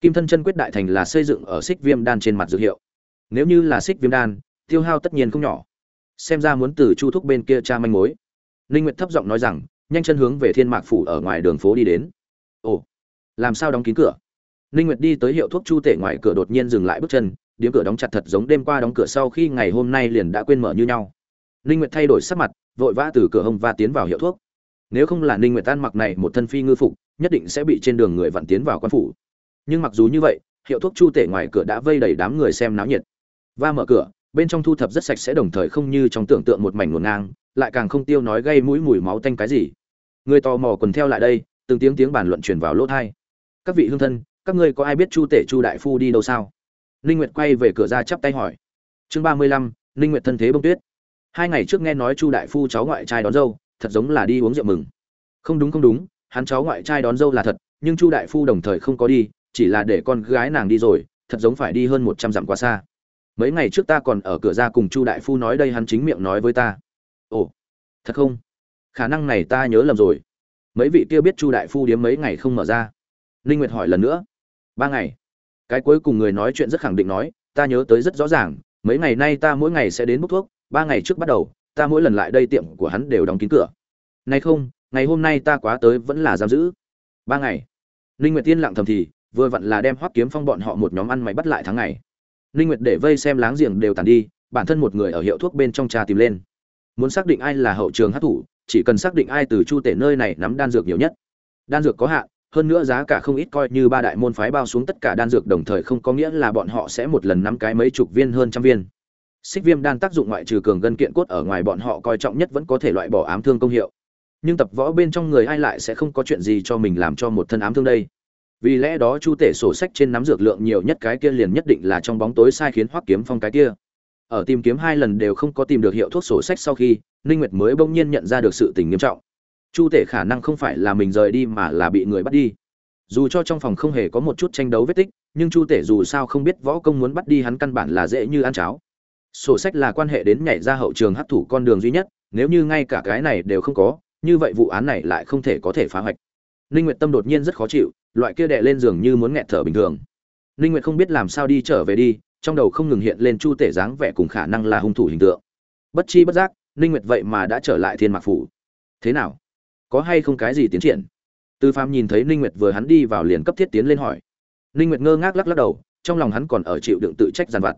kim thân chân quyết đại thành là xây dựng ở xích viêm đan trên mặt dược hiệu. Nếu như là xích viêm đan, tiêu hao tất nhiên không nhỏ. Xem ra muốn từ chu thúc bên kia tra manh mối. Ninh nguyệt thấp giọng nói rằng, nhanh chân hướng về thiên mạc phủ ở ngoài đường phố đi đến. Ồ, làm sao đóng kín cửa? Ninh nguyệt đi tới hiệu thuốc chu tể ngoài cửa đột nhiên dừng lại bước chân điếm cửa đóng chặt thật giống đêm qua đóng cửa sau khi ngày hôm nay liền đã quên mở như nhau. Ninh nguyệt thay đổi sắc mặt, vội vã từ cửa hông và tiến vào hiệu thuốc. Nếu không là ninh nguyệt tan mặc này một thân phi ngư phục, nhất định sẽ bị trên đường người vặn tiến vào quan phủ nhưng mặc dù như vậy hiệu thuốc chu tể ngoài cửa đã vây đầy đám người xem náo nhiệt. Và mở cửa bên trong thu thập rất sạch sẽ đồng thời không như trong tưởng tượng một mảnh ngổn ngang lại càng không tiêu nói gây mũi mùi máu tanh cái gì. Người tò mò quần theo lại đây từng tiếng tiếng bàn luận truyền vào lỗ thai các vị hương thân các ngươi có ai biết chu tể chu đại phu đi đâu sao? Ninh nguyệt quay về cửa ra chắp tay hỏi. Chương ba mươi lăm, ninh nguyệt thân thế bông tuyết. Hai ngày trước nghe nói chu đại phu cháu ngoại trai đón dâu thật giống là đi uống rượu mừng. Không đúng không đúng hắn cháu ngoại trai đón dâu là thật nhưng chu đại phu đồng thời không có đi chỉ là để con gái nàng đi rồi, thật giống phải đi hơn một trăm dặm quá xa. Mấy ngày trước ta còn ở cửa ra cùng chu đại phu nói đây hắn chính miệng nói với ta. Ồ, thật không? Khả năng này ta nhớ lầm rồi. Mấy vị kia biết chu đại phu điếm mấy ngày không mở ra. Ninh nguyệt hỏi lần nữa. Ba ngày. Cái cuối cùng người nói chuyện rất khẳng định nói, ta nhớ tới rất rõ ràng, mấy ngày nay ta mỗi ngày sẽ đến bốc thuốc, ba ngày trước bắt đầu, ta mỗi lần lại đây tiệm của hắn đều đóng kín cửa. Nay không, ngày hôm nay ta quá tới vẫn là giam giữ. Ba ngày. Ninh nguyệt tiên lặng thầm thì vừa vặn là đem hoắc kiếm phong bọn họ một nhóm ăn mày bắt lại tháng ngày. Ninh nguyệt để vây xem láng giềng đều tàn đi, bản thân một người ở hiệu thuốc bên trong trà tìm lên. Muốn xác định ai là hậu trường hát thủ, chỉ cần xác định ai từ chu tể nơi này nắm đan dược nhiều nhất. Đan dược có hạn, hơn nữa giá cả không ít coi như ba đại môn phái bao xuống tất cả đan dược đồng thời không có nghĩa là bọn họ sẽ một lần nắm cái mấy chục viên hơn trăm viên. Xích viêm đan tác dụng ngoại trừ cường gân kiện cốt ở ngoài bọn họ coi trọng nhất vẫn có thể loại bỏ ám thương công hiệu. Nhưng tập võ bên trong người ai lại sẽ không có chuyện gì cho mình làm cho một thân ám thương đây? Vì lẽ đó chu tể sổ sách trên nắm dược lượng nhiều nhất cái kia liền nhất định là trong bóng tối sai khiến hoắc kiếm phong cái kia. Ở tìm kiếm hai lần đều không có tìm được hiệu thuốc sổ sách sau khi, ninh nguyệt mới bỗng nhiên nhận ra được sự tình nghiêm trọng. Chu tể khả năng không phải là mình rời đi mà là bị người bắt đi. Dù cho trong phòng không hề có một chút tranh đấu vết tích, nhưng chu tể dù sao không biết võ công muốn bắt đi hắn căn bản là dễ như ăn cháo. Sổ sách là quan hệ đến nhảy ra hậu trường hấp thủ con đường duy nhất, nếu như ngay cả cái này đều không có, như vậy vụ án này lại không thể có thể phá hoạch ninh nguyệt tâm đột nhiên rất khó chịu, loại kia đè lên giường như muốn nghẹt thở bình thường. Ninh nguyệt không biết làm sao đi trở về đi, trong đầu không ngừng hiện lên chu tể dáng vẻ cùng khả năng là hung thủ hình tượng. Bất chi bất giác, ninh nguyệt vậy mà đã trở lại thiên mạc phủ. Thế nào? Có hay không cái gì tiến triển? Tư Phàm nhìn thấy ninh nguyệt vừa hắn đi vào liền cấp thiết tiến lên hỏi. Ninh nguyệt ngơ ngác lắc lắc đầu, trong lòng hắn còn ở chịu đựng tự trách giàn vặt.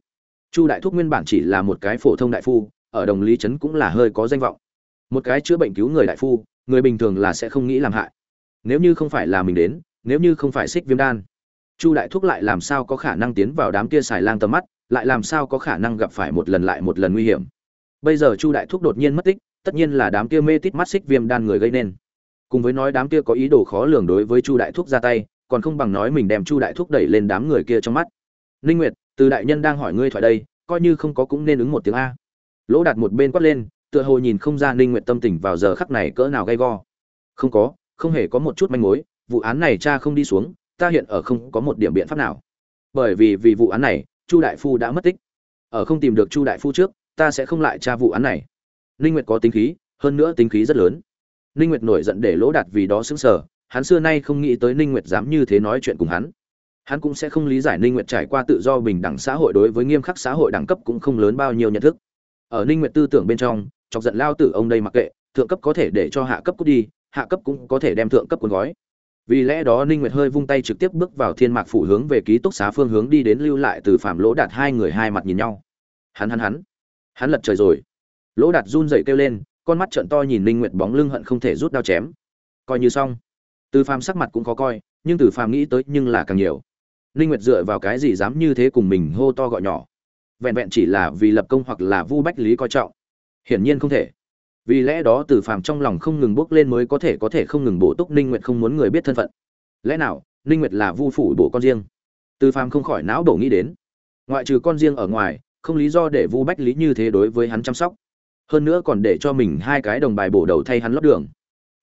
Chu đại thúc nguyên bản chỉ là một cái phổ thông đại phu, ở đồng lý trấn cũng là hơi có danh vọng. Một cái chữa bệnh cứu người đại phu, người bình thường là sẽ không nghĩ làm hại nếu như không phải là mình đến, nếu như không phải xích viêm đan, chu đại thúc lại làm sao có khả năng tiến vào đám kia xài lang tầm mắt, lại làm sao có khả năng gặp phải một lần lại một lần nguy hiểm? Bây giờ chu đại thúc đột nhiên mất tích, tất nhiên là đám kia mê tít mắt xích viêm đan người gây nên. Cùng với nói đám kia có ý đồ khó lường đối với chu đại thúc ra tay, còn không bằng nói mình đem chu đại thúc đẩy lên đám người kia trong mắt. Ninh nguyệt, từ đại nhân đang hỏi ngươi thoại đây, coi như không có cũng nên ứng một tiếng a. Lỗ đặt một bên quát lên, tựa hồ nhìn không ra ninh nguyệt tâm tình vào giờ khắc này cỡ nào gay go. Không có không hề có một chút manh mối, vụ án này cha không đi xuống, ta hiện ở không có một điểm biện pháp nào. Bởi vì vì vụ án này, chu đại phu đã mất tích. Ở không tìm được chu đại phu trước, ta sẽ không lại tra vụ án này. Ninh nguyệt có tính khí, hơn nữa tính khí rất lớn. Ninh nguyệt nổi giận để lỗ đạt vì đó sững sờ, hắn xưa nay không nghĩ tới ninh nguyệt dám như thế nói chuyện cùng hắn. Hắn cũng sẽ không lý giải ninh nguyệt trải qua tự do bình đẳng xã hội đối với nghiêm khắc xã hội đẳng cấp cũng không lớn bao nhiêu nhận thức. Ở ninh nguyệt tư tưởng bên trong, chọc giận lao tử ông đây mặc kệ, thượng cấp có thể để cho hạ cấp cút đi hạ cấp cũng có thể đem thượng cấp cuốn gói. Vì lẽ đó, ninh nguyệt hơi vung tay trực tiếp bước vào thiên mạc phủ hướng về ký túc xá phương hướng đi đến lưu lại từ phạm lỗ đạt hai người hai mặt nhìn nhau. Hắn hắn hắn. Hắn lật trời rồi. Lỗ đạt run rẩy kêu lên, con mắt trợn to nhìn ninh nguyệt bóng lưng hận không thể rút đao chém. Coi như xong. Từ Phạm sắc mặt cũng khó coi, nhưng từ Phạm nghĩ tới nhưng là càng nhiều. Ninh nguyệt dựa vào cái gì dám như thế cùng mình hô to gọi nhỏ? Vẹn vẹn chỉ là vì lập công hoặc là vu bách lý coi trọng. Hiển nhiên không thể vì lẽ đó từ phàm trong lòng không ngừng bước lên mới có thể có thể không ngừng bổ túc ninh nguyệt không muốn người biết thân phận. Lẽ nào, ninh nguyệt là vu phủ bổ con riêng? Từ phàm không khỏi não bổ nghĩ đến. Ngoại trừ con riêng ở ngoài, không lý do để vu bách lý như thế đối với hắn chăm sóc. Hơn nữa còn để cho mình hai cái đồng bài bổ đầu thay hắn lót đường.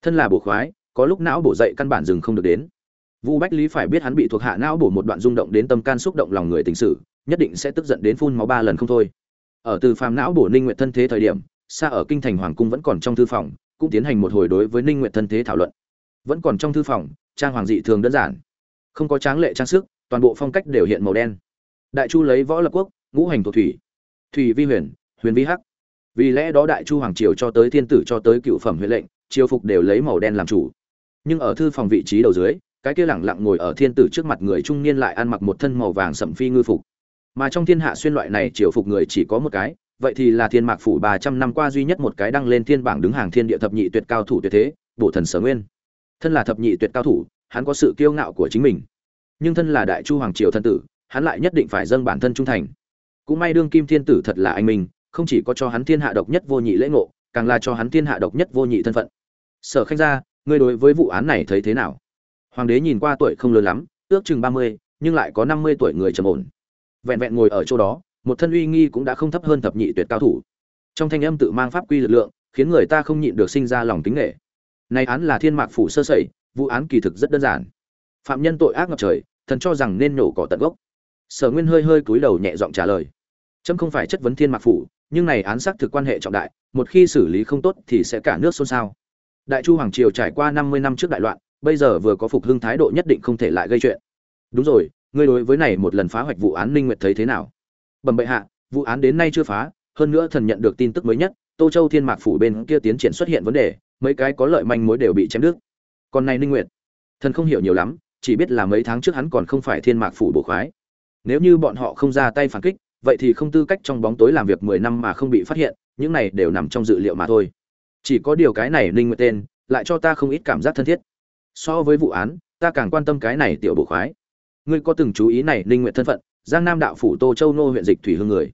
Thân là bổ khoái, có lúc não bổ dậy căn bản dừng không được đến. Vu bách lý phải biết hắn bị thuộc hạ não bổ một đoạn rung động đến tâm can xúc động lòng người tình sử nhất định sẽ tức giận đến phun máu ba lần không thôi. Ở từ phàm não bổ ninh nguyện thân thế thời điểm xa ở kinh thành hoàng cung vẫn còn trong thư phòng, cũng tiến hành một hồi đối với ninh nguyện thân thế thảo luận. Vẫn còn trong thư phòng, trang hoàng dị thường đơn giản. Không có tráng lệ trang sức, toàn bộ phong cách đều hiện màu đen. Đại chu lấy võ lập quốc, ngũ hành thuộc thủy. Thủy vi huyền huyền vi hắc. Vì lẽ đó đại chu hoàng triều cho tới thiên tử cho tới cựu phẩm huyện lệnh triều phục đều lấy màu đen làm chủ. Nhưng ở thư phòng vị trí đầu dưới, cái kia lẳng lặng ngồi ở thiên tử trước mặt người trung niên lại ăn mặc một thân màu vàng sậm phi ngư phục. Mà trong thiên hạ xuyên loại này triều phục người chỉ có một cái vậy thì là thiên mạc phủ ba trăm năm qua duy nhất một cái đăng lên thiên bảng đứng hàng thiên địa thập nhị tuyệt cao thủ tuyệt thế, bổ thần sở nguyên. Thân là thập nhị tuyệt cao thủ, hắn có sự kiêu ngạo của chính mình. Nhưng thân là đại chu hoàng triều thân tử, hắn lại nhất định phải dâng bản thân trung thành. Cũng may đương kim thiên tử thật là anh minh, không chỉ có cho hắn thiên hạ độc nhất vô nhị lễ ngộ, càng là cho hắn thiên hạ độc nhất vô nhị thân phận. Sở khanh gia, ngươi đối với vụ án này thấy thế nào? Hoàng đế nhìn qua tuổi không lớn lắm, ước chừng ba mươi, nhưng lại có năm mươi tuổi người trầm ổn. Vẹn vẹn ngồi ở chỗ đó một thân uy nghi cũng đã không thấp hơn thập nhị tuyệt cao thủ. Trong thanh âm tự mang pháp quy lực lượng, khiến người ta không nhịn được sinh ra lòng kính nghệ này án là thiên mạc phủ sơ sẩy, vụ án kỳ thực rất đơn giản. Phạm nhân tội ác ngập trời, thần cho rằng nên nổ cỏ tận gốc. Sở nguyên hơi hơi cúi đầu nhẹ giọng trả lời. Trâm không phải chất vấn thiên mạc phủ, nhưng này án xác thực quan hệ trọng đại, một khi xử lý không tốt thì sẽ cả nước xôn xao. Đại chu hoàng triều trải qua năm mươi năm trước đại loạn, bây giờ vừa có phục hưng thái độ nhất định không thể lại gây chuyện. Đúng rồi, ngươi đối với này một lần phá hoạch vụ án ninh nguyệt thấy thế nào? Bẩm bệ hạ, vụ án đến nay chưa phá, hơn nữa thần nhận được tin tức mới nhất, tô châu thiên mạc phủ bên kia tiến triển xuất hiện vấn đề, mấy cái có lợi manh mối đều bị chém đứt. Còn này ninh nguyệt, thần không hiểu nhiều lắm, chỉ biết là mấy tháng trước hắn còn không phải thiên mạc phủ bổ khoái. Nếu như bọn họ không ra tay phản kích, vậy thì không tư cách trong bóng tối làm việc 10 năm mà không bị phát hiện, những này đều nằm trong dự liệu mà thôi. Chỉ có điều cái này ninh nguyệt tên, lại cho ta không ít cảm giác thân thiết. So với vụ án, ta càng quan tâm cái này tiểu bổ khoái. Ngươi có từng chú ý này ninh nguyệt thân phận? Giang nam đạo phủ tô châu nô huyện dịch thủy hương người.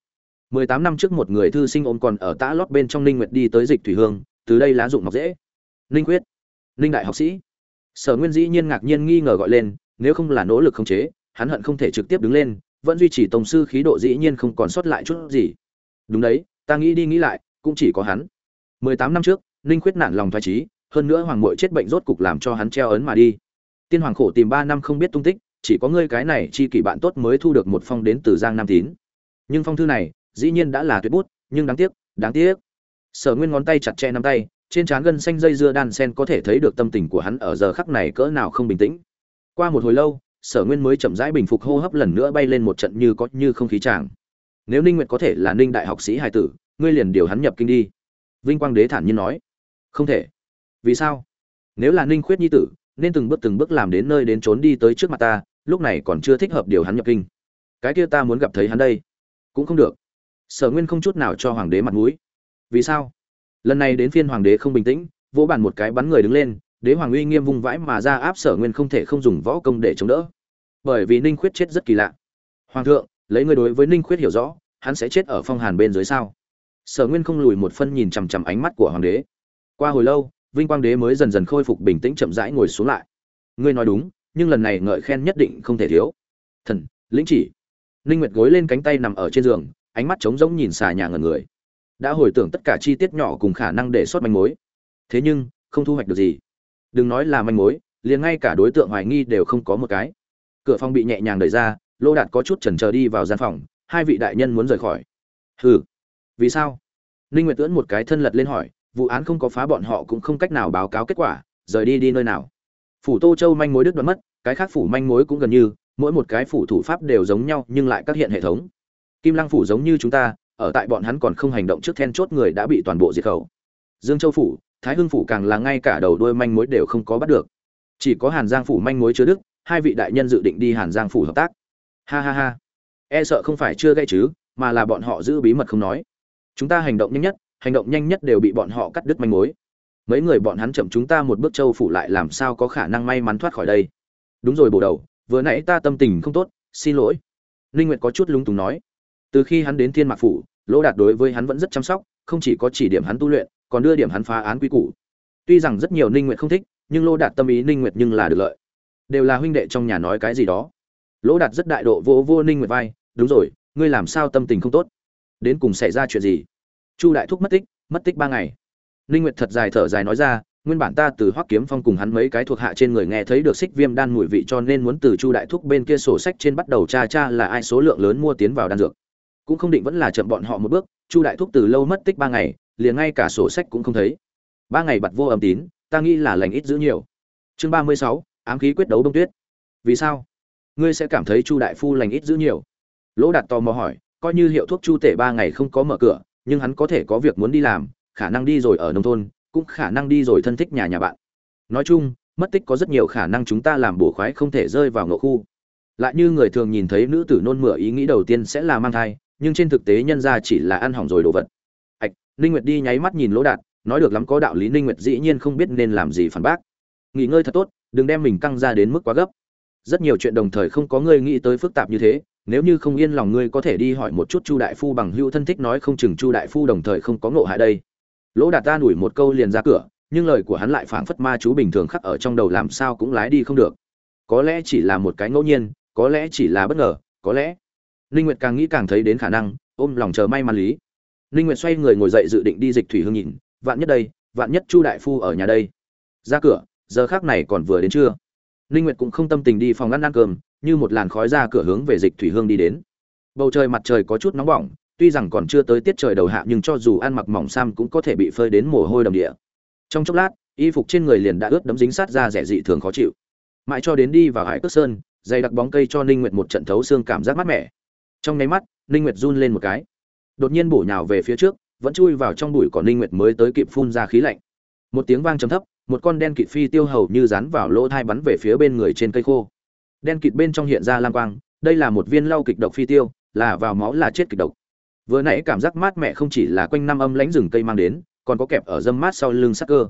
18 năm trước một người thư sinh ôm còn ở tã lót bên trong ninh nguyệt đi tới dịch thủy hương, từ đây lá dụng mọc dễ. Ninh quyết ninh đại học sĩ. Sở nguyên dĩ nhiên ngạc nhiên nghi ngờ gọi lên, nếu không là nỗ lực khống chế, hắn hận không thể trực tiếp đứng lên, vẫn duy trì tổng sư khí độ dĩ nhiên không còn sót lại chút gì. Đúng đấy, ta nghĩ đi nghĩ lại, cũng chỉ có hắn. 18 năm trước, ninh quyết nản lòng thoái trí hơn nữa hoàng muội chết bệnh rốt cục làm cho hắn treo ấn mà đi. Tiên hoàng khổ tìm ba năm không biết tung tích chỉ có ngươi cái này chi kỷ bạn tốt mới thu được một phong đến từ giang nam tín. Nhưng phong thư này, dĩ nhiên đã là tuyệt bút, nhưng đáng tiếc đáng tiếc. Sở nguyên ngón tay chặt che nắm tay, trên trán gân xanh dây dưa đan sen có thể thấy được tâm tình của hắn ở giờ khắc này cỡ nào không bình tĩnh. Qua một hồi lâu, sở nguyên mới chậm rãi bình phục hô hấp lần nữa bay lên một trận như có như không khí tràng. Nếu ninh nguyệt có thể là ninh đại học sĩ hài tử, ngươi liền điều hắn nhập kinh đi. Vinh quang đế thản nhiên nói. Không thể. Vì sao? Nếu là ninh khuyết nhi tử, nên từng bước từng bước làm đến nơi đến trốn đi tới trước mặt ta lúc này còn chưa thích hợp điều hắn nhập kinh. Cái kia ta muốn gặp thấy hắn đây. Cũng không được. Sở nguyên không chút nào cho hoàng đế mặt mũi. Vì sao? Lần này đến phiên hoàng đế không bình tĩnh, vỗ bàn một cái bắn người đứng lên, đế hoàng uy nghiêm vung vãi mà ra áp sở nguyên không thể không dùng võ công để chống đỡ. Bởi vì ninh khuyết chết rất kỳ lạ. Hoàng thượng, lấy người đối với ninh khuyết hiểu rõ, hắn sẽ chết ở phong hàn bên dưới sao? Sở nguyên không lùi một phân nhìn chằm chằm ánh mắt của hoàng đế. Qua hồi lâu, vinh quang đế mới dần dần khôi phục bình tĩnh chậm rãi ngồi xuống lại. Ngươi nói đúng nhưng lần này ngợi khen nhất định không thể thiếu. Thần, lĩnh chỉ. Ninh nguyệt gối lên cánh tay nằm ở trên giường, ánh mắt trống rỗng nhìn xà nhà ngẩn người. Đã hồi tưởng tất cả chi tiết nhỏ cùng khả năng để sót manh mối. Thế nhưng, không thu hoạch được gì. Đừng nói là manh mối, liền ngay cả đối tượng hoài nghi đều không có một cái. Cửa phòng bị nhẹ nhàng đẩy ra, lô đạt có chút chần chờ đi vào gian phòng, hai vị đại nhân muốn rời khỏi. Hừ. Vì sao? Ninh nguyệt tưỡn một cái thân lật lên hỏi, vụ án không có phá bọn họ cũng không cách nào báo cáo kết quả, rời đi đi nơi nào? Phủ tô châu manh mối đứt đoạn mất, cái khác phủ manh mối cũng gần như, mỗi một cái phủ thủ pháp đều giống nhau, nhưng lại các hiện hệ thống. Kim lăng phủ giống như chúng ta, ở tại bọn hắn còn không hành động trước then chốt người đã bị toàn bộ diệt khẩu. Dương châu phủ, thái hưng phủ càng là ngay cả đầu đuôi manh mối đều không có bắt được. Chỉ có hàn giang phủ manh mối chứa đức hai vị đại nhân dự định đi hàn giang phủ hợp tác. Ha ha ha. E sợ không phải chưa gây chứ, mà là bọn họ giữ bí mật không nói. Chúng ta hành động nhanh nhất, hành động nhanh nhất đều bị bọn họ cắt đứt manh mối mấy người bọn hắn chậm chúng ta một bước châu phủ lại làm sao có khả năng may mắn thoát khỏi đây? Đúng rồi, bổ đầu, vừa nãy ta tâm tình không tốt, xin lỗi. Ninh nguyệt có chút lung túng nói. Từ khi hắn đến thiên mạc phủ, lỗ đạt đối với hắn vẫn rất chăm sóc, không chỉ có chỉ điểm hắn tu luyện, còn đưa điểm hắn phá án quy củ. Tuy rằng rất nhiều ninh nguyệt không thích, nhưng lỗ đạt tâm ý ninh nguyệt nhưng là được lợi. Đều là huynh đệ trong nhà nói cái gì đó. Lỗ đạt rất đại độ vô vô ninh nguyệt vai, đúng rồi, ngươi làm sao tâm tình không tốt? Đến cùng xảy ra chuyện gì? Chu đại thúc mất tích mất tích ba ngày ninh nguyệt thật dài thở dài nói ra, nguyên bản ta từ hoắc kiếm phong cùng hắn mấy cái thuộc hạ trên người nghe thấy được xích viêm đan mùi vị cho nên muốn từ chu đại thúc bên kia sổ sách trên bắt đầu tra tra là ai số lượng lớn mua tiến vào đan dược. Cũng không định vẫn là chậm bọn họ một bước, chu đại thúc từ lâu mất tích ba ngày, liền ngay cả sổ sách cũng không thấy. Ba ngày bật vô âm tín, ta nghĩ là lành ít dữ nhiều. Chương ba mươi sáu, ám khí quyết đấu đông tuyết. Vì sao? Ngươi sẽ cảm thấy chu đại phu lành ít dữ nhiều. Lỗ đạt tò mò hỏi, coi như hiệu thuốc chu tể ba ngày không có mở cửa, nhưng hắn có thể có việc muốn đi làm khả năng đi rồi ở nông thôn, cũng khả năng đi rồi thân thích nhà nhà bạn. Nói chung, mất tích có rất nhiều khả năng chúng ta làm bổ khoái không thể rơi vào ngộ khu. Lại như người thường nhìn thấy nữ tử nôn mửa ý nghĩ đầu tiên sẽ là mang thai, nhưng trên thực tế nhân ra chỉ là ăn hỏng rồi đồ vật. Ạch, ninh nguyệt đi nháy mắt nhìn lỗ đạt nói được lắm có đạo lý ninh nguyệt dĩ nhiên không biết nên làm gì phản bác. Nghỉ ngơi thật tốt, đừng đem mình căng ra đến mức quá gấp. Rất nhiều chuyện đồng thời không có ngươi nghĩ tới phức tạp như thế, nếu như không yên lòng ngươi có thể đi hỏi một chút chu đại phu bằng hữu thân thích nói không chừng chu đại phu đồng thời không có ngộ hại đây lỗ đạt ta đuổi một câu liền ra cửa, nhưng lời của hắn lại phảng phất ma chú bình thường khắc ở trong đầu làm sao cũng lái đi không được. Có lẽ chỉ là một cái ngẫu nhiên, có lẽ chỉ là bất ngờ, có lẽ. Ninh nguyệt càng nghĩ càng thấy đến khả năng, ôm lòng chờ may mắn lý. Ninh nguyệt xoay người ngồi dậy dự định đi dịch thủy hương nhìn, vạn nhất đây, vạn nhất chu đại phu ở nhà đây? Ra cửa, giờ khác này còn vừa đến trưa. Ninh nguyệt cũng không tâm tình đi phòng ăn ăn cơm, như một làn khói ra cửa hướng về dịch thủy hương đi đến. Bầu trời mặt trời có chút nóng bỏng tuy rằng còn chưa tới tiết trời đầu hạ nhưng cho dù ăn mặc mỏng sam cũng có thể bị phơi đến mồ hôi đầm địa. Trong chốc lát, y phục trên người liền đã ướt đẫm dính sát ra rẻ dị thường khó chịu. Mãi cho đến đi vào hải cước sơn, dày đặc bóng cây cho ninh nguyệt một trận thấu xương cảm giác mát mẻ. Trong nháy mắt, ninh nguyệt run lên một cái. Đột nhiên bổ nhào về phía trước, vẫn chui vào trong bụi cỏ ninh nguyệt mới tới kịp phun ra khí lạnh. Một tiếng vang trầm thấp, một con đen kịt phi tiêu hầu như dán vào lỗ thai bắn về phía bên người trên cây khô. Đen kịt bên trong hiện ra lam quang, đây là một viên lau kịch độc phi tiêu, là vào máu là chết kịch độc vừa nãy cảm giác mát mẻ không chỉ là quanh năm âm lãnh rừng cây mang đến, còn có kẹp ở dâm mát sau lưng sắc cơ.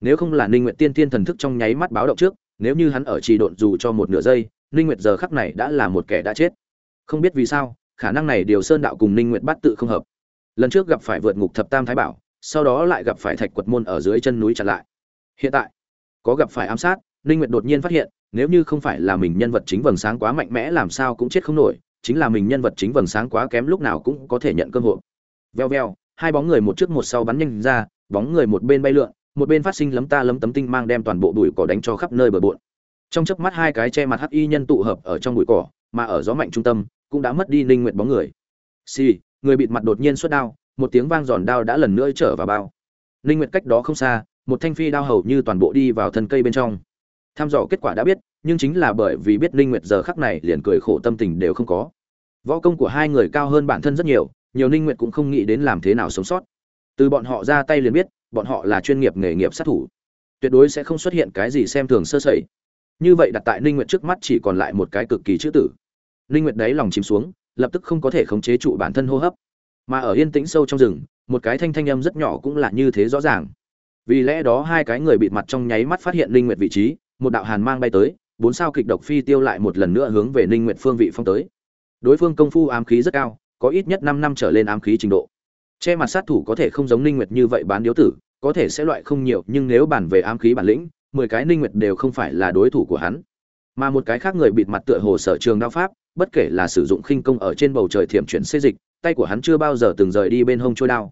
Nếu không là ninh nguyện tiên tiên thần thức trong nháy mắt báo động trước, nếu như hắn ở trì độn dù cho một nửa giây, ninh nguyệt giờ khắc này đã là một kẻ đã chết. Không biết vì sao, khả năng này điều sơn đạo cùng ninh nguyệt bắt tự không hợp. Lần trước gặp phải vượt ngục thập tam thái bảo, sau đó lại gặp phải thạch quật môn ở dưới chân núi chặn lại. Hiện tại, có gặp phải ám sát, ninh nguyệt đột nhiên phát hiện, nếu như không phải là mình nhân vật chính vầng sáng quá mạnh mẽ làm sao cũng chết không nổi chính là mình nhân vật chính vầng sáng quá kém lúc nào cũng có thể nhận cơ hội veo veo hai bóng người một trước một sau bắn nhanh ra, bóng người một bên bay lượn, một bên phát sinh lấm ta lấm tấm tinh mang đem toàn bộ bụi cỏ đánh cho khắp nơi bờ bộn. Trong chớp mắt hai cái che mặt hắc y nhân tụ hợp ở trong bụi cỏ, mà ở gió mạnh trung tâm, cũng đã mất đi ninh nguyệt bóng người. Xì, người bịt mặt đột nhiên xuất đao, một tiếng vang giòn đao đã lần nữa trở vào bao. Ninh nguyệt cách đó không xa, một thanh phi đao hầu như toàn bộ đi vào thân cây bên trong. Tham dò kết quả đã biết nhưng chính là bởi vì biết ninh nguyệt giờ khắc này liền cười khổ tâm tình đều không có. Võ công của hai người cao hơn bản thân rất nhiều nhiều ninh nguyệt cũng không nghĩ đến làm thế nào sống sót. Từ bọn họ ra tay liền biết, bọn họ là chuyên nghiệp nghề nghiệp sát thủ. Tuyệt đối sẽ không xuất hiện cái gì xem thường sơ sẩy. Như vậy đặt tại ninh nguyệt trước mắt chỉ còn lại một cái cực kỳ chữ tử. Ninh nguyệt đấy lòng chìm xuống, lập tức không có thể khống chế trụ bản thân hô hấp. Mà ở yên tĩnh sâu trong rừng, một cái thanh thanh âm rất nhỏ cũng là như thế rõ ràng. Vì lẽ đó hai cái người bịt mặt trong nháy mắt phát hiện ninh nguyệt vị trí, một đạo hàn mang bay tới bốn sao kịch độc phi tiêu lại một lần nữa hướng về ninh nguyệt phương vị phong tới. Đối phương công phu ám khí rất cao, có ít nhất 5 năm trở lên ám khí trình độ. Che mặt sát thủ có thể không giống ninh nguyệt như vậy bán điếu tử, có thể sẽ loại không nhiều, nhưng nếu bản về ám khí bản lĩnh, mười cái ninh nguyệt đều không phải là đối thủ của hắn. Mà một cái khác người bịt mặt tựa hồ sở trường đao pháp, bất kể là sử dụng khinh công ở trên bầu trời thiểm chuyển xê dịch, tay của hắn chưa bao giờ từng rời đi bên hông trôi đao.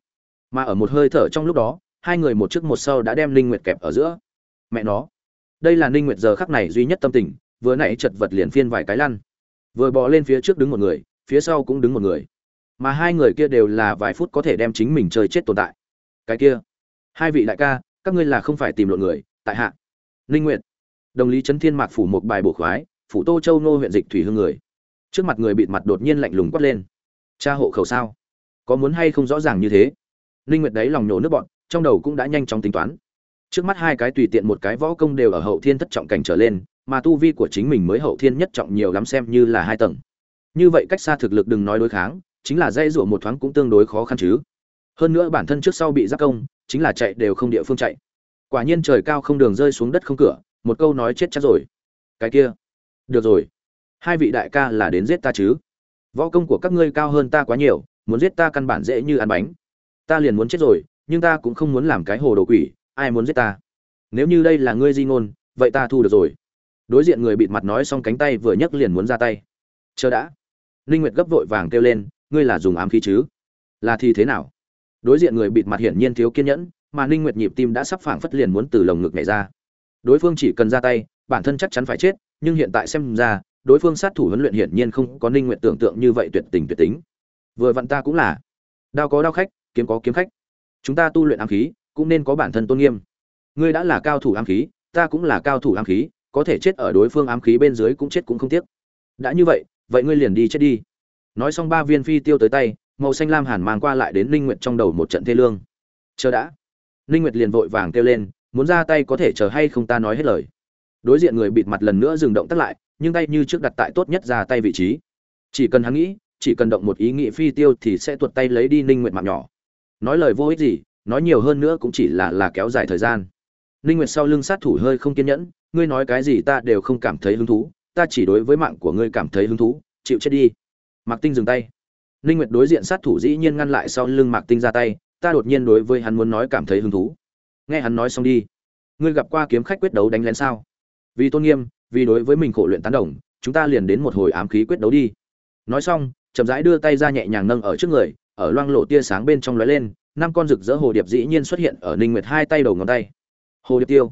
Mà ở một hơi thở trong lúc đó, hai người một trước một sau đã đem ninh nguyệt kẹp ở giữa. Mẹ nó đây là ninh nguyệt giờ khắc này duy nhất tâm tình, vừa nãy chật vật liền phiên vài cái lăn. Vừa bò lên phía trước đứng một người, phía sau cũng đứng một người. Mà hai người kia đều là vài phút có thể đem chính mình chơi chết tồn tại. Cái kia, hai vị đại ca, các ngươi là không phải tìm lộn người, tại hạ. Ninh nguyệt, đồng lý trấn thiên mạc phủ một bài bổ khoái, phủ tô châu nô huyện dịch thủy hương người. Trước mặt người bịt mặt đột nhiên lạnh lùng quát lên. Cha hộ khẩu sao? Có muốn hay không rõ ràng như thế? Ninh nguyệt đấy lòng nhổ nước bọn trong đầu cũng đã nhanh chóng tính toán trước mắt hai cái tùy tiện một cái võ công đều ở hậu thiên thất trọng cảnh trở lên, mà tu vi của chính mình mới hậu thiên nhất trọng nhiều lắm xem như là hai tầng. Như vậy cách xa thực lực đừng nói đối kháng, chính là dây rủa một thoáng cũng tương đối khó khăn chứ. Hơn nữa bản thân trước sau bị giáp công, chính là chạy đều không địa phương chạy. Quả nhiên trời cao không đường rơi xuống đất không cửa, một câu nói chết chắc rồi. Cái kia. Được rồi. Hai vị đại ca là đến giết ta chứ? Võ công của các ngươi cao hơn ta quá nhiều, muốn giết ta căn bản dễ như ăn bánh. Ta liền muốn chết rồi, nhưng ta cũng không muốn làm cái hồ đồ quỷ ai muốn giết ta? Nếu như đây là ngươi di ngôn, vậy ta thu được rồi. Đối diện người bịt mặt nói xong cánh tay vừa nhấc liền muốn ra tay. Chờ đã. Ninh nguyệt gấp vội vàng kêu lên, ngươi là dùng ám khí chứ? Là thì thế nào? Đối diện người bịt mặt hiển nhiên thiếu kiên nhẫn, mà ninh nguyệt nhịp tim đã sắp phảng phất liền muốn từ lồng ngực nhảy ra. Đối phương chỉ cần ra tay, bản thân chắc chắn phải chết, nhưng hiện tại xem ra, đối phương sát thủ huấn luyện hiển nhiên không có ninh nguyệt tưởng tượng như vậy tuyệt tình tuyệt tính. Vừa vặn ta cũng là. Đao có đao khách, kiếm có kiếm khách. Chúng ta tu luyện ám khí cũng nên có bản thân tôn nghiêm. Ngươi đã là cao thủ ám khí, ta cũng là cao thủ ám khí, có thể chết ở đối phương ám khí bên dưới cũng chết cũng không tiếc. Đã như vậy vậy ngươi liền đi chết đi. Nói xong ba viên phi tiêu tới tay, màu xanh lam hàn mang qua lại đến linh nguyệt trong đầu một trận thê lương. Chờ đã. Linh nguyệt liền vội vàng kêu lên, muốn ra tay có thể chờ hay không ta nói hết lời. Đối diện người bịt mặt lần nữa dừng động tắt lại, nhưng tay như trước đặt tại tốt nhất ra tay vị trí. Chỉ cần hắn nghĩ, chỉ cần động một ý nghĩ phi tiêu thì sẽ tuột tay lấy đi ninh nguyệt mạng nhỏ. Nói lời vô ích gì nói nhiều hơn nữa cũng chỉ là là kéo dài thời gian. Ninh nguyệt sau lưng sát thủ hơi không kiên nhẫn, ngươi nói cái gì ta đều không cảm thấy hứng thú, ta chỉ đối với mạng của ngươi cảm thấy hứng thú, chịu chết đi. Mạc tinh dừng tay. Ninh nguyệt đối diện sát thủ dĩ nhiên ngăn lại sau lưng mạc tinh ra tay, ta đột nhiên đối với hắn muốn nói cảm thấy hứng thú. Nghe hắn nói xong đi. Ngươi gặp qua kiếm khách quyết đấu đánh lén sao? Vì tôn nghiêm, vì đối với mình khổ luyện tán đồng, chúng ta liền đến một hồi ám khí quyết đấu đi. Nói xong, chậm rãi đưa tay ra nhẹ nhàng nâng ở trước người ở loang lộ tia sáng bên trong lóe lên, năm con rực rỡ hồ điệp dĩ nhiên xuất hiện ở ninh nguyệt hai tay đầu ngón tay. Hồ điệp tiêu.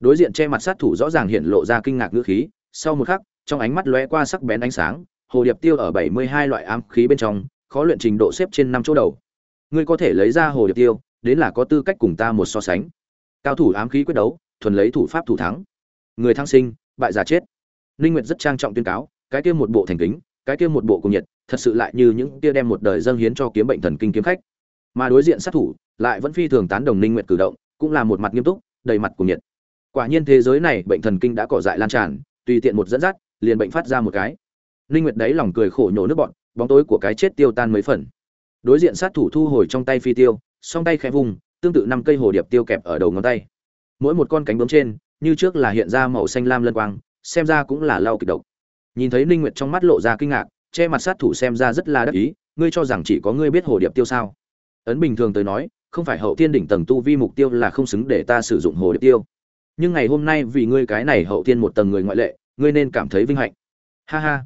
Đối diện che mặt sát thủ rõ ràng hiện lộ ra kinh ngạc ngữ khí, sau một khắc, trong ánh mắt lóe qua sắc bén ánh sáng, hồ điệp tiêu ở 72 loại ám khí bên trong, khó luyện trình độ xếp trên năm chỗ đầu. Ngươi có thể lấy ra hồ điệp tiêu, đến là có tư cách cùng ta một so sánh. Cao thủ ám khí quyết đấu, thuần lấy thủ pháp thủ thắng. Người thăng sinh, bại giả chết. Ninh nguyệt rất trang trọng tuyên cáo, cái kia một bộ thành kính, cái kia một bộ cùng nhiệt thật sự lại như những kia đem một đời dâng hiến cho kiếm bệnh thần kinh kiếm khách. Mà đối diện sát thủ lại vẫn phi thường tán đồng ninh nguyện cử động, cũng là một mặt nghiêm túc, đầy mặt cùng nhiệt. Quả nhiên thế giới này bệnh thần kinh đã cỏ dại lan tràn, tùy tiện một dẫn dắt, liền bệnh phát ra một cái. Ninh nguyệt đấy lòng cười khổ nhổ nước bọn, bóng tối của cái chết tiêu tan mấy phần. Đối diện sát thủ thu hồi trong tay phi tiêu, song tay khẽ vùng tương tự năm cây hồ điệp tiêu kẹp ở đầu ngón tay. Mỗi một con cánh bướm trên, như trước là hiện ra màu xanh lam lân quang, xem ra cũng là lau kịch độc. Nhìn thấy ninh nguyệt trong mắt lộ ra kinh ngạc che mặt sát thủ xem ra rất là đắc ý, ngươi cho rằng chỉ có ngươi biết hồ điệp tiêu sao? Ấn bình thường tới nói, không phải hậu thiên đỉnh tầng tu vi mục tiêu là không xứng để ta sử dụng hồ điệp tiêu. Nhưng ngày hôm nay vì ngươi cái này hậu thiên một tầng người ngoại lệ, ngươi nên cảm thấy vinh hạnh. Ha ha.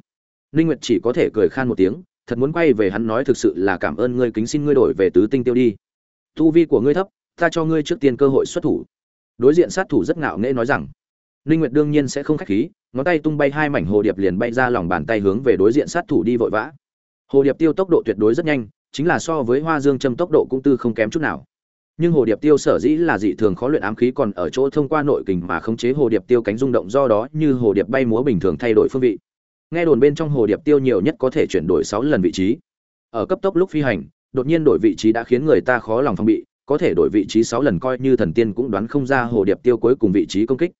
Ninh nguyệt chỉ có thể cười khan một tiếng, thật muốn quay về hắn nói thực sự là cảm ơn ngươi kính xin ngươi đổi về tứ tinh tiêu đi. Tu vi của ngươi thấp, ta cho ngươi trước tiên cơ hội xuất thủ. Đối diện sát thủ rất ngạo nghễ nói rằng, ninh nguyệt đương nhiên sẽ không khách khí ngón tay tung bay hai mảnh hồ điệp liền bay ra lòng bàn tay hướng về đối diện sát thủ đi vội vã. Hồ điệp tiêu tốc độ tuyệt đối rất nhanh, chính là so với hoa dương châm tốc độ cũng tư không kém chút nào. Nhưng hồ điệp tiêu sở dĩ là dị thường khó luyện ám khí còn ở chỗ thông qua nội kình mà khống chế hồ điệp tiêu cánh rung động do đó như hồ điệp bay múa bình thường thay đổi phương vị. Nghe đồn bên trong hồ điệp tiêu nhiều nhất có thể chuyển đổi sáu lần vị trí. Ở cấp tốc lúc phi hành, đột nhiên đổi vị trí đã khiến người ta khó lòng phòng bị, có thể đổi vị trí sáu lần coi như thần tiên cũng đoán không ra hồ điệp tiêu cuối cùng vị trí công kích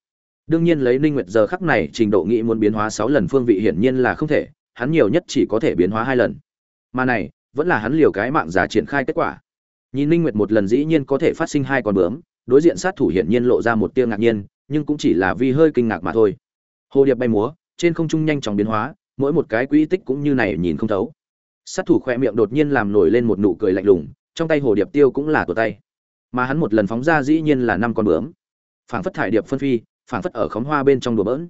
đương nhiên lấy ninh nguyệt giờ khắc này trình độ nghĩ muốn biến hóa sáu lần phương vị hiển nhiên là không thể, hắn nhiều nhất chỉ có thể biến hóa hai lần. Mà này, vẫn là hắn liều cái mạng giả triển khai kết quả. Nhìn ninh nguyệt một lần dĩ nhiên có thể phát sinh hai con bướm, đối diện sát thủ hiển nhiên lộ ra một tia ngạc nhiên, nhưng cũng chỉ là vì hơi kinh ngạc mà thôi. Hồ điệp bay múa, trên không trung nhanh chóng biến hóa, mỗi một cái quỹ tích cũng như này nhìn không thấu. Sát thủ khoe miệng đột nhiên làm nổi lên một nụ cười lạnh lùng, trong tay hồ điệp tiêu cũng là tổ tay. Mà hắn một lần phóng ra dĩ nhiên là năm con bướm. Phảng phất thải điệp phân phi phảng phất ở khóm hoa bên trong đùa bỡn.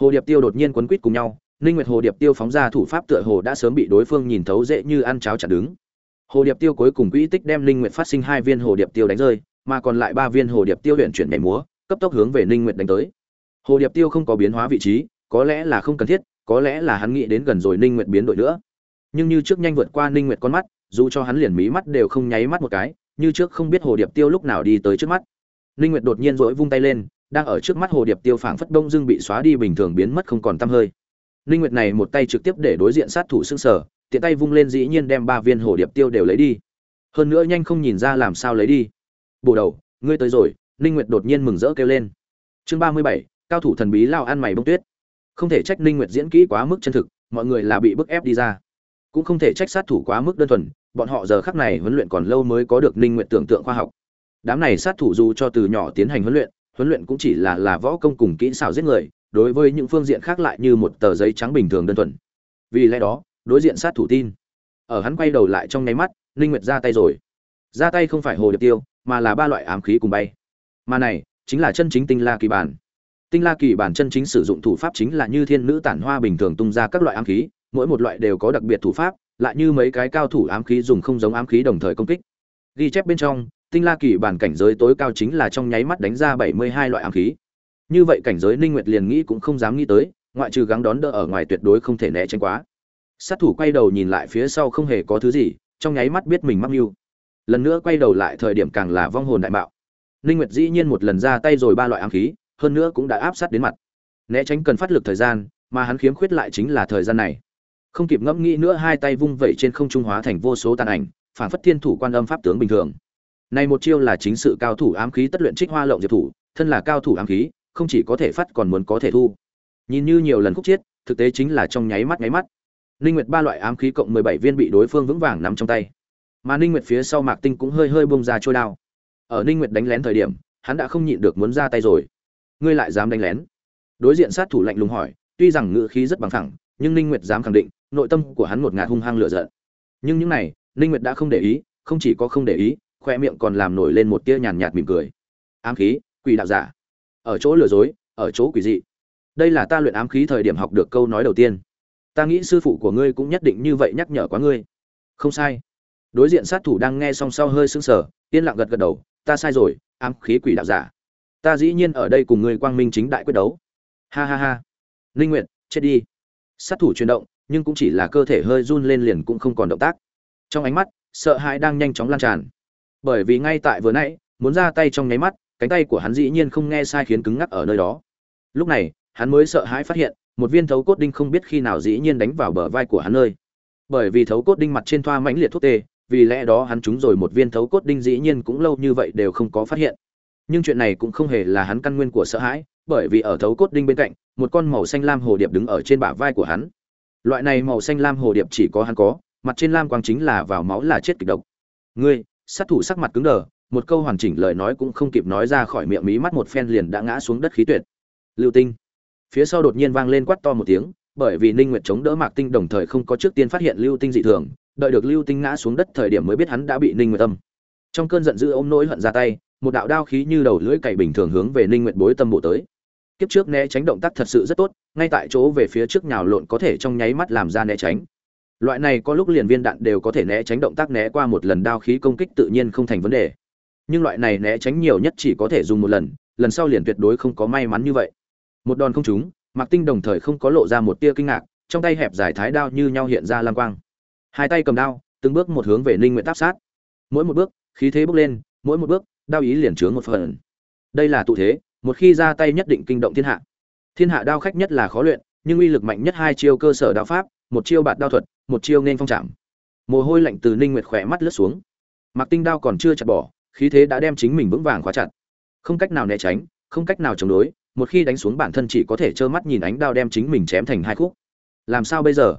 Hồ điệp tiêu đột nhiên quấn quít cùng nhau, ninh nguyệt hồ điệp tiêu phóng ra thủ pháp tựa hồ đã sớm bị đối phương nhìn thấu dễ như ăn cháo chặt đứng. Hồ điệp tiêu cuối cùng quỹ tích đem ninh nguyệt phát sinh hai viên hồ điệp tiêu đánh rơi, mà còn lại ba viên hồ điệp tiêu luyện chuyển nhảy múa, cấp tốc hướng về ninh nguyệt đánh tới. Hồ điệp tiêu không có biến hóa vị trí, có lẽ là không cần thiết, có lẽ là hắn nghĩ đến gần rồi ninh nguyệt biến đổi nữa. Nhưng như trước nhanh vượt qua ninh nguyệt con mắt, dù cho hắn liền mí mắt đều không nháy mắt một cái, như trước không biết hồ điệp tiêu lúc nào đi tới trước mắt. Ninh nguyệt đột nhiên rỗi vung tay lên đang ở trước mắt hồ điệp tiêu phảng phất đông dưng bị xóa đi bình thường biến mất không còn tăm hơi. Linh nguyệt này một tay trực tiếp để đối diện sát thủ sưng sở tiện tay vung lên dĩ nhiên đem ba viên hồ điệp tiêu đều lấy đi. Hơn nữa nhanh không nhìn ra làm sao lấy đi. Bổ đầu ngươi tới rồi. Linh nguyệt đột nhiên mừng rỡ kêu lên. Chương 37, cao thủ thần bí lao ăn mày bông tuyết. Không thể trách Linh nguyệt diễn kỹ quá mức chân thực mọi người là bị bức ép đi ra. Cũng không thể trách sát thủ quá mức đơn thuần bọn họ giờ khắc này huấn luyện còn lâu mới có được Linh nguyệt tưởng tượng khoa học. Đám này sát thủ dù cho từ nhỏ tiến hành huấn luyện huấn luyện cũng chỉ là là võ công cùng kỹ xảo giết người, đối với những phương diện khác lại như một tờ giấy trắng bình thường đơn thuần. Vì lẽ đó, đối diện sát thủ tin. Ở hắn quay đầu lại trong nháy mắt linh nguyệt ra tay rồi. Ra tay không phải hồ điệp tiêu, mà là ba loại ám khí cùng bay. Mà này, chính là chân chính tinh la kỳ bản. Tinh la kỳ bản chân chính sử dụng thủ pháp chính là như thiên nữ tản hoa bình thường tung ra các loại ám khí, mỗi một loại đều có đặc biệt thủ pháp, lại như mấy cái cao thủ ám khí dùng không giống ám khí đồng thời công kích. Ghi chép bên trong tinh la kỳ bản cảnh giới tối cao chính là trong nháy mắt đánh ra 72 loại ám khí. Như vậy cảnh giới ninh nguyệt liền nghĩ cũng không dám nghĩ tới, ngoại trừ gắng đón đỡ ở ngoài tuyệt đối không thể né tránh quá. Sát thủ quay đầu nhìn lại phía sau không hề có thứ gì, trong nháy mắt biết mình mắc mưu. Lần nữa quay đầu lại thời điểm càng là vong hồn đại mạo. Ninh nguyệt dĩ nhiên một lần ra tay rồi ba loại ám khí, hơn nữa cũng đã áp sát đến mặt. Né tránh cần phát lực thời gian, mà hắn khiếm khuyết lại chính là thời gian này. Không kịp ngẫm nghĩ nữa hai tay vung vẩy trên không trung hóa thành vô số tàn ảnh, phản phất thiên thủ quan âm pháp tướng bình thường này một chiêu là chính sự cao thủ ám khí tất luyện trích hoa lộng diệp thủ thân là cao thủ ám khí không chỉ có thể phát còn muốn có thể thu. Nhìn như nhiều lần khúc chết, thực tế chính là trong nháy mắt nháy mắt. Ninh nguyệt ba loại ám khí cộng 17 viên bị đối phương vững vàng nắm trong tay. Mà ninh nguyệt phía sau mạc tinh cũng hơi hơi bung ra trôi đao. Ở ninh nguyệt đánh lén thời điểm hắn đã không nhịn được muốn ra tay rồi. Ngươi lại dám đánh lén? Đối diện sát thủ lạnh lùng hỏi tuy rằng ngữ khí rất bằng phẳng, nhưng ninh nguyệt dám khẳng định nội tâm của hắn một ngạt hung hăng lửa giận. Nhưng những này ninh nguyệt đã không để ý không chỉ có không để ý khoe miệng còn làm nổi lên một tia nhàn nhạt mỉm cười. Ám khí, quỷ đạo giả. Ở chỗ lừa dối, ở chỗ quỷ dị. Đây là ta luyện ám khí thời điểm học được câu nói đầu tiên. Ta nghĩ sư phụ của ngươi cũng nhất định như vậy nhắc nhở quá ngươi. Không sai. Đối diện sát thủ đang nghe song sau hơi sững sờ, yên lặng gật gật đầu, ta sai rồi, ám khí quỷ đạo giả. Ta dĩ nhiên ở đây cùng ngươi quang minh chính đại quyết đấu. Ha ha ha. Linh nguyện chết đi. Sát thủ chuyển động, nhưng cũng chỉ là cơ thể hơi run lên liền cũng không còn động tác. Trong ánh mắt, sợ hãi đang nhanh chóng lan tràn bởi vì ngay tại vừa nãy, muốn ra tay trong nháy mắt, cánh tay của hắn dĩ nhiên không nghe sai khiến cứng ngắc ở nơi đó. Lúc này, hắn mới sợ hãi phát hiện, một viên thấu cốt đinh không biết khi nào dĩ nhiên đánh vào bờ vai của hắn nơi. Bởi vì thấu cốt đinh mặt trên thoa mãnh liệt thuốc tê, vì lẽ đó hắn trúng rồi một viên thấu cốt đinh dĩ nhiên cũng lâu như vậy đều không có phát hiện. Nhưng chuyện này cũng không hề là hắn căn nguyên của sợ hãi, bởi vì ở thấu cốt đinh bên cạnh, một con màu xanh lam hồ điệp đứng ở trên bả vai của hắn. Loại này màu xanh lam hồ điệp chỉ có hắn có, mặt trên lam quang chính là vào máu là chết kịch độc. Ngươi sát thủ sắc mặt cứng đờ, một câu hoàn chỉnh lời nói cũng không kịp nói ra khỏi miệng mí mắt một phen liền đã ngã xuống đất khí tuyệt. Lưu tinh. Phía sau đột nhiên vang lên quát to một tiếng, bởi vì ninh nguyệt chống đỡ mạc tinh đồng thời không có trước tiên phát hiện lưu tinh dị thường, đợi được lưu tinh ngã xuống đất thời điểm mới biết hắn đã bị ninh nguyệt tâm trong cơn giận dữ ôm nỗi hận ra tay, một đạo đao khí như đầu lưỡi cày bình thường hướng về ninh nguyệt bối tâm bộ tới. Kiếp trước né tránh động tác thật sự rất tốt, ngay tại chỗ về phía trước nhào lộn có thể trong nháy mắt làm ra né tránh loại này có lúc liền viên đạn đều có thể né tránh động tác né qua một lần đao khí công kích tự nhiên không thành vấn đề. Nhưng loại này né tránh nhiều nhất chỉ có thể dùng một lần lần sau liền tuyệt đối không có may mắn như vậy. Một đòn không trúng, mạc tinh đồng thời không có lộ ra một tia kinh ngạc, trong tay hẹp dài thái đao như nhau hiện ra lam quang. Hai tay cầm đao, từng bước một hướng về ninh nguyện táp sát. Mỗi một bước, khí thế bước lên, mỗi một bước, đao ý liền chướng một phần. Đây là tụ thế, một khi ra tay nhất định kinh động thiên hạ. Thiên hạ đao khách nhất là khó luyện, nhưng uy lực mạnh nhất hai chiêu cơ sở đao pháp một chiêu bạt đao thuật, một chiêu nên phong chạm. Mồ hôi lạnh từ ninh nguyệt khỏe mắt lướt xuống. Mặc tinh đao còn chưa chặt bỏ, khí thế đã đem chính mình vững vàng khóa chặt. Không cách nào né tránh, không cách nào chống đối, một khi đánh xuống bản thân chỉ có thể trơ mắt nhìn ánh đao đem chính mình chém thành hai khúc. Làm sao bây giờ?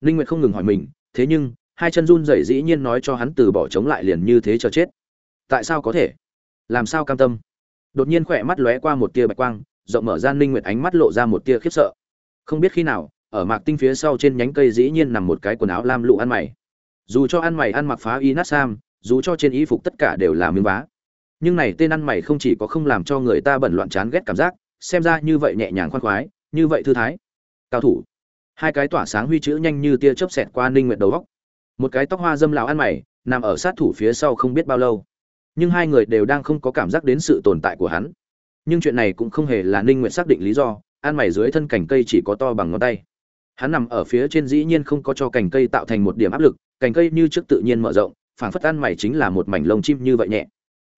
Ninh nguyệt không ngừng hỏi mình, thế nhưng, hai chân run rẩy dĩ nhiên nói cho hắn từ bỏ chống lại liền như thế chờ chết. Tại sao có thể? Làm sao cam tâm? Đột nhiên khỏe mắt lóe qua một tia bạch quang, rộng mở ra ninh nguyệt ánh mắt lộ ra một tia khiếp sợ. Không biết khi nào ở mạc tinh phía sau trên nhánh cây dĩ nhiên nằm một cái quần áo lam lụ ăn mày. Dù cho ăn mày ăn mặc phá y nát sam, dù cho trên y phục tất cả đều là miếng vá. Nhưng này tên ăn mày không chỉ có không làm cho người ta bẩn loạn chán ghét cảm giác, xem ra như vậy nhẹ nhàng khoan khoái, như vậy thư thái. Cao thủ. Hai cái tỏa sáng huy chữ nhanh như tia chớp xẹt qua ninh nguyệt đầu góc. Một cái tóc hoa dâm lão ăn mày, nằm ở sát thủ phía sau không biết bao lâu. Nhưng hai người đều đang không có cảm giác đến sự tồn tại của hắn. Nhưng chuyện này cũng không hề là ninh nguyệt xác định lý do, ăn mày dưới thân cành cây chỉ có to bằng ngón tay hắn nằm ở phía trên dĩ nhiên không có cho cành cây tạo thành một điểm áp lực, cành cây như trước tự nhiên mở rộng, phảng phất ăn mày chính là một mảnh lông chim như vậy nhẹ.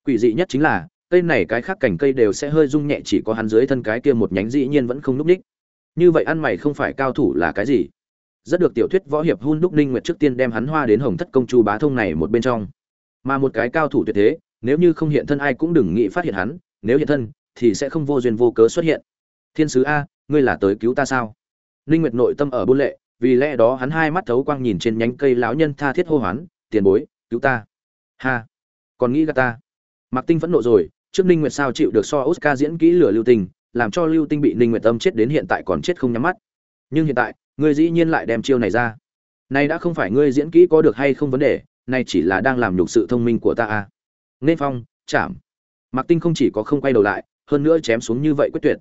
Quỷ dị nhất chính là, cây này cái khác cành cây đều sẽ hơi rung nhẹ chỉ có hắn dưới thân cái kia một nhánh dĩ nhiên vẫn không núp ních. Như vậy ăn mày không phải cao thủ là cái gì? Rất được tiểu thuyết võ hiệp hun đúc ninh nguyệt trước tiên đem hắn hoa đến hồng thất công chu bá thông này một bên trong. Mà một cái cao thủ tuyệt thế, nếu như không hiện thân ai cũng đừng nghĩ phát hiện hắn, nếu hiện thân, thì sẽ không vô duyên vô cớ xuất hiện. Thiên sứ a, ngươi là tới cứu ta sao? Ninh nguyệt nội tâm ở buôn lệ, vì lẽ đó hắn hai mắt thấu quang nhìn trên nhánh cây lão nhân tha thiết hô hoán, tiền bối, cứu ta. Ha, còn nghĩ gạt ta? Mạc tinh vẫn nộ rồi, trước ninh nguyệt sao chịu được so oscar diễn kỹ lửa lưu tinh làm cho lưu tinh bị ninh nguyệt tâm chết đến hiện tại còn chết không nhắm mắt. Nhưng hiện tại, ngươi dĩ nhiên lại đem chiêu này ra. Này đã không phải ngươi diễn kỹ có được hay không vấn đề, này chỉ là đang làm nhục sự thông minh của ta a nên phong, chạm. Mạc tinh không chỉ có không quay đầu lại, hơn nữa chém xuống như vậy quyết tuyệt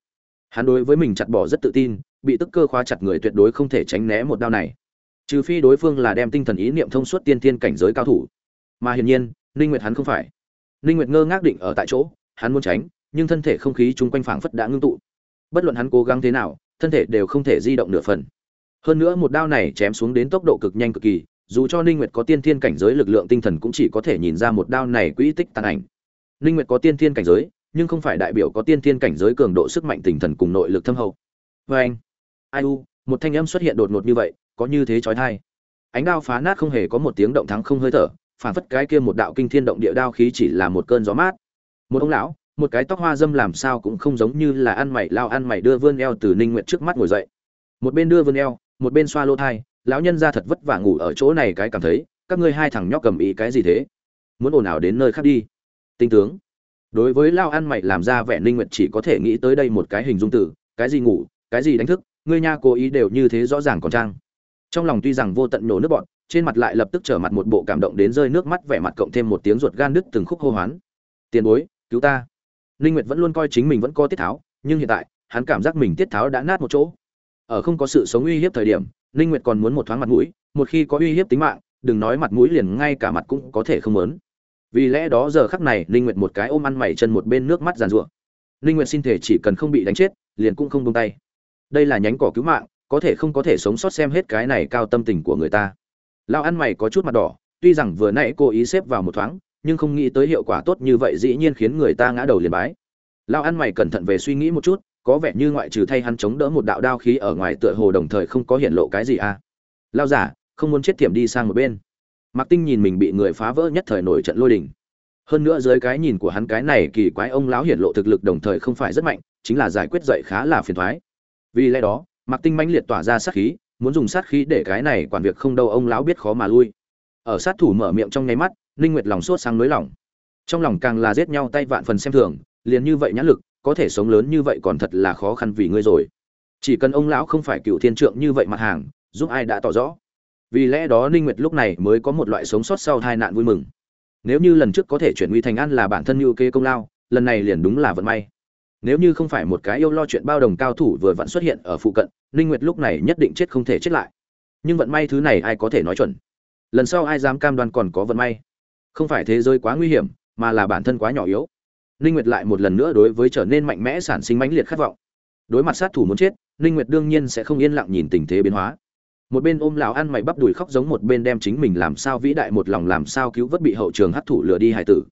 hắn đối với mình chặt bỏ rất tự tin, bị tức cơ khóa chặt người tuyệt đối không thể tránh né một đao này. Trừ phi đối phương là đem tinh thần ý niệm thông suốt tiên thiên cảnh giới cao thủ. Mà hiển nhiên, ninh nguyệt hắn không phải. Ninh nguyệt ngơ ngác định ở tại chỗ, hắn muốn tránh, nhưng thân thể không khí chung quanh phảng phất đã ngưng tụ. Bất luận hắn cố gắng thế nào, thân thể đều không thể di động nửa phần. Hơn nữa một đao này chém xuống đến tốc độ cực nhanh cực kỳ, dù cho ninh nguyệt có tiên thiên cảnh giới lực lượng tinh thần cũng chỉ có thể nhìn ra một đao này quỹ tích tàn ảnh. Ninh nguyệt có tiên thiên cảnh giới nhưng không phải đại biểu có tiên thiên cảnh giới cường độ sức mạnh tinh thần cùng nội lực thâm hậu. Với anh, ai u, một thanh âm xuất hiện đột ngột như vậy, có như thế chói tai. Ánh đao phá nát không hề có một tiếng động thắng không hơi thở, phản phất cái kia một đạo kinh thiên động địa đao khí chỉ là một cơn gió mát. Một ông lão, một cái tóc hoa dâm làm sao cũng không giống như là ăn mày lao ăn mày đưa vươn eo từ ninh nguyệt trước mắt ngồi dậy. Một bên đưa vươn eo, một bên xoa lô thai, lão nhân ra thật vất vả ngủ ở chỗ này cái cảm thấy, các ngươi hai thằng nhóc cầm ý cái gì thế? Muốn ồn ào đến nơi khác đi. Tinh tướng đối với lao ăn mày làm ra vẻ ninh nguyệt chỉ có thể nghĩ tới đây một cái hình dung từ, cái gì ngủ, cái gì đánh thức, ngươi nha cố ý đều như thế rõ ràng còn trang trong lòng tuy rằng vô tận nổ nước bọn, trên mặt lại lập tức trở mặt một bộ cảm động đến rơi nước mắt vẻ mặt cộng thêm một tiếng ruột gan đứt từng khúc hô hoán. Tiền bối, cứu ta. Ninh nguyệt vẫn luôn coi chính mình vẫn có tiết tháo, nhưng hiện tại, hắn cảm giác mình tiết tháo đã nát một chỗ. Ở không có sự sống uy hiếp thời điểm, ninh nguyệt còn muốn một thoáng mặt mũi, một khi có uy hiếp tính mạng, đừng nói mặt mũi liền ngay cả mặt cũng có thể không muốn vì lẽ đó giờ khắc này, ninh nguyệt một cái ôm ăn mày chân một bên nước mắt giàn rủa ninh nguyệt xin thể chỉ cần không bị đánh chết, liền cũng không buông tay. Đây là nhánh cỏ cứu mạng, có thể không có thể sống sót xem hết cái này cao tâm tình của người ta. Lao ăn mày có chút mặt đỏ, tuy rằng vừa nãy cô ý xếp vào một thoáng, nhưng không nghĩ tới hiệu quả tốt như vậy dĩ nhiên khiến người ta ngã đầu liền bái. Lao ăn mày cẩn thận về suy nghĩ một chút, có vẻ như ngoại trừ thay hắn chống đỡ một đạo đao khí ở ngoài tựa hồ đồng thời không có hiện lộ cái gì à. Lao giả không muốn chết tiệm đi sang một bên. Mạc Tinh nhìn mình bị người phá vỡ nhất thời nổi trận lôi đình. Hơn nữa dưới cái nhìn của hắn cái này kỳ quái ông lão hiển lộ thực lực đồng thời không phải rất mạnh, chính là giải quyết dậy khá là phiền toái. Vì lẽ đó, Mạc Tinh mãnh liệt tỏa ra sát khí, muốn dùng sát khí để cái này quản việc không đâu ông lão biết khó mà lui. Ở sát thủ mở miệng trong nháy mắt, Ninh Nguyệt lòng sốt sang nới lòng. Trong lòng càng là giết nhau tay vạn phần xem thường, liền như vậy nhãn lực, có thể sống lớn như vậy còn thật là khó khăn vì ngươi rồi. Chỉ cần ông lão không phải cựu thiên trượng như vậy mặt hàng, giúp ai đã tỏ rõ vì lẽ đó ninh nguyệt lúc này mới có một loại sống sót sau tai nạn vui mừng. Nếu như lần trước có thể chuyển nguy thành an là bản thân như kê công lao, lần này liền đúng là vận may. Nếu như không phải một cái yêu lo chuyện bao đồng cao thủ vừa vặn xuất hiện ở phụ cận, ninh nguyệt lúc này nhất định chết không thể chết lại. Nhưng vận may thứ này ai có thể nói chuẩn? Lần sau ai dám cam đoan còn có vận may? Không phải thế giới quá nguy hiểm, mà là bản thân quá nhỏ yếu. Ninh nguyệt lại một lần nữa đối với trở nên mạnh mẽ sản sinh mãnh liệt khát vọng. Đối mặt sát thủ muốn chết, ninh nguyệt đương nhiên sẽ không yên lặng nhìn tình thế biến hóa một bên ôm lão ăn mày bắp đùi khóc giống một bên đem chính mình làm sao vĩ đại một lòng làm sao cứu vớt bị hậu trường hấp thủ lừa đi hải tử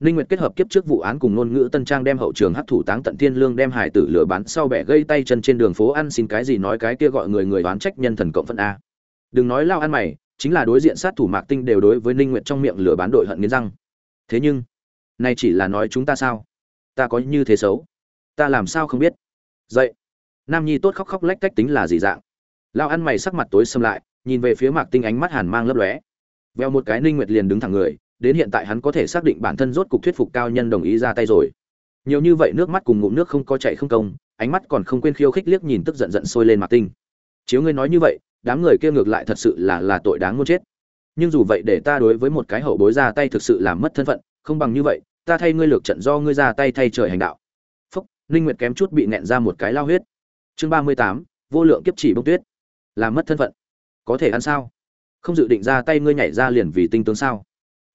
Ninh Nguyệt kết hợp kiếp trước vụ án cùng ngôn ngữ tân trang đem hậu trường hấp thủ táng tận thiên lương đem hải tử lừa bán sau bẻ gây tay chân trên đường phố ăn xin cái gì nói cái kia gọi người người đoán trách nhân thần cộng phận a. Đừng nói lao ăn mày, chính là đối diện sát thủ Mạc Tinh đều đối với Ninh Nguyệt trong miệng lừa bán đội hận nghiến răng. Thế nhưng, này chỉ là nói chúng ta sao? Ta có như thế xấu? Ta làm sao không biết? Dậy. Nam Nhi tốt khóc khóc lách cách tính là gì dạng? Lao ăn mày sắc mặt tối xâm lại nhìn về phía mạc tinh ánh mắt hàn mang lấp lóe. Veo một cái ninh nguyệt liền đứng thẳng người đến hiện tại hắn có thể xác định bản thân rốt cục thuyết phục cao nhân đồng ý ra tay rồi. Nhiều như vậy nước mắt cùng ngụm nước không có chạy không công ánh mắt còn không quên khiêu khích liếc nhìn tức giận giận sôi lên mạc tinh. Chiếu ngươi nói như vậy đám người kia ngược lại thật sự là là tội đáng muốn chết. Nhưng dù vậy để ta đối với một cái hậu bối ra tay thực sự làm mất thân phận không bằng như vậy ta thay ngươi lược trận do ngươi ra tay thay trời hành đạo. Phúc ninh nguyệt kém chút bị nẹn ra một cái lao huyết. Chương 38, vô lượng kiếp chỉ bông tuyết làm mất thân phận. Có thể ăn sao? Không dự định ra tay ngươi nhảy ra liền vì tinh tướng sao?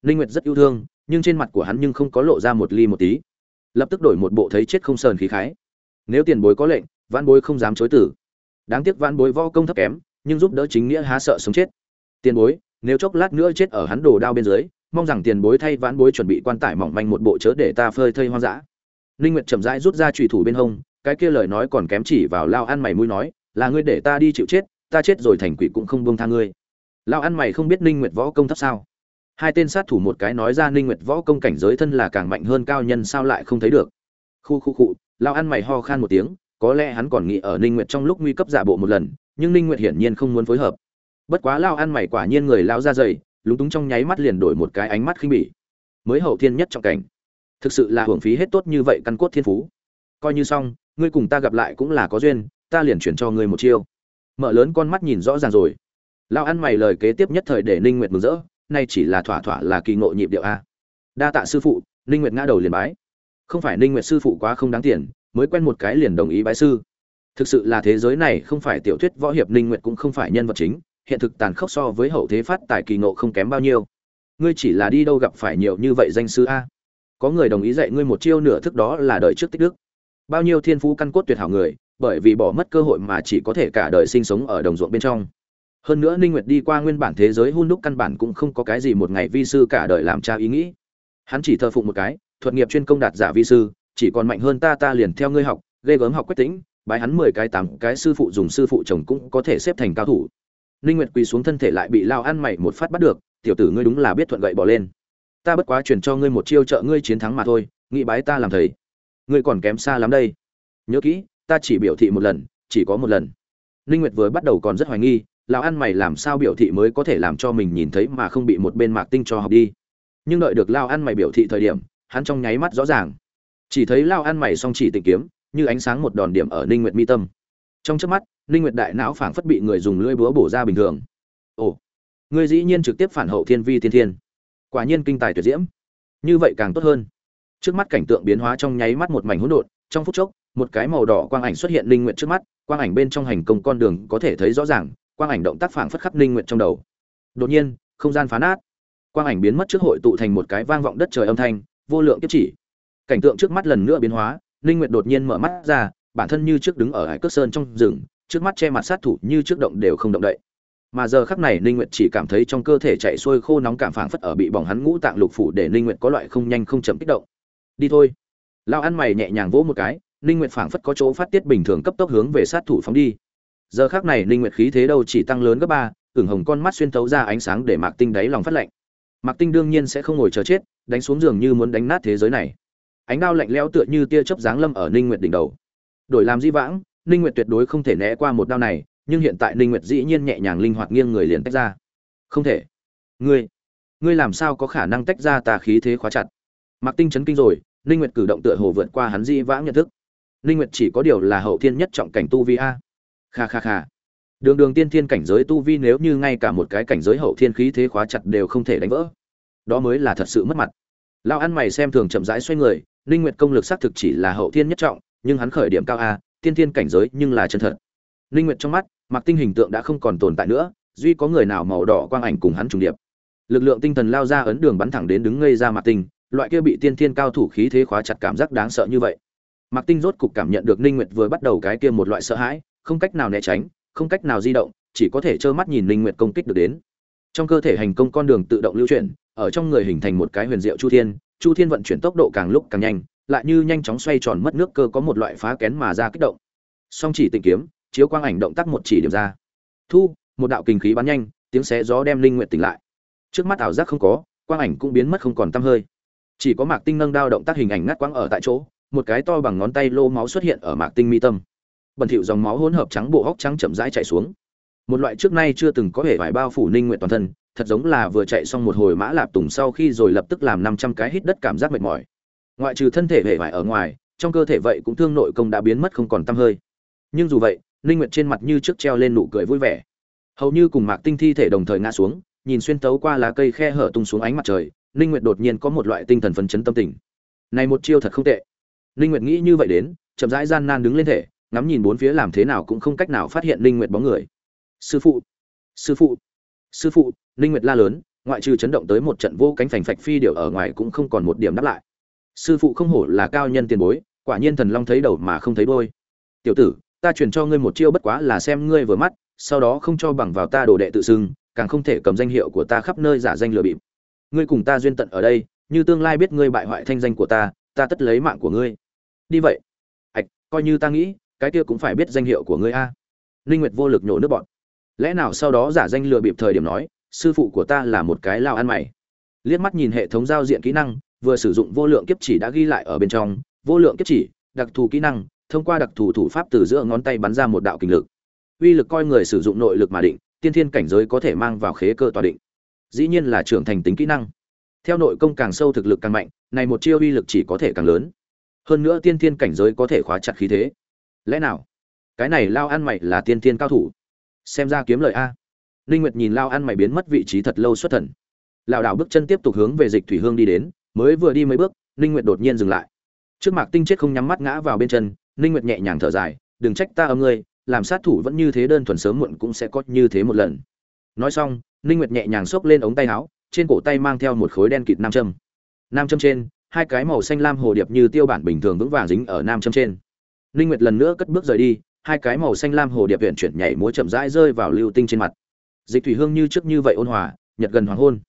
Ninh nguyệt rất yêu thương, nhưng trên mặt của hắn nhưng không có lộ ra một ly một tí. Lập tức đổi một bộ thấy chết không sờn khí khái. Nếu tiền bối có lệnh, vãn bối không dám chối tử. Đáng tiếc vãn bối võ công thấp kém, nhưng giúp đỡ chính nghĩa há sợ sống chết. Tiền bối, nếu chốc lát nữa chết ở hắn đồ đao bên dưới, mong rằng tiền bối thay vãn bối chuẩn bị quan tải mỏng manh một bộ chớ để ta phơi thây hoang dã. Ninh nguyệt chậm rãi rút ra trùy thủ bên hông, cái kia lời nói còn kém chỉ vào lao ăn mày mũi nói, là ngươi để ta đi chịu chết ta chết rồi thành quỷ cũng không buông tha ngươi. Lão ăn mày không biết ninh nguyệt võ công thấp sao. Hai tên sát thủ một cái nói ra ninh nguyệt võ công cảnh giới thân là càng mạnh hơn cao nhân sao lại không thấy được. Khu khu khụ, lão ăn mày ho khan một tiếng có lẽ hắn còn nghĩ ở ninh nguyệt trong lúc nguy cấp giả bộ một lần nhưng ninh nguyệt hiển nhiên không muốn phối hợp. Bất quá lão ăn mày quả nhiên người lão ra dày lúng túng trong nháy mắt liền đổi một cái ánh mắt khinh bỉ. Mới hậu thiên nhất trọng cảnh. Thực sự là hưởng phí hết tốt như vậy căn cốt thiên phú. Coi như xong ngươi cùng ta gặp lại cũng là có duyên ta liền chuyển cho ngươi một chiêu mở lớn con mắt nhìn rõ ràng rồi. Lao ăn mày lời kế tiếp nhất thời để ninh nguyệt mừng rỡ, nay chỉ là thỏa thỏa là kỳ ngộ nhịp điệu a. Đa tạ sư phụ, ninh nguyệt ngã đầu liền bái. Không phải ninh nguyệt sư phụ quá không đáng tiền, mới quen một cái liền đồng ý bái sư. Thực sự là thế giới này không phải tiểu thuyết võ hiệp ninh nguyệt cũng không phải nhân vật chính, hiện thực tàn khốc so với hậu thế phát tài kỳ ngộ không kém bao nhiêu. Ngươi chỉ là đi đâu gặp phải nhiều như vậy danh sư a? Có người đồng ý dạy ngươi một chiêu nửa thức đó là đợi trước tích đức. Bao nhiêu thiên phú căn cốt tuyệt hảo người bởi vì bỏ mất cơ hội mà chỉ có thể cả đời sinh sống ở đồng ruộng bên trong. Hơn nữa ninh nguyệt đi qua nguyên bản thế giới hun đúc căn bản cũng không có cái gì một ngày vi sư cả đời làm cha ý nghĩ. Hắn chỉ thờ phụng một cái, thuật nghiệp chuyên công đạt giả vi sư, chỉ còn mạnh hơn ta ta liền theo ngươi học, ghê gớm học quyết tĩnh, bái hắn mười cái tám cái sư phụ dùng sư phụ chồng cũng có thể xếp thành cao thủ. Ninh nguyệt quỳ xuống thân thể lại bị lao ăn mày một phát bắt được, tiểu tử ngươi đúng là biết thuận gậy bỏ lên. Ta bất quá truyền cho ngươi một chiêu trợ ngươi chiến thắng mà thôi, nghĩ bái ta làm thầy. Ngươi còn kém xa lắm đây. Nhớ kỹ ta chỉ biểu thị một lần, chỉ có một lần. Ninh nguyệt vừa bắt đầu còn rất hoài nghi, lão ăn mày làm sao biểu thị mới có thể làm cho mình nhìn thấy mà không bị một bên mạc tinh cho học đi. Nhưng đợi được lao ăn mày biểu thị thời điểm, hắn trong nháy mắt rõ ràng. Chỉ thấy lao ăn mày song chỉ tìm kiếm, như ánh sáng một đòn điểm ở ninh nguyệt mi tâm. Trong chớp mắt, ninh nguyệt đại não phảng phất bị người dùng lưỡi búa bổ ra bình thường. Ồ ngươi dĩ nhiên trực tiếp phản hậu thiên vi thiên thiên. Quả nhiên kinh tài tuyệt diễm. Như vậy càng tốt hơn. Trước mắt cảnh tượng biến hóa trong nháy mắt một mảnh hỗn độn, trong phút chốc một cái màu đỏ quang ảnh xuất hiện linh nguyện trước mắt, quang ảnh bên trong hành công con đường có thể thấy rõ ràng, quang ảnh động tác phảng phất khắp linh nguyện trong đầu. Đột nhiên, không gian phá nát. Quang ảnh biến mất trước hội tụ thành một cái vang vọng đất trời âm thanh, vô lượng kiếp chỉ. Cảnh tượng trước mắt lần nữa biến hóa linh nguyện đột nhiên mở mắt ra, bản thân như trước đứng ở hải cước sơn trong rừng, trước mắt che mặt sát thủ như trước động đều không động đậy. Mà giờ khắc này ninh nguyệt chỉ cảm thấy trong cơ thể chạy xuôi khô nóng cảm phảng phất ở bị bỏng hắn ngũ tạng lục phủ để ninh nguyệt có loại không nhanh không chậm kích động. Đi thôi. Lao ăn mày nhẹ nhàng vỗ một cái ninh nguyệt phảng phất có chỗ phát tiết bình thường cấp tốc hướng về sát thủ phóng đi. Giờ khắc này ninh nguyệt khí thế đâu chỉ tăng lớn gấp ba, ửng hồng con mắt xuyên thấu ra ánh sáng để mạc tinh đáy lòng phát lạnh. Mạc tinh đương nhiên sẽ không ngồi chờ chết, đánh xuống giường như muốn đánh nát thế giới này. Ánh đao lạnh lẽo tựa như tia chớp giáng lâm ở ninh nguyệt đỉnh đầu. Đổi làm di vãng, ninh nguyệt tuyệt đối không thể né qua một đao này, nhưng hiện tại ninh nguyệt dĩ nhiên nhẹ nhàng linh hoạt nghiêng người liền tách ra. Không thể. Ngươi ngươi làm sao có khả năng tách ra tà khí thế khóa chặt? Mạc tinh chấn kinh rồi, ninh nguyệt cử động tựa hồ vượt qua hắn di vãng nhận thức ninh nguyệt chỉ có điều là hậu thiên nhất trọng cảnh tu vi a. Kha kha kha. Đường đường tiên thiên cảnh giới tu vi nếu như ngay cả một cái cảnh giới hậu thiên khí thế khóa chặt đều không thể đánh vỡ. Đó mới là thật sự mất mặt. Lão ăn mày xem thường chậm rãi xoay người, ninh nguyệt công lực xác thực chỉ là hậu thiên nhất trọng, nhưng hắn khởi điểm cao a, tiên thiên cảnh giới nhưng là chân thật. Ninh nguyệt trong mắt, mặc tinh hình tượng đã không còn tồn tại nữa, duy có người nào màu đỏ quang ảnh cùng hắn trùng điệp. Lực lượng tinh thần lao ra ấn đường bắn thẳng đến đứng ngây ra mặt tinh, loại kia bị tiên thiên cao thủ khí thế khóa chặt cảm giác đáng sợ như vậy. Mạc tinh rốt cục cảm nhận được ninh nguyệt vừa bắt đầu cái kia một loại sợ hãi, không cách nào né tránh, không cách nào di động, chỉ có thể trơ mắt nhìn ninh nguyệt công kích được đến. Trong cơ thể hành công con đường tự động lưu chuyển, ở trong người hình thành một cái huyền diệu chu thiên chu thiên vận chuyển tốc độ càng lúc càng nhanh, lại như nhanh chóng xoay tròn mất nước cơ có một loại phá kén mà ra kích động. Song chỉ tình kiếm, chiếu quang ảnh động tác một chỉ điểm ra. Thu, một đạo kinh khí bắn nhanh, tiếng xé gió đem linh Nguyệt tỉnh lại. Trước mắt ảo giác không có, quang ảnh cũng biến mất không còn tăm hơi. Chỉ có mạc tinh nâng đao động tác hình ảnh ngắt quãng ở tại chỗ một cái to bằng ngón tay lô máu xuất hiện ở mạc tinh mi tâm. Bẩn thỉu dòng máu hỗn hợp trắng bộ hốc trắng chậm rãi chảy xuống. Một loại trước nay chưa từng có thể vải bao phủ ninh nguyện toàn thân, thật giống là vừa chạy xong một hồi mã lạp tùng sau khi rồi lập tức làm năm trăm cái hít đất cảm giác mệt mỏi. Ngoại trừ thân thể hệ vải ở ngoài, trong cơ thể vậy cũng thương nội công đã biến mất không còn tăm hơi. Nhưng dù vậy, ninh nguyệt trên mặt như trước treo lên nụ cười vui vẻ. Hầu như cùng mạc tinh thi thể đồng thời ngã xuống, nhìn xuyên tấu qua lá cây khe hở tung xuống ánh mặt trời, ninh nguyệt đột nhiên có một loại tinh thần phấn chấn tâm tình. Này một chiêu thật không tệ ninh nguyệt nghĩ như vậy đến, chậm rãi gian nan đứng lên thể, ngắm nhìn bốn phía làm thế nào cũng không cách nào phát hiện ninh nguyệt bóng người. Sư phụ sư phụ sư phụ ninh nguyệt la lớn, ngoại trừ chấn động tới một trận vô cánh phành phạch phi điểu ở ngoài cũng không còn một điểm đáp lại. Sư phụ không hổ là cao nhân tiền bối, quả nhiên thần long thấy đầu mà không thấy đuôi. tiểu tử, ta truyền cho ngươi một chiêu bất quá là xem ngươi vừa mắt, sau đó không cho bằng vào ta đồ đệ tự xưng, càng không thể cầm danh hiệu của ta khắp nơi giả danh lừa bịp. Ngươi cùng ta duyên tận ở đây, như tương lai biết ngươi bại hoại thanh danh của ta ta tất lấy mạng của ngươi đi vậy. Ạch, coi như ta nghĩ, cái kia cũng phải biết danh hiệu của ngươi a. Linh nguyệt vô lực nhổ nước bọn lẽ nào sau đó giả danh lừa bịp thời điểm nói, sư phụ của ta là một cái lao ăn mày. Liếc mắt nhìn hệ thống giao diện kỹ năng, vừa sử dụng vô lượng kiếp chỉ đã ghi lại ở bên trong. Vô lượng kiếp chỉ, đặc thù kỹ năng, thông qua đặc thù thủ pháp từ giữa ngón tay bắn ra một đạo kinh lực. Uy lực coi người sử dụng nội lực mà định, tiên thiên cảnh giới có thể mang vào khế cơ tòa định. Dĩ nhiên là trưởng thành tính kỹ năng. Theo nội công càng sâu thực lực càng mạnh, này một chiêu uy lực chỉ có thể càng lớn hơn nữa tiên thiên cảnh giới có thể khóa chặt khí thế. Lẽ nào? Cái này lao ăn mày là tiên thiên cao thủ? Xem ra kiếm lời a. Linh nguyệt nhìn lao ăn mày biến mất vị trí thật lâu xuất thần. Lão đảo bước chân tiếp tục hướng về dịch thủy hương đi đến, mới vừa đi mấy bước, linh nguyệt đột nhiên dừng lại. Trước mạc tinh chết không nhắm mắt ngã vào bên chân ninh nguyệt nhẹ nhàng thở dài, đừng trách ta âm ngươi, làm sát thủ vẫn như thế đơn thuần sớm muộn cũng sẽ có như thế một lần. Nói xong ninh nguyệt nhẹ nhàng xốc lên ống tay áo, trên cổ tay mang theo một khối đen kịt nam châm. Nam châm trên hai cái màu xanh lam hồ điệp như tiêu bản bình thường vững vàng dính ở nam châm trên. Linh nguyệt lần nữa cất bước rời đi, hai cái màu xanh lam hồ điệp viện chuyển nhảy múa chậm rãi rơi vào lưu tinh trên mặt. Dịch thủy hương như trước như vậy ôn hòa, nhật gần hoàng hôn.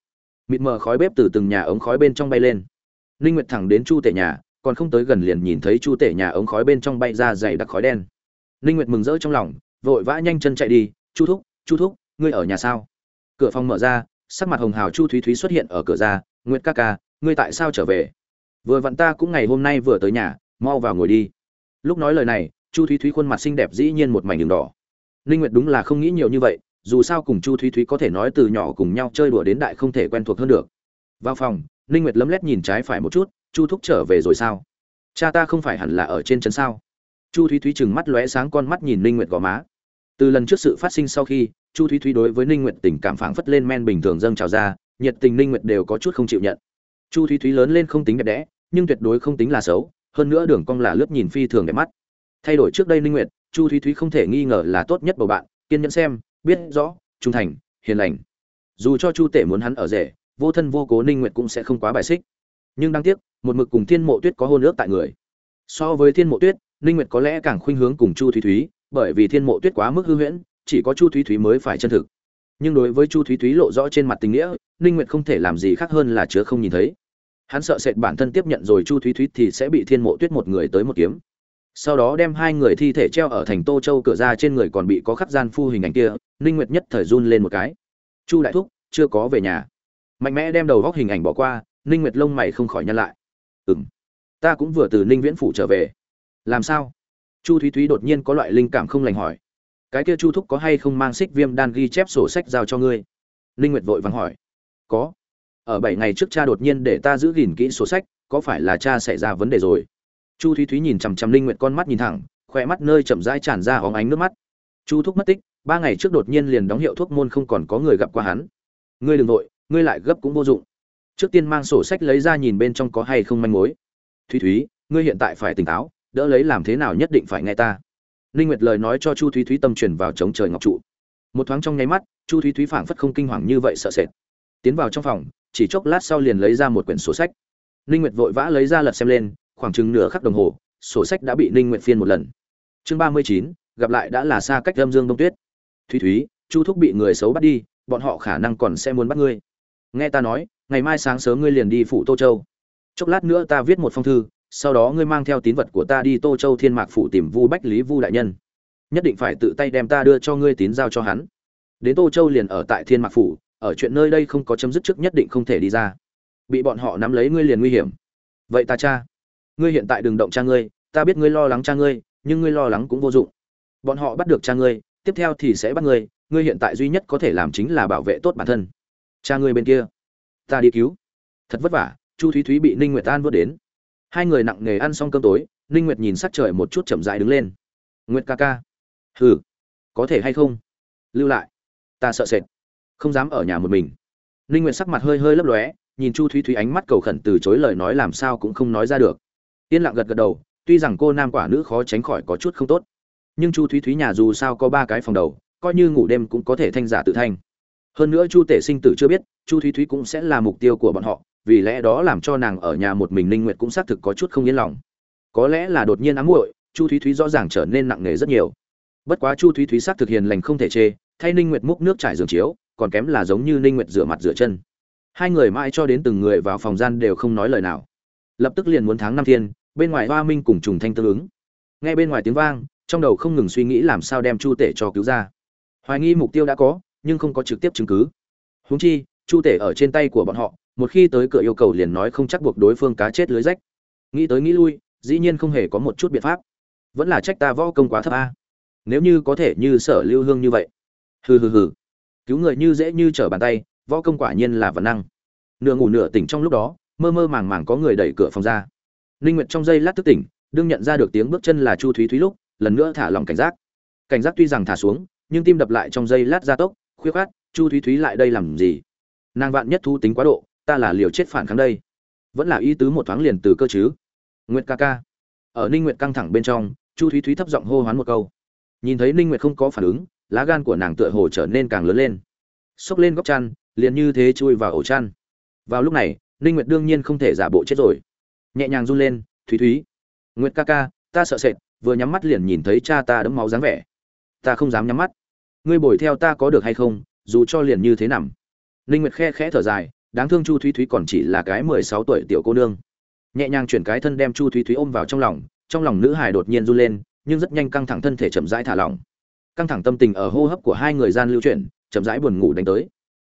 Mịt mờ khói bếp từ từng nhà ống khói bên trong bay lên. Linh nguyệt thẳng đến chu tể nhà, còn không tới gần liền nhìn thấy chu tể nhà ống khói bên trong bay ra dày đặc khói đen. Linh nguyệt mừng rỡ trong lòng, vội vã nhanh chân chạy đi, chu thúc chu thúc, ngươi ở nhà sao? Cửa phòng mở ra, sắc mặt hồng hào chu thúy thúy xuất hiện ở cửa ra, nguyệt ca ca, ngươi tại sao trở về? Vừa vặn ta cũng ngày hôm nay vừa tới nhà, mau vào ngồi đi. Lúc nói lời này, chu thúy thúy khuôn mặt xinh đẹp dĩ nhiên một mảnh đường đỏ. Ninh nguyệt đúng là không nghĩ nhiều như vậy, dù sao cùng chu thúy thúy có thể nói từ nhỏ cùng nhau chơi đùa đến đại không thể quen thuộc hơn được. Vào phòng, ninh nguyệt lấm lét nhìn trái phải một chút, chu thúc trở về rồi sao? Cha ta không phải hẳn là ở trên trấn sao? Chu thúy thúy chừng mắt lóe sáng con mắt nhìn ninh nguyệt gò má. Từ lần trước sự phát sinh sau khi, chu thúy thúy đối với ninh nguyệt tình cảm phảng phất lên men bình thường dâng trào ra, nhiệt tình ninh nguyệt đều có chút không chịu nhận chu thúy thúy lớn lên không tính đẹp đẽ, nhưng tuyệt đối không tính là xấu, hơn nữa đường cong là lướt nhìn phi thường đẹp mắt. Thay đổi trước đây ninh nguyệt, chu thúy thúy không thể nghi ngờ là tốt nhất bầu bạn, kiên nhẫn xem, biết rõ, trung thành, hiền lành. Dù cho chu tể muốn hắn ở rể, vô thân vô cố ninh nguyệt cũng sẽ không quá bài xích. Nhưng đáng tiếc, một mực cùng thiên mộ tuyết có hôn ước tại người. So với thiên mộ tuyết, ninh nguyệt có lẽ càng khuynh hướng cùng chu thúy thúy, bởi vì thiên mộ tuyết quá mức hư huyễn, chỉ có chu thúy thúy mới phải chân thực nhưng đối với chu thúy thúy lộ rõ trên mặt tình nghĩa, ninh nguyệt không thể làm gì khác hơn là chứa không nhìn thấy. Hắn sợ sệt bản thân tiếp nhận rồi chu thúy thúy thì sẽ bị thiên mộ tuyết một người tới một kiếm. Sau đó đem hai người thi thể treo ở thành tô châu cửa ra trên người còn bị có khắc gian phu hình ảnh kia, ninh nguyệt nhất thời run lên một cái. Chu đại thúc, chưa có về nhà. Mạnh mẽ đem đầu góc hình ảnh bỏ qua, ninh nguyệt lông mày không khỏi nhăn lại. Ừm, ta cũng vừa từ ninh viễn phủ trở về. Làm sao? Chu thúy thúy đột nhiên có loại linh cảm không lành hỏi cái kia chu thúc có hay không mang xích viêm đan ghi chép sổ sách giao cho ngươi? Ninh nguyệt vội vàng hỏi. Có. Ở bảy ngày trước cha đột nhiên để ta giữ gìn kỹ sổ sách, có phải là cha xảy ra vấn đề rồi? Chu thúy thúy nhìn chằm chằm linh nguyệt con mắt nhìn thẳng khỏe mắt nơi chậm rãi tràn ra óng ánh nước mắt. Chu thúc mất tích, ba ngày trước đột nhiên liền đóng hiệu thuốc môn không còn có người gặp qua hắn. Ngươi đừng vội, ngươi lại gấp cũng vô dụng. Trước tiên mang sổ sách lấy ra nhìn bên trong có hay không manh mối. Thúy thúy, ngươi hiện tại phải tỉnh táo, đỡ lấy làm thế nào nhất định phải nghe ta ninh nguyệt lời nói cho chu thúy thúy tâm truyền vào chống trời ngọc trụ. Một thoáng trong nháy mắt chu thúy thúy phảng phất không kinh hoàng như vậy sợ sệt. Tiến vào trong phòng chỉ chốc lát sau liền lấy ra một quyển sổ sách. Ninh nguyệt vội vã lấy ra lật xem lên khoảng chừng nửa khắc đồng hồ sổ sách đã bị ninh nguyệt phiên một lần. Chương 39, gặp lại đã là xa cách âm dương đông tuyết. Thúy thúy chu thúc bị người xấu bắt đi bọn họ khả năng còn sẽ muốn bắt ngươi. Nghe ta nói ngày mai sáng sớm ngươi liền đi phủ tô châu. Chốc lát nữa ta viết một phong thư sau đó ngươi mang theo tín vật của ta đi tô châu thiên mạc phủ tìm vu bách lý vu đại nhân. Nhất định phải tự tay đem ta đưa cho ngươi tín giao cho hắn. Đến tô châu liền ở tại thiên mạc phủ, ở chuyện nơi đây không có chấm dứt trước nhất định không thể đi ra. Bị bọn họ nắm lấy ngươi liền nguy hiểm. Vậy ta cha, ngươi hiện tại đừng động cha ngươi, ta biết ngươi lo lắng cha ngươi, nhưng ngươi lo lắng cũng vô dụng. Bọn họ bắt được cha ngươi, tiếp theo thì sẽ bắt ngươi ngươi hiện tại duy nhất có thể làm chính là bảo vệ tốt bản thân. Cha ngươi bên kia, ta đi cứu. Thật vất vả, chu thúy thúy bị ninh nguyệt an vớt đến hai người nặng nghề ăn xong cơm tối, ninh nguyệt nhìn sắc trời một chút chậm rãi đứng lên. Nguyệt ca ca. Hừ, có thể hay không? Lưu lại, ta sợ sệt, không dám ở nhà một mình. Ninh nguyệt sắc mặt hơi hơi lấp lóe, nhìn chu thúy thúy ánh mắt cầu khẩn từ chối lời nói làm sao cũng không nói ra được. Yên lặng gật gật đầu, tuy rằng cô nam quả nữ khó tránh khỏi có chút không tốt, nhưng chu thúy thúy nhà dù sao có ba cái phòng đầu, coi như ngủ đêm cũng có thể thanh giả tự thanh. Hơn nữa chu tể sinh tử chưa biết, chu thúy thúy cũng sẽ là mục tiêu của bọn họ vì lẽ đó làm cho nàng ở nhà một mình ninh nguyệt cũng xác thực có chút không yên lòng. Có lẽ là đột nhiên ám muội, chu thúy thúy rõ ràng trở nên nặng nề rất nhiều. Bất quá chu thúy thúy xác thực hiền lành không thể chê, thay ninh nguyệt múc nước trải giường chiếu, còn kém là giống như ninh nguyệt rửa mặt rửa chân. Hai người mãi cho đến từng người vào phòng gian đều không nói lời nào. Lập tức liền muốn tháng năm thiên, bên ngoài hoa minh cùng trùng thanh tương ứng. Nghe bên ngoài tiếng vang, trong đầu không ngừng suy nghĩ làm sao đem chu tể cho cứu ra. Hoài nghi mục tiêu đã có, nhưng không có trực tiếp chứng cứ. Huống chi chu tể ở trên tay của bọn họ, một khi tới cửa yêu cầu liền nói không chắc buộc đối phương cá chết lưới rách. Nghĩ tới nghĩ lui, dĩ nhiên không hề có một chút biện pháp. Vẫn là trách ta võ công quá thấp a. Nếu như có thể như sở lưu hương như vậy. Hừ hừ hừ. Cứu người như dễ như trở bàn tay, võ công quả nhiên là vật năng. Nửa ngủ nửa tỉnh trong lúc đó, mơ mơ màng màng có người đẩy cửa phòng ra. Ninh nguyệt trong giây lát thức tỉnh, đương nhận ra được tiếng bước chân là chu thúy thúy lúc, lần nữa thả lòng cảnh giác. Cảnh giác tuy rằng thả xuống, nhưng tim đập lại trong giây lát gia tốc, khuyết khát, chu thúy thúy lại đây làm gì? Nàng vạn nhất thu tính quá độ, ta là liều chết phản kháng đây. Vẫn là ý tứ một thoáng liền từ cơ chứ. Nguyệt ca ca. Ở ninh nguyệt căng thẳng bên trong, chu thúy thúy thấp giọng hô hoán một câu. Nhìn thấy ninh nguyệt không có phản ứng, lá gan của nàng tựa hồ trở nên càng lớn lên. Xốc lên góc chăn, liền như thế chui vào ổ chăn. Vào lúc này, ninh nguyệt đương nhiên không thể giả bộ chết rồi. Nhẹ nhàng run lên, thúy thúy, nguyệt ca ca, ta sợ sệt, vừa nhắm mắt liền nhìn thấy cha ta đẫm máu dáng vẻ. Ta không dám nhắm mắt. Ngươi bồi theo ta có được hay không, dù cho liền như thế nằm ninh nguyệt khe khẽ thở dài, đáng thương chu thúy thúy còn chỉ là cái 16 tuổi tiểu cô nương. Nhẹ nhàng chuyển cái thân đem chu thúy thúy ôm vào trong lòng trong lòng nữ hài đột nhiên run lên, nhưng rất nhanh căng thẳng thân thể chậm rãi thả lỏng. Căng thẳng tâm tình ở hô hấp của hai người gian lưu chuyển, chậm rãi buồn ngủ đánh tới.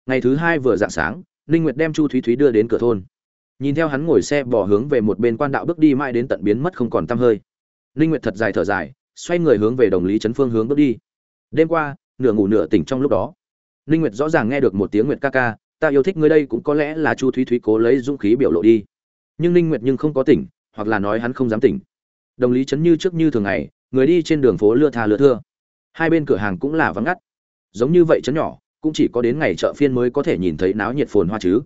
Ngày thứ hai vừa dạng sáng ninh nguyệt đem chu thúy thúy đưa đến cửa thôn. Nhìn theo hắn ngồi xe bỏ hướng về một bên quan đạo bước đi mãi đến tận biến mất không còn tăm hơi. Ninh nguyệt thật dài thở dài, xoay người hướng về đồng lý trấn phương hướng bước đi. Đêm qua, nửa ngủ nửa tỉnh trong lúc đó ninh nguyệt rõ ràng nghe được một tiếng nguyệt ca ca, ta yêu thích ngươi đây cũng có lẽ là chu thúy thúy cố lấy dũng khí biểu lộ đi. Nhưng ninh nguyệt nhưng không có tỉnh, hoặc là nói hắn không dám tỉnh. Đồng lý chấn như trước như thường ngày, người đi trên đường phố lưa tha lưa thưa. Hai bên cửa hàng cũng là vắng ngắt. Giống như vậy chấn nhỏ, cũng chỉ có đến ngày chợ phiên mới có thể nhìn thấy náo nhiệt phồn hoa chứ.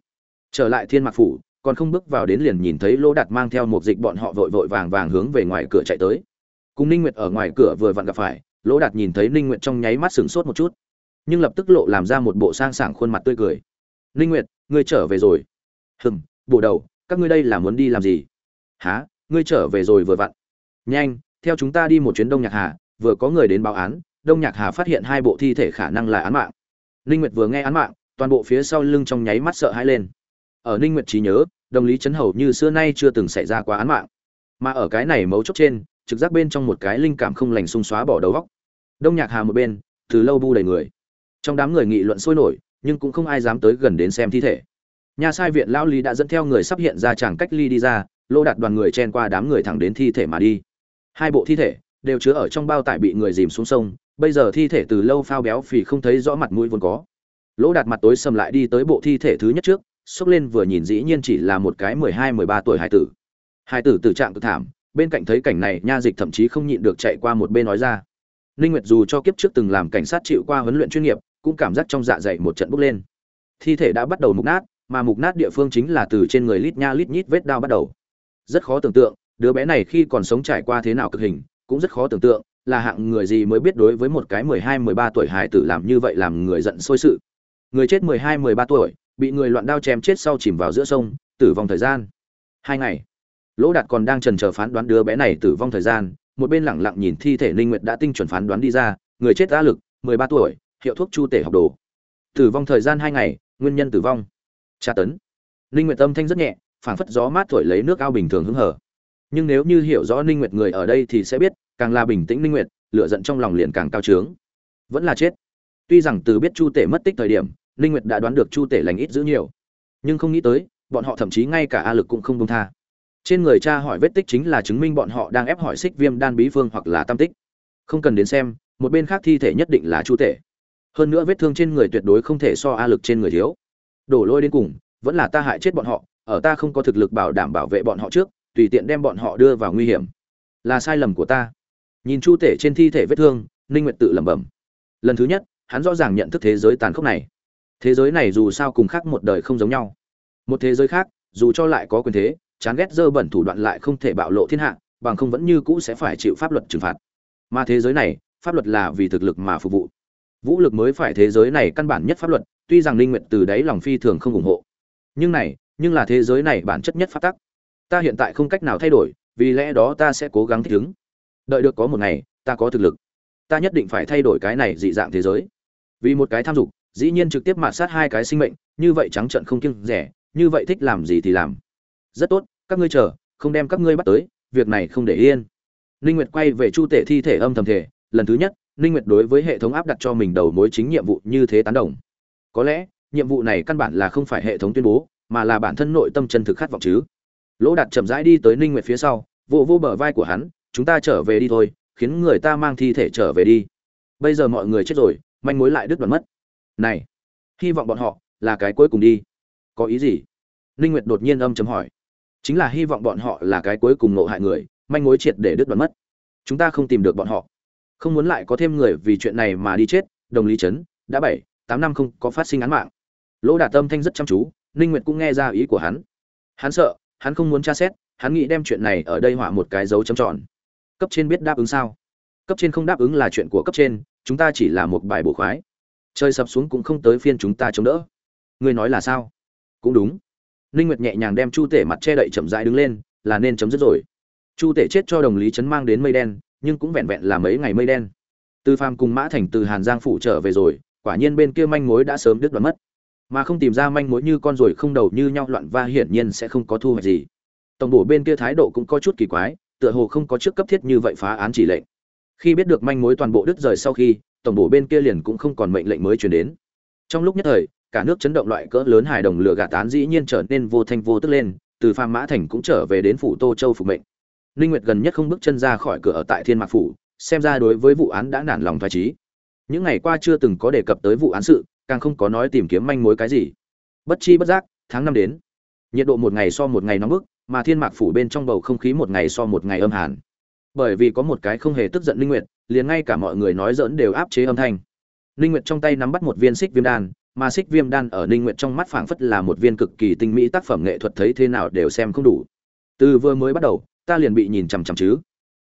Trở lại thiên mạc phủ, còn không bước vào đến liền nhìn thấy lỗ đạt mang theo một dịch bọn họ vội vội vàng vàng hướng về ngoài cửa chạy tới. Cùng ninh nguyệt ở ngoài cửa vừa vặn gặp phải lỗ đạt nhìn thấy ninh nguyệt trong nháy mắt sửng sốt một chút nhưng lập tức lộ làm ra một bộ sang sảng khuôn mặt tươi cười. Ninh nguyệt, ngươi trở về rồi. Hừm bộ đầu, các ngươi đây là muốn đi làm gì? Há ngươi trở về rồi vừa vặn. Nhanh, theo chúng ta đi một chuyến đông nhạc hà, vừa có người đến báo án, đông nhạc hà phát hiện hai bộ thi thể khả năng là án mạng. Ninh nguyệt vừa nghe án mạng, toàn bộ phía sau lưng trong nháy mắt sợ hãi lên. Ở ninh nguyệt trí nhớ, đồng lý chấn hầu như xưa nay chưa từng xảy ra quá án mạng. Mà ở cái này mấu chốt trên, trực giác bên trong một cái linh cảm không lành xung xóa bỏ đầu góc đông nhạc hà một bên, từ lâu bu đầy người trong đám người nghị luận sôi nổi, nhưng cũng không ai dám tới gần đến xem thi thể. Nhà sai viện lão lý đã dẫn theo người sắp hiện ra chàng cách ly đi ra, lô đặt đoàn người chen qua đám người thẳng đến thi thể mà đi. Hai bộ thi thể đều chứa ở trong bao tải bị người dìm xuống sông, bây giờ thi thể từ lâu phao béo phì không thấy rõ mặt mũi vốn có. Lỗ đạt mặt tối sầm lại đi tới bộ thi thể thứ nhất trước, xốc lên vừa nhìn dĩ nhiên chỉ là một cái mười hai, mười ba tuổi hải tử. Hải tử tử trạng cực thảm, bên cạnh thấy cảnh này, nha dịch thậm chí không nhịn được chạy qua một bên nói ra ninh nguyệt dù cho kiếp trước từng làm cảnh sát chịu qua huấn luyện chuyên nghiệp, cũng cảm giác trong dạ dày một trận bốc lên. Thi thể đã bắt đầu mục nát, mà mục nát địa phương chính là từ trên người lít nha lít nhít vết đao bắt đầu. Rất khó tưởng tượng, đứa bé này khi còn sống trải qua thế nào cực hình, cũng rất khó tưởng tượng là hạng người gì mới biết đối với một cái mười hai, mười ba tuổi hài tử làm như vậy làm người giận sôi sự. Người chết mười hai, mười ba tuổi, bị người loạn đao chém chết sau chìm vào giữa sông, tử vong thời gian. Hai ngày. Lỗ đạt còn đang trần chờ phán đoán đứa bé này tử vong thời gian một bên lẳng lặng nhìn thi thể ninh nguyệt đã tinh chuẩn phán đoán đi ra, người chết đã lực, mười ba tuổi, hiệu thuốc chu tể học đồ. Tử vong thời gian hai ngày, nguyên nhân tử vong. Tra tấn. Ninh nguyệt tâm thanh rất nhẹ, phảng phất gió mát thổi lấy nước ao bình thường hứng hở. Nhưng nếu như hiểu rõ ninh nguyệt người ở đây thì sẽ biết, càng là bình tĩnh ninh nguyệt, lửa giận trong lòng liền càng cao trướng. Vẫn là chết. Tuy rằng từ biết chu tể mất tích thời điểm, ninh nguyệt đã đoán được chu tể lành ít dữ nhiều. Nhưng không nghĩ tới, bọn họ thậm chí ngay cả a lực cũng không buông tha trên người cha hỏi vết tích chính là chứng minh bọn họ đang ép hỏi xích viêm đan bí phương hoặc là tam tích. Không cần đến xem, một bên khác thi thể nhất định là chu tể. Hơn nữa vết thương trên người tuyệt đối không thể so a lực trên người thiếu. Đổ lôi đến cùng, vẫn là ta hại chết bọn họ, ở ta không có thực lực bảo đảm bảo vệ bọn họ trước, tùy tiện đem bọn họ đưa vào nguy hiểm. Là sai lầm của ta. Nhìn chu tể trên thi thể vết thương, ninh nguyệt tự lẩm bẩm. Lần thứ nhất, hắn rõ ràng nhận thức thế giới tàn khốc này. Thế giới này dù sao cùng khác một đời không giống nhau. Một thế giới khác, dù cho lại có quyền thế chán ghét dơ bẩn thủ đoạn lại không thể bạo lộ thiên hạ, bằng không vẫn như cũ sẽ phải chịu pháp luật trừng phạt. Mà thế giới này, pháp luật là vì thực lực mà phục vụ. Vũ lực mới phải thế giới này căn bản nhất pháp luật, tuy rằng linh nguyện từ đáy lòng phi thường không ủng hộ. Nhưng này, nhưng là thế giới này bản chất nhất pháp tắc. Ta hiện tại không cách nào thay đổi, vì lẽ đó ta sẽ cố gắng thích ứng. Đợi được có một ngày, ta có thực lực. Ta nhất định phải thay đổi cái này dị dạng thế giới. Vì một cái tham dục, dĩ nhiên trực tiếp mạt sát hai cái sinh mệnh, như vậy trắng trận không kiêng rẻ, như vậy thích làm gì thì làm rất tốt, các ngươi chờ, không đem các ngươi bắt tới, việc này không để yên. Ninh nguyệt quay về chu tể thi thể âm thầm thể lần thứ nhất, ninh nguyệt đối với hệ thống áp đặt cho mình đầu mối chính nhiệm vụ như thế tán đồng. Có lẽ, nhiệm vụ này căn bản là không phải hệ thống tuyên bố, mà là bản thân nội tâm chân thực khát vọng chứ. Lỗ đạt chậm rãi đi tới ninh nguyệt phía sau, vỗ vỗ bờ vai của hắn, chúng ta trở về đi thôi, khiến người ta mang thi thể trở về đi. Bây giờ mọi người chết rồi, manh mối lại đứt đoạn mất. Này, hy vọng bọn họ là cái cuối cùng đi. Có ý gì? Ninh nguyệt đột nhiên âm chấm hỏi chính là hy vọng bọn họ là cái cuối cùng nộ hại người, manh mối triệt để đứt đoạn mất. Chúng ta không tìm được bọn họ. Không muốn lại có thêm người vì chuyện này mà đi chết, đồng lý chấn, đã bảy, tám năm không có phát sinh án mạng. Lỗ đạt tâm thanh rất chăm chú, ninh nguyệt cũng nghe ra ý của hắn. Hắn sợ, hắn không muốn tra xét, hắn nghĩ đem chuyện này ở đây họa một cái dấu chấm tròn. Cấp trên biết đáp ứng sao? Cấp trên không đáp ứng là chuyện của cấp trên, chúng ta chỉ là một bài bổ khoái. Chơi sập xuống cũng không tới phiên chúng ta chống đỡ. Ngươi nói là sao? Cũng đúng ninh nguyệt nhẹ nhàng đem chu tể mặt che đậy chậm rãi đứng lên, là nên chấm dứt rồi. Chu tể chết cho đồng lý chấn mang đến mây đen, nhưng cũng vẹn vẹn là mấy ngày mây đen. Từ phàm cùng mã thành từ hàn giang phủ trở về rồi, quả nhiên bên kia manh mối đã sớm đứt đoạn mất. Mà không tìm ra manh mối như con rồi không đầu như nhau loạn va hiển nhiên sẽ không có thu hoạch gì. Tổng bộ bên kia thái độ cũng có chút kỳ quái, tựa hồ không có trước cấp thiết như vậy phá án chỉ lệnh. Khi biết được manh mối toàn bộ đứt rời sau khi, tổng bộ bên kia liền cũng không còn mệnh lệnh mới truyền đến. Trong lúc nhất thời cả nước chấn động loại cỡ lớn hài đồng lửa gạt tán dĩ nhiên trở nên vô thanh vô tức lên, từ phàm mã thành cũng trở về đến phủ tô châu phục mệnh. Ninh nguyệt gần nhất không bước chân ra khỏi cửa ở tại thiên mạc phủ, xem ra đối với vụ án đã nản lòng thoái trí những ngày qua chưa từng có đề cập tới vụ án sự, càng không có nói tìm kiếm manh mối cái gì. Bất chi bất giác, tháng năm đến. Nhiệt độ một ngày so một ngày nóng bức, mà thiên mạc phủ bên trong bầu không khí một ngày so một ngày âm hàn. Bởi vì có một cái không hề tức giận linh nguyệt, liền ngay cả mọi người nói dỡn đều áp chế âm thanh. Linh nguyệt trong tay nắm bắt một viên xích viêm đan mà xích viêm đan ở linh nguyện trong mắt phảng phất là một viên cực kỳ tinh mỹ tác phẩm nghệ thuật thấy thế nào đều xem không đủ. Từ vừa mới bắt đầu, ta liền bị nhìn chằm chằm chứ.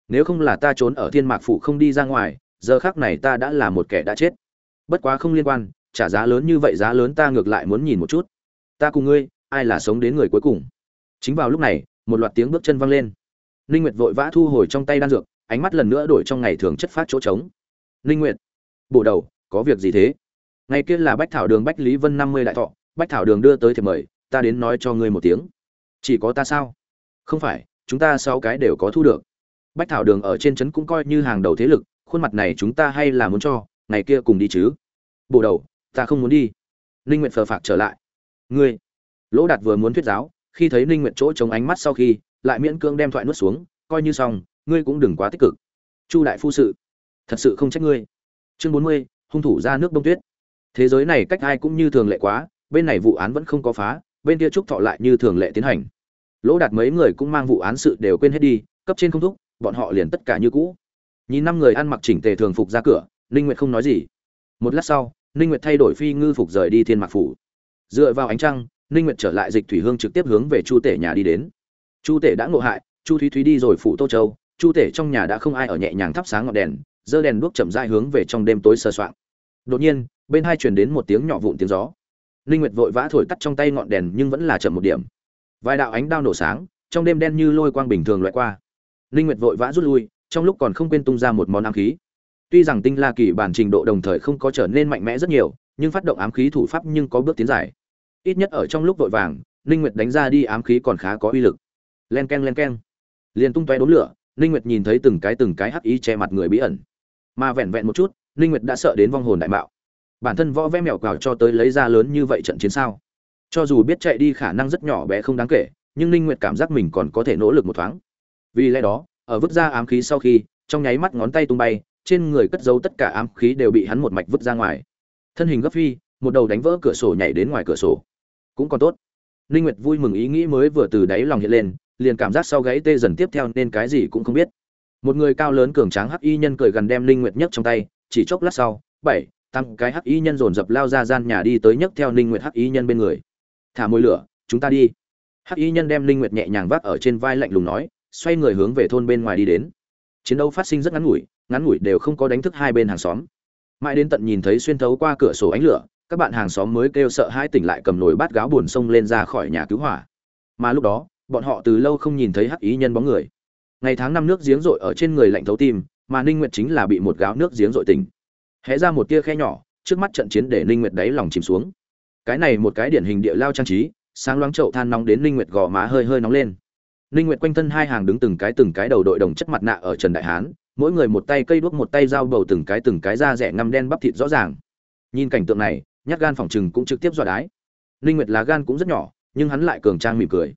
Nếu không là ta trốn ở thiên mạc phủ không đi ra ngoài, giờ khắc này ta đã là một kẻ đã chết. Bất quá không liên quan, trả giá lớn như vậy giá lớn ta ngược lại muốn nhìn một chút. Ta cùng ngươi, ai là sống đến người cuối cùng? Chính vào lúc này, một loạt tiếng bước chân vang lên. Ninh nguyệt vội vã thu hồi trong tay đan dược, ánh mắt lần nữa đổi trong ngày thường chất phát chỗ trống. Ninh nguyệt bộ đầu, có việc gì thế? Ngày kia là bách thảo đường bách lý vân năm mươi đại thọ bách thảo đường đưa tới thì mời ta đến nói cho ngươi một tiếng. Chỉ có ta sao? Không phải chúng ta sáu cái đều có thu được. Bách thảo đường ở trên trấn cũng coi như hàng đầu thế lực khuôn mặt này chúng ta hay là muốn cho ngày kia cùng đi chứ. Bộ đầu ta không muốn đi. Ninh nguyện phờ phạc trở lại. Ngươi lỗ đạt vừa muốn thuyết giáo khi thấy ninh nguyện chỗ chống ánh mắt sau khi lại miễn cưỡng đem thoại nuốt xuống coi như xong ngươi cũng đừng quá tích cực. Chu đại phu sự thật sự không trách ngươi. Chương 40, hung thủ ra nước đông tuyết thế giới này cách ai cũng như thường lệ quá, bên này vụ án vẫn không có phá, bên kia trúc thọ lại như thường lệ tiến hành. Lỗ đạt mấy người cũng mang vụ án sự đều quên hết đi, cấp trên không thúc, bọn họ liền tất cả như cũ. Nhìn năm người ăn mặc chỉnh tề thường phục ra cửa, ninh nguyệt không nói gì. Một lát sau, ninh nguyệt thay đổi phi ngư phục rời đi thiên mạc phủ. Dựa vào ánh trăng, ninh nguyệt trở lại dịch thủy hương trực tiếp hướng về chu tể nhà đi đến. Chu tể đã ngộ hại, chu thúy thúy đi rồi phủ tô châu, chu tể trong nhà đã không ai ở nhẹ nhàng thắp sáng ngọn đèn, dơ đèn đuốc chậm rãi hướng về trong đêm tối sơ soạn đột nhiên bên hai truyền đến một tiếng nhỏ vụn tiếng gió. Linh nguyệt vội vã thổi tắt trong tay ngọn đèn nhưng vẫn là chậm một điểm. Vài đạo ánh đao nổ sáng, trong đêm đen như lôi quang bình thường loại qua. Linh nguyệt vội vã rút lui, trong lúc còn không quên tung ra một món ám khí. Tuy rằng tinh la kỳ bản trình độ đồng thời không có trở nên mạnh mẽ rất nhiều, nhưng phát động ám khí thủ pháp nhưng có bước tiến dài. Ít nhất ở trong lúc vội vàng, Linh nguyệt đánh ra đi ám khí còn khá có uy lực. Len keng len keng. Liền tung tóe đốn lửa, Linh nguyệt nhìn thấy từng cái từng cái hắc ý che mặt người bí ẩn. Mà vẹn vẹn một chút, Linh nguyệt đã sợ đến vong hồn đại mạo bản thân võ vẽ mèo cào cho tới lấy ra lớn như vậy trận chiến sao? Cho dù biết chạy đi khả năng rất nhỏ bé không đáng kể, nhưng ninh nguyệt cảm giác mình còn có thể nỗ lực một thoáng. Vì lẽ đó, ở vứt ra ám khí sau khi, trong nháy mắt ngón tay tung bay, trên người cất giấu tất cả ám khí đều bị hắn một mạch vứt ra ngoài. Thân hình gấp phi, một đầu đánh vỡ cửa sổ nhảy đến ngoài cửa sổ. Cũng còn tốt. Ninh nguyệt vui mừng ý nghĩ mới vừa từ đáy lòng hiện lên, liền cảm giác sau gáy tê dần tiếp theo nên cái gì cũng không biết. Một người cao lớn cường tráng hắc y nhân cười gần đem ninh nguyệt nhấc trong tay, chỉ chốc lát sau, bảy tăng cái hắc y nhân dồn dập lao ra gian nhà đi tới nhấc theo ninh nguyệt hắc y nhân bên người. Thả môi lửa, chúng ta đi. Hắc y nhân đem ninh nguyệt nhẹ nhàng vác ở trên vai lạnh lùng nói, xoay người hướng về thôn bên ngoài đi đến. Chiến đấu phát sinh rất ngắn ngủi ngắn ngủi đều không có đánh thức hai bên hàng xóm. Mãi đến tận nhìn thấy xuyên thấu qua cửa sổ ánh lửa, các bạn hàng xóm mới kêu sợ hai tỉnh lại cầm nồi bát gáo buồn sông lên ra khỏi nhà cứu hỏa. Mà lúc đó, bọn họ từ lâu không nhìn thấy hắc ý nhân bóng người. Ngày tháng năm nước giếng rội ở trên người lạnh thấu tim, mà ninh nguyệt chính là bị một gáo nước giếng rội tỉnh hé ra một tia khe nhỏ, trước mắt trận chiến để ninh nguyệt đáy lòng chìm xuống. Cái này một cái điển hình địa lao trang trí, sáng loáng chậu than nóng đến ninh nguyệt gò má hơi hơi nóng lên. Ninh nguyệt quanh thân hai hàng đứng từng cái từng cái đầu đội đồng chất mặt nạ ở trần đại hán, mỗi người một tay cây đuốc một tay dao bầu từng cái từng cái da rẻ ngăm đen bắp thịt rõ ràng. Nhìn cảnh tượng này, nhát gan phòng trừng cũng trực tiếp dọa đái. Ninh nguyệt lá gan cũng rất nhỏ, nhưng hắn lại cường trang mỉm cười.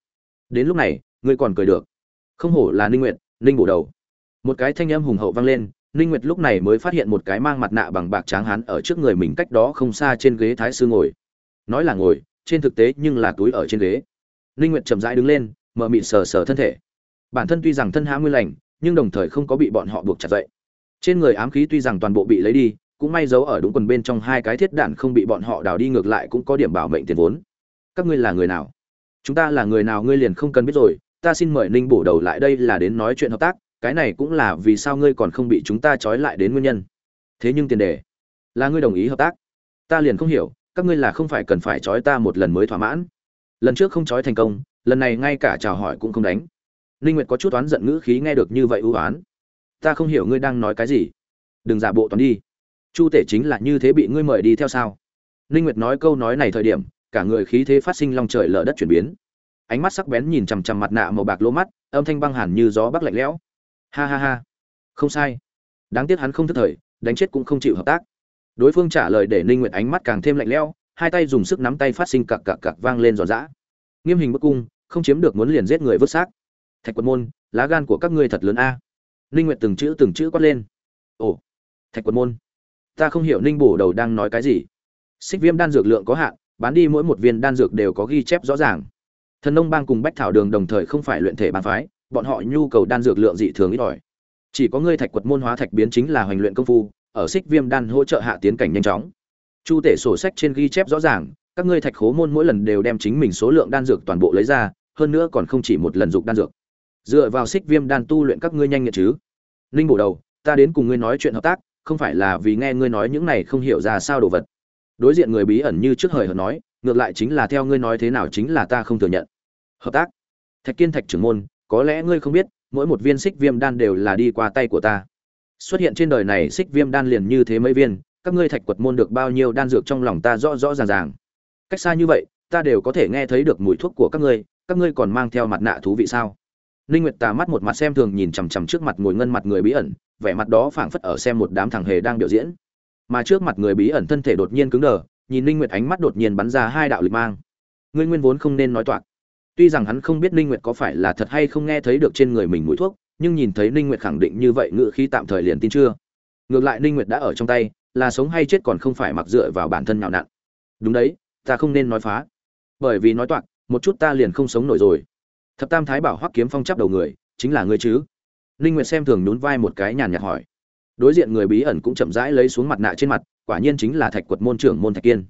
Đến lúc này, ngươi còn cười được. Không hổ là ninh nguyệt, ninh bổ đầu. Một cái thanh âm hùng hậu vang lên ninh nguyệt lúc này mới phát hiện một cái mang mặt nạ bằng bạc trắng hán ở trước người mình cách đó không xa trên ghế thái sư ngồi. Nói là ngồi, trên thực tế nhưng là túi ở trên ghế. Ninh nguyệt chậm rãi đứng lên, mở mịt sờ sờ thân thể. Bản thân tuy rằng thân há nguyên lành, nhưng đồng thời không có bị bọn họ buộc chặt dậy. Trên người ám khí tuy rằng toàn bộ bị lấy đi, cũng may giấu ở đúng quần bên trong hai cái thiết đạn không bị bọn họ đào đi ngược lại cũng có điểm bảo mệnh tiền vốn. Các ngươi là người nào? Chúng ta là người nào ngươi liền không cần biết rồi, ta xin mời ninh bổ đầu lại đây là đến nói chuyện hợp tác cái này cũng là vì sao ngươi còn không bị chúng ta trói lại đến nguyên nhân thế nhưng tiền đề là ngươi đồng ý hợp tác ta liền không hiểu các ngươi là không phải cần phải trói ta một lần mới thỏa mãn lần trước không trói thành công lần này ngay cả chào hỏi cũng không đánh Linh Nguyệt có chút oán giận ngữ khí nghe được như vậy ưu oán. Ta không hiểu ngươi đang nói cái gì. Đừng giả bộ toán đi. Chu Tể chính là như thế bị ngươi mời đi theo sao? Linh Nguyệt nói câu nói này thời điểm, cả người khí thế phát sinh long trời lở đất chuyển biến. Ánh mắt sắc bén nhìn chằm chằm mặt nạ màu bạc lỗ mắt, âm thanh băng hẳn như gió bắc lạnh lẽo. Ha ha ha. Không sai. đáng tiếc hắn không thức thời, đánh chết cũng không chịu hợp tác. Đối phương trả lời để ninh nguyệt ánh mắt càng thêm lạnh lẽo, hai tay dùng sức nắm tay phát sinh cặc cặc cặc vang lên giòn giã. Nghiêm hình bức cung, không chiếm được muốn liền giết người vứt xác. Thạch quật môn, lá gan của các ngươi thật lớn a. Ninh nguyệt từng chữ từng chữ quát lên. Ồ, thạch quật môn. Ta không hiểu ninh bổ đầu đang nói cái gì. Xích viêm đan dược lượng có hạn, bán đi mỗi một viên đan dược đều có ghi chép rõ ràng. Thần nông bang cùng bách thảo đường đồng thời không phải luyện thể bàn phái bọn họ nhu cầu đan dược lượng dị thường ít ỏi. Chỉ có ngươi thạch quật môn hóa thạch biến chính là hoành luyện công phu, ở xích viêm đan hỗ trợ hạ tiến cảnh nhanh chóng. Chu tể sổ sách trên ghi chép rõ ràng, các ngươi thạch khố môn mỗi lần đều đem chính mình số lượng đan dược toàn bộ lấy ra, hơn nữa còn không chỉ một lần dục đan dược. Dựa vào xích viêm đan tu luyện các ngươi nhanh nhẹn chứ? Ninh bổ đầu, ta đến cùng ngươi nói chuyện hợp tác, không phải là vì nghe ngươi nói những này không hiểu ra sao đồ vật. Đối diện người bí ẩn như trước hời hợt nói, ngược lại chính là theo ngươi nói thế nào chính là ta không thừa nhận. Hợp tác. Thạch kiên thạch trưởng môn có lẽ ngươi không biết, mỗi một viên xích viêm đan đều là đi qua tay của ta. Xuất hiện trên đời này xích viêm đan liền như thế mấy viên, các ngươi thạch quật môn được bao nhiêu đan dược trong lòng ta rõ rõ ràng ràng. Cách xa như vậy, ta đều có thể nghe thấy được mùi thuốc của các ngươi các ngươi còn mang theo mặt nạ thú vị sao? Ninh nguyệt tà mắt một mặt xem thường nhìn chằm chằm trước mặt ngồi ngân mặt người bí ẩn, vẻ mặt đó phảng phất ở xem một đám thằng hề đang biểu diễn. Mà trước mặt người bí ẩn thân thể đột nhiên cứng đờ, nhìn ninh nguyệt ánh mắt đột nhiên bắn ra hai đạo lịch mang. Ngươi nguyên vốn không nên nói toạc tuy rằng hắn không biết ninh nguyệt có phải là thật hay không nghe thấy được trên người mình mũi thuốc, nhưng nhìn thấy ninh nguyệt khẳng định như vậy ngựa khí tạm thời liền tin chưa. Ngược lại ninh nguyệt đã ở trong tay, là sống hay chết còn không phải mặc dựa vào bản thân nào nặn. Đúng đấy, ta không nên nói phá. Bởi vì nói toạc, một chút ta liền không sống nổi rồi. Thập tam thái bảo hoắc kiếm phong chấp đầu người, chính là ngươi chứ? Ninh nguyệt xem thường nhún vai một cái nhàn nhạt hỏi. Đối diện người bí ẩn cũng chậm rãi lấy xuống mặt nạ trên mặt, quả nhiên chính là thạch quật môn trưởng môn thạch kiên.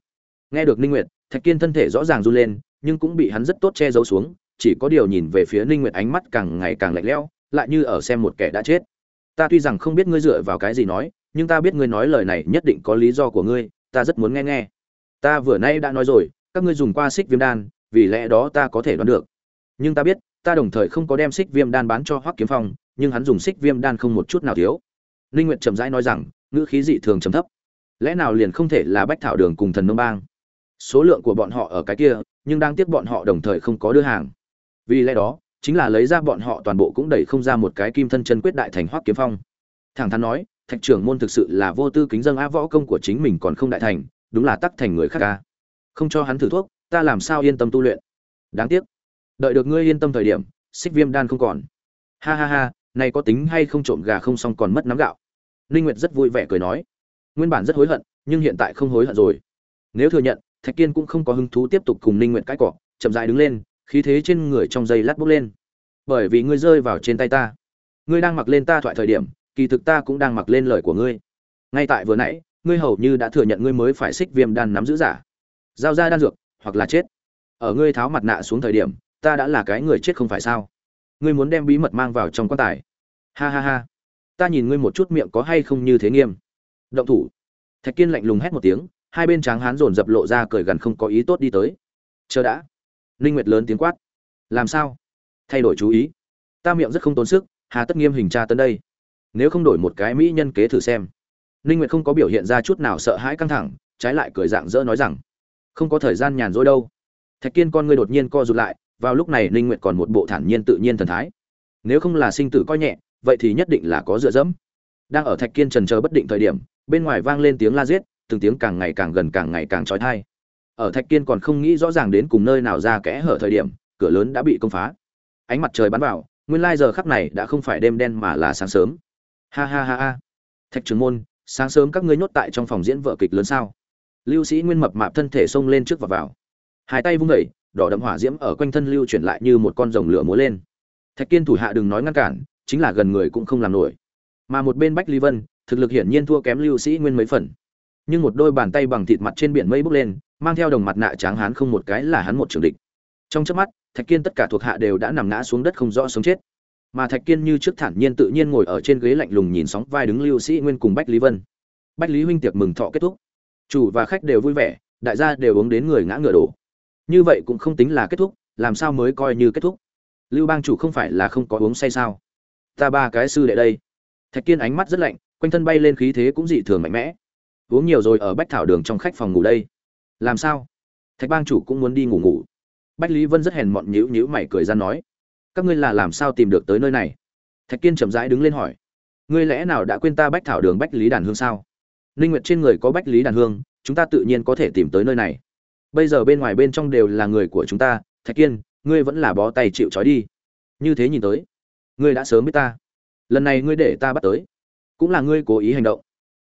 Nghe được ninh nguyệt, thạch kiên thân thể rõ ràng run lên nhưng cũng bị hắn rất tốt che giấu xuống, chỉ có điều nhìn về phía ninh nguyệt ánh mắt càng ngày càng lạnh lẽo, lại như ở xem một kẻ đã chết. Ta tuy rằng không biết ngươi dựa vào cái gì nói, nhưng ta biết ngươi nói lời này nhất định có lý do của ngươi, ta rất muốn nghe nghe. Ta vừa nay đã nói rồi, các ngươi dùng qua xích viêm đan, vì lẽ đó ta có thể đoán được. Nhưng ta biết, ta đồng thời không có đem xích viêm đan bán cho hoắc kiếm phong, nhưng hắn dùng xích viêm đan không một chút nào thiếu. Linh nguyệt trầm rãi nói rằng, ngữ khí dị thường trầm thấp. Lẽ nào liền không thể là bách thảo đường cùng thần nông bang? Số lượng của bọn họ ở cái kia nhưng đang tiếc bọn họ đồng thời không có đưa hàng. Vì lẽ đó, chính là lấy ra bọn họ toàn bộ cũng đẩy không ra một cái kim thân chân quyết đại thành hoắc kiếm phong. Thẳng thắn nói, thạch trưởng môn thực sự là vô tư kính dâng á võ công của chính mình còn không đại thành, đúng là tắc thành người khác ca không cho hắn thử thuốc, ta làm sao yên tâm tu luyện? Đáng tiếc. Đợi được ngươi yên tâm thời điểm, xích viêm đan không còn. Ha ha ha, này có tính hay không trộm gà không xong còn mất nắm gạo. Linh nguyệt rất vui vẻ cười nói. Nguyên bản rất hối hận, nhưng hiện tại không hối hận rồi. Nếu thừa nhận thạch kiên cũng không có hứng thú tiếp tục cùng ninh nguyệt cãi cọ, chậm rãi đứng lên, khí thế trên người trong giây lát bốc lên. Bởi vì ngươi rơi vào trên tay ta. Ngươi đang mặc lên ta thoại thời điểm, kỳ thực ta cũng đang mặc lên lời của ngươi. Ngay tại vừa nãy, ngươi hầu như đã thừa nhận ngươi mới phải xích viêm đan nắm giữ giả. Giao ra đan dược, hoặc là chết. Ở ngươi tháo mặt nạ xuống thời điểm, ta đã là cái người chết không phải sao? Ngươi muốn đem bí mật mang vào trong quan tài. Ha ha ha. Ta nhìn ngươi một chút miệng có hay không như thế nghiêm. Động thủ. Thạch kiên lạnh lùng hét một tiếng hai bên tráng hán dồn dập lộ ra cười gần không có ý tốt đi tới. Chờ đã. Ninh nguyệt lớn tiếng quát. Làm sao? Thay đổi chú ý. Ta miệng rất không tốn sức, hà tất nghiêm hình tra tấn đây. Nếu không đổi một cái mỹ nhân kế thử xem. Ninh nguyệt không có biểu hiện ra chút nào sợ hãi căng thẳng, trái lại cười dạng dỡ nói rằng, không có thời gian nhàn rỗi đâu. Thạch kiên con ngươi đột nhiên co rụt lại, vào lúc này ninh nguyệt còn một bộ thản nhiên tự nhiên thần thái. Nếu không là sinh tử coi nhẹ, vậy thì nhất định là có dựa dẫm. Đang ở thạch kiên trần chờ bất định thời điểm, bên ngoài vang lên tiếng la giết từng tiếng càng ngày càng gần càng ngày càng trói thai. Ở thạch kiên còn không nghĩ rõ ràng đến cùng nơi nào ra kẽ hở thời điểm, cửa lớn đã bị công phá. Ánh mặt trời bắn vào, nguyên lai giờ khắc này đã không phải đêm đen mà là sáng sớm. Ha ha ha ha. Thạch trường môn, sáng sớm các ngươi nhốt tại trong phòng diễn vở kịch lớn sao? Lưu sĩ nguyên mập mạp thân thể xông lên trước và vào. Hai tay vung vẩy đỏ đậm hỏa diễm ở quanh thân lưu chuyển lại như một con rồng lửa múa lên. Thạch kiên thủ hạ đừng nói ngăn cản, chính là gần người cũng không làm nổi. Mà một bên bách ly vân, thực lực hiển nhiên thua kém lưu sĩ nguyên mấy phần nhưng một đôi bàn tay bằng thịt mặt trên biển mây bốc lên, mang theo đồng mặt nạ tráng hán không một cái là hắn một trường địch. Trong chớp mắt, thạch kiên tất cả thuộc hạ đều đã nằm ngã xuống đất không rõ sống chết. Mà thạch kiên như trước thản nhiên tự nhiên ngồi ở trên ghế lạnh lùng nhìn sóng vai đứng lưu sĩ nguyên cùng bách lý vân. Bách lý huynh tiệc mừng thọ kết thúc. Chủ và khách đều vui vẻ, đại gia đều uống đến người ngã ngựa đổ. Như vậy cũng không tính là kết thúc, làm sao mới coi như kết thúc? Lưu bang chủ không phải là không có uống say sao? Ta ba cái sư đệ đây. Thạch kiên ánh mắt rất lạnh, quanh thân bay lên khí thế cũng dị thường mạnh mẽ uống nhiều rồi ở bách thảo đường trong khách phòng ngủ đây. Làm sao? Thạch bang chủ cũng muốn đi ngủ ngủ. Bách lý vân rất hèn mọn nhữ nhữ mày cười ra nói, các ngươi là làm sao tìm được tới nơi này? Thạch kiên chậm rãi đứng lên hỏi, ngươi lẽ nào đã quên ta bách thảo đường bách lý đàn hương sao? Linh nguyệt trên người có bách lý đàn hương, chúng ta tự nhiên có thể tìm tới nơi này. Bây giờ bên ngoài bên trong đều là người của chúng ta, thạch kiên, ngươi vẫn là bó tay chịu trói đi. Như thế nhìn tới, ngươi đã sớm biết ta. Lần này ngươi để ta bắt tới, cũng là ngươi cố ý hành động.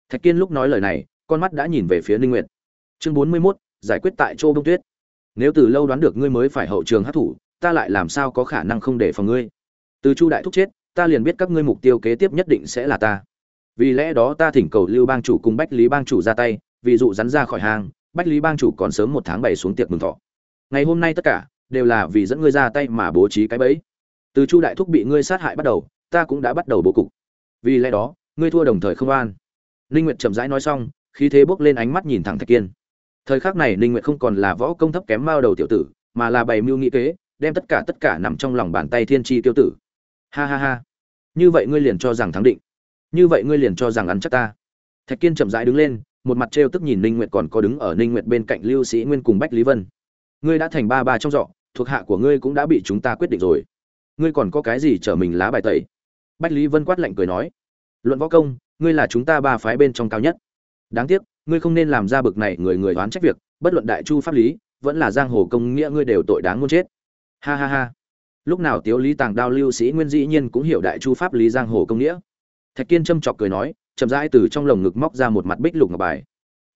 Thạch kiên lúc nói lời này con mắt đã nhìn về phía ninh nguyệt. Chương 41, giải quyết tại châu bông tuyết. Nếu từ lâu đoán được ngươi mới phải hậu trường hát thủ ta lại làm sao có khả năng không để phòng ngươi? Từ chu đại thúc chết ta liền biết các ngươi mục tiêu kế tiếp nhất định sẽ là ta. Vì lẽ đó ta thỉnh cầu lưu bang chủ cùng bách lý bang chủ ra tay vì dụ rắn ra khỏi hang bách lý bang chủ còn sớm một tháng bảy xuống tiệc mừng thọ. Ngày hôm nay tất cả đều là vì dẫn ngươi ra tay mà bố trí cái bẫy. Từ chu đại thúc bị ngươi sát hại bắt đầu ta cũng đã bắt đầu bố cục. Vì lẽ đó ngươi thua đồng thời không an linh nguyệt chậm rãi nói xong khí thế bốc lên ánh mắt nhìn thẳng thạch kiên. Thời khắc này ninh nguyệt không còn là võ công thấp kém mao đầu tiểu tử, mà là bày mưu nghị kế, đem tất cả tất cả nằm trong lòng bàn tay thiên tri tiêu tử. Ha ha ha. Như vậy ngươi liền cho rằng thắng định. Như vậy ngươi liền cho rằng ăn chắc ta. Thạch kiên chậm rãi đứng lên, một mặt trêu tức nhìn ninh nguyệt còn có đứng ở ninh nguyệt bên cạnh lưu sĩ nguyên cùng bách lý vân. Ngươi đã thành ba ba trong dọ thuộc hạ của ngươi cũng đã bị chúng ta quyết định rồi. Ngươi còn có cái gì trở mình lá bài tẩy? Bách lý vân quát lạnh cười nói. Luận võ công, ngươi là chúng ta ba phái bên trong cao nhất đáng tiếc, ngươi không nên làm ra bực này người người đoán trách việc, bất luận đại chu pháp lý, vẫn là giang hồ công nghĩa ngươi đều tội đáng muốn chết. Ha ha ha. Lúc nào tiếu lý tàng đao lưu sĩ nguyên dĩ nhiên cũng hiểu đại chu pháp lý giang hồ công nghĩa. Thạch kiên châm chọc cười nói, chậm rãi từ trong lồng ngực móc ra một mặt bích lục ngọc bài.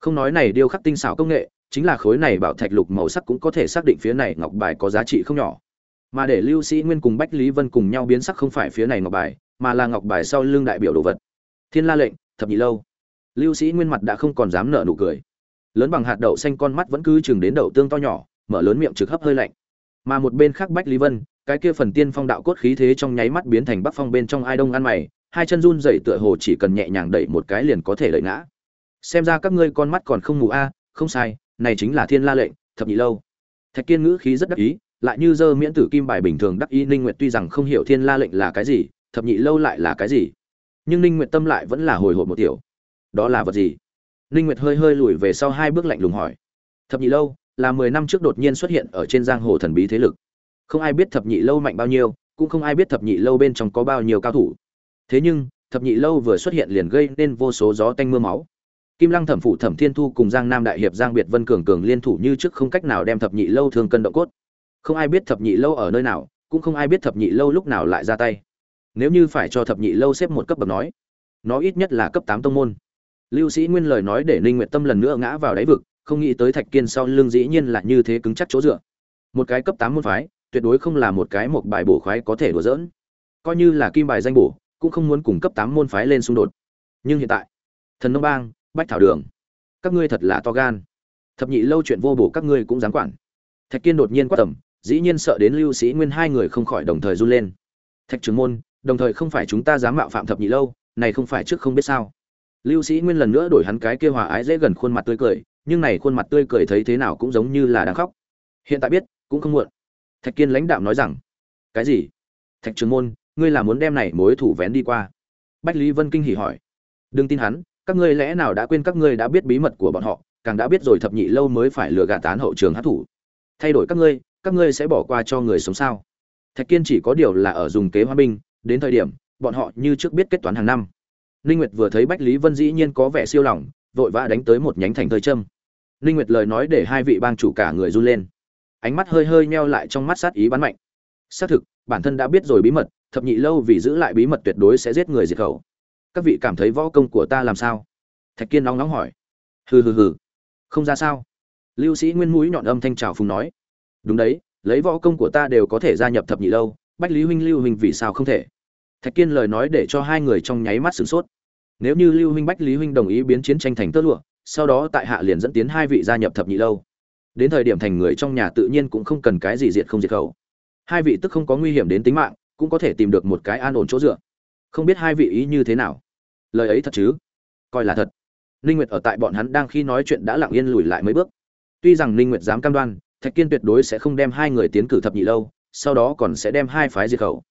Không nói này điêu khắc tinh xảo công nghệ, chính là khối này bảo thạch lục màu sắc cũng có thể xác định phía này ngọc bài có giá trị không nhỏ. Mà để lưu sĩ nguyên cùng bách lý vân cùng nhau biến sắc không phải phía này ngọc bài, mà là ngọc bài sau lưng đại biểu đồ vật. Thiên la lệnh, thập nhị lâu lưu sĩ nguyên mặt đã không còn dám nở nụ cười. Lớn bằng hạt đậu xanh con mắt vẫn cứ chừng đến đậu tương to nhỏ, mở lớn miệng trực hấp hơi lạnh. Mà một bên khác bách lý vân, cái kia phần tiên phong đạo cốt khí thế trong nháy mắt biến thành bắc phong bên trong ai đông ăn mày, hai chân run dậy tựa hồ chỉ cần nhẹ nhàng đẩy một cái liền có thể đẩy ngã. Xem ra các ngươi con mắt còn không mù a, không sai, này chính là thiên la lệnh, thập nhị lâu. Thạch kiên ngữ khí rất đắc ý, lại như dơ miễn tử kim bài bình thường đắc ý, ninh nguyệt tuy rằng không hiểu thiên la lệnh là cái gì, thập nhị lâu lại là cái gì, nhưng ninh nguyệt tâm lại vẫn là hồi hộp một tiểu đó là vật gì? Ninh nguyệt hơi hơi lùi về sau hai bước lạnh lùng hỏi. Thập nhị lâu là 10 năm trước đột nhiên xuất hiện ở trên giang hồ thần bí thế lực. Không ai biết thập nhị lâu mạnh bao nhiêu, cũng không ai biết thập nhị lâu bên trong có bao nhiêu cao thủ. Thế nhưng, thập nhị lâu vừa xuất hiện liền gây nên vô số gió tanh mưa máu. Kim lăng thẩm phụ, thẩm thiên thu cùng giang nam đại hiệp, giang biệt vân cường cường liên thủ như trước không cách nào đem thập nhị lâu thương cân động cốt. Không ai biết thập nhị lâu ở nơi nào, cũng không ai biết thập nhị lâu lúc nào lại ra tay. Nếu như phải cho thập nhị lâu xếp một cấp bậc nói, nó ít nhất là cấp tám tông môn lưu sĩ nguyên lời nói để ninh nguyện tâm lần nữa ngã vào đáy vực, không nghĩ tới thạch kiên sau lưng dĩ nhiên là như thế cứng chắc chỗ dựa. Một cái cấp tám môn phái, tuyệt đối không là một cái một bài bổ khoái có thể đùa giỡn. Coi như là kim bài danh bổ, cũng không muốn cùng cấp tám môn phái lên xung đột. Nhưng hiện tại, thần nông bang, bách thảo đường, các ngươi thật là to gan. Thập nhị lâu chuyện vô bổ các ngươi cũng dám quản. Thạch kiên đột nhiên quát tầm, dĩ nhiên sợ đến lưu sĩ nguyên hai người không khỏi đồng thời run lên. Thạch trưởng môn, đồng thời không phải chúng ta dám mạo phạm thập nhị lâu, này không phải trước không biết sao lưu sĩ nguyên lần nữa đổi hắn cái kia hòa ái dễ gần khuôn mặt tươi cười, nhưng này khuôn mặt tươi cười thấy thế nào cũng giống như là đang khóc. Hiện tại biết, cũng không muộn. Thạch kiên lãnh đạo nói rằng, cái gì? Thạch trường môn, ngươi là muốn đem này mối thủ vén đi qua? Bách lý vân kinh hỉ hỏi. Đừng tin hắn, các ngươi lẽ nào đã quên các ngươi đã biết bí mật của bọn họ, càng đã biết rồi thập nhị lâu mới phải lừa gạt tán hậu trường hát thủ thay đổi các ngươi các ngươi sẽ bỏ qua cho người sống sao? Thạch kiên chỉ có điều là ở dùng kế hoa binh, đến thời điểm, bọn họ như trước biết kết toán hàng năm ninh nguyệt vừa thấy bách lý vân dĩ nhiên có vẻ siêu lòng, vội vã đánh tới một nhánh thành thời trâm ninh nguyệt lời nói để hai vị bang chủ cả người run lên. Ánh mắt hơi hơi meo lại trong mắt sát ý bắn mạnh. Xác thực, bản thân đã biết rồi bí mật, thập nhị lâu vì giữ lại bí mật tuyệt đối sẽ giết người diệt khẩu. Các vị cảm thấy võ công của ta làm sao? Thạch kiên nóng nóng hỏi. Hừ hừ hừ. Không ra sao. Lưu sĩ nguyên mũi nhọn âm thanh trào phùng nói. Đúng đấy, lấy võ công của ta đều có thể gia nhập thập nhị lâu, bách lý huynh lưu huynh vì sao không thể? Thạch kiên lời nói để cho hai người trong nháy mắt sửng sốt. Nếu như lưu huynh bách, lý huynh đồng ý biến chiến tranh thành tơ lụa, sau đó tại hạ liền dẫn tiến hai vị gia nhập thập nhị lâu. Đến thời điểm thành người trong nhà tự nhiên cũng không cần cái gì diệt không diệt khẩu. Hai vị tức không có nguy hiểm đến tính mạng, cũng có thể tìm được một cái an ổn chỗ dựa. Không biết hai vị ý như thế nào? Lời ấy thật chứ? Coi là thật. Ninh nguyệt ở tại bọn hắn đang khi nói chuyện đã lặng yên lùi lại mấy bước. Tuy rằng ninh nguyệt dám cam đoan, thạch kiên tuyệt đối sẽ không đem hai người tiến cử thập nhị lâu, sau đó còn sẽ đem hai phái diệt khẩu.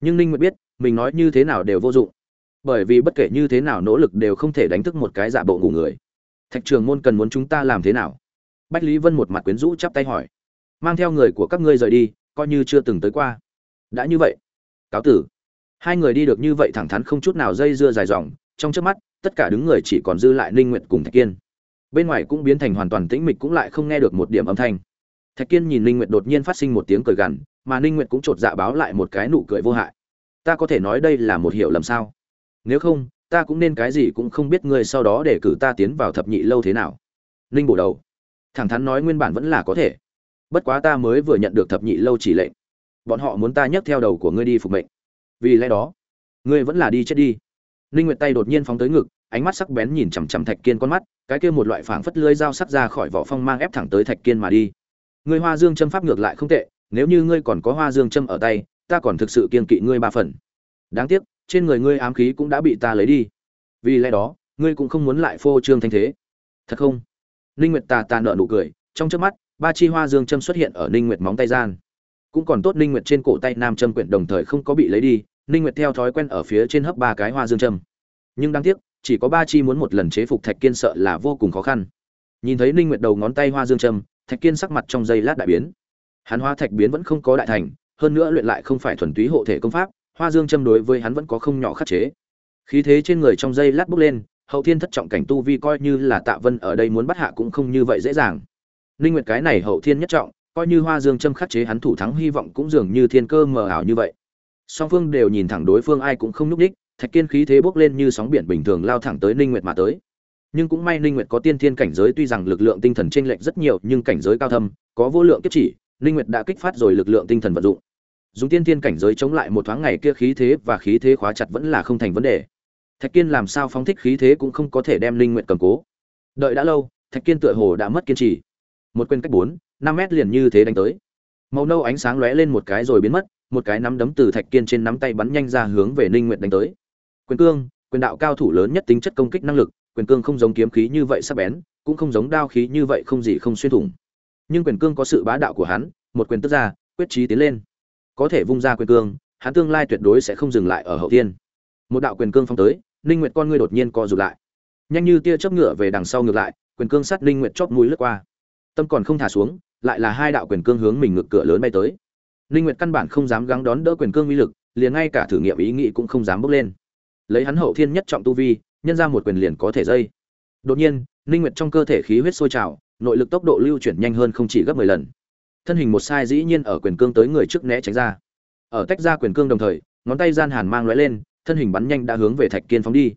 Nhưng ninh nguyệt biết mình nói như thế nào đều vô dụng. Bởi vì bất kể như thế nào nỗ lực đều không thể đánh thức một cái giả bộ ngủ người. Thạch trường môn cần muốn chúng ta làm thế nào? Bách lý vân một mặt quyến rũ chắp tay hỏi. Mang theo người của các ngươi rời đi, coi như chưa từng tới qua. Đã như vậy. Cáo tử. Hai người đi được như vậy thẳng thắn không chút nào dây dưa dài dòng, trong trước mắt, tất cả đứng người chỉ còn dư lại ninh nguyệt cùng thạch kiên. Bên ngoài cũng biến thành hoàn toàn tĩnh mịch cũng lại không nghe được một điểm âm thanh. Thạch kiên nhìn ninh nguyệt đột nhiên phát sinh một tiếng cười gằn, mà ninh nguyệt cũng trột dạ báo lại một cái nụ cười vô hại ta có thể nói đây là một hiểu lầm sao? Nếu không, ta cũng nên cái gì cũng không biết ngươi sau đó để cử ta tiến vào thập nhị lâu thế nào. Ninh bổ đầu. Thẳng thắn nói nguyên bản vẫn là có thể. Bất quá ta mới vừa nhận được thập nhị lâu chỉ lệnh. Bọn họ muốn ta nhấc theo đầu của ngươi đi phục mệnh. Vì lẽ đó, ngươi vẫn là đi chết đi. Ninh nguyệt tay đột nhiên phóng tới ngực, ánh mắt sắc bén nhìn chằm chằm thạch kiên con mắt, cái kia một loại phảng phất lưỡi dao sắc ra khỏi vỏ phong mang ép thẳng tới thạch kiên mà đi. Ngươi hoa dương châm pháp ngược lại không tệ, nếu như ngươi còn có hoa dương châm ở tay ta còn thực sự kiên kỵ ngươi ba phần. Đáng tiếc, trên người ngươi ám khí cũng đã bị ta lấy đi. Vì lẽ đó, ngươi cũng không muốn lại phô trương thanh thế. Thật không? Ninh nguyệt tà tà nợ nụ cười, trong trước mắt, ba chi hoa dương châm xuất hiện ở ninh nguyệt móng tay gian. Cũng còn tốt ninh nguyệt trên cổ tay nam châm quyển đồng thời không có bị lấy đi, ninh nguyệt theo thói quen ở phía trên hấp ba cái hoa dương châm. Nhưng đáng tiếc, chỉ có ba chi muốn một lần chế phục thạch kiên sợ là vô cùng khó khăn. Nhìn thấy ninh nguyệt đầu ngón tay hoa dương châm, thạch kiên sắc mặt trong giây lát đại biến. Hắn hoa thạch biến vẫn không có đại thành hơn nữa luyện lại không phải thuần túy hộ thể công pháp, hoa dương châm đối với hắn vẫn có không nhỏ khắc chế. Khí thế trên người trong giây lát bốc lên, hậu thiên thất trọng cảnh tu vi coi như là tạ vân ở đây muốn bắt hạ cũng không như vậy dễ dàng. Linh nguyệt cái này hậu thiên nhất trọng, coi như hoa dương châm khắc chế hắn thủ thắng hy vọng cũng dường như thiên cơ mờ ảo như vậy. Song phương đều nhìn thẳng đối phương ai cũng không nhúc đích thạch kiên khí thế bốc lên như sóng biển bình thường lao thẳng tới linh nguyệt mà tới. Nhưng cũng may linh nguyệt có tiên thiên cảnh giới, tuy rằng lực lượng tinh thần chênh lệch rất nhiều, nhưng cảnh giới cao thâm, có vô lượng kiếp chỉ, linh nguyệt đã kích phát rồi lực lượng tinh thần vận dụng dùng tiên thiên cảnh giới chống lại một thoáng ngày kia khí thế và khí thế khóa chặt vẫn là không thành vấn đề. Thạch kiên làm sao phóng thích khí thế cũng không có thể đem linh nguyệt cầm cố. Đợi đã lâu, thạch kiên tựa hồ đã mất kiên trì. Một quyền cách bốn, năm mét liền như thế đánh tới. Màu nâu ánh sáng lóe lên một cái rồi biến mất, một cái nắm đấm từ thạch kiên trên nắm tay bắn nhanh ra hướng về ninh nguyệt đánh tới. Quyền cương, quyền đạo cao thủ lớn nhất tính chất công kích năng lực, quyền cương không giống kiếm khí như vậy sắc bén, cũng không giống đao khí như vậy không gì không xuyên thủng. Nhưng quyền cương có sự bá đạo của hắn, một quyền tức ra, quyết chí tiến lên có thể vung ra quyền cương, hắn tương lai tuyệt đối sẽ không dừng lại ở hậu tiên một đạo quyền cương phong tới, ninh nguyệt con ngươi đột nhiên co rụt lại. Nhanh như tia chớp ngựa về đằng sau ngược lại, quyền cương sát ninh nguyệt chóp mũi lướt qua. Tâm còn không thả xuống, lại là hai đạo quyền cương hướng mình ngược cửa lớn bay tới. Ninh nguyệt căn bản không dám gắng đón đỡ quyền cương uy lực, liền ngay cả thử nghiệm ý nghĩ cũng không dám bước lên. Lấy hắn hậu thiên nhất trọng tu vi, nhân ra một quyền liền có thể dây. Đột nhiên, ninh nguyệt trong cơ thể khí huyết sôi trào, nội lực tốc độ lưu chuyển nhanh hơn không chỉ gấp 10 lần thân hình một sai dĩ nhiên ở quyền cương tới người trước né tránh ra. Ở tách ra quyền cương đồng thời, ngón tay gian hàn mang lóe lên, thân hình bắn nhanh đã hướng về thạch kiên phóng đi.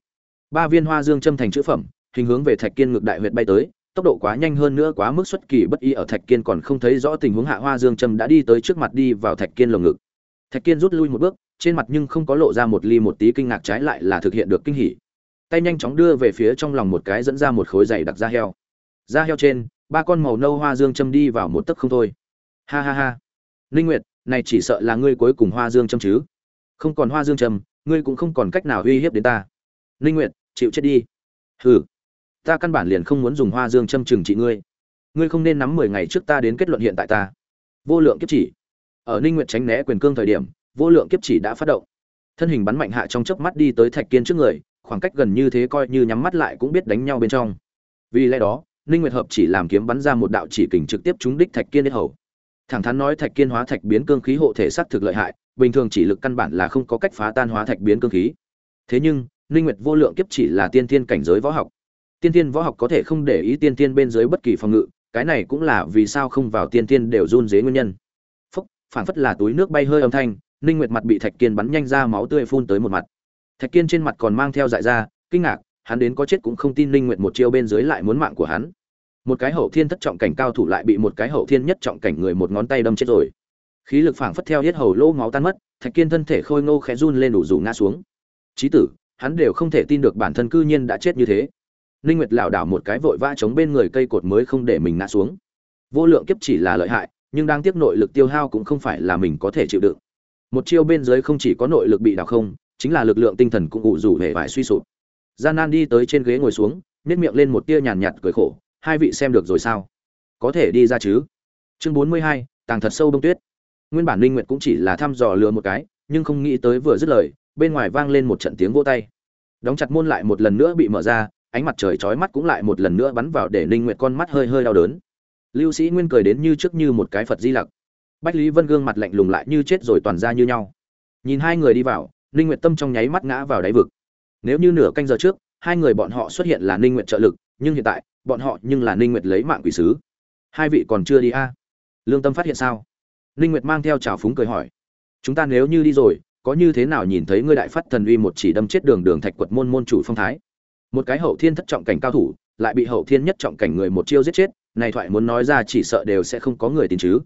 Ba viên hoa dương châm thành chữ phẩm, hình hướng về thạch kiên ngược đại huyệt bay tới, tốc độ quá nhanh hơn nữa quá mức xuất kỳ bất ý ở thạch kiên còn không thấy rõ tình huống hạ hoa dương châm đã đi tới trước mặt đi vào thạch kiên lồng ngực. Thạch kiên rút lui một bước, trên mặt nhưng không có lộ ra một ly một tí kinh ngạc trái lại là thực hiện được kinh hỉ. Tay nhanh chóng đưa về phía trong lòng một cái dẫn ra một khối dày đặc da heo. Da heo trên, ba con màu nâu hoa dương châm đi vào một tấc không thôi ha ha ha. Linh nguyệt, này chỉ sợ là ngươi cuối cùng hoa dương châm chứ. Không còn hoa dương châm, ngươi cũng không còn cách nào uy hiếp đến ta. Linh nguyệt, chịu chết đi. Hừ. Ta căn bản liền không muốn dùng hoa dương châm chừng trị ngươi. Ngươi không nên nắm mười ngày trước ta đến kết luận hiện tại ta. Vô lượng kiếp chỉ. Ở ninh nguyệt tránh né quyền cương thời điểm, vô lượng kiếp chỉ đã phát động. Thân hình bắn mạnh hạ trong chớp mắt đi tới thạch kiên trước người, khoảng cách gần như thế coi như nhắm mắt lại cũng biết đánh nhau bên trong. Vì lẽ đó, ninh nguyệt hợp chỉ làm kiếm bắn ra một đạo chỉ kình trực tiếp trúng đích thạch kiên đến hầu thẳng thắn nói thạch kiên hóa thạch biến cương khí hộ thể sắc thực lợi hại, bình thường chỉ lực căn bản là không có cách phá tan hóa thạch biến cương khí. Thế nhưng ninh nguyệt vô lượng kiếp chỉ là tiên thiên cảnh giới võ học. Tiên thiên võ học có thể không để ý tiên thiên bên dưới bất kỳ phòng ngự, cái này cũng là vì sao không vào tiên thiên đều run dế nguyên nhân. Phúc phản phất là túi nước bay hơi âm thanh ninh nguyệt mặt bị thạch kiên bắn nhanh ra máu tươi phun tới một mặt. Thạch kiên trên mặt còn mang theo dại ra, kinh ngạc, hắn đến có chết cũng không tin ninh nguyệt một chiêu bên dưới lại muốn mạng của hắn một cái hậu thiên thất trọng cảnh cao thủ lại bị một cái hậu thiên nhất trọng cảnh người một ngón tay đâm chết rồi. Khí lực phảng phất theo hết hầu lỗ máu tan mất, thạch kiên thân thể khôi ngô khẽ run lên đủ rủ ngã xuống. Chí tử, hắn đều không thể tin được bản thân cư nhiên đã chết như thế. Ninh nguyệt lảo đảo một cái vội vã chống bên người cây cột mới không để mình ngã xuống. Vô lượng kiếp chỉ là lợi hại, nhưng đang tiếp nội lực tiêu hao cũng không phải là mình có thể chịu đựng. Một chiêu bên dưới không chỉ có nội lực bị đảo không, chính là lực lượng tinh thần cũng ủ rủ hề vải suy sụp. Gian nan đi tới trên ghế ngồi xuống nét miệng lên một tia nhàn nhạt cười khổ hai vị xem được rồi sao? Có thể đi ra chứ? Chương 42, tàng thật sâu đông tuyết. Nguyên bản linh nguyệt cũng chỉ là thăm dò lừa một cái nhưng không nghĩ tới vừa dứt lời bên ngoài vang lên một trận tiếng vỗ tay. Đóng chặt môn lại một lần nữa bị mở ra ánh mặt trời chói mắt cũng lại một lần nữa bắn vào để linh nguyệt con mắt hơi hơi đau đớn. Lưu sĩ nguyên cười đến như trước như một cái phật di lặc. Bách lý vân gương mặt lạnh lùng lại như chết rồi toàn ra như nhau. Nhìn hai người đi vào ninh nguyệt tâm trong nháy mắt ngã vào đáy vực. Nếu như nửa canh giờ trước hai người bọn họ xuất hiện là ninh nguyện trợ lực nhưng hiện tại, bọn họ nhưng là ninh nguyệt lấy mạng quỷ sứ. Hai vị còn chưa đi a? À? lương tâm phát hiện sao? Ninh nguyệt mang theo trào phúng cười hỏi. Chúng ta nếu như đi rồi, có như thế nào nhìn thấy ngươi đại phát thần uy một chỉ đâm chết đường đường thạch quật môn môn chủ phong thái? Một cái hậu thiên thất trọng cảnh cao thủ, lại bị hậu thiên nhất trọng cảnh người một chiêu giết chết, này thoại muốn nói ra chỉ sợ đều sẽ không có người tin chứ.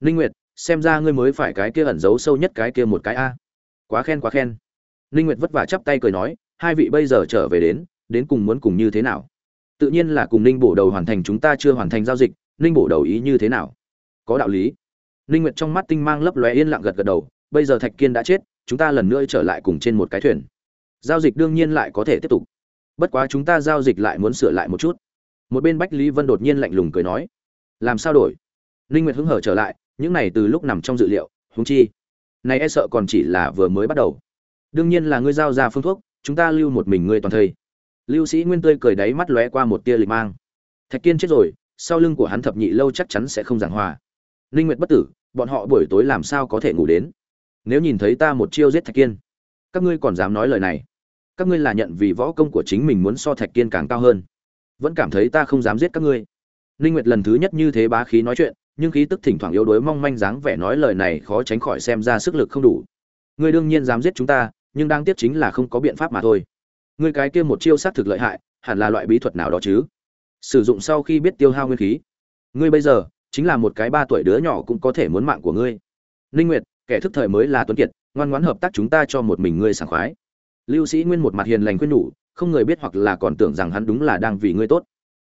Ninh nguyệt, xem ra ngươi mới phải cái kia ẩn giấu sâu nhất cái kia một cái a. Quá khen quá khen. Ninh nguyệt vất vả chắp tay cười nói, hai vị bây giờ trở về đến đến cùng muốn cùng như thế nào? Tự nhiên là cùng ninh bổ đầu hoàn thành chúng ta chưa hoàn thành giao dịch, ninh bổ đầu ý như thế nào? Có đạo lý. Ninh nguyệt trong mắt tinh mang lấp lóe yên lặng gật gật đầu, bây giờ thạch kiên đã chết, chúng ta lần nữa trở lại cùng trên một cái thuyền. Giao dịch đương nhiên lại có thể tiếp tục. Bất quá chúng ta giao dịch lại muốn sửa lại một chút. Một bên bách lý vân đột nhiên lạnh lùng cười nói, làm sao đổi? Ninh nguyệt hứng hở trở lại, những này từ lúc nằm trong dự liệu húng chi, này e sợ còn chỉ là vừa mới bắt đầu. Đương nhiên là ngươi giao ra phương thuốc, chúng ta lưu một mình ngươi toàn thây lưu sĩ nguyên tươi cười đáy mắt lóe qua một tia lịch mang. Thạch kiên chết rồi, sau lưng của hắn thập nhị lâu chắc chắn sẽ không giảng hòa. Ninh nguyệt bất tử, bọn họ buổi tối làm sao có thể ngủ đến? Nếu nhìn thấy ta một chiêu giết thạch kiên, các ngươi còn dám nói lời này? Các ngươi là nhận vì võ công của chính mình muốn so thạch kiên càng cao hơn. Vẫn cảm thấy ta không dám giết các ngươi. Ninh nguyệt lần thứ nhất như thế bá khí nói chuyện, nhưng khí tức thỉnh thoảng yếu đuối mong manh dáng vẻ nói lời này khó tránh khỏi xem ra sức lực không đủ. Ngươi đương nhiên dám giết chúng ta, nhưng đang tiếc chính là không có biện pháp mà thôi ngươi cái kia một chiêu sát thực lợi hại, hẳn là loại bí thuật nào đó chứ? Sử dụng sau khi biết tiêu hao nguyên khí. Ngươi bây giờ, chính là một cái ba tuổi đứa nhỏ cũng có thể muốn mạng của ngươi. Ninh nguyệt, kẻ thức thời mới là tuấn kiệt, ngoan ngoãn hợp tác chúng ta cho một mình ngươi sảng khoái. Lưu sĩ nguyên một mặt hiền lành khuyên nhủ, không người biết hoặc là còn tưởng rằng hắn đúng là đang vì ngươi tốt.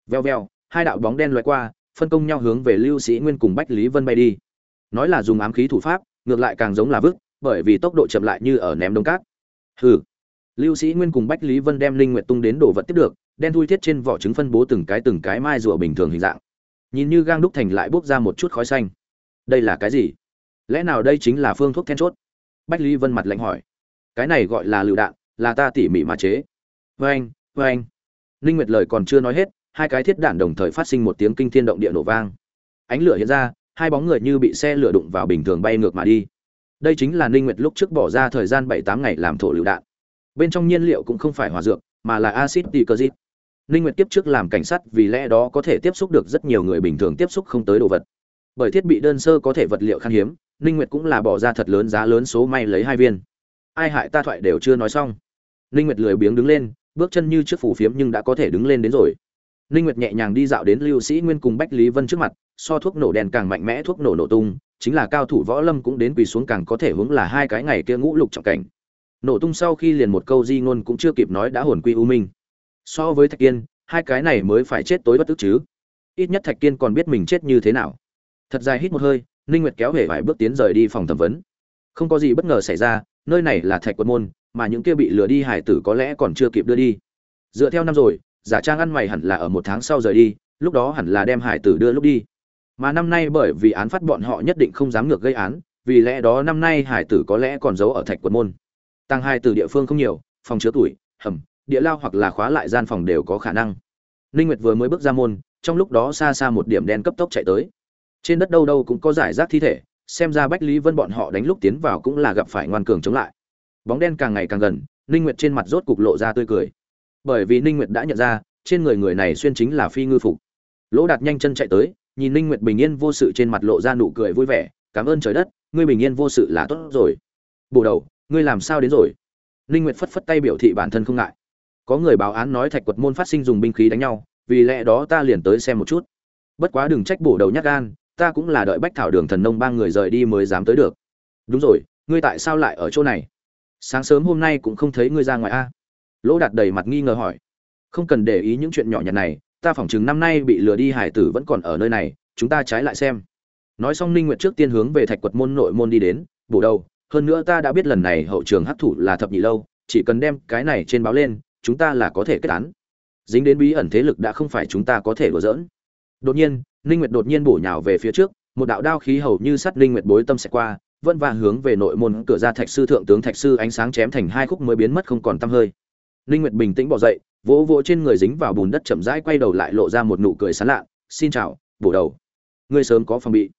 Veo veo hai đạo bóng đen lướt qua, phân công nhau hướng về lưu sĩ nguyên cùng bách lý vân bay đi. Nói là dùng ám khí thủ pháp, ngược lại càng giống là vứt, bởi vì tốc độ chậm lại như ở ném đông cát. Hừ lưu sĩ nguyên cùng bách lý vân đem linh nguyệt tung đến đồ vật tiếp được, đen thui thiết trên vỏ trứng phân bố từng cái từng cái mai rùa bình thường hình dạng. Nhìn như gang đúc thành lại bốc ra một chút khói xanh. Đây là cái gì? Lẽ nào đây chính là phương thuốc then chốt? Bách lý vân mặt lạnh hỏi. Cái này gọi là lựu đạn, là ta tỉ mỉ mà chế. Vê anh vê anh Linh nguyệt lời còn chưa nói hết, hai cái thiết đạn đồng thời phát sinh một tiếng kinh thiên động địa nổ vang. Ánh lửa hiện ra, hai bóng người như bị xe lửa đụng vào bình thường bay ngược mà đi. Đây chính là ninh nguyệt lúc trước bỏ ra thời gian bảy tám ngày làm thổ lựu đạn bên trong nhiên liệu cũng không phải hòa dược, mà là acid ticozit ninh nguyệt tiếp trước làm cảnh sát vì lẽ đó có thể tiếp xúc được rất nhiều người bình thường tiếp xúc không tới đồ vật. Bởi thiết bị đơn sơ có thể vật liệu khan hiếm, ninh nguyệt cũng là bỏ ra thật lớn giá lớn số may lấy hai viên. Ai hại ta thoại đều chưa nói xong. Ninh nguyệt lười biếng đứng lên, bước chân như trước phủ phiếm nhưng đã có thể đứng lên đến rồi. Ninh nguyệt nhẹ nhàng đi dạo đến lưu sĩ nguyên cùng bách lý vân trước mặt, so thuốc nổ đèn càng mạnh mẽ, thuốc nổ nổ tung, chính là cao thủ võ lâm cũng đến quỳ xuống càng có thể hướng là hai cái ngày kia ngũ lục trọng cảnh nổ tung sau khi liền một câu di ngôn cũng chưa kịp nói đã hồn quy u minh. So với thạch kiên, hai cái này mới phải chết tối bất tức chứ. Ít nhất thạch kiên còn biết mình chết như thế nào. Thật dài hít một hơi, ninh nguyệt kéo về vài bước tiến rời đi phòng thẩm vấn. Không có gì bất ngờ xảy ra, nơi này là thạch quân môn, mà những kia bị lừa đi hải tử có lẽ còn chưa kịp đưa đi. Dựa theo năm rồi, giả trang ăn mày hẳn là ở một tháng sau rời đi, lúc đó hẳn là đem hải tử đưa lúc đi. Mà năm nay bởi vì án phát bọn họ nhất định không dám ngược gây án, vì lẽ đó năm nay hải tử có lẽ còn giấu ở thạch quận môn tăng hai từ địa phương không nhiều, phòng chứa tuổi, hầm, địa lao hoặc là khóa lại gian phòng đều có khả năng. Ninh nguyệt vừa mới bước ra môn, trong lúc đó xa xa một điểm đen cấp tốc chạy tới. Trên đất đâu đâu cũng có giải rác thi thể, xem ra bách lý vân bọn họ đánh lúc tiến vào cũng là gặp phải ngoan cường chống lại. Bóng đen càng ngày càng gần, ninh nguyệt trên mặt rốt cục lộ ra tươi cười. Bởi vì ninh nguyệt đã nhận ra, trên người người này xuyên chính là phi ngư phục. Lỗ đạt nhanh chân chạy tới, nhìn ninh nguyệt bình yên vô sự trên mặt lộ ra nụ cười vui vẻ, cảm ơn trời đất, ngươi bình yên vô sự là tốt rồi. Bổ đầu ngươi làm sao đến rồi? Ninh nguyệt phất phất tay biểu thị bản thân không ngại. Có người báo án nói thạch quật môn phát sinh dùng binh khí đánh nhau, vì lẽ đó ta liền tới xem một chút. Bất quá đừng trách bổ đầu nhát gan, ta cũng là đợi bách thảo đường thần nông ba người rời đi mới dám tới được. Đúng rồi, ngươi tại sao lại ở chỗ này? Sáng sớm hôm nay cũng không thấy ngươi ra ngoài a. Lỗ đạt đầy mặt nghi ngờ hỏi. Không cần để ý những chuyện nhỏ nhặt này, ta phỏng chừng năm nay bị lừa đi hải tử vẫn còn ở nơi này, chúng ta trái lại xem. Nói xong ninh nguyệt trước tiên hướng về thạch quật môn nội môn đi đến, bổ đầu hơn nữa ta đã biết lần này hậu trường hấp thụ là thập nhị lâu, chỉ cần đem cái này trên báo lên, chúng ta là có thể kết án. Dính đến bí ẩn thế lực đã không phải chúng ta có thể đùa giỡn. Đột nhiên, ninh nguyệt đột nhiên bổ nhào về phía trước, một đạo đao khí hầu như sắt ninh nguyệt bối tâm sẽ qua, vân và hướng về nội môn cửa ra thạch sư thượng tướng thạch sư ánh sáng chém thành hai khúc mới biến mất không còn tăm hơi. Ninh nguyệt bình tĩnh bỏ dậy, vỗ vỗ trên người dính vào bùn đất chậm rãi quay đầu lại lộ ra một nụ cười sán lạ, xin chào, bổ đầu. Ngươi sớm có phòng bị.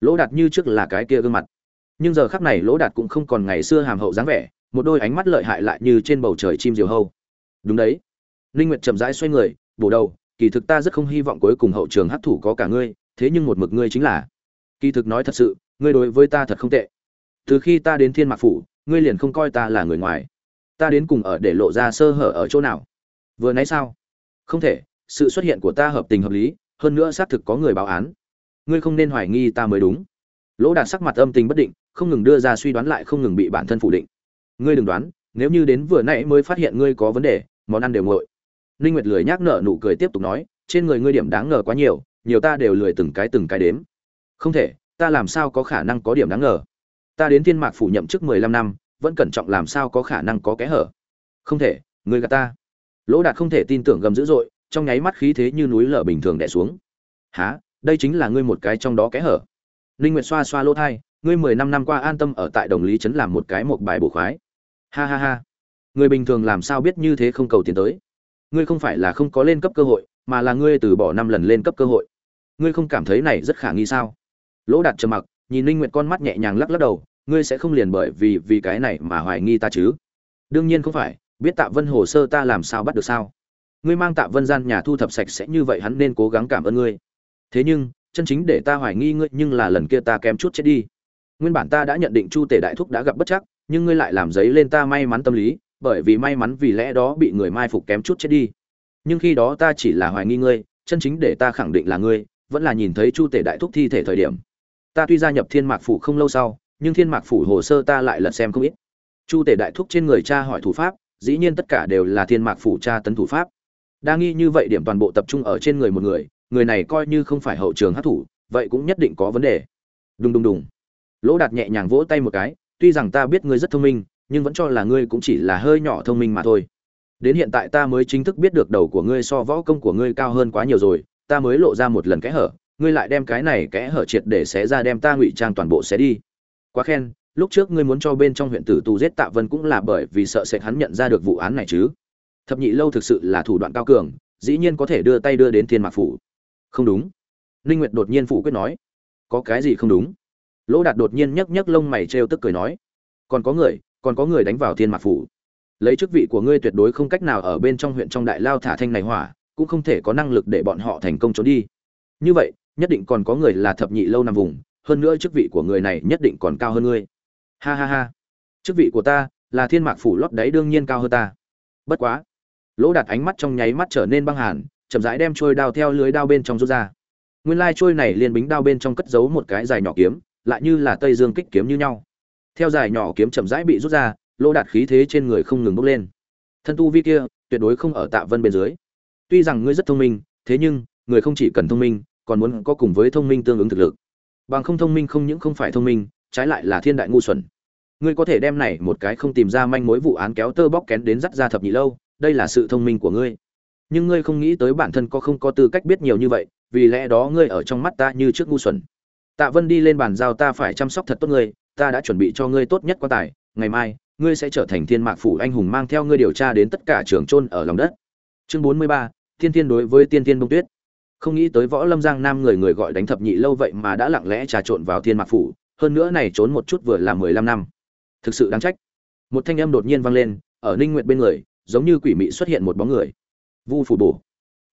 Lỗ đạt như trước là cái kia gương mặt nhưng giờ khắc này lỗ đạt cũng không còn ngày xưa hàm hậu dáng vẻ, một đôi ánh mắt lợi hại lại như trên bầu trời chim diều hâu. Đúng đấy. Linh nguyệt chậm rãi xoay người, bổ đầu, kỳ thực ta rất không hy vọng cuối cùng hậu trường hấp thủ có cả ngươi, thế nhưng một mực ngươi chính là. Kỳ thực nói thật sự, ngươi đối với ta thật không tệ. Từ khi ta đến thiên mạc phủ, ngươi liền không coi ta là người ngoài. Ta đến cùng ở để lộ ra sơ hở ở chỗ nào? Vừa nãy sao? Không thể, sự xuất hiện của ta hợp tình hợp lý, hơn nữa xác thực có người báo án. Ngươi không nên hoài nghi ta mới đúng. Lỗ đạt sắc mặt âm tình bất định không ngừng đưa ra suy đoán lại không ngừng bị bản thân phủ định. Ngươi đừng đoán, nếu như đến vừa nãy mới phát hiện ngươi có vấn đề, món ăn đều nguội. Ninh nguyệt lười nhác nở nụ cười tiếp tục nói, trên người ngươi điểm đáng ngờ quá nhiều nhiều ta đều lười từng cái từng cái đếm. Không thể, ta làm sao có khả năng có điểm đáng ngờ? Ta đến thiên mạc phủ nhậm chức 15 năm, vẫn cẩn trọng làm sao có khả năng có kẽ hở? Không thể, ngươi gạt ta. Lỗ đạt không thể tin tưởng gầm dữ dội, trong nháy mắt khí thế như núi lở bình thường đè xuống. Há đây chính là ngươi một cái trong đó kẽ hở. Ninh nguyệt xoa xoa lỗ thai ngươi mười năm năm qua an tâm ở tại đồng lý trấn làm một cái một bài bổ khoái. Ha ha ha. Người bình thường làm sao biết như thế không cầu tiến tới? Ngươi không phải là không có lên cấp cơ hội, mà là ngươi từ bỏ năm lần lên cấp cơ hội. Ngươi không cảm thấy này rất khả nghi sao? Lỗ đạt trầm mặc, nhìn Linh nguyệt con mắt nhẹ nhàng lắc lắc đầu, ngươi sẽ không liền bởi vì vì cái này mà hoài nghi ta chứ? Đương nhiên không phải, biết tạ vân hồ sơ ta làm sao bắt được sao? Ngươi mang tạ vân gian nhà thu thập sạch sẽ như vậy hắn nên cố gắng cảm ơn ngươi. Thế nhưng, chân chính để ta hoài nghi ngươi nhưng là lần kia ta kém chút chết đi nguyên bản ta đã nhận định chu tể đại thúc đã gặp bất chắc, nhưng ngươi lại làm giấy lên ta may mắn tâm lý, bởi vì may mắn vì lẽ đó bị người mai phục kém chút chết đi. Nhưng khi đó ta chỉ là hoài nghi ngươi, chân chính để ta khẳng định là ngươi, vẫn là nhìn thấy chu tể đại thúc thi thể thời điểm. Ta tuy gia nhập thiên mạc phủ không lâu sau, nhưng thiên mạc phủ hồ sơ ta lại lật xem không ít. Chu tể đại thúc trên người cha hỏi thủ pháp, dĩ nhiên tất cả đều là thiên mạc phủ cha tấn thủ pháp. Đa nghi như vậy điểm toàn bộ tập trung ở trên người một người người này coi như không phải hậu trường hát thủ vậy cũng nhất định có vấn đề. Đùng đùng đùng lỗ đạt nhẹ nhàng vỗ tay một cái, tuy rằng ta biết ngươi rất thông minh, nhưng vẫn cho là ngươi cũng chỉ là hơi nhỏ thông minh mà thôi. Đến hiện tại ta mới chính thức biết được đầu của ngươi so võ công của ngươi cao hơn quá nhiều rồi, ta mới lộ ra một lần kẽ hở, ngươi lại đem cái này kẽ hở triệt để xé ra đem ta ngụy trang toàn bộ xé đi. Quá khen, lúc trước ngươi muốn cho bên trong huyện tử tù giết tạ vân cũng là bởi vì sợ sẽ hắn nhận ra được vụ án này chứ. Thập nhị lâu thực sự là thủ đoạn cao cường, dĩ nhiên có thể đưa tay đưa đến thiên mạc phủ. Không đúng. Ninh nguyệt đột nhiên phủ quyết nói. Có cái gì không đúng? Lỗ đạt đột nhiên nhấc nhấc lông mày trêu tức cười nói, còn có người, còn có người đánh vào thiên mạc phủ. Lấy chức vị của ngươi tuyệt đối không cách nào ở bên trong huyện trong đại lao thả thanh này hỏa, cũng không thể có năng lực để bọn họ thành công trốn đi. Như vậy, nhất định còn có người là thập nhị lâu nằm vùng, hơn nữa chức vị của người này nhất định còn cao hơn ngươi. Ha ha ha. Chức vị của ta là thiên mạc phủ lót đáy đương nhiên cao hơn ta. Bất quá, lỗ đạt ánh mắt trong nháy mắt trở nên băng hàn, chậm rãi đem trôi đao theo lưới đao bên trong rút ra. Nguyên lai trôi này liền bính đao bên trong cất giấu một cái dài nhỏ kiếm lại như là tây dương kích kiếm như nhau. Theo dài nhỏ kiếm chậm rãi bị rút ra, Lô đạt khí thế trên người không ngừng bốc lên. Thân tu vi kia, tuyệt đối không ở tạ vân bên dưới. Tuy rằng ngươi rất thông minh, thế nhưng, người không chỉ cần thông minh, còn muốn có cùng với thông minh tương ứng thực lực. Bằng không thông minh không những không phải thông minh, trái lại là thiên đại ngu xuẩn. Ngươi có thể đem này một cái không tìm ra manh mối vụ án kéo tơ bóc kén đến dắt ra thập nhị lâu, đây là sự thông minh của ngươi. Nhưng ngươi không nghĩ tới bản thân có không có tư cách biết nhiều như vậy, vì lẽ đó ngươi ở trong mắt ta như trước ngu xuẩn tạ vân đi lên bàn giao ta phải chăm sóc thật tốt ngươi, ta đã chuẩn bị cho ngươi tốt nhất quan tài, ngày mai, ngươi sẽ trở thành thiên mạc phủ anh hùng mang theo ngươi điều tra đến tất cả trường trôn ở lòng đất. Chương bốn mươi ba tiên tiên đối với tiên tiên bông tuyết. Không nghĩ tới võ lâm giang nam người người gọi đánh thập nhị lâu vậy mà đã lặng lẽ trà trộn vào thiên mạc phủ, hơn nữa này trốn một chút vừa là mười lăm năm. Thực sự đáng trách. Một thanh âm đột nhiên vang lên, ở ninh Nguyệt bên người, giống như quỷ mị xuất hiện một bóng người. Vu phủ bổ.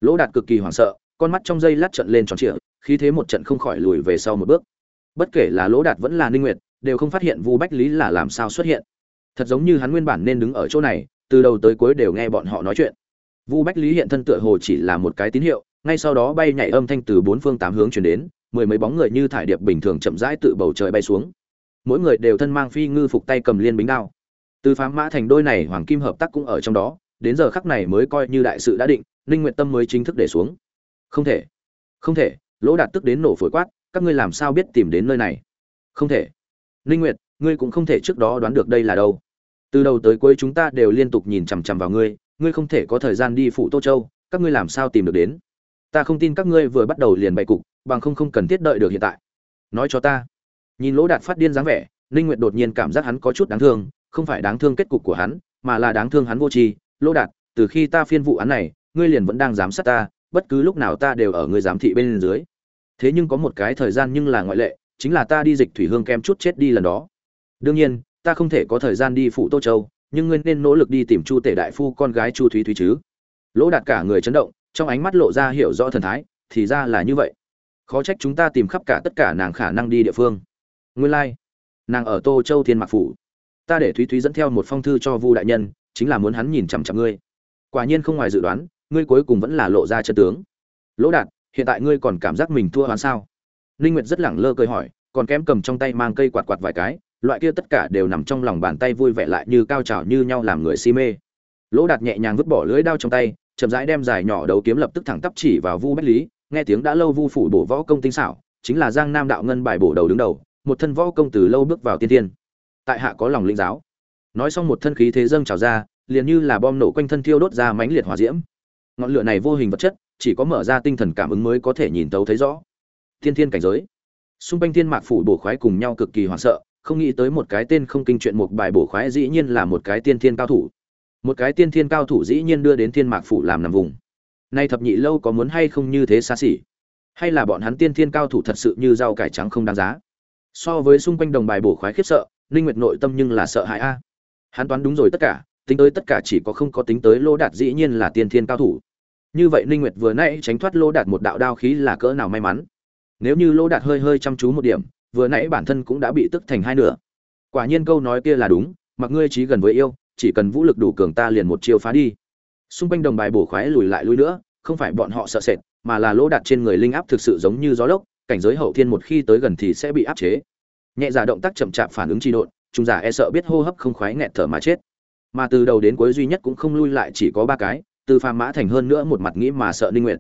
Lỗ đạt cực kỳ hoảng sợ, con mắt trong dây lát trợn lên tròn trịa khí thế một trận không khỏi lùi về sau một bước. Bất kể là lỗ đạt vẫn là ninh nguyệt, đều không phát hiện vu bách lý là làm sao xuất hiện. Thật giống như hắn nguyên bản nên đứng ở chỗ này, từ đầu tới cuối đều nghe bọn họ nói chuyện. Vu bách lý hiện thân tựa hồ chỉ là một cái tín hiệu, ngay sau đó bay nhảy âm thanh từ bốn phương tám hướng chuyển đến, mười mấy bóng người như thải điệp bình thường chậm rãi tự bầu trời bay xuống. Mỗi người đều thân mang phi ngư phục tay cầm liên bính đao. Từ phá mã thành đôi này hoàng kim hợp tác cũng ở trong đó, đến giờ khắc này mới coi như đại sự đã định, ninh nguyện tâm mới chính thức để xuống. Không thể không thể lỗ đạt tức đến nổ phổi quát, các ngươi làm sao biết tìm đến nơi này? Không thể. Ninh nguyệt, ngươi cũng không thể trước đó đoán được đây là đâu. Từ đầu tới cuối chúng ta đều liên tục nhìn chằm chằm vào ngươi ngươi không thể có thời gian đi phụ tô châu, các ngươi làm sao tìm được đến? Ta không tin các ngươi vừa bắt đầu liền bày cục, bằng không không cần thiết đợi được hiện tại. Nói cho ta. Nhìn lỗ đạt phát điên dáng vẻ, ninh nguyệt đột nhiên cảm giác hắn có chút đáng thương, không phải đáng thương kết cục của hắn, mà là đáng thương hắn vô tri. Lỗ đạt, từ khi ta phiên vụ án này, ngươi liền vẫn đang giám sát ta bất cứ lúc nào ta đều ở người giám thị bên dưới. Thế nhưng có một cái thời gian nhưng là ngoại lệ, chính là ta đi dịch thủy hương kem chút chết đi lần đó. Đương nhiên, ta không thể có thời gian đi phụ tô châu, nhưng ngươi nên nỗ lực đi tìm chu tể đại phu con gái chu thúy thúy chứ. Lỗ đạt cả người chấn động, trong ánh mắt lộ ra hiểu rõ thần thái, thì ra là như vậy. Khó trách chúng ta tìm khắp cả tất cả nàng khả năng đi địa phương. Nguyên lai、like. nàng ở tô châu thiên mạc phủ. Ta để thúy thúy dẫn theo một phong thư cho vu đại nhân, chính là muốn hắn nhìn chằm chằm ngươi. Quả nhiên không ngoài dự đoán ngươi cuối cùng vẫn là lộ ra chân tướng. Lỗ đạt, hiện tại ngươi còn cảm giác mình thua hoán sao? Ninh nguyệt rất lẳng lơ cười hỏi, còn kém cầm trong tay mang cây quạt quạt vài cái, loại kia tất cả đều nằm trong lòng bàn tay vui vẻ lại như cao trào như nhau làm người si mê. Lỗ đạt nhẹ nhàng vứt bỏ lưỡi đao trong tay, chậm rãi đem dài nhỏ đầu kiếm lập tức thẳng tắp chỉ vào vu bách lý, nghe tiếng đã lâu vu phủ bổ võ công tinh xảo, chính là giang nam đạo ngân bài bổ đầu đứng đầu, một thân võ công từ lâu bước vào tiên tiên tại hạ có lòng linh giáo. Nói xong một thân khí thế dâng trào ra, liền như là bom nổ quanh thân thiêu đốt ra mãnh liệt hỏa diễm ngọn lửa này vô hình vật chất, chỉ có mở ra tinh thần cảm ứng mới có thể nhìn tấu thấy rõ. Thiên thiên cảnh giới. Xung quanh thiên mạc phủ bổ khoái cùng nhau cực kỳ hoảng sợ, không nghĩ tới một cái tên không kinh chuyện một bài bổ khoái dĩ nhiên là một cái tiên thiên cao thủ. Một cái tiên thiên cao thủ dĩ nhiên đưa đến thiên mạc phủ làm nằm vùng. Nay thập nhị lâu có muốn hay không như thế xa xỉ? Hay là bọn hắn tiên thiên cao thủ thật sự như rau cải trắng không đáng giá? So với xung quanh đồng bài bổ khoái khiếp sợ linh nguyệt nội tâm nhưng là sợ hãi a. Hắn toán đúng rồi tất cả, tính tới tất cả chỉ có không có tính tới lô đạt dĩ nhiên là tiên thiên cao thủ như vậy linh nguyệt vừa nãy tránh thoát lô đạt một đạo đao khí là cỡ nào may mắn? Nếu như lô đạt hơi hơi chăm chú một điểm, vừa nãy bản thân cũng đã bị tức thành hai nửa. Quả nhiên câu nói kia là đúng, mặc ngươi trí gần với yêu, chỉ cần vũ lực đủ cường ta liền một chiêu phá đi. Xung quanh đồng bài bổ khoái lùi lại lùi nữa, không phải bọn họ sợ sệt, mà là lỗ Đạt trên người linh áp thực sự giống như gió lốc, cảnh giới hậu thiên một khi tới gần thì sẽ bị áp chế. Nhẹ giả động tác chậm chạp phản ứng chi độn trung giả e sợ biết hô hấp không khoái nghẹt thở mà chết. Mà từ đầu đến cuối duy nhất cũng không lui lại chỉ có ba cái từ phàm mã thành hơn nữa một mặt nghĩ mà sợ ninh nguyệt.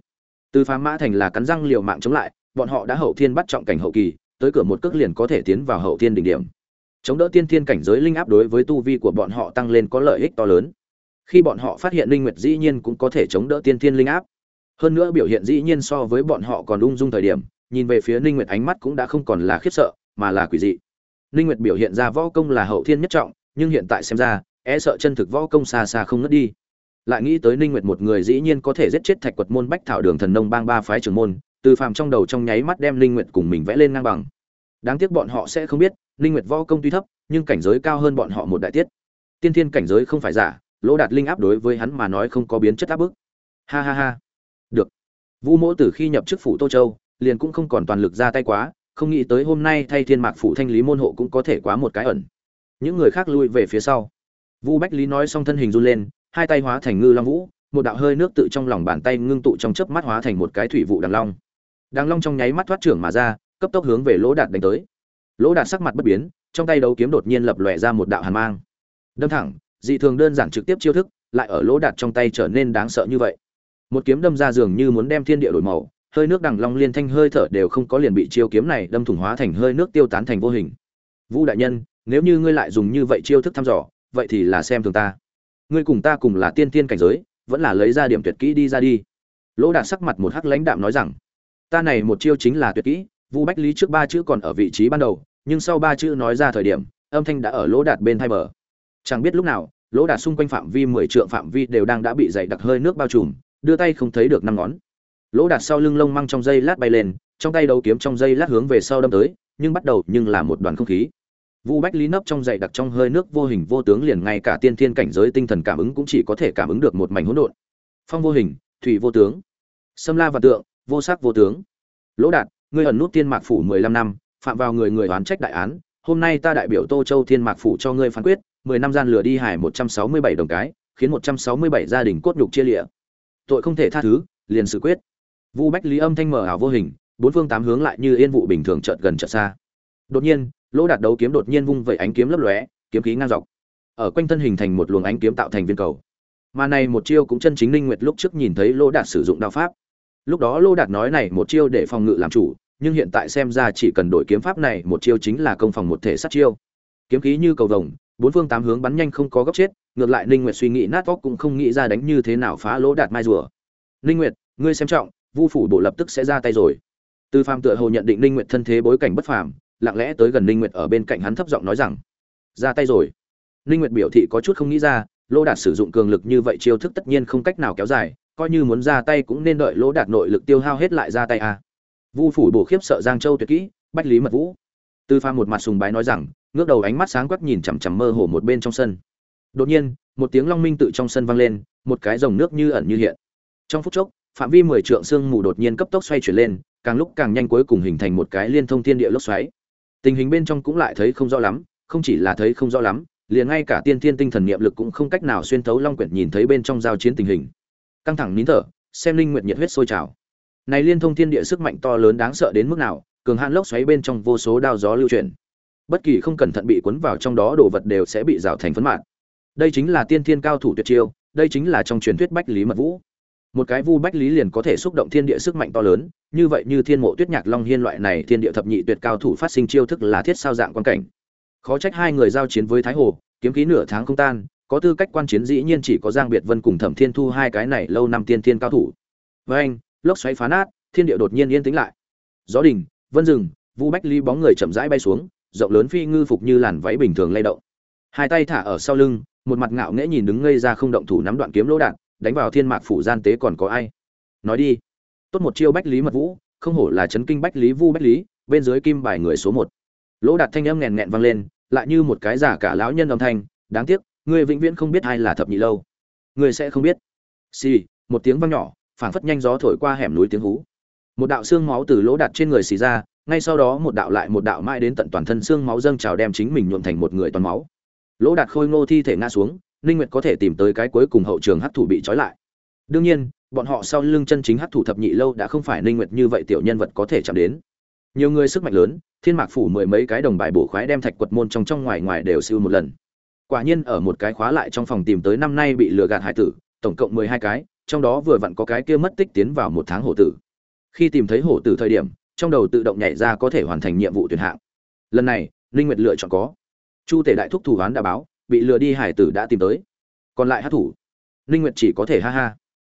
Từ phàm mã thành là cắn răng liều mạng chống lại, bọn họ đã hậu thiên bắt trọng cảnh hậu kỳ, tới cửa một cước liền có thể tiến vào hậu thiên đỉnh điểm. Chống đỡ tiên thiên cảnh giới linh áp đối với tu vi của bọn họ tăng lên có lợi ích to lớn. Khi bọn họ phát hiện linh nguyệt dĩ nhiên cũng có thể chống đỡ tiên thiên linh áp. Hơn nữa biểu hiện dĩ nhiên so với bọn họ còn ung dung thời điểm, nhìn về phía ninh nguyệt ánh mắt cũng đã không còn là khiếp sợ, mà là quỷ dị. Ninh nguyệt biểu hiện ra võ công là hậu thiên nhất trọng, nhưng hiện tại xem ra e sợ chân thực võ công xa xa không ngất đi lại nghĩ tới ninh nguyệt một người dĩ nhiên có thể giết chết thạch quật môn, bách thảo đường thần nông bang ba phái trưởng môn, từ phàm trong đầu trong nháy mắt đem ninh nguyệt cùng mình vẽ lên ngang bằng. Đáng tiếc bọn họ sẽ không biết, ninh nguyệt võ công tuy thấp, nhưng cảnh giới cao hơn bọn họ một đại tiết. Tiên thiên cảnh giới không phải giả, lỗ đạt linh áp đối với hắn mà nói không có biến chất áp bức. Ha ha ha. Được. Vu mỗ từ khi nhập chức phủ tô châu, liền cũng không còn toàn lực ra tay quá, không nghĩ tới hôm nay thay thiên mạc phủ thanh lý môn hộ cũng có thể quá một cái ẩn. Những người khác lui về phía sau. Vu bách lý nói xong thân hình run lên hai tay hóa thành ngư long vũ, một đạo hơi nước tự trong lòng bàn tay ngưng tụ trong chớp mắt hóa thành một cái thủy vụ đằng long. Đằng long trong nháy mắt thoát trưởng mà ra, cấp tốc hướng về lỗ đạt đánh tới. Lỗ đạt sắc mặt bất biến, trong tay đấu kiếm đột nhiên lập lòe ra một đạo hàn mang. Đâm thẳng, dị thường đơn giản trực tiếp chiêu thức, lại ở lỗ đạt trong tay trở nên đáng sợ như vậy. Một kiếm đâm ra dường như muốn đem thiên địa đổi màu, hơi nước đằng long liên thanh hơi thở đều không có liền bị chiêu kiếm này đâm thủng hóa thành hơi nước tiêu tán thành vô hình. Vũ đại nhân, nếu như ngươi lại dùng như vậy chiêu thức thăm dò, vậy thì là xem thường ta ngươi cùng ta cùng là tiên tiên cảnh giới, vẫn là lấy ra điểm tuyệt kỹ đi ra đi. Lỗ đạt sắc mặt một hắc lãnh đạm nói rằng, ta này một chiêu chính là tuyệt kỹ, vu bách lý trước ba chữ còn ở vị trí ban đầu, nhưng sau ba chữ nói ra thời điểm, âm thanh đã ở lỗ đạt bên thay bờ. Chẳng biết lúc nào, lỗ đạt xung quanh phạm vi mười trượng phạm vi đều đang đã bị dày đặc hơi nước bao trùm, đưa tay không thấy được năm ngón. Lỗ đạt sau lưng lông măng trong dây lát bay lên, trong tay đấu kiếm trong dây lát hướng về sau đâm tới, nhưng bắt đầu nhưng là một đoàn không khí vu bách lý nấp trong dày đặc trong hơi nước vô hình vô tướng liền ngay cả tiên thiên cảnh giới tinh thần cảm ứng cũng chỉ có thể cảm ứng được một mảnh hỗn độn. Phong vô hình, thủy vô tướng, Sâm la và tượng, vô sắc vô tướng. Lỗ đạt, ngươi ẩn nút tiên mạc phủ mười lăm năm, phạm vào người người oán trách đại án, hôm nay ta đại biểu tô châu thiên mạc phủ cho ngươi phán quyết, mười năm gian lừa đi hải một trăm sáu mươi bảy đồng cái, khiến một trăm sáu mươi bảy gia đình cốt nhục chia lìa. tội không thể tha thứ, liền xử quyết. Vu bách lý âm thanh mở ảo vô hình, bốn phương tám hướng lại như yên vụ bình thường chợt gần chợt xa. Đột nhiên lỗ đạt đấu kiếm đột nhiên vung vẩy ánh kiếm lấp lóe, kiếm khí ngang dọc. Ở quanh thân hình thành một luồng ánh kiếm tạo thành viên cầu. Mà này một chiêu cũng chân chính linh nguyệt lúc trước nhìn thấy lỗ đạt sử dụng đao pháp. Lúc đó lỗ đạt nói này một chiêu để phòng ngự làm chủ, nhưng hiện tại xem ra chỉ cần đổi kiếm pháp này, một chiêu chính là công phòng một thể sát chiêu. Kiếm khí như cầu vồng, bốn phương tám hướng bắn nhanh không có góc chết, ngược lại ninh nguyệt suy nghĩ nát óc cũng không nghĩ ra đánh như thế nào phá lỗ đạt mai rùa. Ninh nguyệt, ngươi xem trọng, vu phủ bộ lập tức sẽ ra tay rồi. Từ phàm tựa hồ nhận định ninh nguyệt thân thế bối cảnh bất phàm lặng lẽ tới gần ninh nguyệt ở bên cạnh hắn thấp giọng nói rằng, ra tay rồi. Ninh nguyệt biểu thị có chút không nghĩ ra, lô đạt sử dụng cường lực như vậy chiêu thức tất nhiên không cách nào kéo dài, coi như muốn ra tay cũng nên đợi lô đạt nội lực tiêu hao hết lại ra tay à. Vu phủ bổ khiếp sợ giang châu tuyệt kỹ, bách lý mật vũ. Tư pha một mặt sùng bái nói rằng, ngước đầu ánh mắt sáng quắc nhìn chằm chằm mơ hồ một bên trong sân. Đột nhiên, một tiếng long minh tự trong sân vang lên, một cái dòng nước như ẩn như hiện. Trong phút chốc, phạm vi mười trượng sương mù đột nhiên cấp tốc xoay chuyển lên, càng lúc càng nhanh cuối cùng hình thành một cái liên thông thiên địa lốc xoáy tình hình bên trong cũng lại thấy không rõ lắm, không chỉ là thấy không rõ lắm, liền ngay cả tiên thiên tinh thần niệm lực cũng không cách nào xuyên thấu long quyển nhìn thấy bên trong giao chiến tình hình. Căng thẳng nín thở, xem linh nguyện nhiệt huyết sôi trào. Này liên thông thiên địa sức mạnh to lớn đáng sợ đến mức nào, cường hạn lốc xoáy bên trong vô số đao gió lưu chuyển. Bất kỳ không cẩn thận bị cuốn vào trong đó đồ vật đều sẽ bị rào thành phấn mạn đây chính là tiên thiên cao thủ tuyệt chiêu, đây chính là trong truyền thuyết bách lý mật vũ một cái vu bách lý liền có thể xúc động thiên địa sức mạnh to lớn, như vậy như thiên mộ tuyết nhạc long hiên loại này thiên địa thập nhị tuyệt cao thủ phát sinh chiêu thức là thiết sao dạng quan cảnh. Khó trách hai người giao chiến với thái hồ, kiếm khí nửa tháng không tan, có tư cách quan chiến dĩ nhiên chỉ có giang biệt vân cùng thẩm thiên thu hai cái này lâu năm tiên thiên cao thủ. Với anh, lốc xoáy phá nát, thiên địa đột nhiên yên tĩnh lại. Gió đình vân rừng, vu bách ly bóng người chậm rãi bay xuống, rộng lớn phi ngư phục như làn váy bình thường lay động. Hai tay thả ở sau lưng, một mặt ngạo nghễ nhìn đứng ngây ra không động thủ nắm đoạn kiếm lỗ đạn đánh vào thiên mạc phủ gian tế còn có ai? Nói đi. Tốt một chiêu bách lý mật vũ, không hổ là chấn kinh bách lý vu bách lý, bên dưới kim bài người số một. Lỗ đạt thanh âm nghèn nghẹn vang lên, lại như một cái giả cả lão nhân âm thanh, đáng tiếc người vĩnh viễn không biết ai là thập nhị lâu. Người sẽ không biết. Xì, một tiếng vang nhỏ, phảng phất nhanh gió thổi qua hẻm núi tiếng hú. Một đạo xương máu từ lỗ đạt trên người xì ra, ngay sau đó một đạo lại một đạo mãi đến tận toàn thân xương máu dâng trào đem chính mình nhuộm thành một người toàn máu. Lỗ đạt khôi ngô thi thể ngã xuống ninh nguyệt có thể tìm tới cái cuối cùng hậu trường hắc thủ bị trói lại. Đương nhiên, bọn họ sau lưng chân chính hắc thủ thập nhị lâu đã không phải ninh nguyệt như vậy tiểu nhân vật có thể chạm đến. Nhiều người sức mạnh lớn, thiên mạc phủ mười mấy cái đồng bài bổ khoái đem thạch quật môn trong trong ngoài ngoài đều siêu một lần. Quả nhiên ở một cái khóa lại trong phòng tìm tới năm nay bị lừa gạt hải tử, tổng cộng mười hai cái, trong đó vừa vặn có cái kia mất tích tiến vào một tháng hổ tử. Khi tìm thấy hổ tử thời điểm, trong đầu tự động nhảy ra có thể hoàn thành nhiệm vụ tuyển hạng. Lần này linh nguyệt lựa chọn có. Chu tể đại thúc thủ án đã báo bị lừa đi hải tử đã tìm tới. Còn lại hát thủ linh nguyệt chỉ có thể ha ha.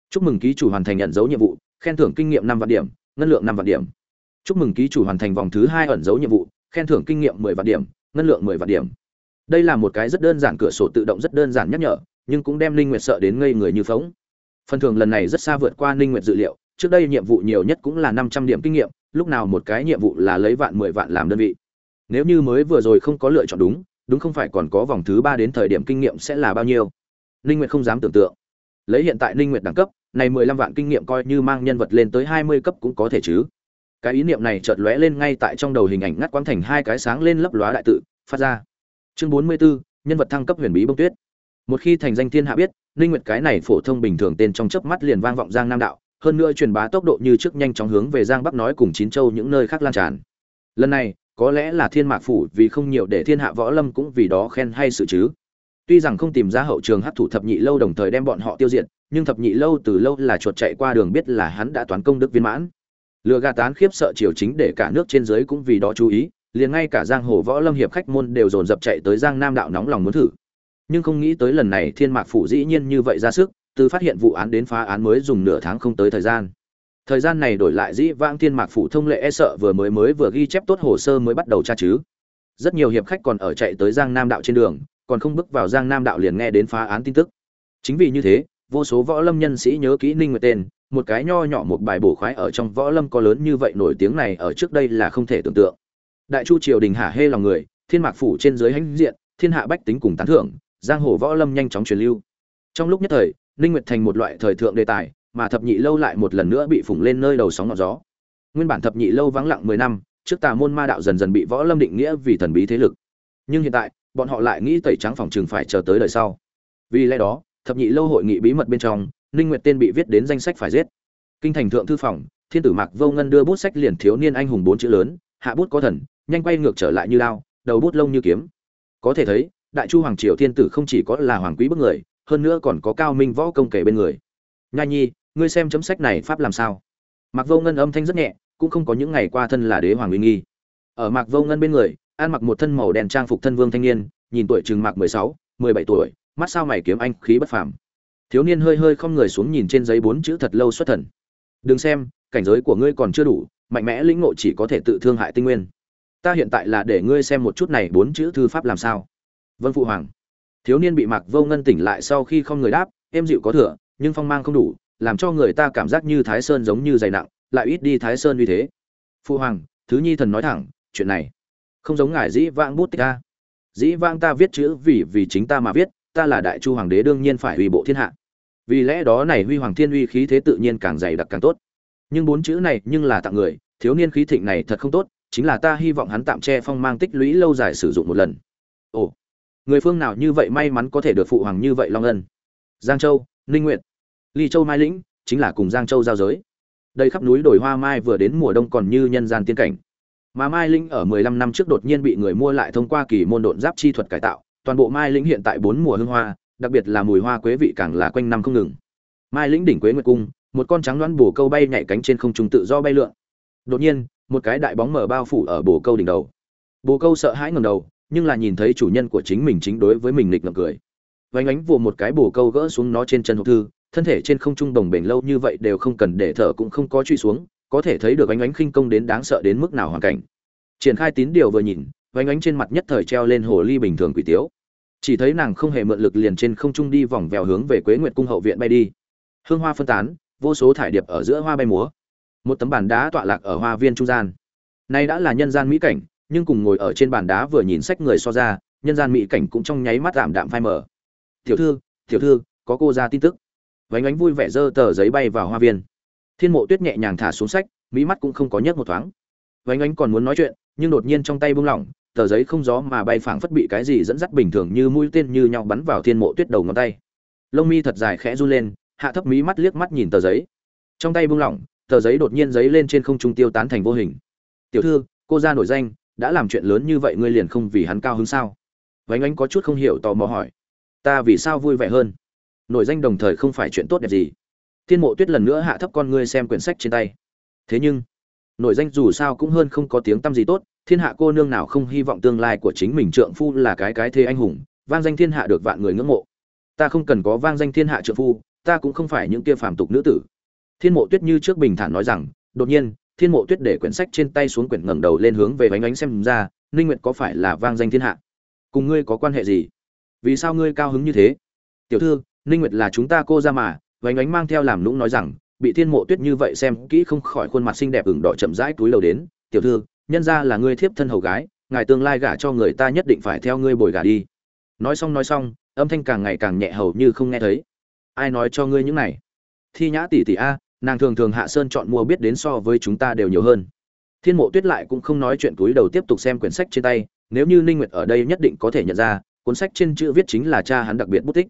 Chúc mừng ký chủ hoàn thành nhận dấu nhiệm vụ, khen thưởng kinh nghiệm năm vạn điểm, ngân lượng năm vạn điểm. Chúc mừng ký chủ hoàn thành vòng thứ hai ẩn dấu nhiệm vụ, khen thưởng kinh nghiệm mười vạn điểm, ngân lượng mười vạn điểm. Đây là một cái rất đơn giản cửa sổ tự động rất đơn giản nhắc nhở, nhưng cũng đem linh nguyệt sợ đến ngây người như phóng. Phần thưởng lần này rất xa vượt qua linh nguyệt dự liệu, trước đây nhiệm vụ nhiều nhất cũng là 500 điểm kinh nghiệm, lúc nào một cái nhiệm vụ là lấy vạn mười vạn làm đơn vị. Nếu như mới vừa rồi không có lựa chọn đúng đúng không phải còn có vòng thứ ba đến thời điểm kinh nghiệm sẽ là bao nhiêu? Ninh nguyệt không dám tưởng tượng. Lấy hiện tại ninh nguyệt đẳng cấp này 15 vạn kinh nghiệm coi như mang nhân vật lên tới 20 cấp cũng có thể chứ. Cái ý niệm này chợt lóe lên ngay tại trong đầu hình ảnh ngắt quãng thành hai cái sáng lên lấp lóa đại tự phát ra. Chương 44, nhân vật thăng cấp huyền bí bông tuyết. Một khi thành danh thiên hạ biết ninh nguyệt cái này phổ thông bình thường tên trong chớp mắt liền vang vọng giang nam đạo hơn nữa truyền bá tốc độ như trước nhanh chóng hướng về giang bắc nói cùng chín châu những nơi khác lan tràn. Lần này có lẽ là thiên mạc phủ vì không nhiều để thiên hạ võ lâm cũng vì đó khen hay sự chứ. Tuy rằng không tìm ra hậu trường hấp thủ thập nhị lâu đồng thời đem bọn họ tiêu diệt, nhưng thập nhị lâu từ lâu là chuột chạy qua đường biết là hắn đã toán công đức viên mãn. Lừa gạt tán khiếp sợ triều chính để cả nước trên dưới cũng vì đó chú ý, liền ngay cả giang hồ võ lâm hiệp khách môn đều dồn dập chạy tới giang nam đạo nóng lòng muốn thử. Nhưng không nghĩ tới lần này thiên mạc phủ dĩ nhiên như vậy ra sức, từ phát hiện vụ án đến phá án mới dùng nửa tháng không tới thời gian thời gian này đổi lại dĩ vãng thiên mạc phủ thông lệ e sợ vừa mới mới vừa ghi chép tốt hồ sơ mới bắt đầu tra chứ. Rất nhiều hiệp khách còn ở chạy tới giang nam đạo trên đường, còn không bước vào giang nam đạo liền nghe đến phá án tin tức. Chính vì như thế, vô số võ lâm nhân sĩ nhớ kỹ ninh nguyệt tên, một cái nho nhỏ một bài bổ khoái ở trong võ lâm có lớn như vậy nổi tiếng này ở trước đây là không thể tưởng tượng. Đại chu triều đình hả hê lòng người, thiên mạc phủ trên dưới hãnh diện, thiên hạ bách tính cùng tán thưởng, giang hồ võ lâm nhanh chóng truyền lưu. Trong lúc nhất thời, ninh nguyệt thành một loại thời thượng đề tài mà thập nhị lâu lại một lần nữa bị phủng lên nơi đầu sóng ngọn gió. Nguyên bản thập nhị lâu vắng lặng mười năm, trước tà môn ma đạo dần dần bị võ lâm định nghĩa vì thần bí thế lực. Nhưng hiện tại, bọn họ lại nghĩ tẩy trắng phòng trường phải chờ tới đời sau. Vì lẽ đó, thập nhị lâu hội nghị bí mật bên trong, ninh nguyệt tên bị viết đến danh sách phải giết. Kinh thành thượng thư phòng, thiên tử mạc vô ngân đưa bút sách liền thiếu niên anh hùng bốn chữ lớn, hạ bút có thần, nhanh quay ngược trở lại như lao đầu bút lông như kiếm. Có thể thấy, đại chu hoàng triều thiên tử không chỉ có là hoàng quý bức người, hơn nữa còn có cao minh võ công kể bên người. Nha nhi ngươi xem chấm sách này pháp làm sao? Mặc vô ngân âm thanh rất nhẹ, cũng không có những ngày qua thân là đế hoàng uy nghi. Ở Mặc vô ngân bên người an mặc một thân màu đen trang phục thân vương thanh niên, nhìn tuổi chừng mạc mười sáu, mười bảy tuổi, mắt sao mày kiếm anh khí bất phàm. Thiếu niên hơi hơi không người xuống nhìn trên giấy bốn chữ thật lâu xuất thần. Đừng xem, cảnh giới của ngươi còn chưa đủ, mạnh mẽ lĩnh ngộ chỉ có thể tự thương hại tinh nguyên. Ta hiện tại là để ngươi xem một chút này bốn chữ thư pháp làm sao. Vân phụ hoàng. Thiếu niên bị mạc vô ngân tỉnh lại sau khi không người đáp, êm dịu có thừa, nhưng phong mang không đủ làm cho người ta cảm giác như thái sơn giống như dày nặng, lại ít đi thái sơn như thế. Phụ hoàng, thứ nhi thần nói thẳng, chuyện này không giống ngài dĩ vãng bút tích ta dĩ vãng ta viết chữ vì vì chính ta mà viết, ta là đại chu hoàng đế đương nhiên phải uy bộ thiên hạ. Vì lẽ đó này huy hoàng thiên uy khí thế tự nhiên càng dày đặc càng tốt. Nhưng bốn chữ này nhưng là tặng người, thiếu niên khí thịnh này thật không tốt, chính là ta hy vọng hắn tạm che phong mang tích lũy lâu dài sử dụng một lần. Ồ, người phương nào như vậy may mắn có thể được phụ hoàng như vậy long ân? Giang châu, ninh nguyện ly châu mai lĩnh chính là cùng giang châu giao giới. Đây khắp núi đồi hoa mai vừa đến mùa đông còn như nhân gian tiên cảnh. Mà mai linh ở 15 năm trước đột nhiên bị người mua lại thông qua kỳ môn độn giáp chi thuật cải tạo, toàn bộ mai lĩnh hiện tại bốn mùa hương hoa, đặc biệt là mùi hoa quế vị càng là quanh năm không ngừng. Mai lĩnh đỉnh quế nguyệt cung, một con trắng đoán bồ câu bay nhảy cánh trên không trung tự do bay lượn. Đột nhiên, một cái đại bóng mở bao phủ ở bồ câu đỉnh đầu. Bồ câu sợ hãi ngầm đầu, nhưng là nhìn thấy chủ nhân của chính mình chính đối với mình nghịch ngợm cười. Vánh ánh vùa một cái bồ câu gỡ xuống nó trên chân hộp thư thân thể trên không trung đồng bền lâu như vậy đều không cần để thở cũng không có truy xuống, có thể thấy được ánh ánh khinh công đến đáng sợ đến mức nào hoàn cảnh. Triển khai tín điều vừa nhìn, ánh ánh trên mặt nhất thời treo lên hồ ly bình thường quỷ tiếu. Chỉ thấy nàng không hề mượn lực liền trên không trung đi vòng vèo hướng về quế nguyệt cung hậu viện bay đi. Hương hoa phân tán, vô số thải điệp ở giữa hoa bay múa. Một tấm bàn đá tọa lạc ở hoa viên trung gian. Nay đã là nhân gian mỹ cảnh, nhưng cùng ngồi ở trên bàn đá vừa nhìn sách người so ra, nhân gian mỹ cảnh cũng trong nháy mắt giảm đạm phai mở tiểu thư tiểu thư, có cô ra tin tức vánh ánh vui vẻ giơ tờ giấy bay vào hoa viên. Thiên mộ tuyết nhẹ nhàng thả xuống sách, mỹ mắt cũng không có nhấc một thoáng. Vánh ánh còn muốn nói chuyện, nhưng đột nhiên trong tay buông lỏng, tờ giấy không gió mà bay phảng phất bị cái gì dẫn dắt bình thường như mũi tên như nhau bắn vào thiên mộ tuyết đầu ngón tay. Lông mi thật dài khẽ run lên, hạ thấp mí mắt liếc mắt nhìn tờ giấy. Trong tay buông lỏng, tờ giấy đột nhiên giấy lên trên không trung tiêu tán thành vô hình. Tiểu thư, cô ra nổi danh, đã làm chuyện lớn như vậy ngươi liền không vì hắn cao hứng sao? Vánh ánh có chút không hiểu tò mò hỏi. Ta vì sao vui vẻ hơn? Nổi danh đồng thời không phải chuyện tốt đẹp gì. Thiên mộ tuyết lần nữa hạ thấp con ngươi xem quyển sách trên tay. Thế nhưng, nổi danh dù sao cũng hơn không có tiếng tăm gì tốt, thiên hạ cô nương nào không hy vọng tương lai của chính mình trượng phu là cái cái thế anh hùng, vang danh thiên hạ được vạn người ngưỡng mộ. Ta không cần có vang danh thiên hạ trượng phu, ta cũng không phải những kia phàm tục nữ tử. Thiên mộ tuyết như trước bình thản nói rằng, đột nhiên, thiên mộ tuyết để quyển sách trên tay xuống quyển ngẩng đầu lên hướng về bánh ánh xem ra, ninh nguyệt có phải là vang danh thiên hạ? Cùng ngươi có quan hệ gì? Vì sao ngươi cao hứng như thế? Tiểu thư ninh nguyệt là chúng ta cô ra mà, vánh ánh mang theo làm lũng nói rằng, bị thiên mộ tuyết như vậy xem kỹ không khỏi khuôn mặt xinh đẹp ửng đỏ chậm rãi túi đầu đến, tiểu thư, nhân ra là ngươi thiếp thân hầu gái, ngài tương lai gả cho người ta nhất định phải theo ngươi bồi gả đi. Nói xong nói xong, âm thanh càng ngày càng nhẹ hầu như không nghe thấy. Ai nói cho ngươi những này? Thi nhã tỷ tỷ a, nàng thường thường hạ sơn chọn mua biết đến so với chúng ta đều nhiều hơn. Thiên mộ tuyết lại cũng không nói chuyện túi đầu tiếp tục xem quyển sách trên tay, nếu như ninh nguyệt ở đây nhất định có thể nhận ra, cuốn sách trên chữ viết chính là cha hắn đặc biệt bút tích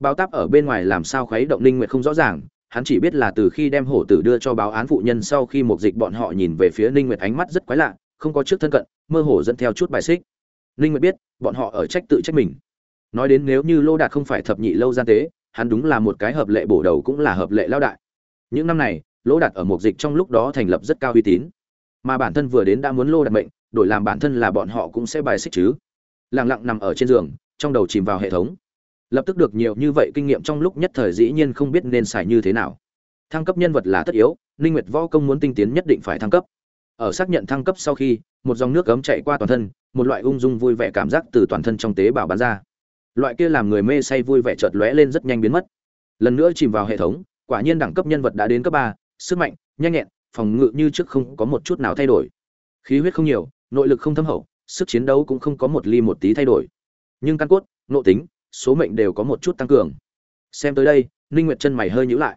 báo táp ở bên ngoài làm sao khuấy động ninh nguyệt không rõ ràng, hắn chỉ biết là từ khi đem hổ tử đưa cho báo án phụ nhân sau khi một dịch bọn họ nhìn về phía ninh nguyệt ánh mắt rất quái lạ, không có trước thân cận, mơ hồ dẫn theo chút bài xích. Ninh nguyệt biết, bọn họ ở trách tự trách mình. Nói đến nếu như lô đạt không phải thập nhị lâu gian tế, hắn đúng là một cái hợp lệ bổ đầu cũng là hợp lệ lao đại. Những năm này, lô đạt ở một dịch trong lúc đó thành lập rất cao uy tín. Mà bản thân vừa đến đã muốn lô đạt mệnh, đổi làm bản thân là bọn họ cũng sẽ bài xích chứ. Lặng lặng nằm ở trên giường, trong đầu chìm vào hệ thống lập tức được nhiều như vậy kinh nghiệm trong lúc nhất thời dĩ nhiên không biết nên xài như thế nào. Thăng cấp nhân vật là tất yếu, ninh nguyệt võ công muốn tinh tiến nhất định phải thăng cấp. Ở xác nhận thăng cấp sau khi, một dòng nước cấm chạy qua toàn thân, một loại ung dung vui vẻ cảm giác từ toàn thân trong tế bào bắn ra. Loại kia làm người mê say vui vẻ chợt lóe lên rất nhanh biến mất. Lần nữa chìm vào hệ thống, quả nhiên đẳng cấp nhân vật đã đến cấp ba, sức mạnh, nhanh nhẹn, phòng ngự như trước không có một chút nào thay đổi. Khí huyết không nhiều, nội lực không thâm hậu, sức chiến đấu cũng không có một ly một tí thay đổi. Nhưng căn cốt, nội tính số mệnh đều có một chút tăng cường. Xem tới đây ninh nguyệt chân mày hơi nhíu lại.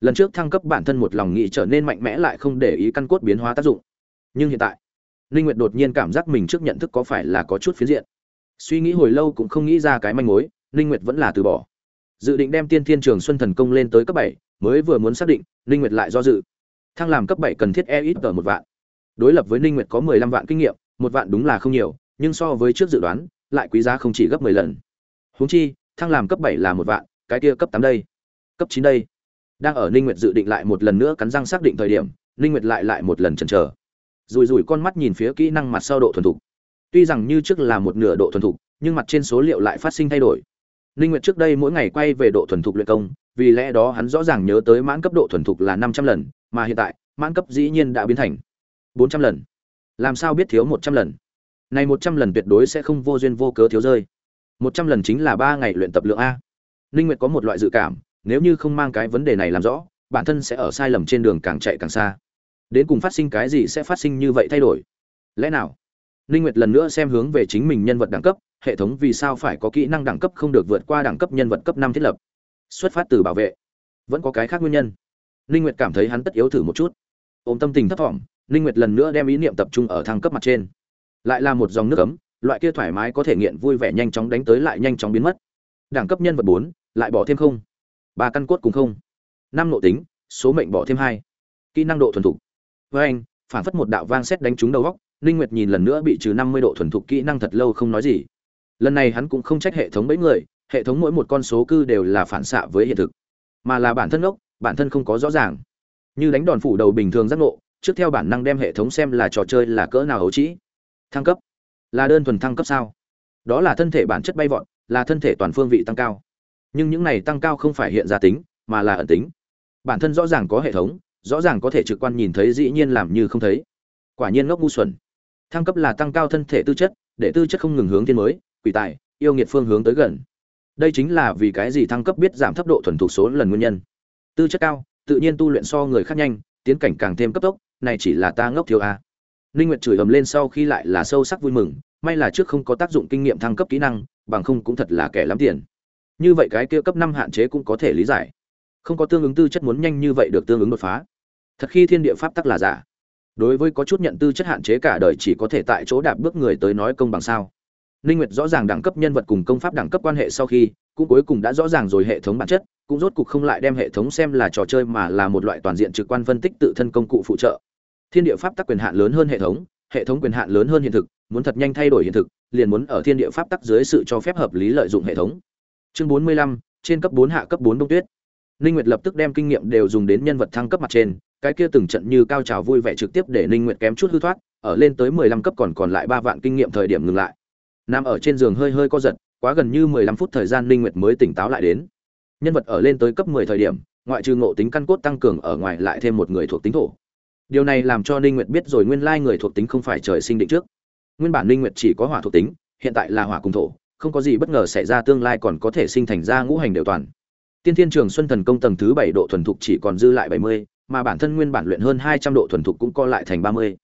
Lần trước thăng cấp bản thân một lòng nghĩ trở nên mạnh mẽ lại không để ý căn cốt biến hóa tác dụng. Nhưng hiện tại ninh nguyệt đột nhiên cảm giác mình trước nhận thức có phải là có chút phiến diện. Suy nghĩ hồi lâu cũng không nghĩ ra cái manh mối ninh nguyệt vẫn là từ bỏ. Dự định đem tiên thiên trường xuân thần công lên tới cấp 7, mới vừa muốn xác định ninh nguyệt lại do dự. Thăng làm cấp 7 cần thiết e ít ở một vạn. Đối lập với ninh nguyệt có 15 vạn kinh nghiệm một vạn đúng là không nhiều nhưng so với trước dự đoán lại quý giá không chỉ gấp 10 lần huống chi, thăng làm cấp bảy là một vạn, cái kia cấp tám đây, cấp chín đây. Đang ở ninh nguyệt dự định lại một lần nữa cắn răng xác định thời điểm, ninh nguyệt lại lại một lần chần chờ. Rủi rủi con mắt nhìn phía kỹ năng mặt sau độ thuần thục. Tuy rằng như trước là một nửa độ thuần thục, nhưng mặt trên số liệu lại phát sinh thay đổi. Ninh nguyệt trước đây mỗi ngày quay về độ thuần thục luyện công, vì lẽ đó hắn rõ ràng nhớ tới mãn cấp độ thuần thục là 500 lần, mà hiện tại, mãn cấp dĩ nhiên đã biến thành 400 lần. Làm sao biết thiếu 100 lần? Này 100 lần tuyệt đối sẽ không vô duyên vô cớ thiếu rơi. 100 lần chính là ba ngày luyện tập lượng a. Ninh nguyệt có một loại dự cảm, nếu như không mang cái vấn đề này làm rõ, bản thân sẽ ở sai lầm trên đường càng chạy càng xa. Đến cùng phát sinh cái gì sẽ phát sinh như vậy thay đổi? Lẽ nào? Ninh nguyệt lần nữa xem hướng về chính mình nhân vật đẳng cấp, hệ thống vì sao phải có kỹ năng đẳng cấp không được vượt qua đẳng cấp nhân vật cấp năm thiết lập? Xuất phát từ bảo vệ. Vẫn có cái khác nguyên nhân. Ninh nguyệt cảm thấy hắn tất yếu thử một chút. Ôm tâm tình thấp thỏm, ninh nguyệt lần nữa đem ý niệm tập trung ở thăng cấp mặt trên. Lại là một dòng nước ấm loại kia thoải mái có thể nghiện vui vẻ nhanh chóng đánh tới lại nhanh chóng biến mất. Đẳng cấp nhân vật bốn, lại bỏ thêm không. Ba căn cốt cùng không. Năm nội tính số mệnh bỏ thêm hai. Kỹ năng độ thuần thục. Với anh phản phất một đạo vang xét đánh trúng đầu góc ninh nguyệt nhìn lần nữa bị trừ 50 độ thuần thục kỹ năng thật lâu không nói gì. Lần này hắn cũng không trách hệ thống mấy người hệ thống mỗi một con số cư đều là phản xạ với hiện thực. Mà là bản thân ốc bản thân không có rõ ràng. Như đánh đòn phủ đầu bình thường giác ngộ trước theo bản năng đem hệ thống xem là trò chơi là cỡ nào hấu trĩ. Thăng cấp là đơn thuần thăng cấp sao? Đó là thân thể bản chất bay vọt, là thân thể toàn phương vị tăng cao. Nhưng những này tăng cao không phải hiện ra tính, mà là ẩn tính. Bản thân rõ ràng có hệ thống, rõ ràng có thể trực quan nhìn thấy dĩ nhiên làm như không thấy. Quả nhiên ngốc ngu xuẩn. Thăng cấp là tăng cao thân thể tư chất, để tư chất không ngừng hướng thiên mới, quỷ tài, yêu nghiệt phương hướng tới gần. Đây chính là vì cái gì thăng cấp biết giảm thấp độ thuần thục số lần nguyên nhân. Tư chất cao, tự nhiên tu luyện so người khác nhanh, tiến cảnh càng thêm cấp tốc, này chỉ là ta ngốc thiếu a. à linh nguyệt chửi ầm lên sau khi lại là sâu sắc vui mừng may là trước không có tác dụng kinh nghiệm thăng cấp kỹ năng bằng không cũng thật là kẻ lắm tiền. Như vậy cái kia cấp 5 hạn chế cũng có thể lý giải. Không có tương ứng tư chất muốn nhanh như vậy được tương ứng đột phá. Thật khi thiên địa pháp tắc là giả. Đối với có chút nhận tư chất hạn chế cả đời chỉ có thể tại chỗ đạp bước người tới nói công bằng sao. Ninh Nguyệt rõ ràng đẳng cấp nhân vật cùng công pháp đẳng cấp quan hệ sau khi, cũng cuối cùng đã rõ ràng rồi hệ thống bản chất, cũng rốt cục không lại đem hệ thống xem là trò chơi mà là một loại toàn diện trực quan phân tích tự thân công cụ phụ trợ. Thiên địa pháp tắc quyền hạn lớn hơn hệ thống, hệ thống quyền hạn lớn hơn hiện thực, muốn thật nhanh thay đổi hiện thực, liền muốn ở thiên địa pháp tắc dưới sự cho phép hợp lý lợi dụng hệ thống. Chương 45, trên cấp bốn hạ cấp bốn đông tuyết. Ninh Nguyệt lập tức đem kinh nghiệm đều dùng đến nhân vật thăng cấp mặt trên, cái kia từng trận như cao trào vui vẻ trực tiếp để Ninh Nguyệt kém chút hư thoát, ở lên tới 15 cấp còn còn lại ba vạn kinh nghiệm thời điểm ngừng lại nằm ở trên giường hơi hơi co giật quá gần như mười lăm phút thời gian Ninh nguyệt mới tỉnh táo lại đến nhân vật ở lên tới cấp mười thời điểm ngoại trừ ngộ tính căn cốt tăng cường ở ngoài lại thêm một người thuộc tính thổ điều này làm cho ninh nguyệt biết rồi nguyên lai người thuộc tính không phải trời sinh định trước nguyên bản ninh nguyệt chỉ có hỏa thuộc tính hiện tại là hỏa cùng thổ không có gì bất ngờ xảy ra tương lai còn có thể sinh thành ra ngũ hành đều toàn tiên thiên trường xuân thần công tầng thứ bảy độ thuần thục chỉ còn dư lại bảy mươi, mà bản thân nguyên bản luyện hơn hai trăm độ thuần thục cũng co lại thành ba mươi.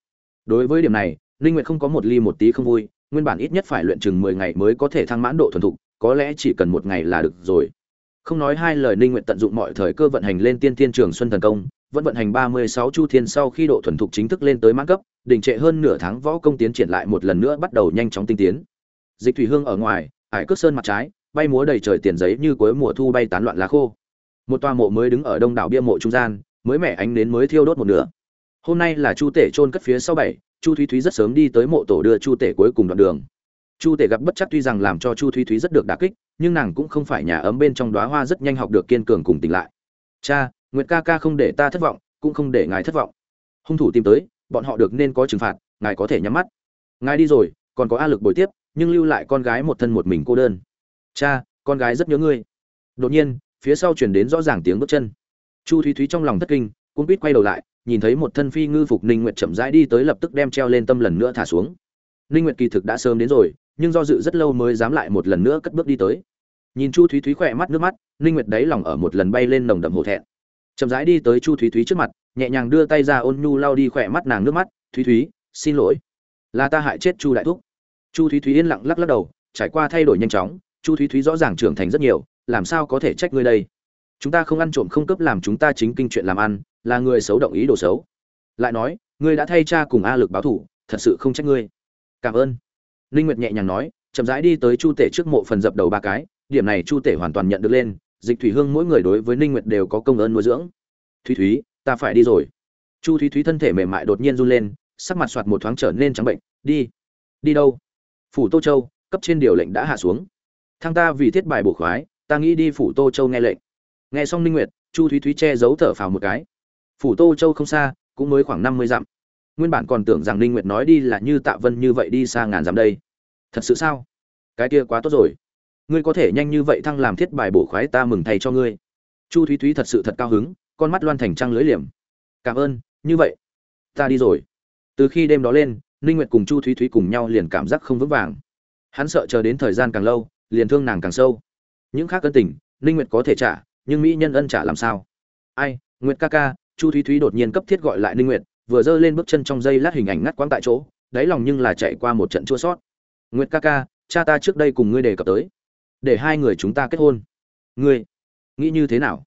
đối với điểm này ninh nguyệt không có một ly một tí không vui nguyên bản ít nhất phải luyện chừng 10 ngày mới có thể thăng mãn độ thuần thục, có lẽ chỉ cần một ngày là được rồi. Không nói hai lời Ninh Nguyệt tận dụng mọi thời cơ vận hành lên Tiên Tiên Trường Xuân thần công, vẫn vận hành 36 chu thiên sau khi độ thuần thục chính thức lên tới mãn cấp, đỉnh trệ hơn nửa tháng võ công tiến triển lại một lần nữa bắt đầu nhanh chóng tinh tiến. Dịch thủy hương ở ngoài, hải cước sơn mặt trái, bay múa đầy trời tiền giấy như cuối mùa thu bay tán loạn lá khô. Một tòa mộ mới đứng ở đông đảo bia mộ trung gian, mới mẻ ánh nến mới thiêu đốt một nửa. Hôm nay là Chu Tể chôn cất phía sau bảy, chu thúy thúy rất sớm đi tới mộ tổ đưa chu tể cuối cùng đoạn đường chu tể gặp bất chắc tuy rằng làm cho chu thúy thúy rất được đả kích nhưng nàng cũng không phải nhà ấm bên trong đóa hoa rất nhanh học được kiên cường cùng tỉnh lại cha nguyệt ca ca không để ta thất vọng cũng không để ngài thất vọng hung thủ tìm tới bọn họ được nên có trừng phạt ngài có thể nhắm mắt ngài đi rồi còn có a lực bồi tiếp nhưng lưu lại con gái một thân một mình cô đơn cha con gái rất nhớ ngươi đột nhiên phía sau truyền đến rõ ràng tiếng bước chân chu thúy thúy trong lòng thất kinh cũng biết quay đầu lại nhìn thấy một thân phi ngư phục Ninh Nguyệt chậm rãi đi tới lập tức đem treo lên tâm lần nữa thả xuống. Ninh Nguyệt kỳ thực đã sớm đến rồi, nhưng do dự rất lâu mới dám lại một lần nữa cất bước đi tới. Nhìn Chu Thúy Thúy khỏe mắt nước mắt, Ninh Nguyệt đáy lòng ở một lần bay lên nồng đậm hổ thẹn. Chậm rãi đi tới Chu Thúy Thúy trước mặt, nhẹ nhàng đưa tay ra ôn nhu lau đi khỏe mắt nàng nước mắt, "Thúy Thúy, xin lỗi, là ta hại chết Chu đại thúc." Chu Thúy Thúy yên lặng lắc lắc đầu, trải qua thay đổi nhanh chóng, Chu Thúy Thúy rõ ràng trưởng thành rất nhiều, làm sao có thể trách ngươi đây? Chúng ta không ăn trộm không cướp làm chúng ta chính kinh chuyện làm ăn, là người xấu động ý đồ xấu lại nói ngươi đã thay cha cùng a lực báo thủ thật sự không trách ngươi cảm ơn linh nguyệt nhẹ nhàng nói chậm rãi đi tới chu tể trước mộ phần dập đầu ba cái điểm này chu tể hoàn toàn nhận được lên dịch thủy hương mỗi người đối với ninh nguyệt đều có công ơn nuôi dưỡng. Thúy thúy, ta phải đi rồi. Chu thúy thúy thân thể mềm mại đột nhiên run lên, sắc mặt soạt một thoáng trở nên trắng bệnh. Đi. Đi đâu? Phủ tô châu, cấp trên điều lệnh đã hạ xuống. Thăng ta vì thiết bài bổ khoái, ta nghĩ đi phủ tô châu nghe lệnh. Nghe xong ninh nguyệt, chu thúy thúy che giấu thở phào một cái. Phủ tô châu không xa, cũng mới khoảng năm mươi dặm. Nguyên bản còn tưởng rằng ninh nguyệt nói đi là như tạ vân như vậy đi xa ngàn dặm đây. Thật sự sao? Cái kia quá tốt rồi ngươi có thể nhanh như vậy thăng làm thiết bài bổ khoái ta mừng thầy cho ngươi. Chu thúy thúy thật sự thật cao hứng, con mắt loan thành trăng lưới liềm. Cảm ơn, như vậy, ta đi rồi. Từ khi đêm đó lên, ninh nguyệt cùng chu thúy thúy cùng nhau liền cảm giác không vững vàng. Hắn sợ chờ đến thời gian càng lâu, liền thương nàng càng sâu. Những khác ân tình, ninh nguyệt có thể trả, nhưng mỹ nhân ân trả làm sao? Ai, nguyệt ca ca, chu thúy thúy đột nhiên cấp thiết gọi lại ninh nguyệt, vừa giơ lên bước chân trong dây lát hình ảnh ngắt quãng tại chỗ, đáy lòng nhưng là chạy qua một trận chua sót. Nguyệt ca ca, cha ta trước đây cùng ngươi đề cập tới để hai người chúng ta kết hôn. Ngươi, nghĩ như thế nào?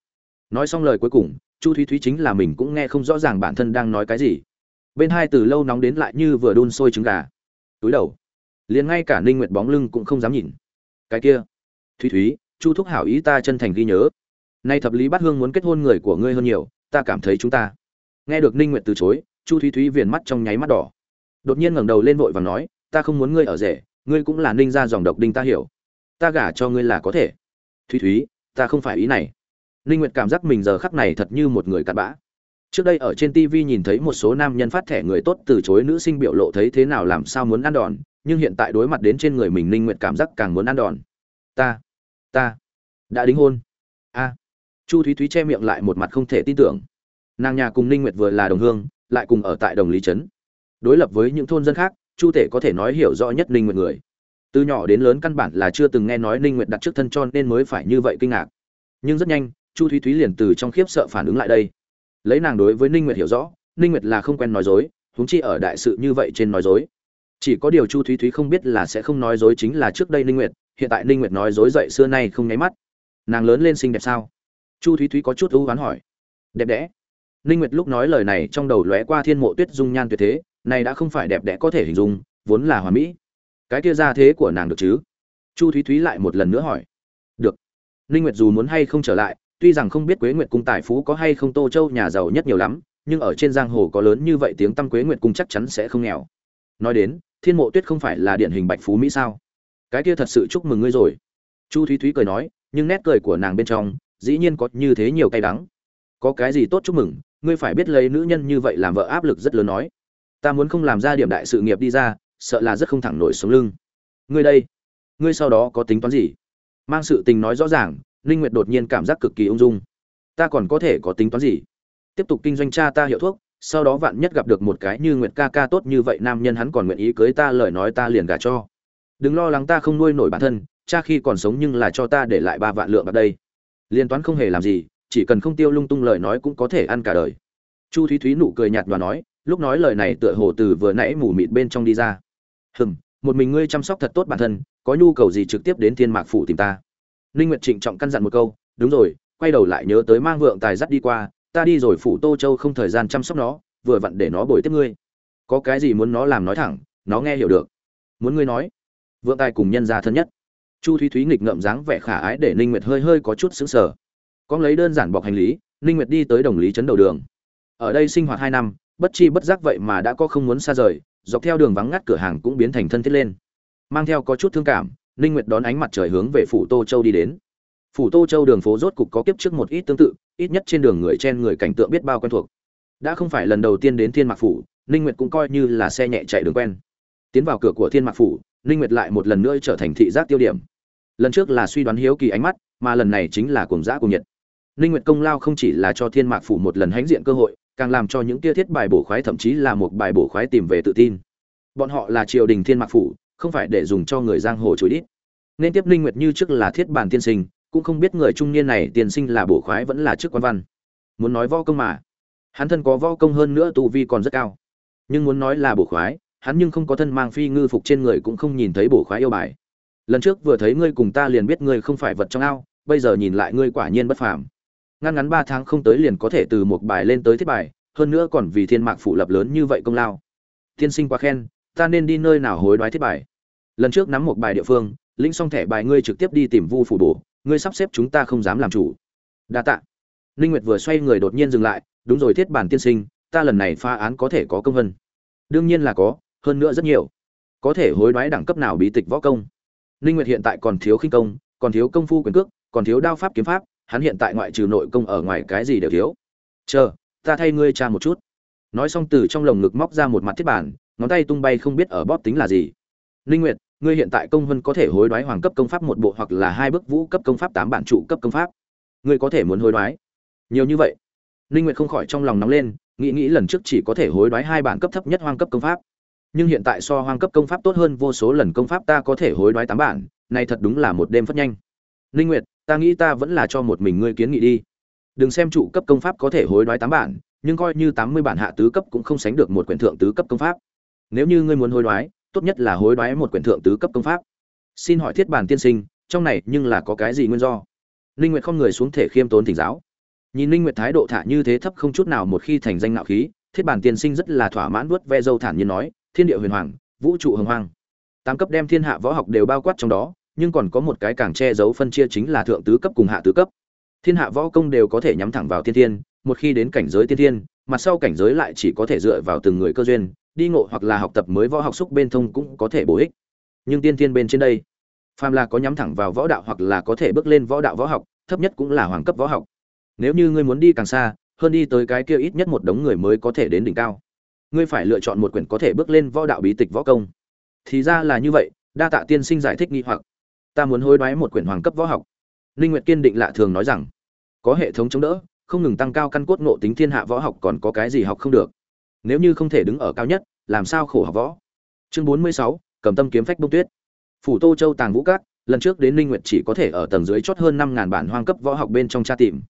Nói xong lời cuối cùng, chu thúy thúy chính là mình cũng nghe không rõ ràng bản thân đang nói cái gì. Bên hai từ lâu nóng đến lại như vừa đun sôi trứng gà. Túi đầu. Liền ngay cả ninh nguyệt bóng lưng cũng không dám nhìn. Cái kia. Thúy thúy, chu thúc hảo ý ta chân thành ghi nhớ. Nay thập lý bát hương muốn kết hôn người của ngươi hơn nhiều, ta cảm thấy chúng ta. Nghe được ninh nguyệt từ chối, chu thúy thúy viền mắt trong nháy mắt đỏ. Đột nhiên ngẩng đầu lên vội và nói, ta không muốn ngươi ở rể, ngươi cũng là ninh gia dòng độc đinh ta hiểu ta gả cho ngươi là có thể. Thúy thúy, ta không phải ý này. Ninh nguyệt cảm giác mình giờ khắc này thật như một người cặn bã. Trước đây ở trên tv nhìn thấy một số nam nhân phát thẻ người tốt từ chối nữ sinh biểu lộ thấy thế nào làm sao muốn ăn đòn, nhưng hiện tại đối mặt đến trên người mình ninh nguyệt cảm giác càng muốn ăn đòn. Ta ta, đã đính hôn. A. Chu thúy thúy che miệng lại một mặt không thể tin tưởng. Nàng nhà cùng ninh nguyệt vừa là đồng hương, lại cùng ở tại đồng lý trấn. Đối lập với những thôn dân khác, chu thể có thể nói hiểu rõ nhất ninh nguyệt người từ nhỏ đến lớn căn bản là chưa từng nghe nói ninh nguyệt đặt trước thân cho nên mới phải như vậy kinh ngạc. Nhưng rất nhanh, chu thúy thúy liền từ trong khiếp sợ phản ứng lại đây. Lấy nàng đối với ninh nguyệt hiểu rõ, ninh nguyệt là không quen nói dối, huống chi ở đại sự như vậy trên nói dối. Chỉ có điều chu thúy thúy không biết là sẽ không nói dối chính là trước đây ninh nguyệt, hiện tại ninh nguyệt nói dối dậy xưa nay không nháy mắt. Nàng lớn lên xinh đẹp sao? Chu thúy thúy có chút ưu oán hỏi. Đẹp đẽ. Ninh nguyệt lúc nói lời này trong đầu lóe qua thiên mộ tuyết dung nhan tuyệt thế, này đã không phải đẹp đẽ có thể hình dung, vốn là hoàn mỹ cái kia ra thế của nàng được chứ? Chu thúy thúy lại một lần nữa hỏi. Được. Ninh nguyệt dù muốn hay không trở lại, tuy rằng không biết quế nguyệt cung tài phú có hay không tô châu nhà giàu nhất nhiều lắm, nhưng ở trên giang hồ có lớn như vậy tiếng tăm quế nguyệt cung chắc chắn sẽ không nghèo. Nói đến, thiên mộ tuyết không phải là điển hình bạch phú mỹ sao? Cái kia thật sự chúc mừng ngươi rồi. Chu thúy thúy cười nói, nhưng nét cười của nàng bên trong, dĩ nhiên có như thế nhiều cay đắng. Có cái gì tốt chúc mừng, ngươi phải biết lấy nữ nhân như vậy làm vợ áp lực rất lớn nói. Ta muốn không làm ra điểm đại sự nghiệp đi ra sợ là rất không thẳng nổi sống lưng. Ngươi đây, ngươi sau đó có tính toán gì? Mang sự tình nói rõ ràng, linh nguyệt đột nhiên cảm giác cực kỳ ung dung. Ta còn có thể có tính toán gì? Tiếp tục kinh doanh cha ta hiệu thuốc, sau đó vạn nhất gặp được một cái như nguyệt ca ca tốt như vậy, nam nhân hắn còn nguyện ý cưới ta, lời nói ta liền gả cho. Đừng lo lắng ta không nuôi nổi bản thân, cha khi còn sống nhưng là cho ta để lại ba vạn lượng ở đây. Liên toán không hề làm gì, chỉ cần không tiêu lung tung lời nói cũng có thể ăn cả đời. Chu thúy thúy nụ cười nhạt và nói, lúc nói lời này tựa hồ từ vừa nãy mù mịt bên trong đi ra hừm, một mình ngươi chăm sóc thật tốt bản thân, có nhu cầu gì trực tiếp đến thiên mạc phủ tìm ta? Ninh nguyệt trịnh trọng căn dặn một câu, đúng rồi, quay đầu lại nhớ tới mang vượng tài dắt đi qua, ta đi rồi phủ tô châu không thời gian chăm sóc nó, vừa vặn để nó bồi tiếp ngươi. Có cái gì muốn nó làm nói thẳng, nó nghe hiểu được. Muốn ngươi nói. Vượng tài cùng nhân gia thân nhất. Chu thúy thúy nghịch ngợm dáng vẻ khả ái để ninh nguyệt hơi hơi có chút sững sờ. Con lấy đơn giản bọc hành lý, ninh nguyệt đi tới đồng lý trấn đầu đường. Ở đây sinh hoạt hai năm, bất chi bất giác vậy mà đã có không muốn xa rời dọc theo đường vắng ngắt cửa hàng cũng biến thành thân thiết lên. Mang theo có chút thương cảm, ninh nguyệt đón ánh mặt trời hướng về phủ tô châu đi đến. Phủ tô châu đường phố rốt cục có kiếp trước một ít tương tự, ít nhất trên đường người chen người cảnh tượng biết bao quen thuộc. Đã không phải lần đầu tiên đến thiên mạc phủ, ninh nguyệt cũng coi như là xe nhẹ chạy đường quen. Tiến vào cửa của thiên mạc phủ, ninh nguyệt lại một lần nữa trở thành thị giác tiêu điểm. Lần trước là suy đoán hiếu kỳ ánh mắt, mà lần này chính là cuồng dã cuồng nhiệt. Ninh nguyệt công lao không chỉ là cho thiên mạc phủ một lần hãnh diện cơ hội càng làm cho những tia thiết bài bổ khoái thậm chí là một bài bổ khoái tìm về tự tin. Bọn họ là triều đình thiên mạc phủ, không phải để dùng cho người giang hồ chối đít. Nên tiếp linh nguyệt như trước là thiết bản tiên sinh, cũng không biết người trung niên này tiền sinh là bổ khoái vẫn là chức quan văn. Muốn nói võ công mà, hắn thân có võ công hơn nữa tu vi còn rất cao. Nhưng muốn nói là bổ khoái, hắn nhưng không có thân mang phi ngư phục trên người cũng không nhìn thấy bổ khoái yêu bài. Lần trước vừa thấy ngươi cùng ta liền biết ngươi không phải vật trong ao, bây giờ nhìn lại ngươi quả nhiên bất phàm ngăn ngắn ba tháng không tới liền có thể từ một bài lên tới thiết bài, hơn nữa còn vì thiên mạc phủ lập lớn như vậy công lao. Tiên sinh quá khen, ta nên đi nơi nào hối đoái thiết bài? Lần trước nắm một bài địa phương, lĩnh xong thẻ bài ngươi trực tiếp đi tìm vu phủ bổ, ngươi sắp xếp chúng ta không dám làm chủ. Đa tạ. Ninh nguyệt vừa xoay người đột nhiên dừng lại, đúng rồi thiết bản tiên sinh, ta lần này pha án có thể có công vân. Đương nhiên là có, hơn nữa rất nhiều. Có thể hối đoái đẳng cấp nào bí tịch võ công? Ninh nguyệt hiện tại còn thiếu khinh công, còn thiếu công phu quyền cước, còn thiếu đao pháp kiếm pháp hắn hiện tại ngoại trừ nội công ở ngoài cái gì đều thiếu. Chờ, ta thay ngươi tra một chút. Nói xong từ trong lồng ngực móc ra một mặt thiết bản, ngón tay tung bay không biết ở bóp tính là gì. Linh nguyệt, ngươi hiện tại công hơn có thể hối đoái hoàng cấp công pháp một bộ hoặc là hai bước vũ cấp công pháp tám bản trụ cấp công pháp. Ngươi có thể muốn hối đoái? Nhiều như vậy. Linh nguyệt không khỏi trong lòng nóng lên, nghĩ nghĩ lần trước chỉ có thể hối đoái hai bản cấp thấp nhất hoàng cấp công pháp. Nhưng hiện tại so hoàng cấp công pháp tốt hơn vô số lần công pháp ta có thể hối đoái tám bản này thật đúng là một đêm phất nhanh. Linh nguyệt ta nghĩ ta vẫn là cho một mình ngươi kiến nghị đi. Đừng xem trụ cấp công pháp có thể hối đoái tám bản nhưng coi như tám mươi bản hạ tứ cấp cũng không sánh được một quyển thượng tứ cấp công pháp. Nếu như ngươi muốn hối đoái tốt nhất là hối đoái một quyển thượng tứ cấp công pháp. Xin hỏi thiết bản tiên sinh trong này nhưng là có cái gì nguyên do? Linh nguyệt không người xuống thể khiêm tốn thỉnh giáo. Nhìn Linh nguyệt thái độ thả như thế thấp không chút nào một khi thành danh nạo khí thiết bản tiên sinh rất là thỏa mãn vuốt ve dâu thản nhiên nói thiên địa huyền hoàng vũ trụ hồng hoàng, tám cấp đem thiên hạ võ học đều bao quát trong đó nhưng còn có một cái càng che giấu phân chia chính là thượng tứ cấp cùng hạ tứ cấp. Thiên hạ võ công đều có thể nhắm thẳng vào thiên thiên, một khi đến cảnh giới tiên thiên, mặt sau cảnh giới lại chỉ có thể dựa vào từng người cơ duyên, đi ngộ hoặc là học tập mới võ học xúc bên thông cũng có thể bổ ích. Nhưng tiên thiên bên trên đây, phàm là có nhắm thẳng vào võ đạo hoặc là có thể bước lên võ đạo võ học, thấp nhất cũng là hoàng cấp võ học. Nếu như ngươi muốn đi càng xa, hơn đi tới cái kia ít nhất một đống người mới có thể đến đỉnh cao. Ngươi phải lựa chọn một quyển có thể bước lên võ đạo bí tịch võ công. Thì ra là như vậy, đa tạ tiên sinh giải thích nghi hoặc ta muốn hối đoái một quyển hoàng cấp võ học. Ninh nguyệt kiên định lạ thường nói rằng có hệ thống chống đỡ không ngừng tăng cao căn cốt ngộ tính thiên hạ võ học còn có cái gì học không được. Nếu như không thể đứng ở cao nhất làm sao khổ học võ? Chương 46, cầm tâm kiếm phách bông tuyết. Phủ tô châu tàng vũ cát lần trước đến ninh nguyệt chỉ có thể ở tầng dưới chót hơn 5.000 bản hoang cấp võ học bên trong tra tìm.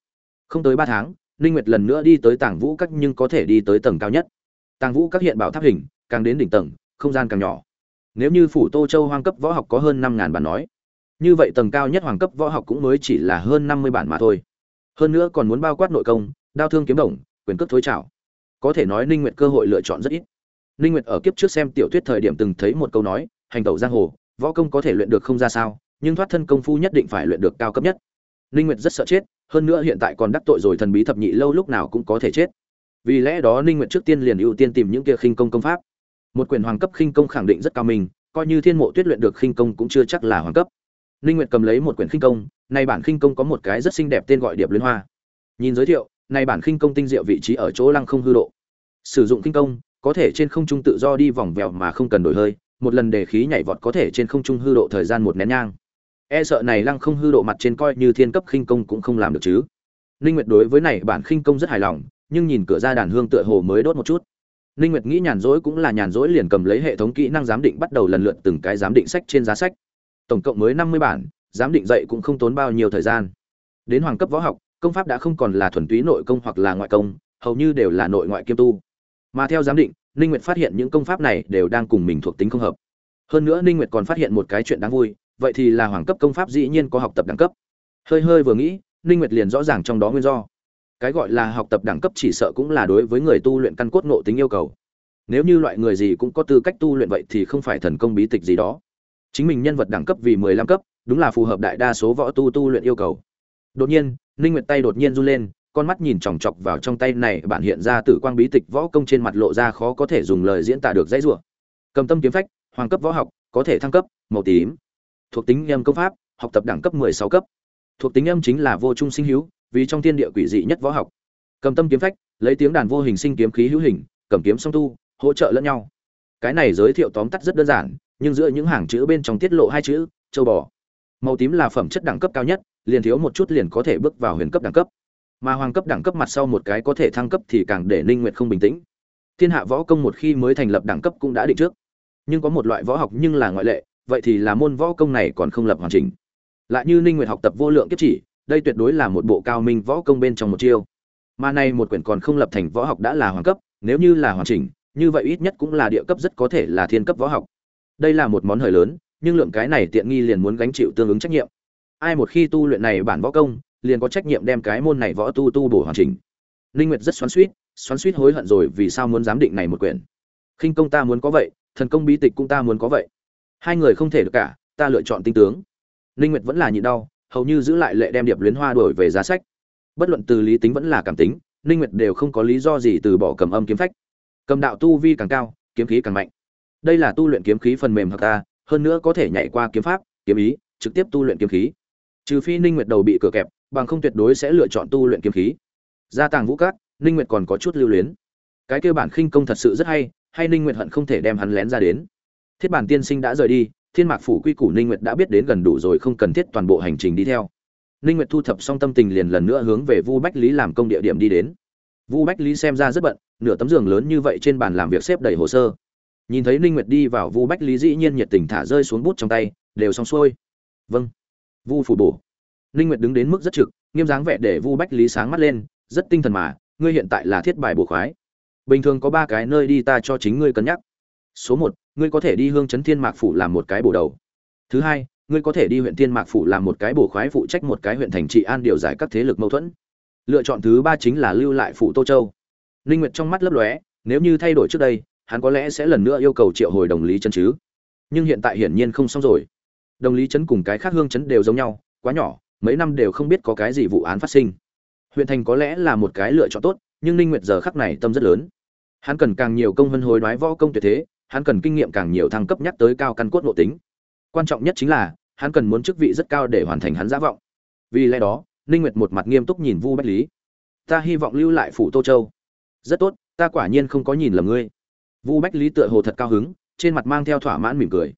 Không tới 3 tháng ninh nguyệt lần nữa đi tới tàng vũ cát nhưng có thể đi tới tầng cao nhất. Tàng vũ các hiện bảo tháp hình càng đến đỉnh tầng không gian càng nhỏ. Nếu như phủ tô châu hoang cấp võ học có hơn 5.000 bản nói như vậy tầng cao nhất hoàng cấp võ học cũng mới chỉ là hơn 50 bản mà thôi. Hơn nữa còn muốn bao quát nội công, đao thương kiếm đồng, quyền cước thối chảo có thể nói ninh nguyệt cơ hội lựa chọn rất ít. Ninh nguyệt ở kiếp trước xem tiểu tuyết thời điểm từng thấy một câu nói, hành tẩu giang hồ, võ công có thể luyện được không ra sao, nhưng thoát thân công phu nhất định phải luyện được cao cấp nhất. Ninh nguyệt rất sợ chết, hơn nữa hiện tại còn đắc tội rồi thần bí thập nhị lâu lúc nào cũng có thể chết. Vì lẽ đó ninh nguyệt trước tiên liền ưu tiên tìm những kia khinh công công pháp. Một quyền hoàng cấp khinh công khẳng định rất cao minh, coi như thiên mộ tuyết luyện được khinh công cũng chưa chắc là hoàng cấp ninh nguyệt cầm lấy một quyển khinh công, này bản khinh công có một cái rất xinh đẹp tên gọi điệp liên hoa. Nhìn giới thiệu, này bản khinh công tinh diệu vị trí ở chỗ lăng không hư độ. Sử dụng khinh công, có thể trên không trung tự do đi vòng vèo mà không cần đổi hơi, một lần để khí nhảy vọt có thể trên không trung hư độ thời gian một nén nhang. E sợ này lăng không hư độ mặt trên coi như thiên cấp khinh công cũng không làm được chứ. Ninh nguyệt đối với này bản khinh công rất hài lòng, nhưng nhìn cửa ra đàn hương tựa hồ mới đốt một chút. Ninh nguyệt nghĩ nhàn rỗi cũng là nhàn rỗi liền cầm lấy hệ thống kỹ năng giám định bắt đầu lần lượt từng cái giám định sách trên giá sách tổng cộng mới 50 bản, giám định dạy cũng không tốn bao nhiêu thời gian. Đến hoàng cấp võ học, công pháp đã không còn là thuần túy nội công hoặc là ngoại công, hầu như đều là nội ngoại kiêm tu. Mà theo giám định, ninh nguyệt phát hiện những công pháp này đều đang cùng mình thuộc tính không hợp. Hơn nữa ninh nguyệt còn phát hiện một cái chuyện đáng vui, vậy thì là hoàng cấp công pháp dĩ nhiên có học tập đẳng cấp. Hơi hơi vừa nghĩ, ninh nguyệt liền rõ ràng trong đó nguyên do. Cái gọi là học tập đẳng cấp chỉ sợ cũng là đối với người tu luyện căn cốt ngộ tính yêu cầu. Nếu như loại người gì cũng có tư cách tu luyện vậy thì không phải thần công bí tịch gì đó chính mình nhân vật đẳng cấp vì 15 cấp, đúng là phù hợp đại đa số võ tu tu luyện yêu cầu. Đột nhiên, ninh nguyệt tay đột nhiên run lên, con mắt nhìn chòng chọc vào trong tay này bản hiện ra tử quang bí tịch võ công trên mặt lộ ra khó có thể dùng lời diễn tả được dãy rủa. Cầm tâm kiếm phách, hoàng cấp võ học, có thể thăng cấp, màu tím. Thuộc tính âm công pháp, học tập đẳng cấp 16 cấp. Thuộc tính âm chính là vô trung sinh hữu, vì trong thiên địa quỷ dị nhất võ học. Cầm tâm kiếm phách, lấy tiếng đàn vô hình sinh kiếm khí hữu hình, cầm kiếm song tu, hỗ trợ lẫn nhau. Cái này giới thiệu tóm tắt rất đơn giản nhưng giữa những hàng chữ bên trong tiết lộ hai chữ, châu bò. Màu tím là phẩm chất đẳng cấp cao nhất, liền thiếu một chút liền có thể bước vào huyền cấp đẳng cấp. Mà hoàng cấp đẳng cấp mặt sau một cái có thể thăng cấp thì càng để ninh nguyệt không bình tĩnh. Thiên hạ võ công một khi mới thành lập đẳng cấp cũng đã định trước. Nhưng có một loại võ học nhưng là ngoại lệ, vậy thì là môn võ công này còn không lập hoàn chỉnh. Lại như ninh nguyệt học tập vô lượng kiếp chỉ, đây tuyệt đối là một bộ cao minh võ công bên trong một chiêu. Mà này một quyển còn không lập thành võ học đã là hoàng cấp, nếu như là hoàn chỉnh, như vậy ít nhất cũng là địa cấp rất có thể là thiên cấp võ học đây là một món hời lớn, nhưng lượng cái này tiện nghi liền muốn gánh chịu tương ứng trách nhiệm. Ai một khi tu luyện này bản võ công, liền có trách nhiệm đem cái môn này võ tu tu bổ hoàn chỉnh. Linh nguyệt rất xoắn xuýt xoắn xuýt hối hận rồi vì sao muốn giám định này một quyển. Khinh công ta muốn có vậy, thần công bí tịch cũng ta muốn có vậy. Hai người không thể được cả, ta lựa chọn tinh tướng. Linh nguyệt vẫn là nhịn đau, hầu như giữ lại lệ đem điệp luyến hoa đổi về giá sách. Bất luận từ lý tính vẫn là cảm tính, linh nguyệt đều không có lý do gì từ bỏ cầm âm kiếm phách. Cầm đạo tu vi càng cao, kiếm khí càng mạnh đây là tu luyện kiếm khí phần mềm hoặc ta, hơn nữa có thể nhảy qua kiếm pháp, kiếm ý, trực tiếp tu luyện kiếm khí. Trừ phi ninh nguyệt đầu bị cửa kẹp, bằng không tuyệt đối sẽ lựa chọn tu luyện kiếm khí. Gia tàng vũ cát, ninh nguyệt còn có chút lưu luyến. Cái kêu bản khinh công thật sự rất hay hay ninh nguyệt hận không thể đem hắn lén ra đến. Thiết bản tiên sinh đã rời đi, thiên mạc phủ quy củ ninh nguyệt đã biết đến gần đủ rồi không cần thiết toàn bộ hành trình đi theo. Ninh nguyệt thu thập xong tâm tình liền lần nữa hướng về vu bách lý làm công địa điểm đi đến. Vu bách lý xem ra rất bận, nửa tấm giường lớn như vậy trên bàn làm việc xếp đầy hồ sơ nhìn thấy ninh nguyệt đi vào vu bách lý dĩ nhiên nhiệt tình thả rơi xuống bút trong tay, đều xong xuôi. Vâng. Vu phủ bổ. Ninh nguyệt đứng đến mức rất trực, nghiêm dáng vẻ để vu bách lý sáng mắt lên, rất tinh thần mà, ngươi hiện tại là thiết bài bổ khoái. Bình thường có ba cái nơi đi ta cho chính ngươi cân nhắc. Số một, ngươi có thể đi hương chấn thiên mạc phủ làm một cái bổ đầu. Thứ hai, ngươi có thể đi huyện thiên mạc phủ làm một cái bổ khoái phụ trách một cái huyện thành trị an điều giải các thế lực mâu thuẫn. Lựa chọn thứ ba chính là lưu lại phủ tô châu. Ninh nguyệt trong mắt lấp lóe, nếu như thay đổi trước đây hắn có lẽ sẽ lần nữa yêu cầu triệu hồi đồng lý chân chứ. Nhưng hiện tại hiển nhiên không xong rồi. Đồng lý chấn cùng cái khác hương chấn đều giống nhau, quá nhỏ, mấy năm đều không biết có cái gì vụ án phát sinh. Huyện thành có lẽ là một cái lựa chọn tốt, nhưng ninh nguyệt giờ khắc này tâm rất lớn. Hắn cần càng nhiều công hơn hồi đoái võ công tuyệt thế, hắn cần kinh nghiệm càng nhiều thăng cấp nhắc tới cao căn cốt nội tính. Quan trọng nhất chính là, hắn cần muốn chức vị rất cao để hoàn thành hắn giả vọng. Vì lẽ đó, ninh nguyệt một mặt nghiêm túc nhìn vu bách lý. Ta hy vọng lưu lại phủ tô châu. Rất tốt, ta quả nhiên không có nhìn lầm ngươi vu bách lý tựa hồ thật cao hứng, trên mặt mang theo thỏa mãn mỉm cười.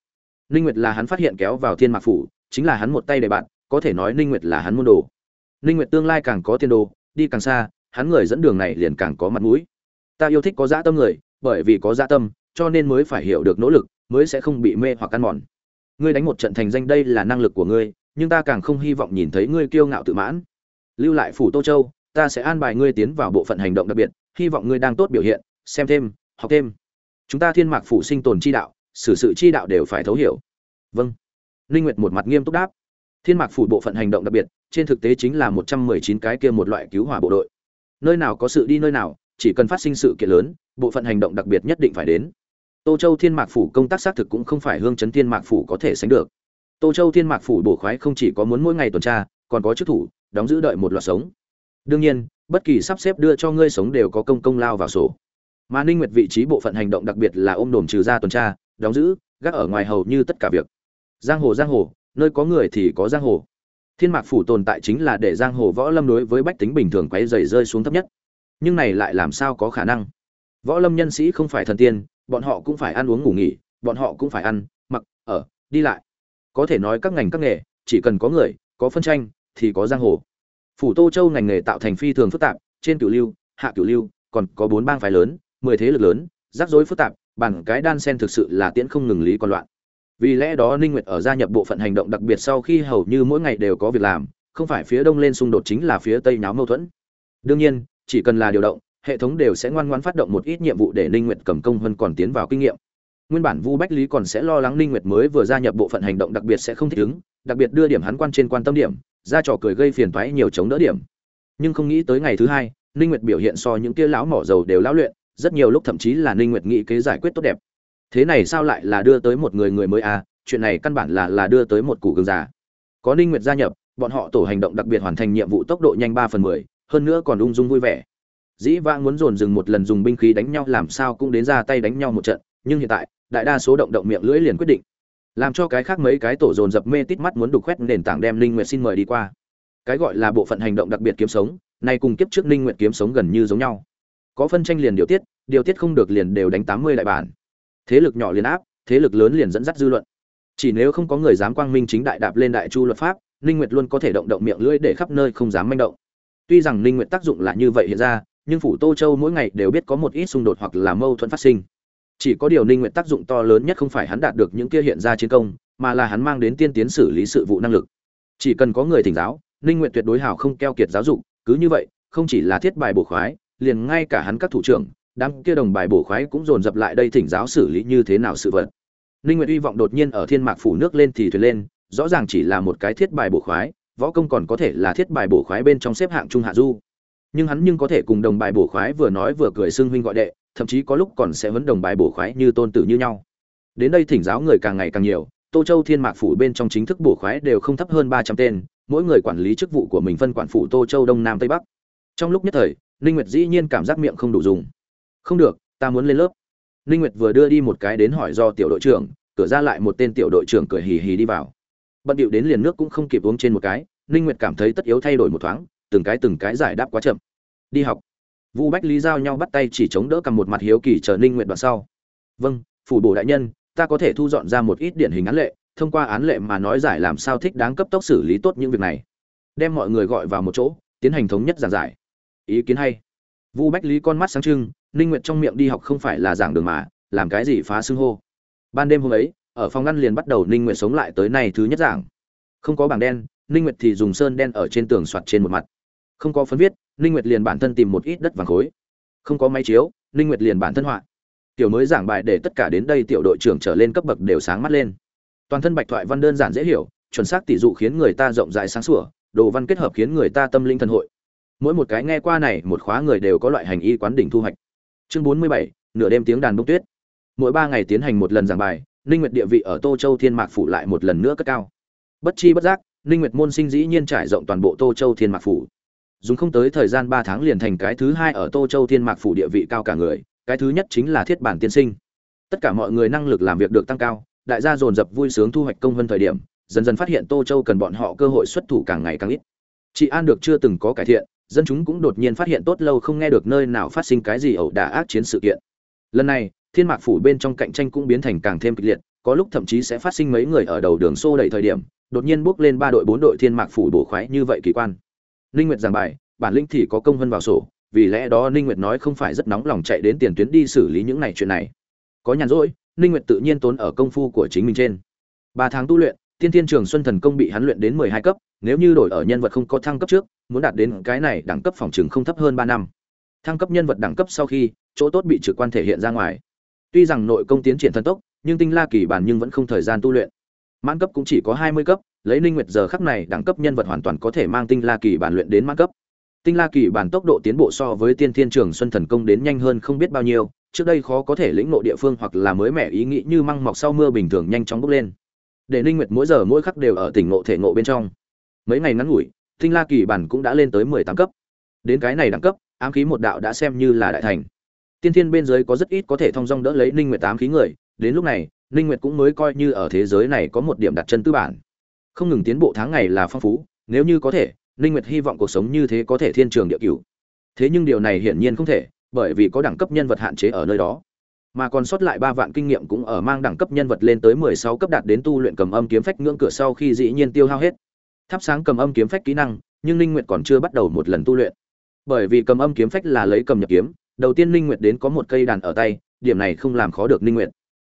Ninh nguyệt là hắn phát hiện kéo vào thiên mạc phủ, chính là hắn một tay để bạn, có thể nói ninh nguyệt là hắn môn đồ. Ninh nguyệt tương lai càng có tiền đồ, đi càng xa, hắn người dẫn đường này liền càng có mặt mũi. Ta yêu thích có dạ tâm người, bởi vì có dạ tâm, cho nên mới phải hiểu được nỗ lực, mới sẽ không bị mê hoặc ăn mòn. Ngươi đánh một trận thành danh đây là năng lực của ngươi, nhưng ta càng không hy vọng nhìn thấy ngươi kiêu ngạo tự mãn. Lưu lại phủ tô châu, ta sẽ an bài ngươi tiến vào bộ phận hành động đặc biệt, hy vọng ngươi đang tốt biểu hiện, xem thêm, học thêm chúng ta thiên mạc phủ sinh tồn chi đạo, xử sự chi đạo đều phải thấu hiểu. Vâng. Linh nguyệt một mặt nghiêm túc đáp. Thiên mạc phủ bộ phận hành động đặc biệt, trên thực tế chính là 119 cái kia một loại cứu hỏa bộ đội. Nơi nào có sự đi nơi nào, chỉ cần phát sinh sự kiện lớn, bộ phận hành động đặc biệt nhất định phải đến. Tô châu thiên mạc phủ công tác xác thực cũng không phải hương chấn thiên mạc phủ có thể sánh được. Tô châu thiên mạc phủ bổ khoái không chỉ có muốn mỗi ngày tuần tra, còn có chức thủ, đóng giữ đợi một loạt sống. Đương nhiên, bất kỳ sắp xếp đưa cho ngươi sống đều có công công lao vào sổ mà ninh nguyệt vị trí bộ phận hành động đặc biệt là ôm đồm trừ ra tuần tra, đóng giữ, gác ở ngoài hầu như tất cả việc. Giang hồ giang hồ, nơi có người thì có giang hồ. Thiên mạc phủ tồn tại chính là để giang hồ võ lâm đối với bách tính bình thường quấy dày rơi xuống thấp nhất. Nhưng này lại làm sao có khả năng? Võ lâm nhân sĩ không phải thần tiên, bọn họ cũng phải ăn uống ngủ nghỉ, bọn họ cũng phải ăn, mặc, ở, đi lại. Có thể nói các ngành các nghề, chỉ cần có người, có phân tranh, thì có giang hồ. Phủ tô châu ngành nghề tạo thành phi thường phức tạp, trên cửu lưu, hạ cửu lưu, còn có bốn bang phái lớn mười thế lực lớn, rắc rối phức tạp bằng cái đan sen thực sự là tiễn không ngừng lý còn loạn. Vì lẽ đó ninh nguyệt ở gia nhập bộ phận hành động đặc biệt sau khi hầu như mỗi ngày đều có việc làm, không phải phía đông lên xung đột chính là phía tây nháo mâu thuẫn. Đương nhiên, chỉ cần là điều động, hệ thống đều sẽ ngoan ngoãn phát động một ít nhiệm vụ để ninh nguyệt cầm công hơn còn tiến vào kinh nghiệm. Nguyên bản vu bách lý còn sẽ lo lắng ninh nguyệt mới vừa gia nhập bộ phận hành động đặc biệt sẽ không thích ứng, đặc biệt đưa điểm hắn quan trên quan tâm điểm, ra trò cười gây phiền toái nhiều chống đỡ điểm. Nhưng không nghĩ tới ngày thứ hai, ninh nguyệt biểu hiện so những kia lão mỏ dầu đều lão luyện rất nhiều lúc thậm chí là ninh nguyệt nghĩ kế giải quyết tốt đẹp. Thế này sao lại là đưa tới một người người mới à? Chuyện này căn bản là là đưa tới một củ gương già. Có ninh nguyệt gia nhập bọn họ tổ hành động đặc biệt hoàn thành nhiệm vụ tốc độ nhanh 3 phần 10, hơn nữa còn ung dung vui vẻ. Dĩ vãng muốn dồn dừng một lần dùng binh khí đánh nhau làm sao cũng đến ra tay đánh nhau một trận nhưng hiện tại đại đa số động động miệng lưỡi liền quyết định. Làm cho cái khác mấy cái tổ dồn dập mê tít mắt muốn đục khoét nền tảng đem linh nguyệt xin mời đi qua. Cái gọi là bộ phận hành động đặc biệt kiếm sống nay cùng kiếp trước linh nguyệt kiếm sống gần như giống nhau có phân tranh liền điều tiết điều tiết không được liền đều đánh 80 đại bản. Thế lực nhỏ liền áp, thế lực lớn liền dẫn dắt dư luận. Chỉ nếu không có người dám quang minh chính đại đạp lên đại chu luật pháp linh nguyệt luôn có thể động động miệng lưỡi để khắp nơi không dám manh động. Tuy rằng linh nguyệt tác dụng là như vậy hiện ra, nhưng phủ tô châu mỗi ngày đều biết có một ít xung đột hoặc là mâu thuẫn phát sinh. Chỉ có điều ninh nguyện tác dụng to lớn nhất không phải hắn đạt được những kia hiện ra chiến công, mà là hắn mang đến tiên tiến xử lý sự vụ năng lực. Chỉ cần có người thỉnh giáo, ninh nguyện tuyệt đối hào không keo kiệt giáo dục, cứ như vậy, không chỉ là thiết bài bổ khoái liền ngay cả hắn các thủ trưởng, đám kia đồng bài bổ khoái cũng dồn dập lại đây thỉnh giáo xử lý như thế nào sự vật. Ninh nguyện hy vọng đột nhiên ở thiên mạc phủ nước lên thì thuyền lên, rõ ràng chỉ là một cái thiết bài bổ khoái, võ công còn có thể là thiết bài bổ khoái bên trong xếp hạng trung hạ du. Nhưng hắn nhưng có thể cùng đồng bài bổ khoái vừa nói vừa cười xưng huynh gọi đệ, thậm chí có lúc còn sẽ vấn đồng bài bổ khoái như tôn tử như nhau. Đến đây thỉnh giáo người càng ngày càng nhiều, tô châu thiên mạc phủ bên trong chính thức bổ khoái đều không thấp hơn ba trăm tên, mỗi người quản lý chức vụ của mình phân quản phủ tô châu đông nam tây bắc. Trong lúc nhất thời ninh nguyệt dĩ nhiên cảm giác miệng không đủ dùng. Không được, ta muốn lên lớp. Ninh nguyệt vừa đưa đi một cái đến hỏi do tiểu đội trưởng, cửa ra lại một tên tiểu đội trưởng cười hì hì đi vào. Bận điệu đến liền nước cũng không kịp uống trên một cái, ninh nguyệt cảm thấy tất yếu thay đổi một thoáng, từng cái từng cái giải đáp quá chậm. Đi học. Vu bách lý giao nhau bắt tay chỉ chống đỡ cầm một mặt hiếu kỳ chờ ninh Nguyệt đoạn sau. Vâng phủ bổ đại nhân, ta có thể thu dọn ra một ít điển hình án lệ, thông qua án lệ mà nói giải làm sao thích đáng cấp tốc xử lý tốt những việc này. Đem mọi người gọi vào một chỗ, tiến hành thống nhất giảng giải ý kiến hay. Vu bách lý con mắt sáng trưng, ninh nguyện trong miệng đi học không phải là giảng đường mà, làm cái gì phá xưng hô. Ban đêm hôm ấy, ở phòng ngăn liền bắt đầu ninh nguyện sống lại tới nay thứ nhất giảng. Không có bảng đen, ninh nguyệt thì dùng sơn đen ở trên tường soạt trên một mặt. Không có phấn viết, ninh nguyệt liền bản thân tìm một ít đất vàng khối. Không có máy chiếu, ninh nguyệt liền bản thân họa. Tiểu mới giảng bài để tất cả đến đây tiểu đội trưởng trở lên cấp bậc đều sáng mắt lên. Toàn thân bạch thoại văn đơn giản dễ hiểu, chuẩn xác tỷ dụ khiến người ta rộng rãi sáng sủa, đồ văn kết hợp khiến người ta tâm linh thần hội mỗi một cái nghe qua này, một khóa người đều có loại hành y quán đỉnh thu hoạch. Chương bốn mươi bảy, nửa đêm tiếng đàn bông tuyết. Mỗi ba ngày tiến hành một lần giảng bài, ninh nguyệt địa vị ở tô châu thiên mạc phủ lại một lần nữa cất cao. Bất chi bất giác, ninh nguyệt môn sinh dĩ nhiên trải rộng toàn bộ tô châu thiên mạc phủ. Dùng không tới thời gian ba tháng liền thành cái thứ hai ở tô châu thiên mạc phủ địa vị cao cả người, cái thứ nhất chính là thiết bản tiên sinh. Tất cả mọi người năng lực làm việc được tăng cao, đại gia dồn dập vui sướng thu hoạch công hơn thời điểm, dần dần phát hiện tô châu cần bọn họ cơ hội xuất thủ càng ngày càng ít. Chị an được chưa từng có cải thiện dân chúng cũng đột nhiên phát hiện tốt lâu không nghe được nơi nào phát sinh cái gì ẩu đả ác chiến sự kiện. Lần này, thiên mạc phủ bên trong cạnh tranh cũng biến thành càng thêm kịch liệt, có lúc thậm chí sẽ phát sinh mấy người ở đầu đường xô đẩy thời điểm, đột nhiên bước lên ba đội bốn đội thiên mạc phủ bổ khoái như vậy kỳ quan. Ninh nguyệt giảng bài, bản lĩnh thì có công hơn vào sổ, vì lẽ đó ninh nguyệt nói không phải rất nóng lòng chạy đến tiền tuyến đi xử lý những này chuyện này. Có nhàn rỗi, ninh nguyệt tự nhiên tốn ở công phu của chính mình trên. Ba tháng tu luyện tiên thiên trường xuân thần công bị hắn luyện đến 12 cấp nếu như đổi ở nhân vật không có thăng cấp trước, muốn đạt đến cái này đẳng cấp phòng trường không thấp hơn 3 năm. Thăng cấp nhân vật đẳng cấp sau khi, chỗ tốt bị trực quan thể hiện ra ngoài. Tuy rằng nội công tiến triển thần tốc, nhưng tinh la kỳ bản nhưng vẫn không thời gian tu luyện. Mãn cấp cũng chỉ có 20 cấp, lấy ninh nguyệt giờ khắc này đẳng cấp nhân vật hoàn toàn có thể mang tinh la kỳ bản luyện đến mãn cấp. Tinh la kỳ bản tốc độ tiến bộ so với tiên thiên trường xuân thần công đến nhanh hơn không biết bao nhiêu, trước đây khó có thể lĩnh ngộ địa phương hoặc là mới mẻ ý nghĩ như măng mọc sau mưa bình thường nhanh chóng bốc lên. Để ninh nguyệt mỗi giờ mỗi khắc đều ở tỉnh ngộ thể ngộ bên trong mấy ngày ngắn ngủi, tinh la kỳ bản cũng đã lên tới 18 cấp. Đến cái này đẳng cấp, ám khí một đạo đã xem như là đại thành. Tiên thiên bên dưới có rất ít có thể thông dong đỡ lấy ninh nguyệt tám khí người, đến lúc này, ninh nguyệt cũng mới coi như ở thế giới này có một điểm đặt chân tư bản. Không ngừng tiến bộ tháng ngày là phong phú, nếu như có thể, ninh nguyệt hy vọng cuộc sống như thế có thể thiên trường địa cửu. Thế nhưng điều này hiển nhiên không thể, bởi vì có đẳng cấp nhân vật hạn chế ở nơi đó. Mà còn sót lại ba vạn kinh nghiệm cũng ở mang đẳng cấp nhân vật lên tới 16 cấp đạt đến tu luyện cầm âm kiếm phách ngưỡng cửa sau khi dĩ nhiên tiêu hao hết thắp sáng cầm âm kiếm phách kỹ năng, nhưng ninh nguyệt còn chưa bắt đầu một lần tu luyện. Bởi vì cầm âm kiếm phách là lấy cầm nhập kiếm, đầu tiên ninh nguyệt đến có một cây đàn ở tay, điểm này không làm khó được ninh nguyệt.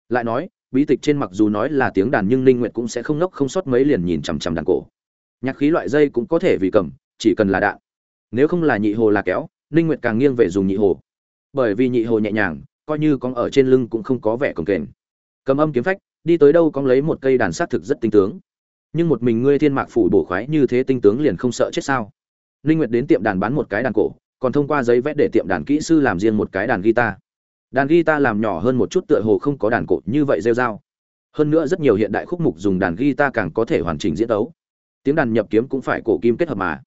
Lại nói, bí tịch trên mặc dù nói là tiếng đàn nhưng ninh nguyệt cũng sẽ không nốc không sót mấy liền nhìn chằm chằm đàn cổ. Nhạc khí loại dây cũng có thể vì cầm, chỉ cần là đạn. Nếu không là nhị hồ là kéo, ninh nguyệt càng nghiêng về dùng nhị hồ. Bởi vì nhị hồ nhẹ nhàng, coi như con ở trên lưng cũng không có vẻ cồng kềnh. Cầm âm kiếm phách, đi tới đâu con lấy một cây đàn sát thực rất tinh tướng nhưng một mình ngươi thiên mạc phủ bổ khoái như thế tinh tướng liền không sợ chết sao? Linh nguyệt đến tiệm đàn bán một cái đàn cổ, còn thông qua giấy vẽ để tiệm đàn kỹ sư làm riêng một cái đàn guitar. Đàn guitar làm nhỏ hơn một chút tựa hồ không có đàn cổ như vậy rêu rao. Hơn nữa rất nhiều hiện đại khúc mục dùng đàn guitar càng có thể hoàn chỉnh diễn tấu. Tiếng đàn nhập kiếm cũng phải cổ kim kết hợp mà.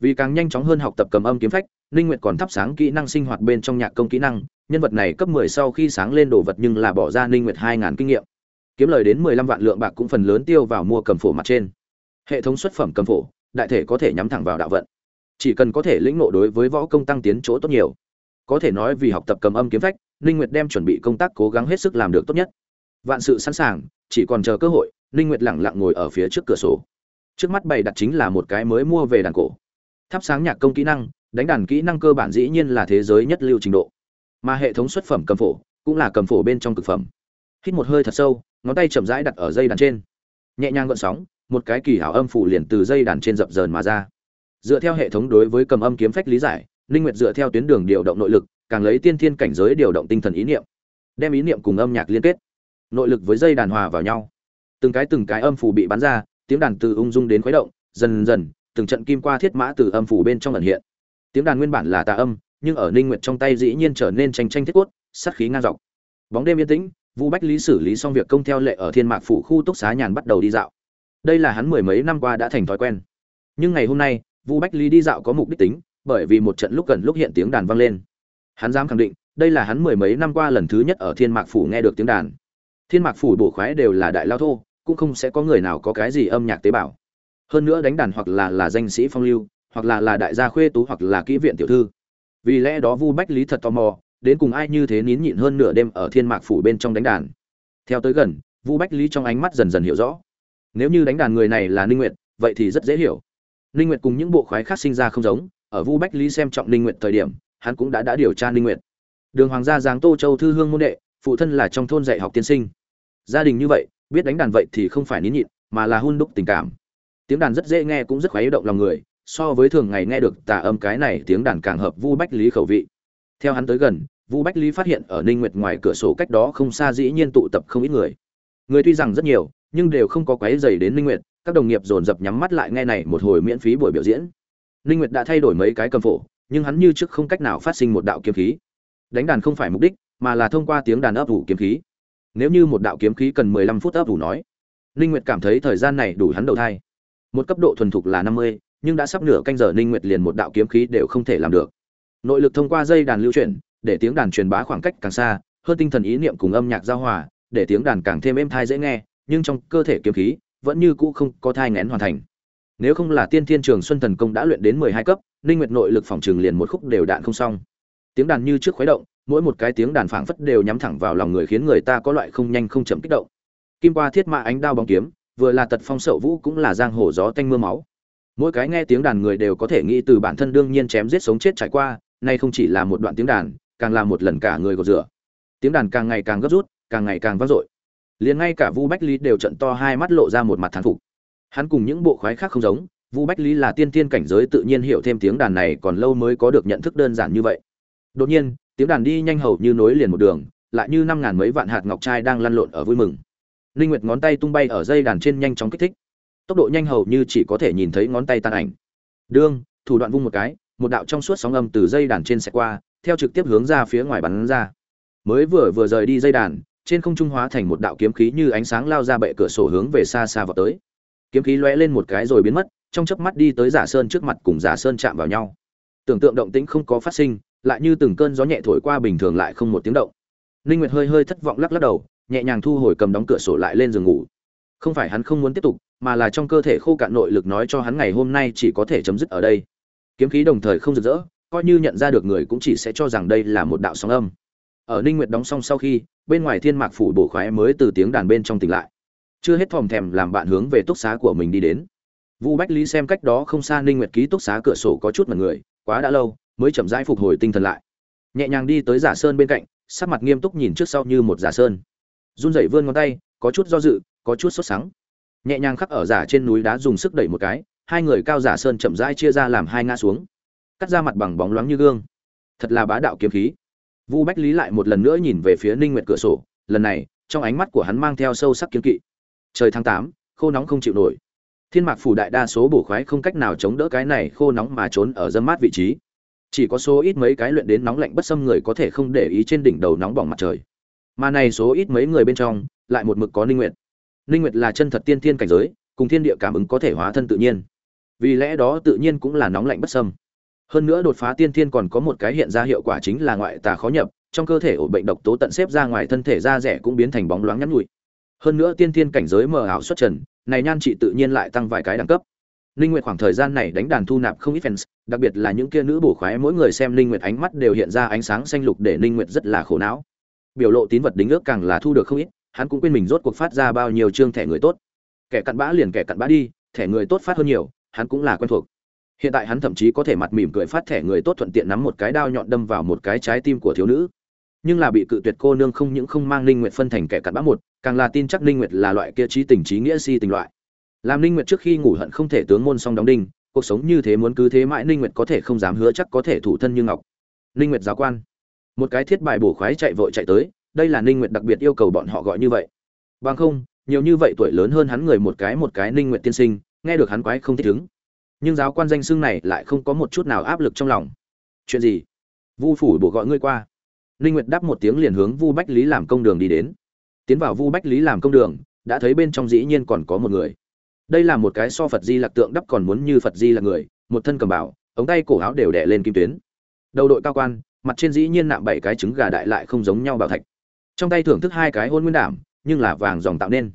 Vì càng nhanh chóng hơn học tập cầm âm kiếm phách, Linh nguyệt còn thắp sáng kỹ năng sinh hoạt bên trong nhạc công kỹ năng, nhân vật này cấp 10 sau khi sáng lên đồ vật nhưng là bỏ ra Linh nguyệt 2.000 kinh nghiệm kiếm lời đến 15 vạn lượng bạc cũng phần lớn tiêu vào mua cầm phổ mặt trên. Hệ thống xuất phẩm cầm phổ, đại thể có thể nhắm thẳng vào đạo vận. Chỉ cần có thể lĩnh ngộ đối với võ công tăng tiến chỗ tốt nhiều. Có thể nói vì học tập cầm âm kiếm phách, ninh nguyệt đem chuẩn bị công tác cố gắng hết sức làm được tốt nhất. Vạn sự sẵn sàng, chỉ còn chờ cơ hội, ninh nguyệt lặng lặng ngồi ở phía trước cửa sổ. Trước mắt bày đặt chính là một cái mới mua về đàn cổ. Thắp sáng nhạc công kỹ năng, đánh đàn kỹ năng cơ bản dĩ nhiên là thế giới nhất lưu trình độ. Mà hệ thống xuất phẩm cầm phổ, cũng là cầm phổ bên trong cực phẩm. Hít một hơi thật sâu ngón tay chậm rãi đặt ở dây đàn trên. Nhẹ nhàng gợn sóng, một cái kỳ hảo âm phủ liền từ dây đàn trên dập dờn mà ra. Dựa theo hệ thống đối với cầm âm kiếm phách lý giải linh nguyệt dựa theo tuyến đường điều động nội lực, càng lấy tiên thiên cảnh giới điều động tinh thần ý niệm, đem ý niệm cùng âm nhạc liên kết, nội lực với dây đàn hòa vào nhau. Từng cái từng cái âm phủ bị bắn ra, tiếng đàn từ ung dung đến khuấy động, dần dần, từng trận kim qua thiết mã từ âm phủ bên trong ẩn hiện. Tiếng đàn nguyên bản là tà âm, nhưng ở ninh nguyệt trong tay dĩ nhiên trở nên tranh tranh thiết cốt, sát khí ngang dọc. Bóng đêm yên tĩnh vu bách lý xử lý xong việc công theo lệ ở thiên mạc phủ khu túc xá nhàn bắt đầu đi dạo. Đây là hắn mười mấy năm qua đã thành thói quen. Nhưng ngày hôm nay vu bách lý đi dạo có mục đích tính, bởi vì một trận lúc gần lúc hiện tiếng đàn vang lên. Hắn dám khẳng định, đây là hắn mười mấy năm qua lần thứ nhất ở thiên mạc phủ nghe được tiếng đàn. Thiên mạc phủ bổ khoái đều là đại lao thô, cũng không sẽ có người nào có cái gì âm nhạc tế bào. Hơn nữa đánh đàn hoặc là là danh sĩ phong lưu, hoặc là là đại gia khuê tú hoặc là kỹ viện tiểu thư. Vì lẽ đó vu bách lý thật tò mò đến cùng ai như thế nín nhịn hơn nửa đêm ở thiên mạc phủ bên trong đánh đàn. Theo tới gần vu bách lý trong ánh mắt dần dần hiểu rõ. Nếu như đánh đàn người này là ninh nguyệt, vậy thì rất dễ hiểu. Ninh nguyệt cùng những bộ khoái khác sinh ra không giống, ở vu bách lý xem trọng ninh nguyệt thời điểm, hắn cũng đã đã điều tra ninh nguyệt. Đường hoàng gia giáng tô châu thư hương môn đệ, phụ thân là trong thôn dạy học tiên sinh. Gia đình như vậy, biết đánh đàn vậy thì không phải nín nhịn, mà là hun đúc tình cảm. Tiếng đàn rất dễ nghe cũng rất khoái động lòng người, so với thường ngày nghe được tà âm cái này, tiếng đàn càng hợp vu bách lý khẩu vị theo hắn tới gần vu bách lý phát hiện ở ninh nguyệt ngoài cửa sổ cách đó không xa dĩ nhiên tụ tập không ít người. Người tuy rằng rất nhiều nhưng đều không có quấy dày đến ninh nguyệt các đồng nghiệp dồn dập nhắm mắt lại nghe này một hồi miễn phí buổi biểu diễn. Ninh nguyệt đã thay đổi mấy cái cầm phổ nhưng hắn như trước không cách nào phát sinh một đạo kiếm khí. Đánh đàn không phải mục đích mà là thông qua tiếng đàn ấp ủ kiếm khí. Nếu như một đạo kiếm khí cần 15 phút ấp ủ nói ninh nguyệt cảm thấy thời gian này đủ hắn đầu thai. Một cấp độ thuần thục là 50, nhưng đã sắp nửa canh giờ ninh nguyệt liền một đạo kiếm khí đều không thể làm được nội lực thông qua dây đàn lưu chuyển, để tiếng đàn truyền bá khoảng cách càng xa, hơn tinh thần ý niệm cùng âm nhạc giao hòa, để tiếng đàn càng thêm êm thai dễ nghe, nhưng trong cơ thể kiếm khí vẫn như cũ không có thai ngén hoàn thành. Nếu không là tiên thiên trường xuân thần công đã luyện đến 12 cấp, ninh nguyệt nội lực phòng trường liền một khúc đều đạn không xong. Tiếng đàn như trước khuấy động, mỗi một cái tiếng đàn phảng phất đều nhắm thẳng vào lòng người khiến người ta có loại không nhanh không chậm kích động. Kim qua thiết mã ánh đao bóng kiếm, vừa là tật phong sậu vũ cũng là giang hồ gió tanh mưa máu. Mỗi cái nghe tiếng đàn người đều có thể nghĩ từ bản thân đương nhiên chém giết sống chết trải qua nay không chỉ là một đoạn tiếng đàn, càng là một lần cả người gột rửa. Tiếng đàn càng ngày càng gấp rút, càng ngày càng vang dội. Liền ngay cả vu bách lý đều trận to hai mắt lộ ra một mặt thán phục. Hắn cùng những bộ khoái khác không giống, vu bách lý là tiên tiên cảnh giới tự nhiên hiểu thêm tiếng đàn này còn lâu mới có được nhận thức đơn giản như vậy. Đột nhiên, tiếng đàn đi nhanh hầu như nối liền một đường, lại như năm ngàn mấy vạn hạt ngọc trai đang lăn lộn ở vui mừng. Linh nguyệt ngón tay tung bay ở dây đàn trên nhanh chóng kích thích. Tốc độ nhanh hầu như chỉ có thể nhìn thấy ngón tay tan ảnh. Đương, thủ đoạn vung một cái một đạo trong suốt sóng âm từ dây đàn trên sẽ qua, theo trực tiếp hướng ra phía ngoài bắn ra. Mới vừa vừa rời đi dây đàn, trên không trung hóa thành một đạo kiếm khí như ánh sáng lao ra bệ cửa sổ hướng về xa xa vào tới. Kiếm khí lóe lên một cái rồi biến mất, trong chớp mắt đi tới giả sơn trước mặt cùng giả sơn chạm vào nhau. Tưởng tượng động tĩnh không có phát sinh, lại như từng cơn gió nhẹ thổi qua bình thường lại không một tiếng động. Linh nguyệt hơi hơi thất vọng lắc lắc đầu, nhẹ nhàng thu hồi cầm đóng cửa sổ lại lên giường ngủ. Không phải hắn không muốn tiếp tục, mà là trong cơ thể khô cạn nội lực nói cho hắn ngày hôm nay chỉ có thể chấm dứt ở đây kiếm khí đồng thời không rực rỡ, coi như nhận ra được người cũng chỉ sẽ cho rằng đây là một đạo sóng âm. Ở ninh nguyệt đóng xong sau khi, bên ngoài thiên mạc phủ bổ khoái mới từ tiếng đàn bên trong tỉnh lại. Chưa hết thòm thèm làm bạn hướng về túc xá của mình đi đến. Vu bách lý xem cách đó không xa ninh nguyệt ký túc xá cửa sổ có chút mặt người, quá đã lâu, mới chậm rãi phục hồi tinh thần lại. Nhẹ nhàng đi tới giả sơn bên cạnh, sắc mặt nghiêm túc nhìn trước sau như một giả sơn. Run rẩy vươn ngón tay, có chút do dự, có chút sốt sắng. Nhẹ nhàng khắc ở giả trên núi đá dùng sức đẩy một cái hai người cao giả sơn chậm rãi chia ra làm hai ngã xuống cắt ra mặt bằng bóng loáng như gương. Thật là bá đạo kiếm khí. Vu bách lý lại một lần nữa nhìn về phía ninh nguyệt cửa sổ lần này trong ánh mắt của hắn mang theo sâu sắc kiếm kỵ. Trời tháng 8, khô nóng không chịu nổi. Thiên mạc phủ đại đa số bổ khoái không cách nào chống đỡ cái này khô nóng mà trốn ở dâm mát vị trí. Chỉ có số ít mấy cái luyện đến nóng lạnh bất xâm người có thể không để ý trên đỉnh đầu nóng bỏng mặt trời. Mà này số ít mấy người bên trong lại một mực có ninh nguyệt. Ninh nguyệt là chân thật tiên thiên cảnh giới cùng thiên địa cảm ứng có thể hóa thân tự nhiên vì lẽ đó tự nhiên cũng là nóng lạnh bất sâm hơn nữa đột phá tiên thiên còn có một cái hiện ra hiệu quả chính là ngoại tà khó nhập trong cơ thể ổ bệnh độc tố tận xếp ra ngoài thân thể da rẻ cũng biến thành bóng loáng nhắn nhụi hơn nữa tiên thiên cảnh giới mờ ảo xuất trần này nhan trị tự nhiên lại tăng vài cái đẳng cấp Linh Nguyệt khoảng thời gian này đánh đàn thu nạp không ít fans, đặc biệt là những kia nữ bổ khoái mỗi người xem Linh Nguyệt ánh mắt đều hiện ra ánh sáng xanh lục để Linh Nguyệt rất là khổ não. Biểu lộ tín vật đính ước càng là thu được không ít, hắn cũng quên mình rốt cuộc phát ra bao nhiêu chương thẻ người tốt. Kẻ cặn bã liền kẻ cặn bã đi, thẻ người tốt phát hơn nhiều, hắn cũng là quen thuộc. Hiện tại hắn thậm chí có thể mặt mỉm cười phát thẻ người tốt thuận tiện nắm một cái đao nhọn đâm vào một cái trái tim của thiếu nữ. Nhưng là bị cự tuyệt cô nương không những không mang Linh Nguyệt phân thành kẻ cặn bã một, càng là tin chắc Linh Nguyệt là loại kia trí tình trí nghĩa si tình loại làm ninh nguyệt trước khi ngủ hận không thể tướng môn song đóng đinh cuộc sống như thế muốn cứ thế mãi ninh nguyệt có thể không dám hứa chắc có thể thủ thân như ngọc ninh nguyệt giáo quan một cái thiết bài bổ khoái chạy vội chạy tới đây là ninh nguyệt đặc biệt yêu cầu bọn họ gọi như vậy bằng không nhiều như vậy tuổi lớn hơn hắn người một cái một cái ninh nguyệt tiên sinh nghe được hắn quái không thích ứng. Nhưng giáo quan danh xưng này lại không có một chút nào áp lực trong lòng. Chuyện gì? Vu phủ bổ gọi ngươi qua. Linh nguyệt đáp một tiếng liền hướng vu bách lý làm công đường đi đến. Tiến vào vu bách lý làm công đường, đã thấy bên trong dĩ nhiên còn có một người. Đây là một cái so phật di lạc tượng đắp còn muốn như phật di là người, một thân cầm bảo, ống tay cổ áo đều đẻ lên kim tuyến. Đầu đội cao quan, mặt trên dĩ nhiên nạm bảy cái trứng gà đại lại không giống nhau bảo thạch. Trong tay thưởng thức hai cái hôn nguyên đảm, nhưng là vàng dòng tạo nên.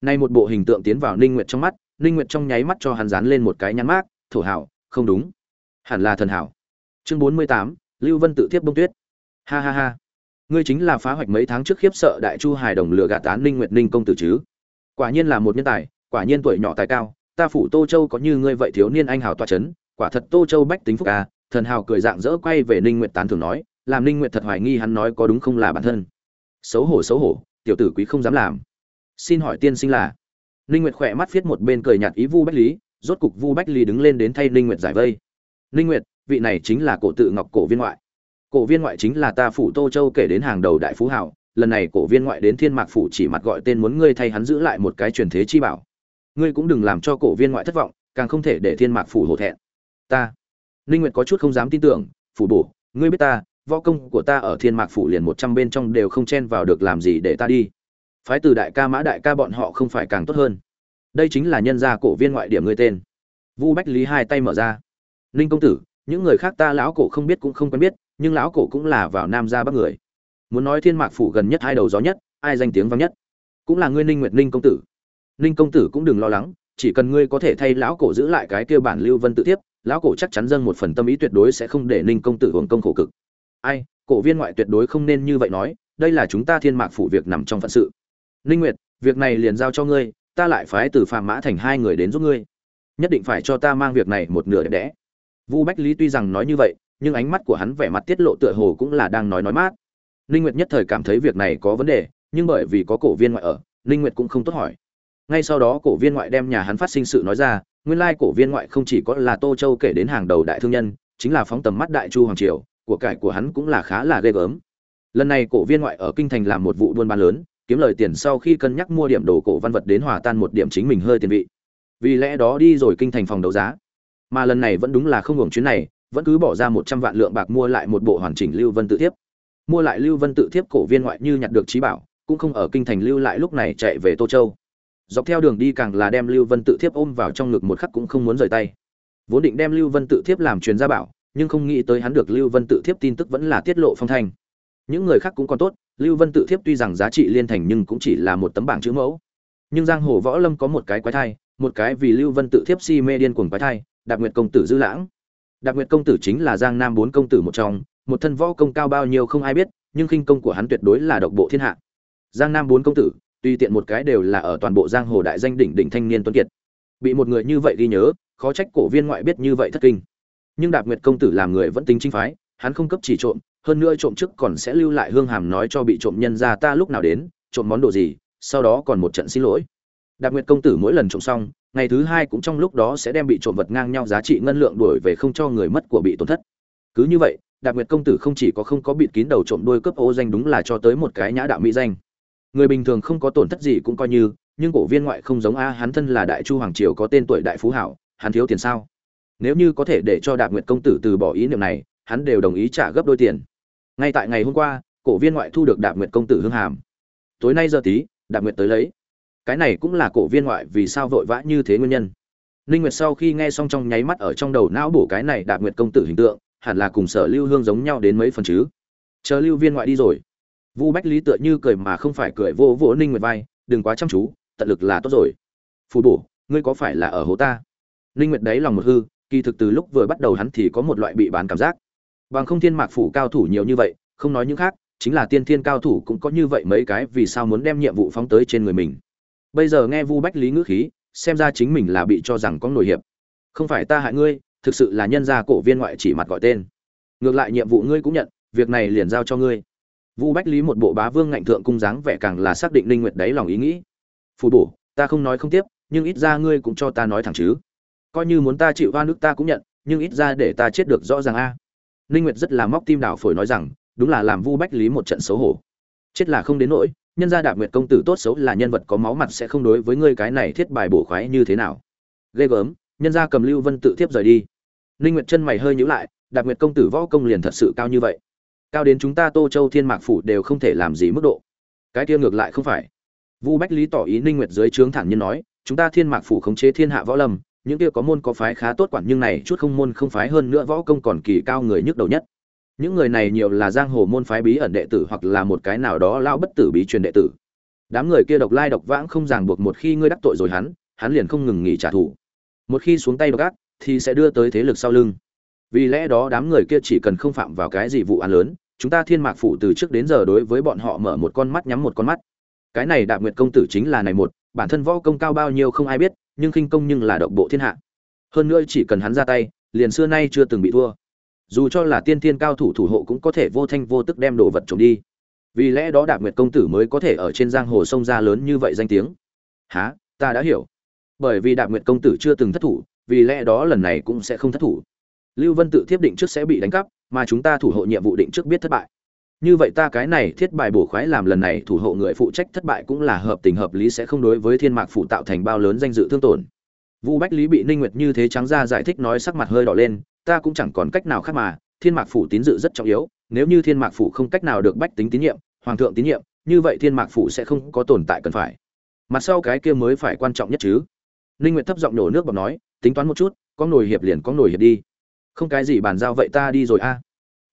Nay một bộ hình tượng tiến vào ninh nguyệt trong mắt ninh nguyệt trong nháy mắt cho hắn dán lên một cái nhăn mát thổ hảo không đúng. Hẳn là thần hảo. Chương 48, lưu vân tự tiếp bông tuyết. Ha ha ha. Ngươi chính là phá hoạch mấy tháng trước khiếp sợ đại chu Hải đồng lừa gạt tán ninh nguyệt ninh công tử chứ? Quả nhiên là một nhân tài quả nhiên tuổi nhỏ tài cao ta phủ tô châu có như ngươi vậy thiếu niên anh hào tọa chấn quả thật tô châu bách tính phúc ca thần hào cười dạng dỡ quay về ninh nguyệt tán thưởng nói làm ninh nguyệt thật hoài nghi hắn nói có đúng không là bản thân. Xấu hổ xấu hổ tiểu tử quý không dám làm. Xin hỏi tiên sinh là ninh nguyệt khỏe mắt viết một bên cười nhạt ý vu bách lý, rốt cục vu bách lý đứng lên đến thay ninh nguyệt giải vây. Ninh nguyệt, vị này chính là cổ tự ngọc cổ viên ngoại. Cổ viên ngoại chính là ta phủ tô châu kể đến hàng đầu đại phú hảo, lần này cổ viên ngoại đến thiên mạc phủ chỉ mặt gọi tên muốn ngươi thay hắn giữ lại một cái truyền thế chi bảo. Ngươi cũng đừng làm cho cổ viên ngoại thất vọng, càng không thể để thiên mạc phủ hổ thẹn. Ta, ninh nguyệt có chút không dám tin tưởng, phủ bổ, ngươi biết ta, võ công của ta ở thiên mạc phủ liền một trăm bên trong đều không chen vào được làm gì để ta đi phái từ đại ca mã đại ca bọn họ không phải càng tốt hơn. Đây chính là nhân gia cổ viên ngoại điểm ngươi tên. Vu bách lý hai tay mở ra. Ninh công tử, những người khác ta lão cổ không biết cũng không quen biết, nhưng lão cổ cũng là vào nam gia bắc người. Muốn nói thiên mạc phủ gần nhất hai đầu gió nhất, ai danh tiếng vang nhất? Cũng là ngươi ninh nguyệt ninh công tử. Ninh công tử cũng đừng lo lắng, chỉ cần ngươi có thể thay lão cổ giữ lại cái kia bản lưu vân tự tiếp lão cổ chắc chắn dâng một phần tâm ý tuyệt đối sẽ không để ninh công tử hưởng công khổ cực. Ai, cổ viên ngoại tuyệt đối không nên như vậy nói, đây là chúng ta thiên mạc phủ việc nằm trong phận sự ninh nguyệt, việc này liền giao cho ngươi, ta lại phái từ phàm mã thành hai người đến giúp ngươi. Nhất định phải cho ta mang việc này một nửa đẹp đẽ. Vu bách lý tuy rằng nói như vậy, nhưng ánh mắt của hắn vẻ mặt tiết lộ tựa hồ cũng là đang nói nói mát. Ninh nguyệt nhất thời cảm thấy việc này có vấn đề, nhưng bởi vì có cổ viên ngoại ở, ninh nguyệt cũng không tốt hỏi. Ngay sau đó cổ viên ngoại đem nhà hắn phát sinh sự nói ra, nguyên lai cổ viên ngoại không chỉ có là tô châu kể đến hàng đầu đại thương nhân, chính là phóng tầm mắt đại chu hoàng triều, của cải của hắn cũng là khá là ghê gớm. Lần này cổ viên ngoại ở kinh thành làm một vụ buôn bán lớn kiếm lời tiền sau khi cân nhắc mua điểm đồ cổ văn vật đến hòa tan một điểm chính mình hơi tiền vị. Vì lẽ đó đi rồi kinh thành phòng đấu giá. Mà lần này vẫn đúng là không hưởng chuyến này, vẫn cứ bỏ ra một trăm vạn lượng bạc mua lại một bộ hoàn chỉnh lưu vân tự thiếp. Mua lại lưu vân tự thiếp cổ viên ngoại như nhặt được trí bảo, cũng không ở kinh thành lưu lại lúc này chạy về tô châu. Dọc theo đường đi càng là đem lưu vân tự thiếp ôm vào trong ngực một khắc cũng không muốn rời tay. Vốn định đem lưu vân tự thiếp làm truyền gia bảo, nhưng không nghĩ tới hắn được lưu vân tự thiếp tin tức vẫn là tiết lộ phong thanh. Những người khác cũng còn tốt lưu vân tự thiếp tuy rằng giá trị liên thành nhưng cũng chỉ là một tấm bảng chữ mẫu. Nhưng giang hồ võ lâm có một cái quái thai, một cái vì lưu vân tự thiếp si mê điên cuồng quái thai, đạp nguyệt công tử dư lãng. Đạp nguyệt công tử chính là giang nam bốn công tử một trong, một thân võ công cao bao nhiêu không ai biết, nhưng khinh công của hắn tuyệt đối là độc bộ thiên hạ. Giang nam bốn công tử tuy tiện một cái đều là ở toàn bộ giang hồ đại danh đỉnh đỉnh thanh niên tuấn kiệt. Bị một người như vậy ghi nhớ, khó trách cổ viên ngoại biết như vậy thất kinh. Nhưng đạp nguyệt công tử làm người vẫn tính chính phái, hắn không cấp chỉ trộm hơn nữa trộm trước còn sẽ lưu lại hương hàm nói cho bị trộm nhân ra ta lúc nào đến, trộm món đồ gì, sau đó còn một trận xin lỗi. Đạp nguyệt công tử mỗi lần trộm xong, ngày thứ hai cũng trong lúc đó sẽ đem bị trộm vật ngang nhau giá trị ngân lượng đuổi về không cho người mất của bị tổn thất. Cứ như vậy đạp nguyệt công tử không chỉ có không có bịt kín đầu trộm đôi cướp ô danh đúng là cho tới một cái nhã đạo mỹ danh. Người bình thường không có tổn thất gì cũng coi như, nhưng cổ viên ngoại không giống a, hắn thân là đại chu hoàng triều có tên tuổi đại phú hảo, hắn thiếu tiền sao? Nếu như có thể để cho đạp nguyệt công tử từ bỏ ý niệm này, hắn đều đồng ý trả gấp đôi tiền ngay tại ngày hôm qua, cổ viên ngoại thu được đạp nguyệt công tử hương hàm. Tối nay giờ tí, đạp nguyệt tới lấy. Cái này cũng là cổ viên ngoại vì sao vội vã như thế nguyên nhân. Ninh nguyệt sau khi nghe xong trong nháy mắt ở trong đầu não bổ cái này đạp nguyệt công tử hình tượng, hẳn là cùng sở lưu hương giống nhau đến mấy phần chứ. Chờ lưu viên ngoại đi rồi. Vu bách lý tựa như cười mà không phải cười vô vỗ ninh nguyệt vai, đừng quá chăm chú, tận lực là tốt rồi. Phù bổ, ngươi có phải là ở hố ta? Ninh nguyệt đấy lòng một hư, kỳ thực từ lúc vừa bắt đầu hắn thì có một loại bị bán cảm giác bằng không thiên mạc phủ cao thủ nhiều như vậy, không nói những khác, chính là tiên thiên cao thủ cũng có như vậy mấy cái vì sao muốn đem nhiệm vụ phóng tới trên người mình. Bây giờ nghe vu bách lý ngữ khí, xem ra chính mình là bị cho rằng có nổi hiệp. Không phải ta hại ngươi, thực sự là nhân gia cổ viên ngoại chỉ mặt gọi tên. Ngược lại nhiệm vụ ngươi cũng nhận, việc này liền giao cho ngươi. Vu bách lý một bộ bá vương ngạnh thượng cung dáng vẻ càng là xác định linh nguyệt đấy lòng ý nghĩ. Phù bổ, ta không nói không tiếp, nhưng ít ra ngươi cũng cho ta nói thẳng chứ. Coi như muốn ta chịu hoa nước ta cũng nhận, nhưng ít ra để ta chết được rõ ràng a. Ninh nguyệt rất là móc tim đảo phổi nói rằng, đúng là làm vu bách lý một trận xấu hổ. Chết là không đến nỗi, nhân gia đạp nguyệt công tử tốt xấu là nhân vật có máu mặt sẽ không đối với ngươi cái này thiết bài bổ khoái như thế nào. Ghê gớm, nhân gia cầm lưu vân tự thiếp rời đi. Ninh nguyệt chân mày hơi nhíu lại, đạp nguyệt công tử võ công liền thật sự cao như vậy. Cao đến chúng ta tô châu thiên mạc phủ đều không thể làm gì mức độ. Cái kia ngược lại không phải. Vu bách lý tỏ ý ninh nguyệt dưới trướng thẳng nhiên nói, chúng ta thiên mạc phủ khống chế thiên hạ võ lâm những kia có môn có phái khá tốt quản nhưng này chút không môn không phái hơn nữa võ công còn kỳ cao người nhức đầu nhất. Những người này nhiều là giang hồ môn phái bí ẩn đệ tử hoặc là một cái nào đó lao bất tử bí truyền đệ tử. Đám người kia độc lai độc vãng không ràng buộc một khi ngươi đắc tội rồi hắn hắn liền không ngừng nghỉ trả thù. Một khi xuống tay độc ác, thì sẽ đưa tới thế lực sau lưng. Vì lẽ đó đám người kia chỉ cần không phạm vào cái gì vụ án lớn, chúng ta thiên mạc phủ từ trước đến giờ đối với bọn họ mở một con mắt nhắm một con mắt. Cái này đạp nguyệt công tử chính là này một, bản thân võ công cao bao nhiêu không ai biết nhưng khinh công nhưng là độc bộ thiên hạ. Hơn nữa chỉ cần hắn ra tay, liền xưa nay chưa từng bị thua. Dù cho là tiên thiên cao thủ thủ hộ cũng có thể vô thanh vô tức đem đồ vật trộm đi. Vì lẽ đó đạp nguyệt công tử mới có thể ở trên giang hồ sông ra lớn như vậy danh tiếng. Há ta đã hiểu. Bởi vì đạp nguyệt công tử chưa từng thất thủ, vì lẽ đó lần này cũng sẽ không thất thủ. Lưu vân tự thiếp định trước sẽ bị đánh cắp, mà chúng ta thủ hộ nhiệm vụ định trước biết thất bại như vậy ta cái này thiết bài bổ khoái làm lần này thủ hộ người phụ trách thất bại cũng là hợp tình hợp lý sẽ không đối với thiên mạc phụ tạo thành bao lớn danh dự thương tổn. Vu bách lý bị ninh nguyệt như thế trắng ra giải thích nói sắc mặt hơi đỏ lên, ta cũng chẳng còn cách nào khác mà, thiên mạc phủ tín dự rất trọng yếu, nếu như thiên mạc phủ không cách nào được bách tính tín nhiệm, hoàng thượng tín nhiệm, như vậy thiên mạc phủ sẽ không có tồn tại cần phải. Mặt sau cái kia mới phải quan trọng nhất chứ. Ninh nguyệt thấp giọng nổ nước bọt nói, tính toán một chút, có nồi hiệp liền có nồi hiệp đi. Không cái gì bàn giao vậy ta đi rồi a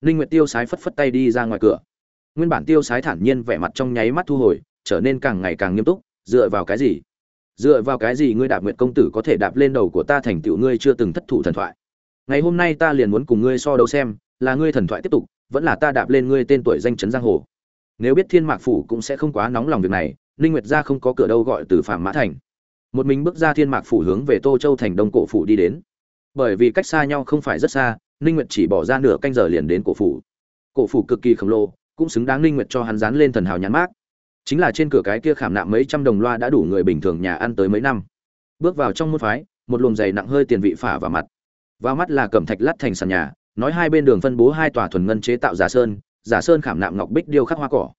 ninh nguyệt tiêu sái phất phất tay đi ra ngoài cửa. Nguyên bản tiêu sái thản nhiên vẻ mặt trong nháy mắt thu hồi, trở nên càng ngày càng nghiêm túc, dựa vào cái gì? Dựa vào cái gì ngươi đạp nguyệt công tử có thể đạp lên đầu của ta thành tựu ngươi chưa từng thất thủ thần thoại? Ngày hôm nay ta liền muốn cùng ngươi so đấu xem, là ngươi thần thoại tiếp tục, vẫn là ta đạp lên ngươi tên tuổi danh chấn giang hồ. Nếu biết thiên mạc phủ cũng sẽ không quá nóng lòng việc này, ninh nguyệt gia không có cửa đâu gọi từ phạm mã thành. Một mình bước ra thiên mạc phủ hướng về tô châu thành đông cổ phủ đi đến. Bởi vì cách xa nhau không phải rất xa ninh nguyệt chỉ bỏ ra nửa canh giờ liền đến cổ phủ. Cổ phủ cực kỳ khổng lồ, cũng xứng đáng ninh nguyệt cho hắn dán lên thần hào nhãn mát chính là trên cửa cái kia khảm nạm mấy trăm đồng loa đã đủ người bình thường nhà ăn tới mấy năm. Bước vào trong môn phái, một luồng dày nặng hơi tiền vị phả vào mặt. Vào mắt là cẩm thạch lát thành sàn nhà, nói hai bên đường phân bố hai tòa thuần ngân chế tạo giả sơn giả sơn khảm nạm ngọc bích điêu khắc hoa cỏ.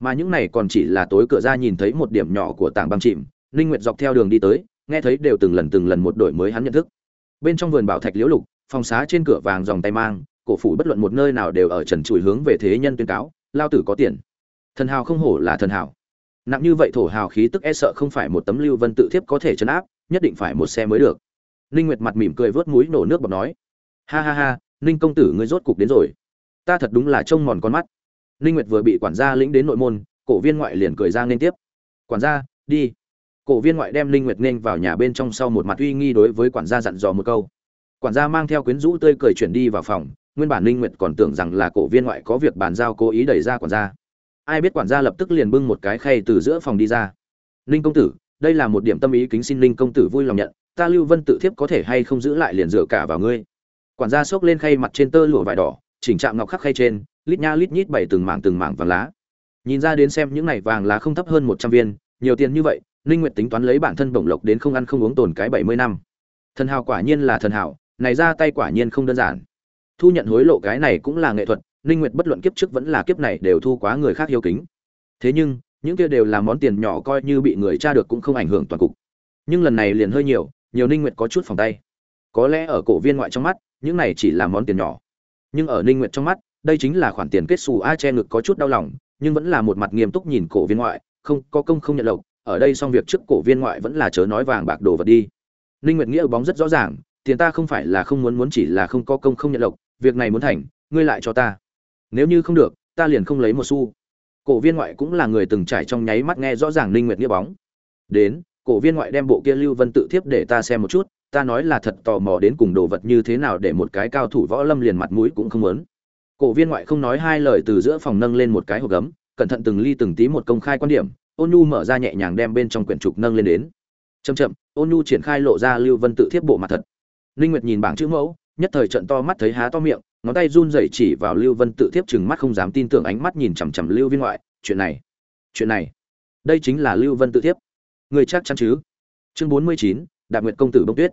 Mà những này còn chỉ là tối cửa ra nhìn thấy một điểm nhỏ của tảng băng chìm, ninh nguyệt dọc theo đường đi tới, nghe thấy đều từng lần từng lần một đổi mới hắn nhận thức. Bên trong vườn bảo thạch liễu lục phòng xá trên cửa vàng dòng tay mang, cổ phủ bất luận một nơi nào đều ở trần trụi hướng về thế nhân tuyên cáo, lao tử có tiền. Thần hào không hổ là thần hào. Nặng như vậy thổ hào khí tức e sợ không phải một tấm lưu vân tự thiếp có thể chấn áp, nhất định phải một xe mới được. Ninh nguyệt mặt mỉm cười vớt mũi nổ nước bọt nói, ha ha ha, ninh công tử ngươi rốt cục đến rồi. Ta thật đúng là trông mòn con mắt. Ninh nguyệt vừa bị quản gia lĩnh đến nội môn, cổ viên ngoại liền cười ra nên tiếp. Quản gia, đi. Cổ viên ngoại đem ninh nguyệt nên vào nhà bên trong sau một mặt uy nghi đối với quản gia dặn dò một câu quản gia mang theo quyến rũ tươi cười chuyển đi vào phòng, nguyên bản Linh nguyệt còn tưởng rằng là cổ viên ngoại có việc bàn giao cố ý đẩy ra quản gia. Ai biết quản gia lập tức liền bưng một cái khay từ giữa phòng đi ra. Linh công tử, đây là một điểm tâm ý kính xin linh công tử vui lòng nhận, ta lưu vân tự thiếp có thể hay không giữ lại liền dựa cả vào ngươi. Quản gia xốc lên khay mặt trên tơ lụa vải đỏ, chỉnh trạng ngọc khắc khay trên, lít nha lít nhít bảy từng mảng từng mảng vàng lá. Nhìn ra đến xem những này vàng lá không thấp hơn một trăm viên, nhiều tiền như vậy Linh nguyệt tính toán lấy bản thân bổng lộc đến không ăn không uống tồn cái bảy mươi năm. Thần hào quả nhiên là thần hào này ra tay quả nhiên không đơn giản. Thu nhận hối lộ cái này cũng là nghệ thuật, ninh nguyệt bất luận kiếp trước vẫn là kiếp này đều thu quá người khác hiếu kính. Thế nhưng, những kia đều là món tiền nhỏ coi như bị người tra được cũng không ảnh hưởng toàn cục. Nhưng lần này liền hơi nhiều nhiều ninh nguyệt có chút phòng tay. Có lẽ ở cổ viên ngoại trong mắt, những này chỉ là món tiền nhỏ. Nhưng ở ninh nguyệt trong mắt, đây chính là khoản tiền kết xù a che ngực có chút đau lòng, nhưng vẫn là một mặt nghiêm túc nhìn cổ viên ngoại, không, có công không nhận lộc, ở đây xong việc trước cổ viên ngoại vẫn là chớ nói vàng bạc đồ vật đi. Ninh nguyệt nghĩa bóng rất rõ ràng tiền ta không phải là không muốn muốn chỉ là không có công không nhận lộc, việc này muốn thành, ngươi lại cho ta. Nếu như không được, ta liền không lấy một xu. Cổ viên ngoại cũng là người từng trải trong nháy mắt nghe rõ ràng ninh nguyệt nghĩa bóng. Đến, cổ viên ngoại đem bộ kia lưu vân tự thiếp để ta xem một chút, ta nói là thật tò mò đến cùng đồ vật như thế nào để một cái cao thủ võ lâm liền mặt mũi cũng không muốn. Cổ viên ngoại không nói hai lời từ giữa phòng nâng lên một cái hộp gấm, cẩn thận từng ly từng tí một công khai quan điểm, ôn nhu mở ra nhẹ nhàng đem bên trong quyển trục nâng lên đến. Chậm chậm, ôn nhu triển khai lộ ra lưu vân tự thiếp bộ mặt thật linh nguyệt nhìn bảng chữ mẫu nhất thời trận to mắt thấy há to miệng ngón tay run rẩy chỉ vào lưu vân tự thiếp chừng mắt không dám tin tưởng ánh mắt nhìn chằm chằm lưu viên ngoại chuyện này chuyện này đây chính là lưu vân tự thiếp. Người chắc chắn chứ? Chương 49, đạp nguyệt công tử bông tuyết.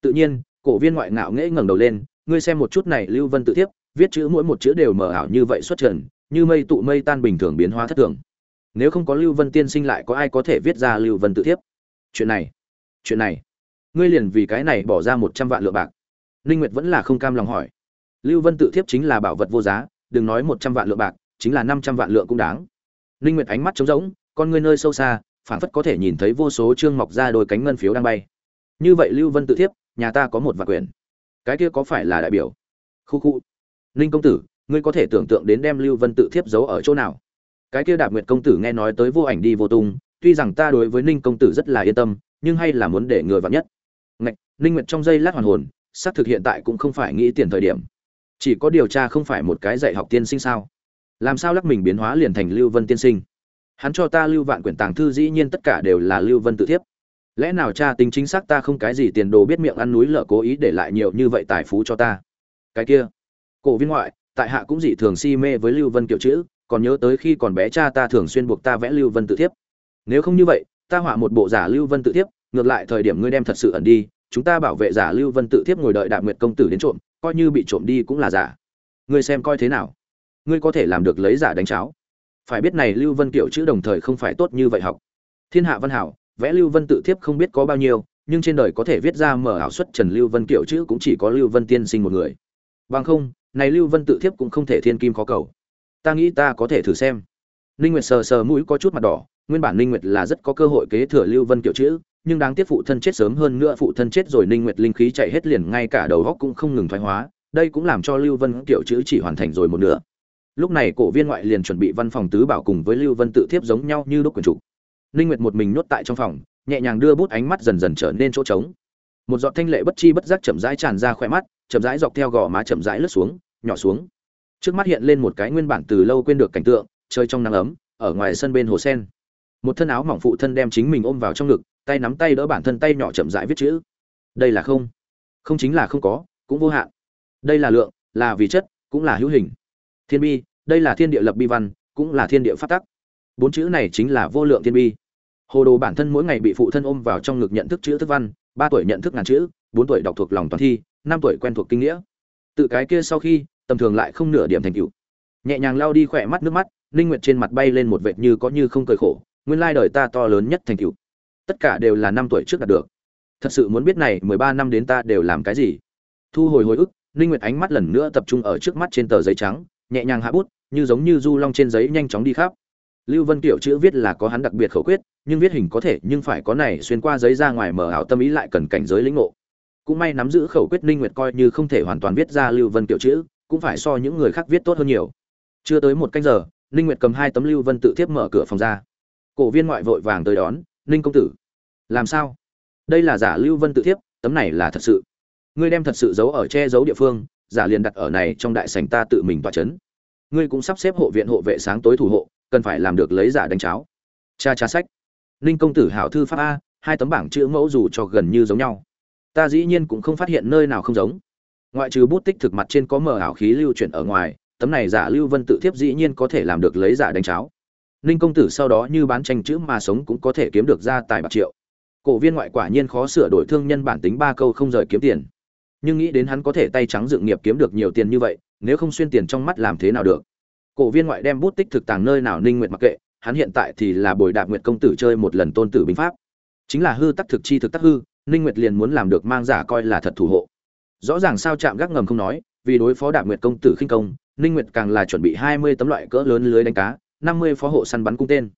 Tự nhiên cổ viên ngoại ngạo nghễ ngẩng đầu lên ngươi xem một chút này lưu vân tự thiếp viết chữ mỗi một chữ đều mờ ảo như vậy xuất trần như mây tụ mây tan bình thường biến hóa thất thường. Nếu không có lưu vân tiên sinh lại có ai có thể viết ra lưu vân tự thiếp? Chuyện này chuyện này ngươi liền vì cái này bỏ ra một trăm vạn lượng bạc. Ninh nguyệt vẫn là không cam lòng hỏi. Lưu vân tự thiếp chính là bảo vật vô giá, đừng nói một trăm vạn lượng bạc, chính là năm trăm vạn lượng cũng đáng. Ninh nguyệt ánh mắt trống rỗng, con ngươi nơi sâu xa, phảng phất có thể nhìn thấy vô số trương mọc ra đôi cánh ngân phiếu đang bay. Như vậy lưu vân tự thiếp, nhà ta có một vạn quyền cái kia có phải là đại biểu? Khu khu. Ninh công tử, ngươi có thể tưởng tượng đến đem lưu vân tự thiếp giấu ở chỗ nào. Cái kia đạp nguyệt công tử nghe nói tới vô ảnh đi vô tung, tuy rằng ta đối với ninh công tử rất là yên tâm, nhưng hay là muốn để người vặn nhất ninh nguyệt trong giây lát hoàn hồn, xác thực hiện tại cũng không phải nghĩ tiền thời điểm. Chỉ có điều tra không phải một cái dạy học tiên sinh sao? Làm sao lắc mình biến hóa liền thành lưu vân tiên sinh? Hắn cho ta lưu vạn quyển tàng thư dĩ nhiên tất cả đều là lưu vân tự thiếp. Lẽ nào cha tính chính xác ta không cái gì tiền đồ biết miệng ăn núi lở cố ý để lại nhiều như vậy tài phú cho ta? Cái kia, cổ viên ngoại, tại hạ cũng dị thường si mê với lưu vân kiểu chữ, còn nhớ tới khi còn bé cha ta thường xuyên buộc ta vẽ lưu vân tự thiếp. Nếu không như vậy, ta họa một bộ giả lưu vân tự thiếp, ngược lại thời điểm ngươi đem thật sự ẩn đi chúng ta bảo vệ giả lưu vân tự thiếp ngồi đợi đạm nguyệt công tử đến trộm, coi như bị trộm đi cũng là giả. Ngươi xem coi thế nào? Ngươi có thể làm được lấy giả đánh cháo. Phải biết này lưu vân kiểu chữ đồng thời không phải tốt như vậy học. Thiên hạ văn hảo, vẽ lưu vân tự thiếp không biết có bao nhiêu, nhưng trên đời có thể viết ra mở ảo xuất trần lưu vân kiểu chữ cũng chỉ có lưu vân tiên sinh một người. Bằng không, này lưu vân tự thiếp cũng không thể thiên kim khó cầu. Ta nghĩ ta có thể thử xem. Ninh nguyệt sờ sờ mũi có chút mặt đỏ, nguyên bản ninh nguyệt là rất có cơ hội kế thừa lưu vân kiểu chữ nhưng đáng tiếc phụ thân chết sớm hơn nữa phụ thân chết rồi ninh nguyệt linh khí chạy hết liền ngay cả đầu góc cũng không ngừng thoái hóa, đây cũng làm cho lưu vân tiểu chữ chỉ hoàn thành rồi một nửa. Lúc này cổ viên ngoại liền chuẩn bị văn phòng tứ bảo cùng với lưu vân tự thiếp giống nhau như đúc quyền chủ. Ninh nguyệt một mình nhốt tại trong phòng, nhẹ nhàng đưa bút ánh mắt dần dần trở nên chỗ trống. Một giọt thanh lệ bất chi bất giác chậm rãi tràn ra khỏe mắt, chậm rãi dọc theo gò má chậm rãi lướt xuống, nhỏ xuống. Trước mắt hiện lên một cái nguyên bản từ lâu quên được cảnh tượng chơi trong nắng ấm, ở ngoài sân bên hồ sen một thân áo mỏng phụ thân đem chính mình ôm vào trong ngực, tay nắm tay đỡ bản thân tay nhỏ chậm rãi viết chữ. Đây là không. Không chính là không có, cũng vô hạn. Đây là lượng, là vì chất, cũng là hữu hình. Thiên bi, đây là thiên địa lập bi văn, cũng là thiên địa phát tắc. Bốn chữ này chính là vô lượng thiên bi. Hồ đồ bản thân mỗi ngày bị phụ thân ôm vào trong ngực nhận thức chữ thức văn, ba tuổi nhận thức ngàn chữ, bốn tuổi đọc thuộc lòng toàn thi, năm tuổi quen thuộc kinh nghĩa. Tự cái kia sau khi, tầm thường lại không nửa điểm thành tựu. Nhẹ nhàng lao đi khỏe mắt nước mắt, ninh nguyệt trên mặt bay lên một vệt như có như không cười khổ nguyên lai đời ta to lớn nhất thành tựu. Tất cả đều là năm tuổi trước đạt được. Thật sự muốn biết này 13 năm đến ta đều làm cái gì? Thu hồi hồi ức, ninh nguyệt ánh mắt lần nữa tập trung ở trước mắt trên tờ giấy trắng, nhẹ nhàng hạ bút, như giống như du long trên giấy nhanh chóng đi khắp. Lưu vân kiểu chữ viết là có hắn đặc biệt khẩu quyết, nhưng viết hình có thể, nhưng phải có này xuyên qua giấy ra ngoài mở ảo tâm ý lại cần cảnh giới lĩnh ngộ. Cũng may nắm giữ khẩu quyết ninh nguyệt coi như không thể hoàn toàn viết ra lưu vân kiểu chữ, cũng phải so những người khác viết tốt hơn nhiều. Chưa tới một canh giờ, ninh nguyệt cầm hai tấm lưu vân tự tiếp mở cửa phòng ra cổ viên ngoại vội vàng tới đón, ninh công tử, làm sao? Đây là giả lưu vân tự thiếp, tấm này là thật sự. Ngươi đem thật sự giấu ở che giấu địa phương, giả liền đặt ở này trong đại sảnh ta tự mình tọa chấn. Ngươi cũng sắp xếp hộ viện hộ vệ sáng tối thủ hộ, cần phải làm được lấy giả đánh cháo. Cha cha sách. Ninh công tử hảo thư pháp a, hai tấm bảng chữ mẫu dù cho gần như giống nhau, ta dĩ nhiên cũng không phát hiện nơi nào không giống. Ngoại trừ bút tích thực mặt trên có mở ảo khí lưu chuyển ở ngoài, tấm này giả lưu vân tự thiếp dĩ nhiên có thể làm được lấy giả đánh cháo ninh công tử sau đó như bán tranh chữ mà sống cũng có thể kiếm được ra tài bạc triệu. Cổ viên ngoại quả nhiên khó sửa đổi thương nhân bản tính ba câu không rời kiếm tiền. Nhưng nghĩ đến hắn có thể tay trắng dựng nghiệp kiếm được nhiều tiền như vậy, nếu không xuyên tiền trong mắt làm thế nào được? Cổ viên ngoại đem bút tích thực tàng nơi nào ninh nguyệt mặc kệ, hắn hiện tại thì là bồi đạp nguyệt công tử chơi một lần tôn tử binh pháp. Chính là hư tắc thực chi thực tắc hư, ninh nguyệt liền muốn làm được mang giả coi là thật thủ hộ. Rõ ràng sao chạm gác ngầm không nói, vì đối phó đạp nguyệt công tử khinh công, ninh nguyệt càng là chuẩn bị 20 tấm loại cỡ lớn lưới đánh cá 50 phó hộ săn bắn cung tên.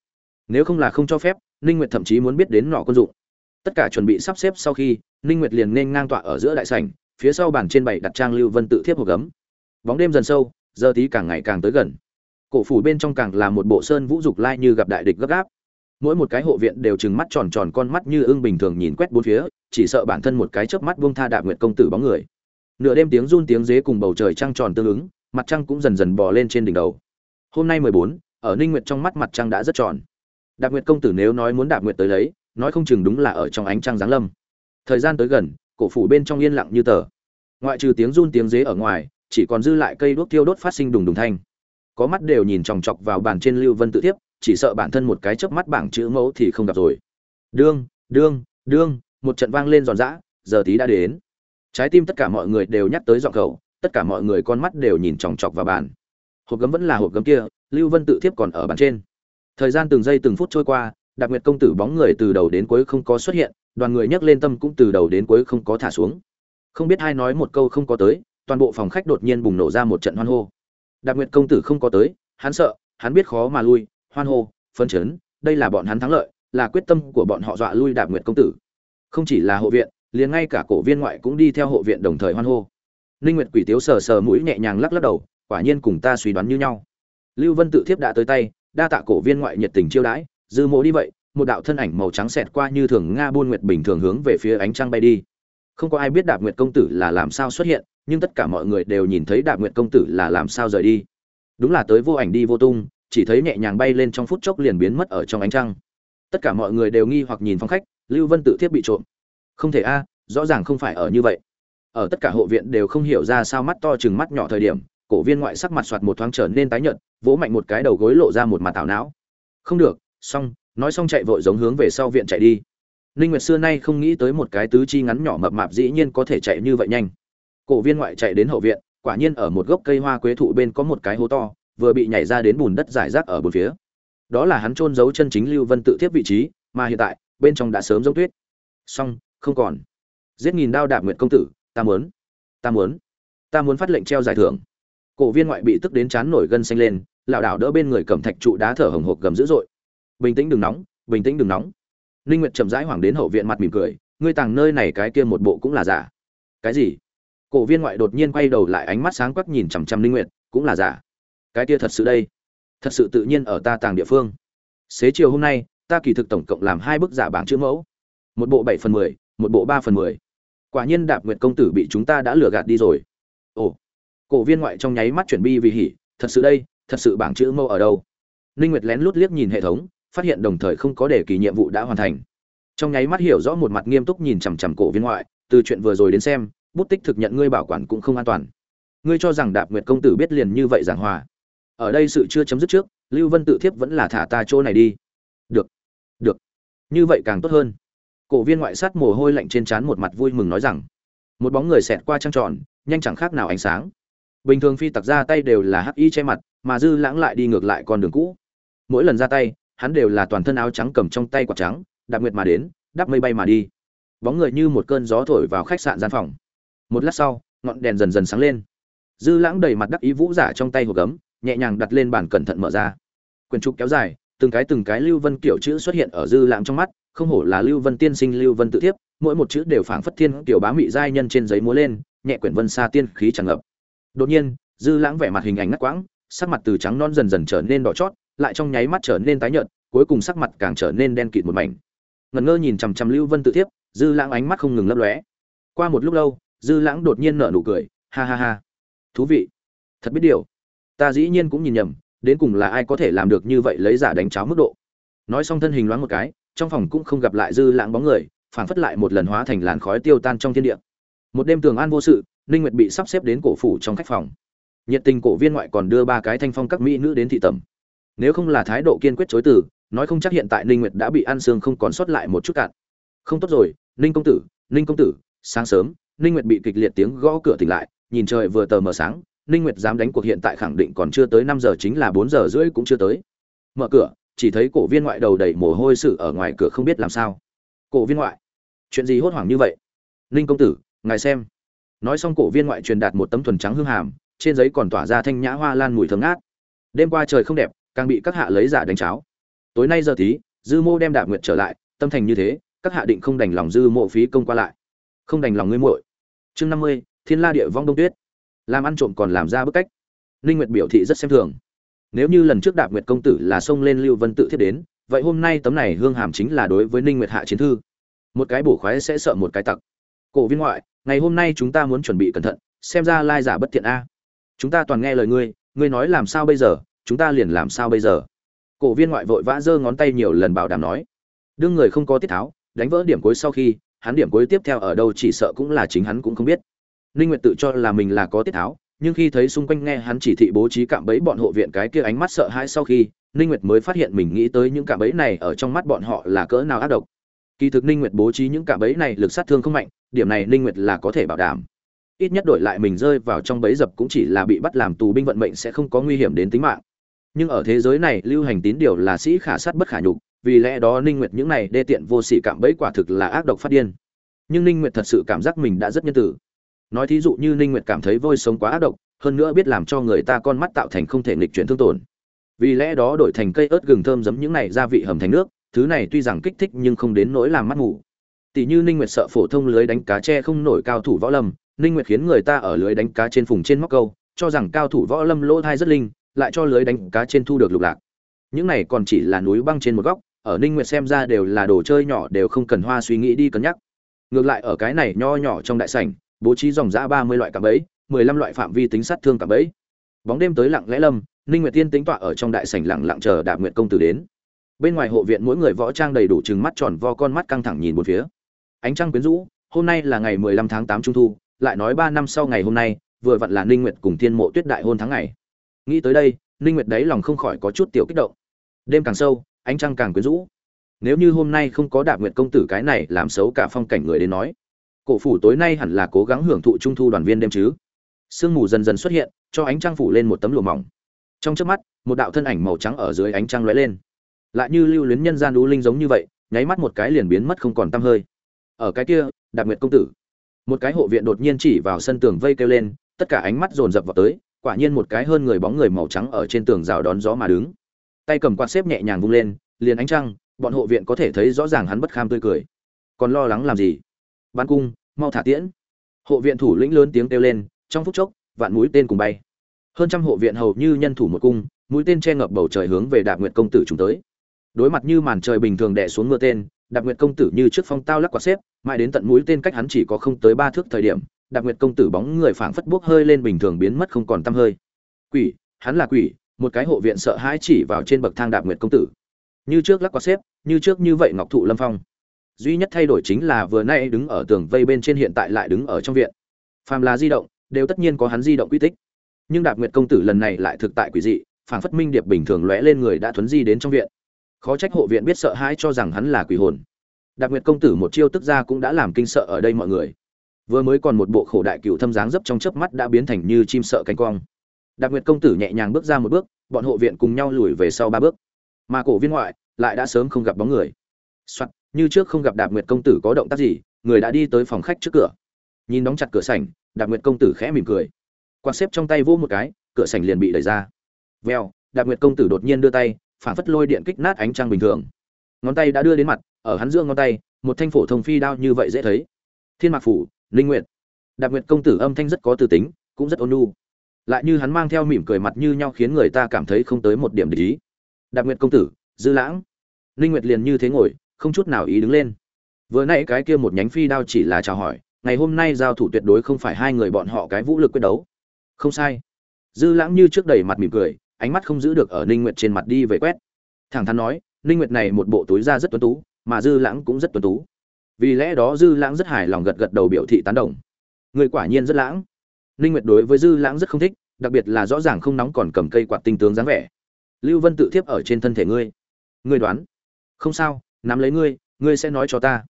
Nếu không là không cho phép, ninh nguyệt thậm chí muốn biết đến nọ quân dụng. Tất cả chuẩn bị sắp xếp sau khi, ninh nguyệt liền nên ngang tọa ở giữa đại sảnh, phía sau bàn trên bảy đặt trang lưu vân tự thiếp hộp gấm. Bóng đêm dần sâu, giờ tí càng ngày càng tới gần. Cổ phủ bên trong càng là một bộ sơn vũ dục lai như gặp đại địch gấp gáp. Mỗi một cái hộ viện đều trừng mắt tròn tròn con mắt như ưng bình thường nhìn quét bốn phía, chỉ sợ bản thân một cái chớp mắt buông tha đạp nguyệt công tử bóng người. Nửa đêm tiếng run tiếng dế cùng bầu trời trăng tròn tương ứng, mặt trăng cũng dần dần bò lên trên đỉnh đầu. Hôm nay mười bốn ở ninh nguyệt trong mắt mặt trăng đã rất tròn. Đạp nguyệt công tử nếu nói muốn đạp nguyệt tới lấy, nói không chừng đúng là ở trong ánh trăng giáng lâm. Thời gian tới gần, cổ phủ bên trong yên lặng như tờ. Ngoại trừ tiếng run tiếng dế ở ngoài, chỉ còn dư lại cây đuốc thiêu đốt phát sinh đùng đùng thanh. Có mắt đều nhìn chòng chọc vào bàn trên lưu vân tự tiếp chỉ sợ bản thân một cái chớp mắt bảng chữ mẫu thì không gặp rồi. Đương đương đương, một trận vang lên giòn giã, giờ tí đã đến. Trái tim tất cả mọi người đều nhắc tới giọng khẩu tất cả mọi người con mắt đều nhìn chòng chọc vào bàn hộp gấm vẫn là hộp gấm kia, lưu vân tự tiếp còn ở bàn trên. Thời gian từng giây từng phút trôi qua đặc biệt công tử bóng người từ đầu đến cuối không có xuất hiện, đoàn người nhấc lên tâm cũng từ đầu đến cuối không có thả xuống. Không biết ai nói một câu không có tới, toàn bộ phòng khách đột nhiên bùng nổ ra một trận hoan hô. Đặc nguyệt công tử không có tới, hắn sợ, hắn biết khó mà lui, hoan hô phân chấn, đây là bọn hắn thắng lợi, là quyết tâm của bọn họ dọa lui đạp nguyệt công tử. Không chỉ là hộ viện, liền ngay cả cổ viên ngoại cũng đi theo hộ viện đồng thời hoan hô. Ninh nguyệt quỷ tiếu sờ sờ mũi nhẹ nhàng lắc lắc đầu quả nhiên cùng ta suy đoán như nhau. Lưu vân tự thiếp đã tới tay, đa tạ cổ viên ngoại nhiệt tình chiêu đãi, dư mộ đi vậy, một đạo thân ảnh màu trắng xẹt qua như thường nga buôn nguyệt bình thường hướng về phía ánh trăng bay đi. Không có ai biết đạp nguyệt công tử là làm sao xuất hiện, nhưng tất cả mọi người đều nhìn thấy đạp nguyệt công tử là làm sao rời đi. Đúng là tới vô ảnh đi vô tung, chỉ thấy nhẹ nhàng bay lên trong phút chốc liền biến mất ở trong ánh trăng. Tất cả mọi người đều nghi hoặc nhìn phong khách, lưu vân tự thiết bị trộm. Không thể a, rõ ràng không phải ở như vậy. Ở tất cả hộ viện đều không hiểu ra sao mắt to chừng mắt nhỏ thời điểm cổ viên ngoại sắc mặt soạt một thoáng trở nên tái nhợt vỗ mạnh một cái đầu gối lộ ra một mặt tảo não. Không được xong nói xong chạy vội giống hướng về sau viện chạy đi. Ninh Nguyệt xưa nay không nghĩ tới một cái tứ chi ngắn nhỏ mập mạp dĩ nhiên có thể chạy như vậy nhanh. Cổ Viên ngoại chạy đến hậu viện, quả nhiên ở một gốc cây hoa quế thụ bên có một cái hố to, vừa bị nhảy ra đến bùn đất rải rác ở bốn phía. Đó là hắn trôn giấu chân chính lưu vân tự thiếp vị trí mà hiện tại bên trong đã sớm giống tuyết. Xong không còn. Giết nghìn đao đạp nguyệt công tử ta muốn ta muốn ta muốn phát lệnh treo giải thưởng cổ viên ngoại bị tức đến chán nổi gân xanh lên, lảo đảo đỡ bên người cầm thạch trụ đá thở hồng hộc gầm dữ dội. Bình tĩnh đừng nóng, bình tĩnh đừng nóng. Ninh nguyệt chậm rãi hoảng đến hậu viện mặt mỉm cười, ngươi tàng nơi này cái kia một bộ cũng là giả. Cái gì? Cổ viên ngoại đột nhiên quay đầu lại ánh mắt sáng quắc nhìn chằm chằm ninh nguyệt, cũng là giả. Cái kia thật sự đây. Thật sự tự nhiên ở ta tàng địa phương. Xế chiều hôm nay, ta kỳ thực tổng cộng làm hai bức giả bảng chữ mẫu. Một bộ bảy phần mười, một bộ ba phần mười. Quả nhiên đạp nguyệt công tử bị chúng ta đã lừa gạt đi rồi. Ồ cổ viên ngoại trong nháy mắt chuyển bi vì hỉ, thật sự đây, thật sự bảng chữ mâu ở đâu? Ninh nguyệt lén lút liếc nhìn hệ thống, phát hiện đồng thời không có để kỳ nhiệm vụ đã hoàn thành. Trong nháy mắt hiểu rõ một mặt nghiêm túc nhìn chằm chằm cổ viên ngoại, từ chuyện vừa rồi đến xem, bút tích thực nhận ngươi bảo quản cũng không an toàn. Ngươi cho rằng đạp nguyệt công tử biết liền như vậy giảng hòa. Ở đây sự chưa chấm dứt trước, lưu vân tự thiếp vẫn là thả ta chỗ này đi. Được được. Như vậy càng tốt hơn. Cổ viên ngoại sát mồ hôi lạnh trên trán một mặt vui mừng nói rằng. Một bóng người xẹt qua trăng tròn, nhanh chẳng khác nào ánh sáng bình thường phi tặc ra tay đều là hắc y che mặt, mà dư lãng lại đi ngược lại con đường cũ. Mỗi lần ra tay, hắn đều là toàn thân áo trắng cầm trong tay quạt trắng, đạp nguyệt mà đến đắp mây bay mà đi. Bóng người như một cơn gió thổi vào khách sạn gian phòng. Một lát sau, ngọn đèn dần dần sáng lên. Dư lãng đầy mặt đắc ý vũ giả trong tay hộp gấm, nhẹ nhàng đặt lên bàn cẩn thận mở ra. Quyển trục kéo dài, từng cái từng cái lưu vân kiểu chữ xuất hiện ở dư lãng trong mắt, không hổ là lưu vân tiên sinh, lưu vân tự tiếp mỗi một chữ đều phảng phất thiên kiểu bá mị giai nhân trên giấy múa lên, nhẹ quyển vân xa tiên khí tràn ngập đột nhiên dư lãng vẻ mặt hình ảnh ngắt quãng sắc mặt từ trắng non dần dần trở nên đỏ chót lại trong nháy mắt trở nên tái nhợt cuối cùng sắc mặt càng trở nên đen kịt một mảnh. Ngẩn ngơ nhìn chằm chằm lưu vân tự thiếp, dư lãng ánh mắt không ngừng lấp lóe. Qua một lúc lâu dư lãng đột nhiên nở nụ cười ha ha ha. Thú vị. Thật biết điều. Ta dĩ nhiên cũng nhìn nhầm đến cùng là ai có thể làm được như vậy lấy giả đánh cháo mức độ. Nói xong thân hình loáng một cái trong phòng cũng không gặp lại dư lãng bóng người phảng phất lại một lần hóa thành làn khói tiêu tan trong thiên địa. Một đêm tường an vô sự ninh nguyệt bị sắp xếp đến cổ phủ trong khách phòng. Nhiệt tình cổ viên ngoại còn đưa ba cái thanh phong các mỹ nữ đến thị tẩm. Nếu không là thái độ kiên quyết chối từ, nói không chắc hiện tại ninh nguyệt đã bị ăn xương không còn sót lại một chút cạn. Không tốt rồi, ninh công tử, ninh công tử, sáng sớm, ninh nguyệt bị kịch liệt tiếng gõ cửa tỉnh lại, nhìn trời vừa tờ mờ sáng, ninh nguyệt dám đánh cuộc hiện tại khẳng định còn chưa tới 5 giờ chính là 4 giờ rưỡi cũng chưa tới. Mở cửa, chỉ thấy cổ viên ngoại đầu đầy mồ hôi sự ở ngoài cửa không biết làm sao. Cổ viên ngoại, chuyện gì hốt hoảng như vậy? Ninh công tử, ngài xem nói xong cổ viên ngoại truyền đạt một tấm thuần trắng hương hàm, trên giấy còn tỏa ra thanh nhã hoa lan mùi thơm ngát. Đêm qua trời không đẹp, càng bị các hạ lấy giả đánh cháo. Tối nay giờ tí, dư mô đem đạp nguyệt trở lại, tâm thành như thế, các hạ định không đành lòng dư mộ phí công qua lại. Không đành lòng ngươi muội. Chương năm mươi, thiên la địa vong đông tuyết. Làm ăn trộm còn làm ra bức cách. Ninh nguyệt biểu thị rất xem thường. Nếu như lần trước đạp nguyệt công tử là xông lên lưu vân tự thiết đến, vậy hôm nay tấm này hương hàm chính là đối với ninh nguyệt hạ chiến thư. Một cái bổ khoái sẽ sợ một cái tặc. Cổ viên ngoại ngày hôm nay chúng ta muốn chuẩn bị cẩn thận, xem ra lai giả bất thiện a. Chúng ta toàn nghe lời ngươi ngươi nói làm sao bây giờ, chúng ta liền làm sao bây giờ. Cổ viên ngoại vội vã giơ ngón tay nhiều lần bảo đảm nói. Đương người không có tiết tháo, đánh vỡ điểm cuối sau khi, hắn điểm cuối tiếp theo ở đâu chỉ sợ cũng là chính hắn cũng không biết. Ninh nguyệt tự cho là mình là có tiết tháo, nhưng khi thấy xung quanh nghe hắn chỉ thị bố trí cạm bẫy bọn hộ viện cái kia ánh mắt sợ hãi sau khi, ninh nguyệt mới phát hiện mình nghĩ tới những cạm bẫy này ở trong mắt bọn họ là cỡ nào ác độc. Kỳ thực ninh nguyệt bố trí những cạm bẫy này lực sát thương không mạnh điểm này ninh nguyệt là có thể bảo đảm. Ít nhất đổi lại mình rơi vào trong bẫy dập cũng chỉ là bị bắt làm tù binh vận mệnh sẽ không có nguy hiểm đến tính mạng. Nhưng ở thế giới này, lưu hành tín điều là sĩ khả sát bất khả nhục, vì lẽ đó ninh nguyệt những này đê tiện vô sỉ cảm bẫy quả thực là ác độc phát điên. Nhưng ninh nguyệt thật sự cảm giác mình đã rất nhân tử. Nói thí dụ như ninh nguyệt cảm thấy vôi sống quá ác độc, hơn nữa biết làm cho người ta con mắt tạo thành không thể nghịch chuyển thương tổn. Vì lẽ đó đổi thành cây ớt gừng thơm giấm những này gia vị hầm thành nước, thứ này tuy rằng kích thích nhưng không đến nỗi làm mắt ngủ tỷ như ninh nguyệt sợ phổ thông lưới đánh cá tre không nổi cao thủ võ lâm, ninh nguyệt khiến người ta ở lưới đánh cá trên phùng trên móc câu, cho rằng cao thủ võ lâm lỗ thai rất linh, lại cho lưới đánh cá trên thu được lục lạc. Những này còn chỉ là núi băng trên một góc, ở ninh nguyệt xem ra đều là đồ chơi nhỏ đều không cần hoa suy nghĩ đi cân nhắc. Ngược lại ở cái này nho nhỏ trong đại sảnh, bố trí dòng dã 30 loại cạm bẫy 15 loại phạm vi tính sát thương cạm bẫy. Bóng đêm tới lặng lẽ lâm, ninh nguyệt tiên tính tọa ở trong đại sảnh lặng lặng chờ đạp nguyệt công tử đến. Bên ngoài hộ viện mỗi người võ trang đầy đủ trừng mắt tròn vo con mắt căng thẳng nhìn một phía ánh trăng quyến rũ, hôm nay là ngày 15 tháng tám trung thu, lại nói ba năm sau ngày hôm nay, vừa vặn là ninh nguyệt cùng thiên mộ tuyết đại hôn tháng ngày. Nghĩ tới đây, ninh nguyệt đấy lòng không khỏi có chút tiểu kích động. Đêm càng sâu, ánh trăng càng quyến rũ. Nếu như hôm nay không có đạp nguyệt công tử cái này làm xấu cả phong cảnh người đến nói, cổ phủ tối nay hẳn là cố gắng hưởng thụ trung thu đoàn viên đêm chứ. Sương mù dần dần xuất hiện, cho ánh trăng phủ lên một tấm lụa mỏng. Trong chớp mắt, một đạo thân ảnh màu trắng ở dưới ánh trăng lóe lên. Lại như lưu luyến nhân gian đũ linh giống như vậy, nháy mắt một cái liền biến mất không còn tăm hơi ở cái kia, đạp nguyệt công tử. Một cái hộ viện đột nhiên chỉ vào sân tường vây kêu lên, tất cả ánh mắt dồn dập vào tới, quả nhiên một cái hơn người bóng người màu trắng ở trên tường rào đón gió mà đứng. Tay cầm quạt xếp nhẹ nhàng vung lên, liền ánh trăng, bọn hộ viện có thể thấy rõ ràng hắn bất kham tươi cười. Còn lo lắng làm gì? Ban cung, mau thả tiễn. Hộ viện thủ lĩnh lớn tiếng kêu lên, trong phút chốc, vạn mũi tên cùng bay. Hơn trăm hộ viện hầu như nhân thủ một cung, mũi tên che ngập bầu trời hướng về đạp nguyệt công tử chúng tới. Đối mặt như màn trời bình thường đè xuống mưa tên đạp nguyệt công tử như trước phong tao lắc quả xếp, mãi đến tận mũi tên cách hắn chỉ có không tới ba thước thời điểm, đạp nguyệt công tử bóng người phảng phất buốc hơi lên bình thường biến mất không còn tăm hơi. Quỷ, hắn là quỷ, một cái hộ viện sợ hãi chỉ vào trên bậc thang đạp nguyệt công tử. Như trước lắc quả xếp, như trước như vậy ngọc thụ lâm phong. Duy nhất thay đổi chính là vừa nay đứng ở tường vây bên trên hiện tại lại đứng ở trong viện. Phàm là di động, đều tất nhiên có hắn di động quy tích. Nhưng đạp nguyệt công tử lần này lại thực tại quỷ dị, phảng phất minh điệp bình thường lóe lên người đã thuấn di đến trong viện khó trách hộ viện biết sợ hãi cho rằng hắn là quỷ hồn. Đạp nguyệt công tử một chiêu tức ra cũng đã làm kinh sợ ở đây mọi người. Vừa mới còn một bộ khổ đại cựu thâm dáng dấp trong chớp mắt đã biến thành như chim sợ cánh quang đạp nguyệt công tử nhẹ nhàng bước ra một bước bọn hộ viện cùng nhau lùi về sau ba bước. Mà cổ viên ngoại lại đã sớm không gặp bóng người. Soạn, như trước không gặp đạp nguyệt công tử có động tác gì người đã đi tới phòng khách trước cửa. Nhìn đóng chặt cửa sảnh đạp nguyệt công tử khẽ mỉm cười. Quạt xếp trong tay vỗ một cái cửa sảnh liền bị đẩy ra. Veo đạp nguyệt công tử đột nhiên đưa tay phản phất lôi điện kích nát ánh trăng bình thường. Ngón tay đã đưa đến mặt, ở hắn giữa ngón tay, một thanh phổ thông phi đao như vậy dễ thấy. Thiên mạc phủ, linh nguyệt. Đạp nguyệt công tử âm thanh rất có tư tính, cũng rất ôn nhu. Lại như hắn mang theo mỉm cười mặt như nhau khiến người ta cảm thấy không tới một điểm để ý. Đạp nguyệt công tử, dư lãng. Linh nguyệt liền như thế ngồi, không chút nào ý đứng lên. Vừa nãy cái kia một nhánh phi đao chỉ là chào hỏi, ngày hôm nay giao thủ tuyệt đối không phải hai người bọn họ cái vũ lực quyết đấu. Không sai. Dư lãng như trước đầy mặt mỉm cười ánh mắt không giữ được ở ninh nguyệt trên mặt đi về quét. Thẳng thắn nói, ninh nguyệt này một bộ túi da rất tuấn tú, mà dư lãng cũng rất tuấn tú. Vì lẽ đó dư lãng rất hài lòng gật gật đầu biểu thị tán đồng. Người quả nhiên rất lãng. Ninh nguyệt đối với dư lãng rất không thích, đặc biệt là rõ ràng không nóng còn cầm cây quạt tinh tướng dáng vẻ. Lưu vân tự thiếp ở trên thân thể ngươi. Ngươi đoán. Không sao, nắm lấy ngươi ngươi sẽ nói cho ta.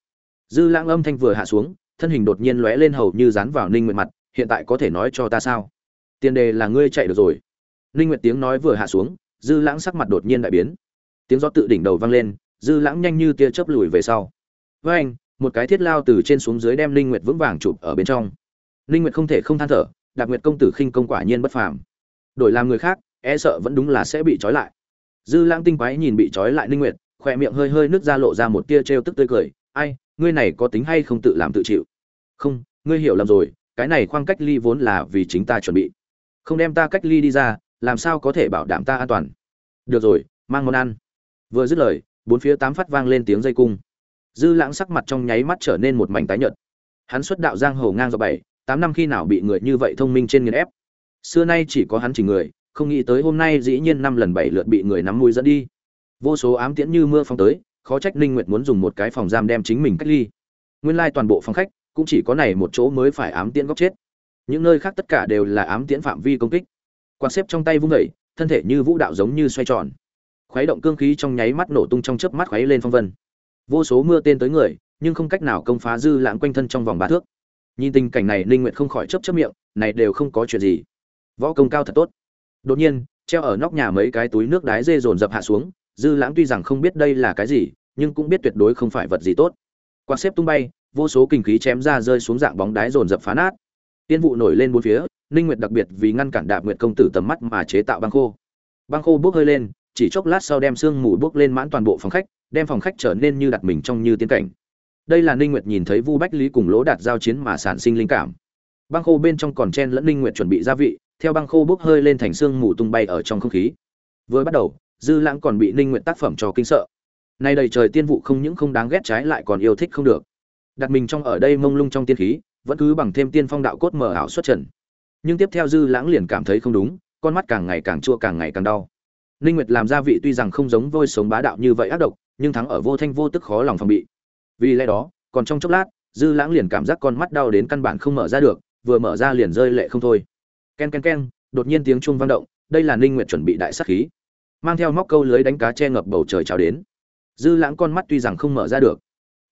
Dư lãng âm thanh vừa hạ xuống, thân hình đột nhiên lóe lên hầu như dán vào ninh nguyệt mặt, hiện tại có thể nói cho ta sao? Tiền đề là ngươi chạy được rồi ninh nguyệt tiếng nói vừa hạ xuống, dư lãng sắc mặt đột nhiên đại biến. Tiếng gió tự đỉnh đầu vang lên, dư lãng nhanh như tia chớp lùi về sau. Với anh, một cái thiết lao từ trên xuống dưới đem ninh nguyệt vững vàng chụp ở bên trong. Ninh nguyệt không thể không than thở đặc nguyệt công tử khinh công quả nhiên bất phàm. Đổi làm người khác e sợ vẫn đúng là sẽ bị trói lại. Dư lãng tinh quái nhìn bị trói lại ninh nguyệt, khỏe miệng hơi hơi nứt ra lộ ra một tia trêu tức tươi cười. Ai, ngươi này có tính hay không tự làm tự chịu? Không, ngươi hiểu lầm rồi, cái này khoang cách ly vốn là vì chính ta chuẩn bị. Không đem ta cách ly đi ra làm sao có thể bảo đảm ta an toàn? Được rồi, mang món ăn. Vừa dứt lời, bốn phía tám phát vang lên tiếng dây cung. Dư lãng sắc mặt trong nháy mắt trở nên một mảnh tái nhợt. Hắn xuất đạo giang hồ ngang do bảy, tám năm khi nào bị người như vậy thông minh trên nghiền ép? Xưa nay chỉ có hắn chỉ người, không nghĩ tới hôm nay dĩ nhiên năm lần bảy lượt bị người nắm mũi dẫn đi. Vô số ám tiễn như mưa phong tới, khó trách ninh nguyệt muốn dùng một cái phòng giam đem chính mình cách ly. Nguyên lai toàn bộ phòng khách cũng chỉ có này một chỗ mới phải ám tiễn góc chết. Những nơi khác tất cả đều là ám tiễn phạm vi công kích quạt xếp trong tay vung vẩy thân thể như vũ đạo giống như xoay tròn. Khuấy động cương khí trong nháy mắt nổ tung trong chớp mắt khuấy lên phong vân. Vô số mưa tên tới người, nhưng không cách nào công phá dư lãng quanh thân trong vòng ba thước. Nhìn tình cảnh này, ninh nguyệt không khỏi chớp chớp miệng, này đều không có chuyện gì. Võ công cao thật tốt. Đột nhiên, treo ở nóc nhà mấy cái túi nước đái dê dồn dập hạ xuống, dư lãng tuy rằng không biết đây là cái gì, nhưng cũng biết tuyệt đối không phải vật gì tốt. Quạt xếp tung bay, vô số kinh khí chém ra rơi xuống dạng bóng đái dồn dập phá nát. Tiên vụ nổi lên bốn phía ninh nguyệt đặc biệt vì ngăn cản đạp nguyệt công tử tầm mắt mà chế tạo băng khô. Băng khô bốc hơi lên, chỉ chốc lát sau đem sương mù bốc lên mãn toàn bộ phòng khách, đem phòng khách trở nên như đặt mình trong như tiên cảnh. Đây là ninh nguyệt nhìn thấy vu bách lý cùng lỗ đạt giao chiến mà sản sinh linh cảm. Băng khô bên trong còn chen lẫn ninh nguyệt chuẩn bị gia vị, theo băng khô bốc hơi lên thành sương mù tung bay ở trong không khí. Vừa bắt đầu, dư lãng còn bị ninh nguyệt tác phẩm cho kinh sợ. Nay đầy trời tiên vụ không những không đáng ghét trái lại còn yêu thích không được. Đặt mình trong ở đây mông lung trong tiên khí, vẫn cứ bằng thêm tiên phong đạo cốt mở ảo xuất trần nhưng tiếp theo dư lãng liền cảm thấy không đúng, con mắt càng ngày càng chua càng ngày càng đau. Ninh nguyệt làm gia vị tuy rằng không giống vôi sống bá đạo như vậy ác độc, nhưng thắng ở vô thanh vô tức khó lòng phòng bị. Vì lẽ đó, còn trong chốc lát, dư lãng liền cảm giác con mắt đau đến căn bản không mở ra được, vừa mở ra liền rơi lệ không thôi. Ken ken ken, đột nhiên tiếng chuông vang động, đây là ninh nguyệt chuẩn bị đại sát khí. Mang theo móc câu lưới đánh cá che ngập bầu trời chào đến. Dư lãng con mắt tuy rằng không mở ra được,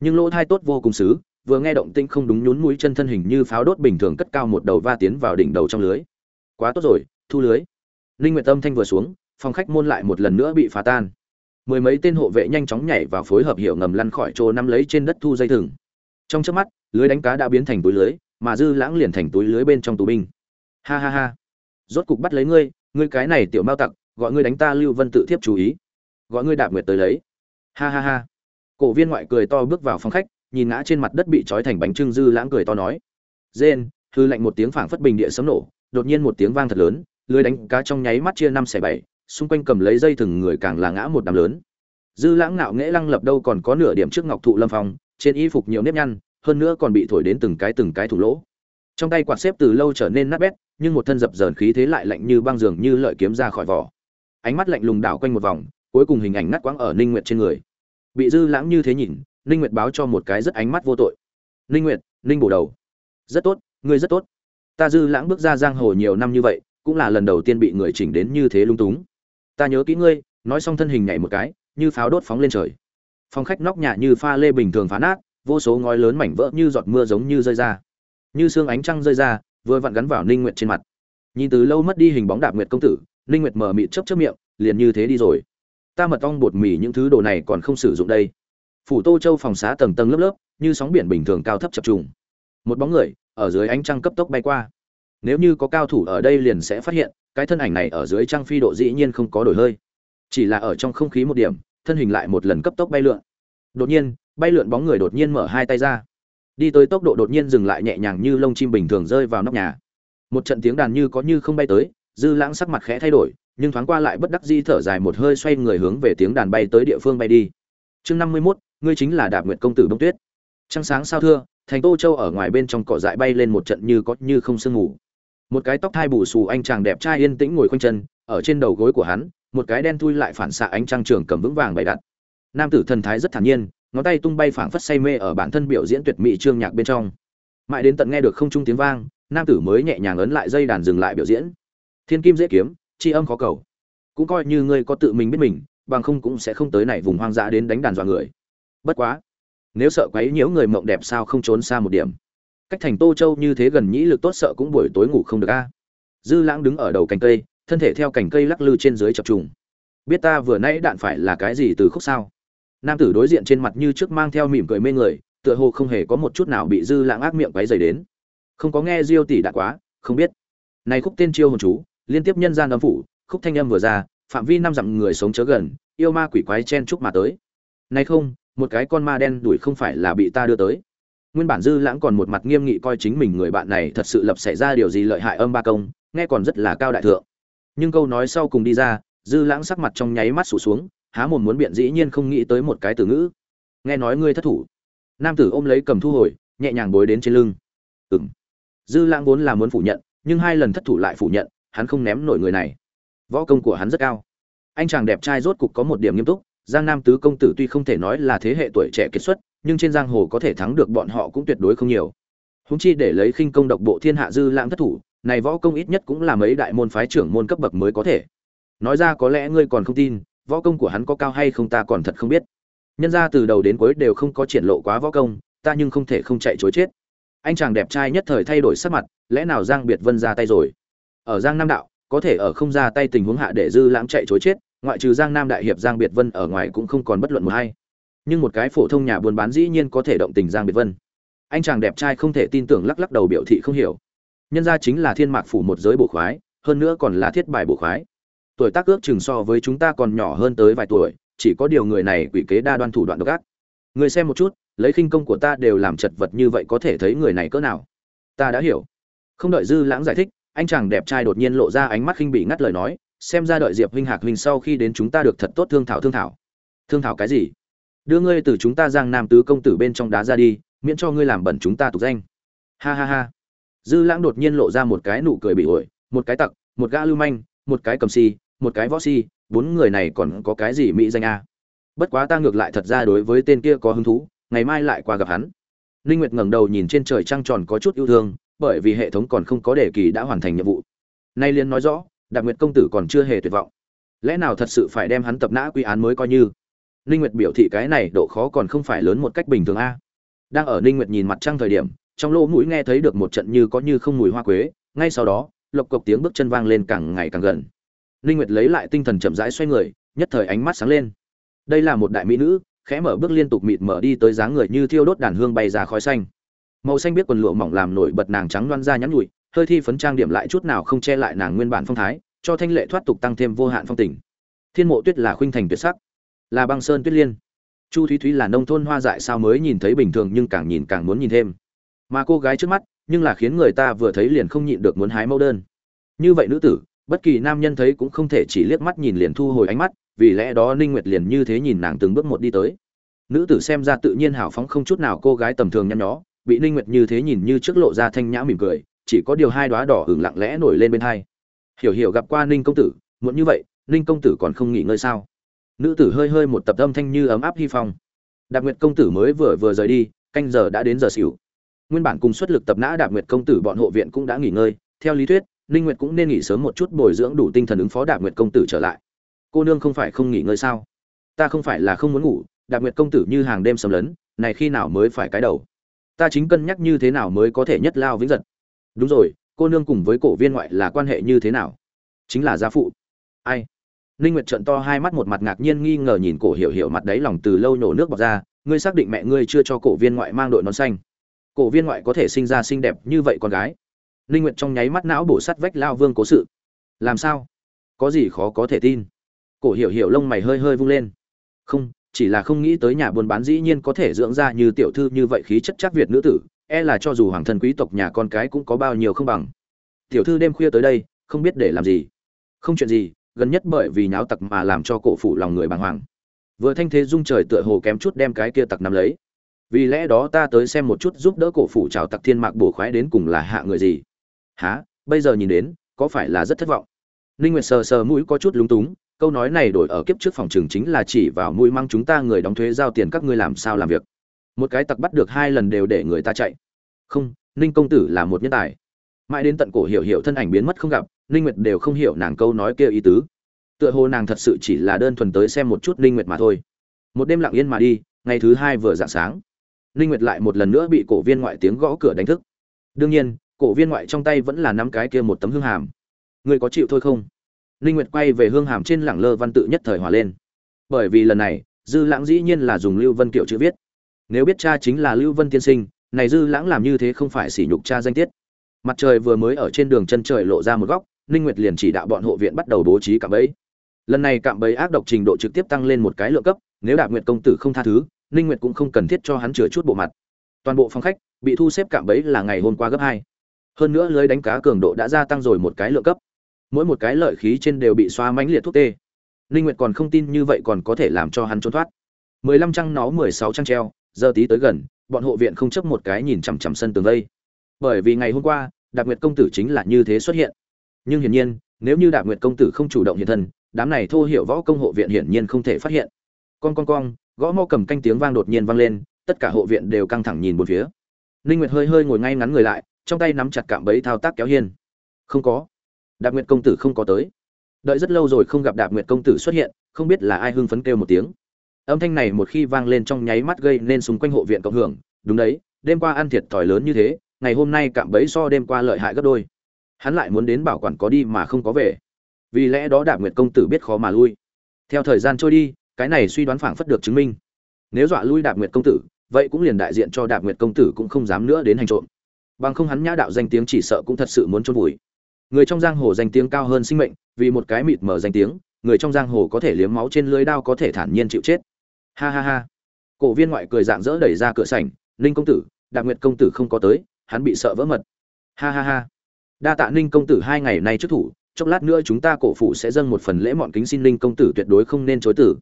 nhưng lỗ thai tốt vô cùng xứ vừa nghe động tĩnh không đúng nhún mũi chân thân hình như pháo đốt bình thường cất cao một đầu va tiến vào đỉnh đầu trong lưới quá tốt rồi thu lưới Linh Nguyệt Tâm thanh vừa xuống, phòng khách môn lại một lần nữa bị phá tan. Mười mấy tên hộ vệ nhanh chóng nhảy vào phối hợp hiệu ngầm lăn khỏi chỗ nắm lấy trên đất thu dây thừng. Trong chớp mắt, lưới đánh cá đã biến thành túi lưới, mà dư lãng liền thành túi lưới bên trong tù binh. Ha ha ha, rốt cục bắt lấy ngươi, ngươi cái này tiểu mao tặc, gọi ngươi đánh ta Lưu Vân tự thiếp chú ý, gọi ngươi đạp nguyệt tới lấy. Ha ha ha. Cổ viên ngoại cười to bước vào phòng khách, nhìn ngã trên mặt đất bị trói thành bánh trưng dư lãng cười to nói: "Rên!" hư lạnh một tiếng phảng phất bình địa sấm nổ, đột nhiên một tiếng vang thật lớn, lưới đánh cá trong nháy mắt chia năm xẻ bảy, xung quanh cầm lấy dây thừng người càng là ngã một đám lớn. Dư lãng ngạo nghễ lăng lập đâu còn có nửa điểm trước ngọc thụ lâm phong, trên y phục nhiều nếp nhăn, hơn nữa còn bị thổi đến từng cái từng cái thủ lỗ. Trong tay quạt xếp từ lâu trở nên nát bét, nhưng một thân dập dờn khí thế lại lạnh như băng dường như lợi kiếm ra khỏi vỏ. Ánh mắt lạnh lùng đảo quanh một vòng, cuối cùng hình ảnh ngắt quãng ở Ninh Nguyệt trên người. Bị Dư Lãng như thế nhìn, Ninh Nguyệt báo cho một cái rất ánh mắt vô tội. "Ninh Nguyệt, Ninh bổ đầu. Rất tốt, ngươi rất tốt. Ta Dư Lãng bước ra giang hồ nhiều năm như vậy, cũng là lần đầu tiên bị người chỉnh đến như thế lung túng. Ta nhớ kỹ ngươi." Nói xong thân hình nhảy một cái, như pháo đốt phóng lên trời. Phòng khách nóc nhà như pha lê bình thường phá nát, vô số ngói lớn mảnh vỡ như giọt mưa giống như rơi ra. Như sương ánh trăng rơi ra, vừa vặn gắn vào Ninh Nguyệt trên mặt. Nhìn từ lâu mất đi hình bóng Đạp Nguyệt công tử, Ninh Nguyệt mở mịt chớp chớp miệng, liền như thế đi rồi. Ta mật ong bột mì những thứ đồ này còn không sử dụng đây. Phủ Tô Châu phòng xá tầng tầng lớp lớp, như sóng biển bình thường cao thấp chập trùng. Một bóng người ở dưới ánh trăng cấp tốc bay qua. Nếu như có cao thủ ở đây liền sẽ phát hiện, cái thân ảnh này ở dưới trăng phi độ dĩ nhiên không có đổi hơi. Chỉ là ở trong không khí một điểm, thân hình lại một lần cấp tốc bay lượn. Đột nhiên, bay lượn bóng người đột nhiên mở hai tay ra. Đi tới tốc độ đột nhiên dừng lại nhẹ nhàng như lông chim bình thường rơi vào nóc nhà. Một trận tiếng đàn như có như không bay tới, Dư Lãng sắc mặt khẽ thay đổi, nhưng thoáng qua lại bất đắc dĩ thở dài một hơi xoay người hướng về tiếng đàn bay tới địa phương bay đi. Chương năm mươi mốt ngươi chính là Đạp Nguyệt công tử Đông Tuyết. Trăng sáng sao thưa, thành Tô Châu ở ngoài bên trong cỏ dại bay lên một trận như có như không sương ngủ. Một cái tóc thai bù xù anh chàng đẹp trai yên tĩnh ngồi khoanh chân, ở trên đầu gối của hắn, một cái đen thui lại phản xạ ánh trăng trường cầm vững vàng bày đặt. Nam tử thần thái rất thản nhiên, ngón tay tung bay phảng phất say mê ở bản thân biểu diễn tuyệt mỹ trương nhạc bên trong. Mãi đến tận nghe được không trung tiếng vang, nam tử mới nhẹ nhàng ấn lại dây đàn dừng lại biểu diễn. Thiên kim dễ kiếm, chi âm khó cầu. Cũng coi như ngươi có tự mình biết mình, bằng không cũng sẽ không tới này vùng hoang dã đến đánh đàn dọa người. Bất quá, nếu sợ quấy nhiễu người mộng đẹp sao không trốn xa một điểm. Cách thành Tô Châu như thế gần nhĩ lực tốt sợ cũng buổi tối ngủ không được a. Dư Lãng đứng ở đầu cành cây, thân thể theo cành cây lắc lư trên dưới chập trùng. Biết ta vừa nãy đạn phải là cái gì từ khúc sao? Nam tử đối diện trên mặt như trước mang theo mỉm cười mê người, tựa hồ không hề có một chút nào bị Dư Lãng ác miệng quấy dày đến. Không có nghe Diêu tỷ đạn quá, không biết. Này khúc tên chiêu hồn chú, liên tiếp nhân gian âm phủ, khúc thanh âm vừa ra, phạm vi năm dặm người sống chớ gần, yêu ma quỷ quái chen chúc mà tới. nay không, một cái con ma đen đuổi không phải là bị ta đưa tới. Nguyên bản Dư Lãng còn một mặt nghiêm nghị coi chính mình người bạn này thật sự lập xảy ra điều gì lợi hại âm ba công, nghe còn rất là cao đại thượng. Nhưng câu nói sau cùng đi ra dư lãng sắc mặt trong nháy mắt sụt xuống há mồm muốn biện dĩ nhiên không nghĩ tới một cái từ ngữ. Nghe nói ngươi thất thủ. Nam tử ôm lấy cầm thu hồi nhẹ nhàng bối đến trên lưng. Ừng dư lãng vốn là muốn phủ nhận nhưng hai lần thất thủ lại phủ nhận hắn không ném nổi người này. Võ công của hắn rất cao. Anh chàng đẹp trai rốt cục có một điểm nghiêm túc giang nam tứ công tử tuy không thể nói là thế hệ tuổi trẻ kiệt xuất, nhưng trên giang hồ có thể thắng được bọn họ cũng tuyệt đối không nhiều. Húng chi để lấy khinh công độc bộ thiên hạ dư lãng thất thủ, này võ công ít nhất cũng là mấy đại môn phái trưởng môn cấp bậc mới có thể. Nói ra có lẽ ngươi còn không tin, võ công của hắn có cao hay không ta còn thật không biết. Nhân ra từ đầu đến cuối đều không có triển lộ quá võ công, ta nhưng không thể không chạy chối chết. Anh chàng đẹp trai nhất thời thay đổi sắc mặt, lẽ nào giang biệt vân ra tay rồi? Ở giang nam đạo, có thể ở không ra tay tình huống hạ để dư lãng chạy chối chết ngoại trừ giang nam đại hiệp giang biệt vân ở ngoài cũng không còn bất luận một hay nhưng một cái phổ thông nhà buôn bán dĩ nhiên có thể động tình giang biệt vân. Anh chàng đẹp trai không thể tin tưởng lắc lắc đầu biểu thị không hiểu. Nhân ra chính là thiên mạc phủ một giới bộ khoái, hơn nữa còn là thiết bài bộ khoái. Tuổi tác ước chừng so với chúng ta còn nhỏ hơn tới vài tuổi, chỉ có điều người này quỷ kế đa đoan thủ đoạn độc ác. Người xem một chút, lấy khinh công của ta đều làm chật vật như vậy có thể thấy người này cỡ nào. Ta đã hiểu. Không đợi dư lãng giải thích, anh chàng đẹp trai đột nhiên lộ ra ánh mắt khinh bị ngắt lời nói xem ra đợi diệp huynh hạc huynh sau khi đến chúng ta được thật tốt thương thảo thương thảo. Thương thảo cái gì? Đưa ngươi từ chúng ta giang nam tứ công tử bên trong đá ra đi, miễn cho ngươi làm bẩn chúng ta tục danh. Ha ha ha. Dư lãng đột nhiên lộ ra một cái nụ cười bị ổi, một cái tặc, một gã lưu manh, một cái cầm si, một cái võ si, bốn người này còn có cái gì mỹ danh a? Bất quá ta ngược lại thật ra đối với tên kia có hứng thú, ngày mai lại qua gặp hắn. Ninh nguyệt ngẩng đầu nhìn trên trời trăng tròn có chút yêu thương, bởi vì hệ thống còn không có đề kỳ đã hoàn thành nhiệm vụ. Nay liên nói rõ đặc nguyệt công tử còn chưa hề tuyệt vọng. Lẽ nào thật sự phải đem hắn tập nã quy án mới coi như? Ninh nguyệt biểu thị cái này độ khó còn không phải lớn một cách bình thường a. Đang ở ninh nguyệt nhìn mặt trăng thời điểm, trong lỗ mũi nghe thấy được một trận như có như không mùi hoa quế, ngay sau đó, lộc cộc tiếng bước chân vang lên càng ngày càng gần. Ninh nguyệt lấy lại tinh thần chậm rãi xoay người, nhất thời ánh mắt sáng lên. Đây là một đại mỹ nữ, khẽ mở bước liên tục mịt mở đi tới dáng người như thiêu đốt đàn hương bay ra khói xanh. Màu xanh biết quần lụa mỏng làm nổi bật nàng trắng loan da nhắn nhụi hơi thi phấn trang điểm lại chút nào không che lại nàng nguyên bản phong thái, cho thanh lệ thoát tục tăng thêm vô hạn phong tình. Thiên mộ tuyết là khuynh thành tuyệt sắc, là băng sơn tuyết liên. Chu thúy thúy là nông thôn hoa dại sao mới nhìn thấy bình thường nhưng càng nhìn càng muốn nhìn thêm. Mà cô gái trước mắt, nhưng là khiến người ta vừa thấy liền không nhịn được muốn hái mẫu đơn. Như vậy nữ tử, bất kỳ nam nhân thấy cũng không thể chỉ liếc mắt nhìn liền thu hồi ánh mắt, vì lẽ đó ninh nguyệt liền như thế nhìn nàng từng bước một đi tới. Nữ tử xem ra tự nhiên hào phóng không chút nào cô gái tầm thường nhăn nhó, bị ninh nguyệt như thế nhìn như trước lộ ra thanh nhã mỉm cười chỉ có điều hai đóa đỏ hưởng lặng lẽ nổi lên bên hai. Hiểu hiểu gặp qua ninh công tử muốn như vậy, ninh công tử còn không nghỉ ngơi sao? Nữ tử hơi hơi một tập âm thanh như ấm áp hy phong. Đạp nguyệt công tử mới vừa vừa rời đi, canh giờ đã đến giờ xỉu. Nguyên bản cùng xuất lực tập nã đạp nguyệt công tử bọn hộ viện cũng đã nghỉ ngơi. Theo lý thuyết, ninh nguyệt cũng nên nghỉ sớm một chút bồi dưỡng đủ tinh thần ứng phó đạp nguyệt công tử trở lại. Cô nương không phải không nghỉ ngơi sao? Ta không phải là không muốn ngủ, đạp nguyệt công tử như hàng đêm sầm lớn này khi nào mới phải cái đầu? Ta chính cân nhắc như thế nào mới có thể nhất lao vĩnh giật đúng rồi, cô nương cùng với cổ viên ngoại là quan hệ như thế nào? Chính là gia phụ. Ai? Ninh nguyệt trợn to hai mắt một mặt ngạc nhiên nghi ngờ nhìn cổ hiểu hiểu mặt đấy lòng từ lâu nổ nước bọt ra, ngươi xác định mẹ ngươi chưa cho cổ viên ngoại mang đội nón xanh? Cổ viên ngoại có thể sinh ra xinh đẹp như vậy con gái? Ninh nguyệt trong nháy mắt não bổ sắt vách lao vương cố sự. Làm sao? Có gì khó có thể tin? Cổ hiểu hiểu lông mày hơi hơi vung lên. Không, chỉ là không nghĩ tới nhà buôn bán dĩ nhiên có thể dưỡng ra như tiểu thư như vậy khí chất chắc việt nữ tử e là cho dù hoàng thân quý tộc nhà con cái cũng có bao nhiêu không bằng. Tiểu thư đêm khuya tới đây, không biết để làm gì. Không chuyện gì, gần nhất bởi vì nháo tặc mà làm cho cổ phủ lòng người bàng hoàng. Vừa thanh thế dung trời tựa hồ kém chút đem cái kia tặc nắm lấy. Vì lẽ đó ta tới xem một chút giúp đỡ cổ phủ chào tặc thiên mạc bổ khoái đến cùng là hạ người gì. Há bây giờ nhìn đến, có phải là rất thất vọng? Ninh nguyệt sờ sờ mũi có chút lúng túng, câu nói này đổi ở kiếp trước phòng trường chính là chỉ vào mũi mang chúng ta người đóng thuế giao tiền các ngươi làm sao làm việc một cái tặc bắt được hai lần đều để người ta chạy. Không, ninh công tử là một nhân tài. Mãi đến tận cổ hiểu hiểu thân ảnh biến mất không gặp, ninh nguyệt đều không hiểu nàng câu nói kia ý tứ. Tựa hồ nàng thật sự chỉ là đơn thuần tới xem một chút ninh nguyệt mà thôi. Một đêm lặng yên mà đi, ngày thứ hai vừa dạng sáng, ninh nguyệt lại một lần nữa bị cổ viên ngoại tiếng gõ cửa đánh thức. Đương nhiên, cổ viên ngoại trong tay vẫn là nắm cái kia một tấm hương hàm. Người có chịu thôi không? Ninh nguyệt quay về hương hàm trên lẳng lơ văn tự nhất thời hòa lên. Bởi vì lần này, dư lãng dĩ nhiên là dùng lưu vân kiệu chữ viết nếu biết cha chính là lưu vân tiên sinh, này dư lãng làm như thế không phải sỉ nhục cha danh tiết. Mặt trời vừa mới ở trên đường chân trời lộ ra một góc, ninh nguyệt liền chỉ đạo bọn hộ viện bắt đầu bố trí cạm bẫy. Lần này cạm bẫy ác độc trình độ trực tiếp tăng lên một cái lượng cấp, nếu đạp nguyệt công tử không tha thứ, ninh nguyệt cũng không cần thiết cho hắn chừa chút bộ mặt. Toàn bộ phòng khách bị thu xếp cạm bẫy là ngày hôm qua gấp hai. Hơn nữa lưới đánh cá cường độ đã gia tăng rồi một cái lượng cấp. Mỗi một cái lợi khí trên đều bị xóa mãnh liệt thuốc tê. Ninh nguyệt còn không tin như vậy còn có thể làm cho hắn trốn thoát. 15 trăng nó 16 trăng treo giờ tí tới gần, bọn hộ viện không chấp một cái nhìn chằm chằm sân tường vây. Bởi vì ngày hôm qua, đạp nguyệt công tử chính là như thế xuất hiện. Nhưng hiển nhiên, nếu như đạp nguyệt công tử không chủ động hiện thân, đám này thô hiểu võ công hộ viện hiển nhiên không thể phát hiện. Con con con gõ mõ cầm canh tiếng vang đột nhiên vang lên, tất cả hộ viện đều căng thẳng nhìn một phía. Ninh nguyệt hơi hơi ngồi ngay ngắn người lại, trong tay nắm chặt cạm bẫy thao tác kéo hiên. Không có. Đạp nguyệt công tử không có tới. Đợi rất lâu rồi không gặp đạp nguyệt công tử xuất hiện, không biết là ai hưng phấn kêu một tiếng âm thanh này một khi vang lên trong nháy mắt gây nên xung quanh hộ viện cộng hưởng. Đúng đấy, đêm qua ăn thiệt thòi lớn như thế, ngày hôm nay cạm bẫy so đêm qua lợi hại gấp đôi. Hắn lại muốn đến bảo quản có đi mà không có về. Vì lẽ đó đạp nguyệt công tử biết khó mà lui. Theo thời gian trôi đi, cái này suy đoán phảng phất được chứng minh. Nếu dọa lui đạp nguyệt công tử, vậy cũng liền đại diện cho đạp nguyệt công tử cũng không dám nữa đến hành trộm. Bằng không hắn nhã đạo danh tiếng chỉ sợ cũng thật sự muốn trôn vùi. Người trong giang hồ danh tiếng cao hơn sinh mệnh, vì một cái mịt mở danh tiếng, người trong giang hồ có thể liếm máu trên lưới đao có thể thản nhiên chịu chết ha ha ha. Cổ viên ngoại cười dạng dỡ đẩy ra cửa sảnh, ninh công tử, đạp nguyệt công tử không có tới, hắn bị sợ vỡ mật. Ha ha ha. Đa tạ ninh công tử hai ngày nay trước thủ, chốc lát nữa chúng ta cổ phủ sẽ dâng một phần lễ mọn kính xin ninh công tử tuyệt đối không nên chối tử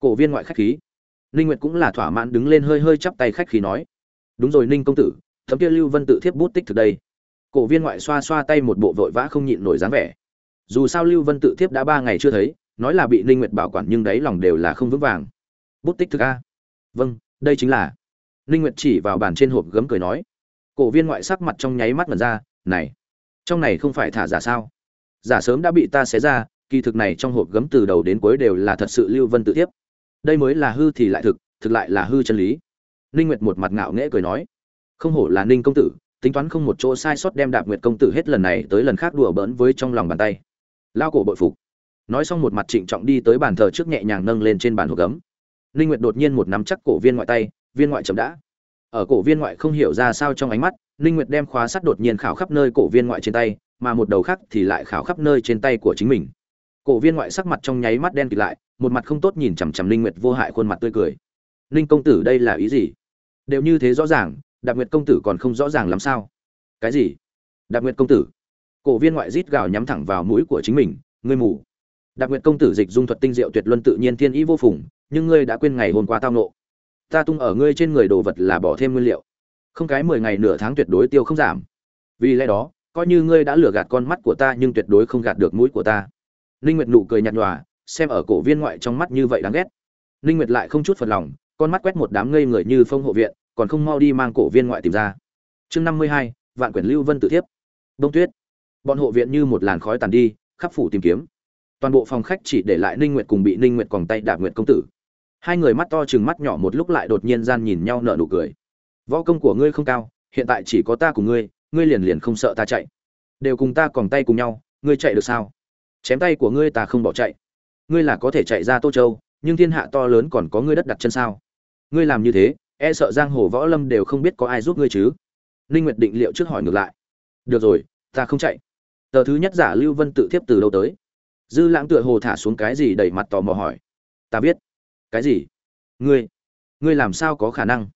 cổ viên ngoại khách khí. Ninh nguyệt cũng là thỏa mãn đứng lên hơi hơi chắp tay khách khí nói, đúng rồi ninh công tử, thấm kia lưu vân tự thiếp bút tích thực đây. Cổ viên ngoại xoa xoa tay một bộ vội vã không nhịn nổi dáng vẻ. Dù sao lưu vân tự thiếp đã ba ngày chưa thấy, nói là bị ninh nguyệt bảo quản nhưng đấy lòng đều là không vững vàng bút tích thực a. Vâng đây chính là. Ninh nguyệt chỉ vào bàn trên hộp gấm cười nói. Cổ viên ngoại sắc mặt trong nháy mắt mật ra, này, trong này không phải thả giả sao? Giả sớm đã bị ta xé ra, kỳ thực này trong hộp gấm từ đầu đến cuối đều là thật sự lưu vân tự tiếp đây mới là hư thì lại thực thực lại là hư chân lý. Ninh nguyệt một mặt ngạo nghễ cười nói. Không hổ là ninh công tử, tính toán không một chỗ sai sót đem đạp nguyệt công tử hết lần này tới lần khác đùa bỡn với trong lòng bàn tay. Lao cổ bội phục. Nói xong một mặt trịnh trọng đi tới bàn thờ trước nhẹ nhàng nâng lên trên bàn hộp gấm. Linh nguyệt đột nhiên một nắm chắc cổ viên ngoại tay, viên ngoại chậm đã. Ở cổ viên ngoại không hiểu ra sao trong ánh mắt Linh nguyệt đem khóa sắt đột nhiên khảo khắp nơi cổ viên ngoại trên tay, mà một đầu khác thì lại khảo khắp nơi trên tay của chính mình. Cổ viên ngoại sắc mặt trong nháy mắt đen kịt lại, một mặt không tốt nhìn chằm chằm Linh nguyệt vô hại khuôn mặt tươi cười. Linh công tử, đây là ý gì? Đều như thế rõ ràng, đạp nguyệt công tử còn không rõ ràng làm sao? Cái gì? Đạp nguyệt công tử. Cổ viên ngoại rít gào nhắm thẳng vào mũi của chính mình, ngươi mù. Đạp nguyệt công tử dịch dung thuật tinh diệu tuyệt luân tự nhiên thiên ý vô phùng nhưng ngươi đã quên ngày hôm qua tao nộ. Ta tung ở ngươi trên người đồ vật là bỏ thêm nguyên liệu. Không cái mười ngày nửa tháng tuyệt đối tiêu không giảm. Vì lẽ đó coi như ngươi đã lừa gạt con mắt của ta nhưng tuyệt đối không gạt được mũi của ta. Linh nguyệt nụ cười nhạt nhòa xem ở cổ viên ngoại trong mắt như vậy đáng ghét. Linh nguyệt lại không chút phật lòng con mắt quét một đám ngây người như phong hộ viện còn không mau đi mang cổ viên ngoại tìm ra. Chương 52, vạn quyển lưu vân tự thiếp. Đông tuyết. Bọn hộ viện như một làn khói tàn đi khắp phủ tìm kiếm. Toàn bộ phòng khách chỉ để lại ninh nguyệt cùng bị ninh nguyệt còn tay đạp nguyệt công tử hai người mắt to chừng mắt nhỏ một lúc lại đột nhiên gian nhìn nhau nở nụ cười. Võ công của ngươi không cao, hiện tại chỉ có ta cùng ngươi ngươi liền liền không sợ ta chạy. Đều cùng ta còn tay cùng nhau, ngươi chạy được sao? Chém tay của ngươi ta không bỏ chạy. Ngươi là có thể chạy ra tô châu, nhưng thiên hạ to lớn còn có ngươi đất đặt chân sao? Ngươi làm như thế e sợ giang hồ võ lâm đều không biết có ai giúp ngươi chứ. Ninh nguyệt định liệu trước hỏi ngược lại. Được rồi, ta không chạy. Tờ thứ nhất giả lưu vân tự thiếp từ đâu tới? Dư lãng tựa hồ thả xuống cái gì đẩy mặt tò mò hỏi. Ta biết cái gì? Ngươi? Ngươi làm sao có khả năng?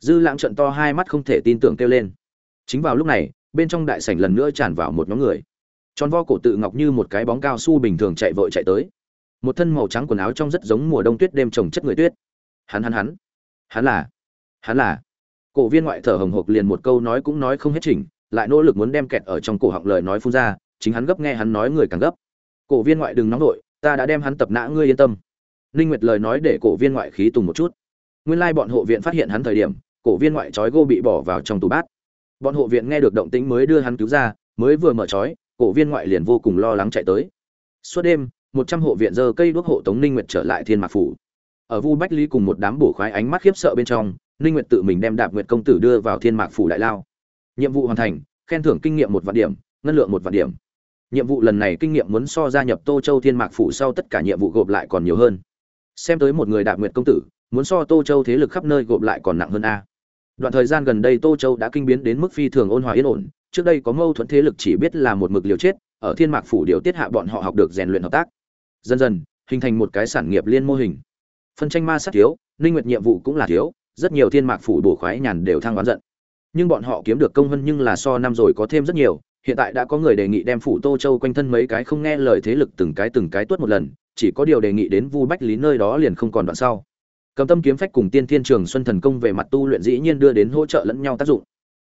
Dư lãng trận to hai mắt không thể tin tưởng kêu lên. Chính vào lúc này, bên trong đại sảnh lần nữa tràn vào một nhóm người. Tròn vo cổ tự ngọc như một cái bóng cao su bình thường chạy vội chạy tới. Một thân màu trắng quần áo trông rất giống mùa đông tuyết đêm trồng chất người tuyết. Hắn hắn hắn. Hắn là? Hắn là? Cổ viên ngoại thở hồng hộc liền một câu nói cũng nói không hết chỉnh, lại nỗ lực muốn đem kẹt ở trong cổ họng lời nói phun ra, chính hắn gấp nghe hắn nói người càng gấp. Cổ viên ngoại đừng nóng nổi ta đã đem hắn tập nã ngươi yên tâm ninh nguyệt lời nói để cổ viên ngoại khí tùng một chút. Nguyên lai bọn hộ viện phát hiện hắn thời điểm, cổ viên ngoại trói gô bị bỏ vào trong tủ bát. Bọn hộ viện nghe được động tĩnh mới đưa hắn cứu ra, mới vừa mở trói, cổ viên ngoại liền vô cùng lo lắng chạy tới. Suốt đêm, một trăm hộ viện dơ cây đuốc hộ tống ninh nguyệt trở lại thiên mạc phủ. Ở vu bách lý cùng một đám bổ khoái ánh mắt khiếp sợ bên trong ninh nguyệt tự mình đem đạp nguyệt công tử đưa vào thiên mạc phủ đại lao. Nhiệm vụ hoàn thành, khen thưởng kinh nghiệm một vạn điểm, ngân lượng một vạn điểm. Nhiệm vụ lần này kinh nghiệm muốn so gia nhập tô châu thiên mạc phủ sau tất cả nhiệm vụ gộp lại còn nhiều hơn xem tới một người đạp nguyệt công tử, muốn so tô châu thế lực khắp nơi gộp lại còn nặng hơn a. Đoạn thời gian gần đây tô châu đã kinh biến đến mức phi thường ôn hòa yên ổn, trước đây có mâu thuẫn thế lực chỉ biết là một mực liều chết, ở thiên mạc phủ điều tiết hạ bọn họ học được rèn luyện hợp tác. Dần dần, hình thành một cái sản nghiệp liên mô hình. Phân tranh ma sát thiếu, ninh nguyệt nhiệm vụ cũng là thiếu, rất nhiều thiên mạc phủ bổ khoái nhàn đều thăng oán giận. Nhưng bọn họ kiếm được công hơn nhưng là so năm rồi có thêm rất nhiều, hiện tại đã có người đề nghị đem phủ tô châu quanh thân mấy cái không nghe lời thế lực từng cái từng cái tuốt một lần chỉ có điều đề nghị đến vu bách lý nơi đó liền không còn đoạn sau. Cầm tâm kiếm phách cùng tiên thiên trường xuân thần công về mặt tu luyện dĩ nhiên đưa đến hỗ trợ lẫn nhau tác dụng.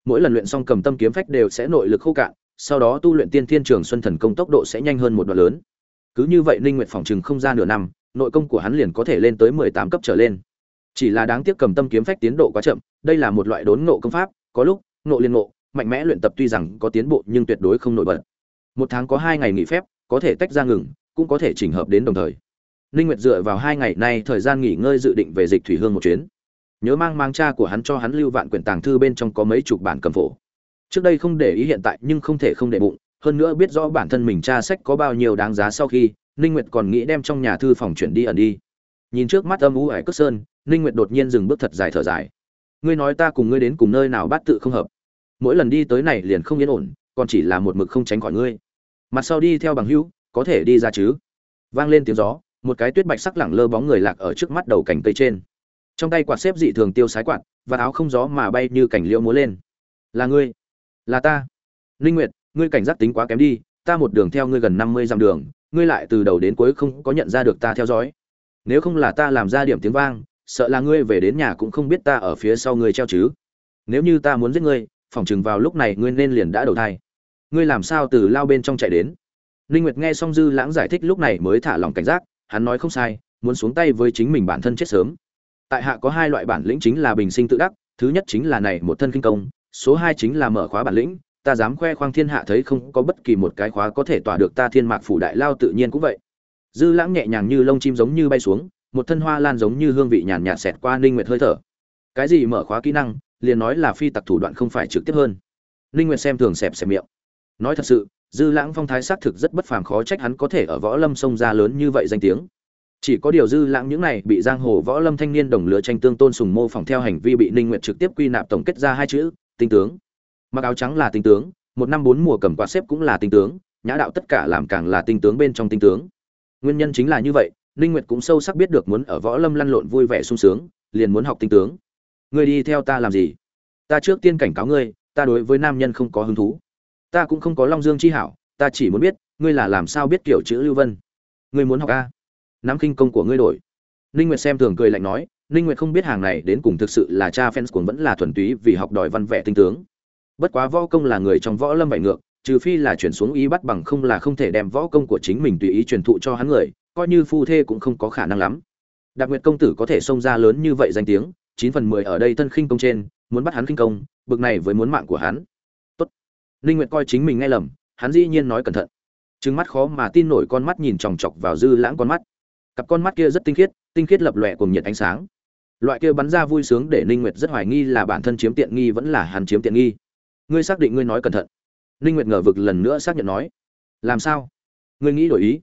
Mỗi lần luyện xong cầm tâm kiếm phách đều sẽ nội lực khô cạn, sau đó tu luyện tiên thiên trường xuân thần công tốc độ sẽ nhanh hơn một đoạn lớn. Cứ như vậy ninh nguyện phòng chừng không ra nửa năm, nội công của hắn liền có thể lên tới mười tám cấp trở lên. Chỉ là đáng tiếc cầm tâm kiếm phách tiến độ quá chậm, đây là một loại đốn ngộ công pháp, có lúc, ngộ liên ngộ, mạnh mẽ luyện tập tuy rằng có tiến bộ nhưng tuyệt đối không nổi bật. Một tháng có hai ngày nghỉ phép, có thể tách ra ngừng cũng có thể chỉnh hợp đến đồng thời. Ninh nguyệt dựa vào hai ngày nay thời gian nghỉ ngơi dự định về dịch thủy hương một chuyến. Nhớ mang mang cha của hắn cho hắn lưu vạn quyển tàng thư bên trong có mấy chục bản cầm phổ. Trước đây không để ý hiện tại nhưng không thể không để bụng, hơn nữa biết rõ bản thân mình tra sách có bao nhiêu đáng giá sau khi, ninh nguyệt còn nghĩ đem trong nhà thư phòng chuyển đi ẩn đi. Nhìn trước mắt âm u ải cất sơn, ninh nguyệt đột nhiên dừng bước thật dài thở dài. Ngươi nói ta cùng ngươi đến cùng nơi nào bát tự không hợp? Mỗi lần đi tới này liền không yên ổn, còn chỉ là một mực không tránh khỏi ngươi. Mặt sau đi theo bằng hữu có thể đi ra chứ? Vang lên tiếng gió, một cái tuyết bạch sắc lẳng lơ bóng người lạc ở trước mắt đầu cành cây trên. Trong tay quạt xếp dị thường tiêu sái quạt, và áo không gió mà bay như cảnh liễu múa lên. Là ngươi? Là ta. Linh nguyệt, ngươi cảnh giác tính quá kém đi, ta một đường theo ngươi gần 50 dặm đường, ngươi lại từ đầu đến cuối không có nhận ra được ta theo dõi. Nếu không là ta làm ra điểm tiếng vang, sợ là ngươi về đến nhà cũng không biết ta ở phía sau ngươi treo chứ. Nếu như ta muốn giết ngươi phỏng chừng vào lúc này ngươi nên liền đã đầu thai. Ngươi làm sao từ lao bên trong chạy đến? Linh Nguyệt nghe xong Dư Lãng giải thích lúc này mới thả lòng cảnh giác, hắn nói không sai, muốn xuống tay với chính mình bản thân chết sớm. Tại hạ có hai loại bản lĩnh chính là bình sinh tự đắc, thứ nhất chính là này một thân kinh công, số hai chính là mở khóa bản lĩnh, ta dám khoe khoang thiên hạ thấy không có bất kỳ một cái khóa có thể tỏa được ta Thiên Mạc phủ đại lao tự nhiên cũng vậy. Dư Lãng nhẹ nhàng như lông chim giống như bay xuống, một thân hoa lan giống như hương vị nhàn nhạt xẹt qua Ninh Nguyệt hơi thở. Cái gì mở khóa kỹ năng, liền nói là phi tặc thủ đoạn không phải trực tiếp hơn. Ninh Nguyệt xem thường xẹp xẹp miệng. Nói thật sự, dư lãng phong thái xác thực rất bất phàm, khó trách hắn có thể ở võ lâm sông ra lớn như vậy danh tiếng. Chỉ có điều dư lãng những này bị giang hồ võ lâm thanh niên đồng lứa tranh tương tôn sùng mô phỏng theo hành vi bị ninh nguyệt trực tiếp quy nạp tổng kết ra hai chữ, tinh tướng. Mặc áo trắng là tinh tướng, một năm bốn mùa cầm quạt xếp cũng là tinh tướng, nhã đạo tất cả làm càng là tinh tướng bên trong tinh tướng. Nguyên nhân chính là như vậy, ninh nguyệt cũng sâu sắc biết được muốn ở võ lâm lăn lộn vui vẻ sung sướng, liền muốn học tinh tướng. Ngươi đi theo ta làm gì? Ta trước tiên cảnh cáo ngươi, ta đối với nam nhân không có hứng thú ta cũng không có long dương chi hảo, ta chỉ muốn biết, ngươi là làm sao biết kiểu chữ lưu vân? Ngươi muốn học a? Nắm kinh công của ngươi đổi. Ninh nguyệt xem thường cười lạnh nói, ninh nguyệt không biết hàng này đến cùng thực sự là cha fans cuồng vẫn là thuần túy vì học đòi văn vẻ tinh tướng. Bất quá võ công là người trong võ lâm vậy ngược, trừ phi là chuyển xuống ý bắt bằng không là không thể đem võ công của chính mình tùy ý truyền thụ cho hắn người, coi như phu thê cũng không có khả năng lắm. Đặc nguyệt công tử có thể xông ra lớn như vậy danh tiếng, chín phần mười ở đây thân khinh công trên, muốn bắt hắn khinh công, bực này với muốn mạng của hắn ninh nguyệt coi chính mình nghe lầm, hắn dĩ nhiên nói cẩn thận. Trừng mắt khó mà tin nổi con mắt nhìn chòng chọc vào dư lãng con mắt. Cặp con mắt kia rất tinh khiết tinh khiết lập lòe cùng nhiệt ánh sáng. Loại kia bắn ra vui sướng để ninh nguyệt rất hoài nghi là bản thân chiếm tiện nghi vẫn là hắn chiếm tiện nghi. Ngươi xác định ngươi nói cẩn thận. Ninh nguyệt ngờ vực lần nữa xác nhận nói. Làm sao? Ngươi nghĩ đổi ý.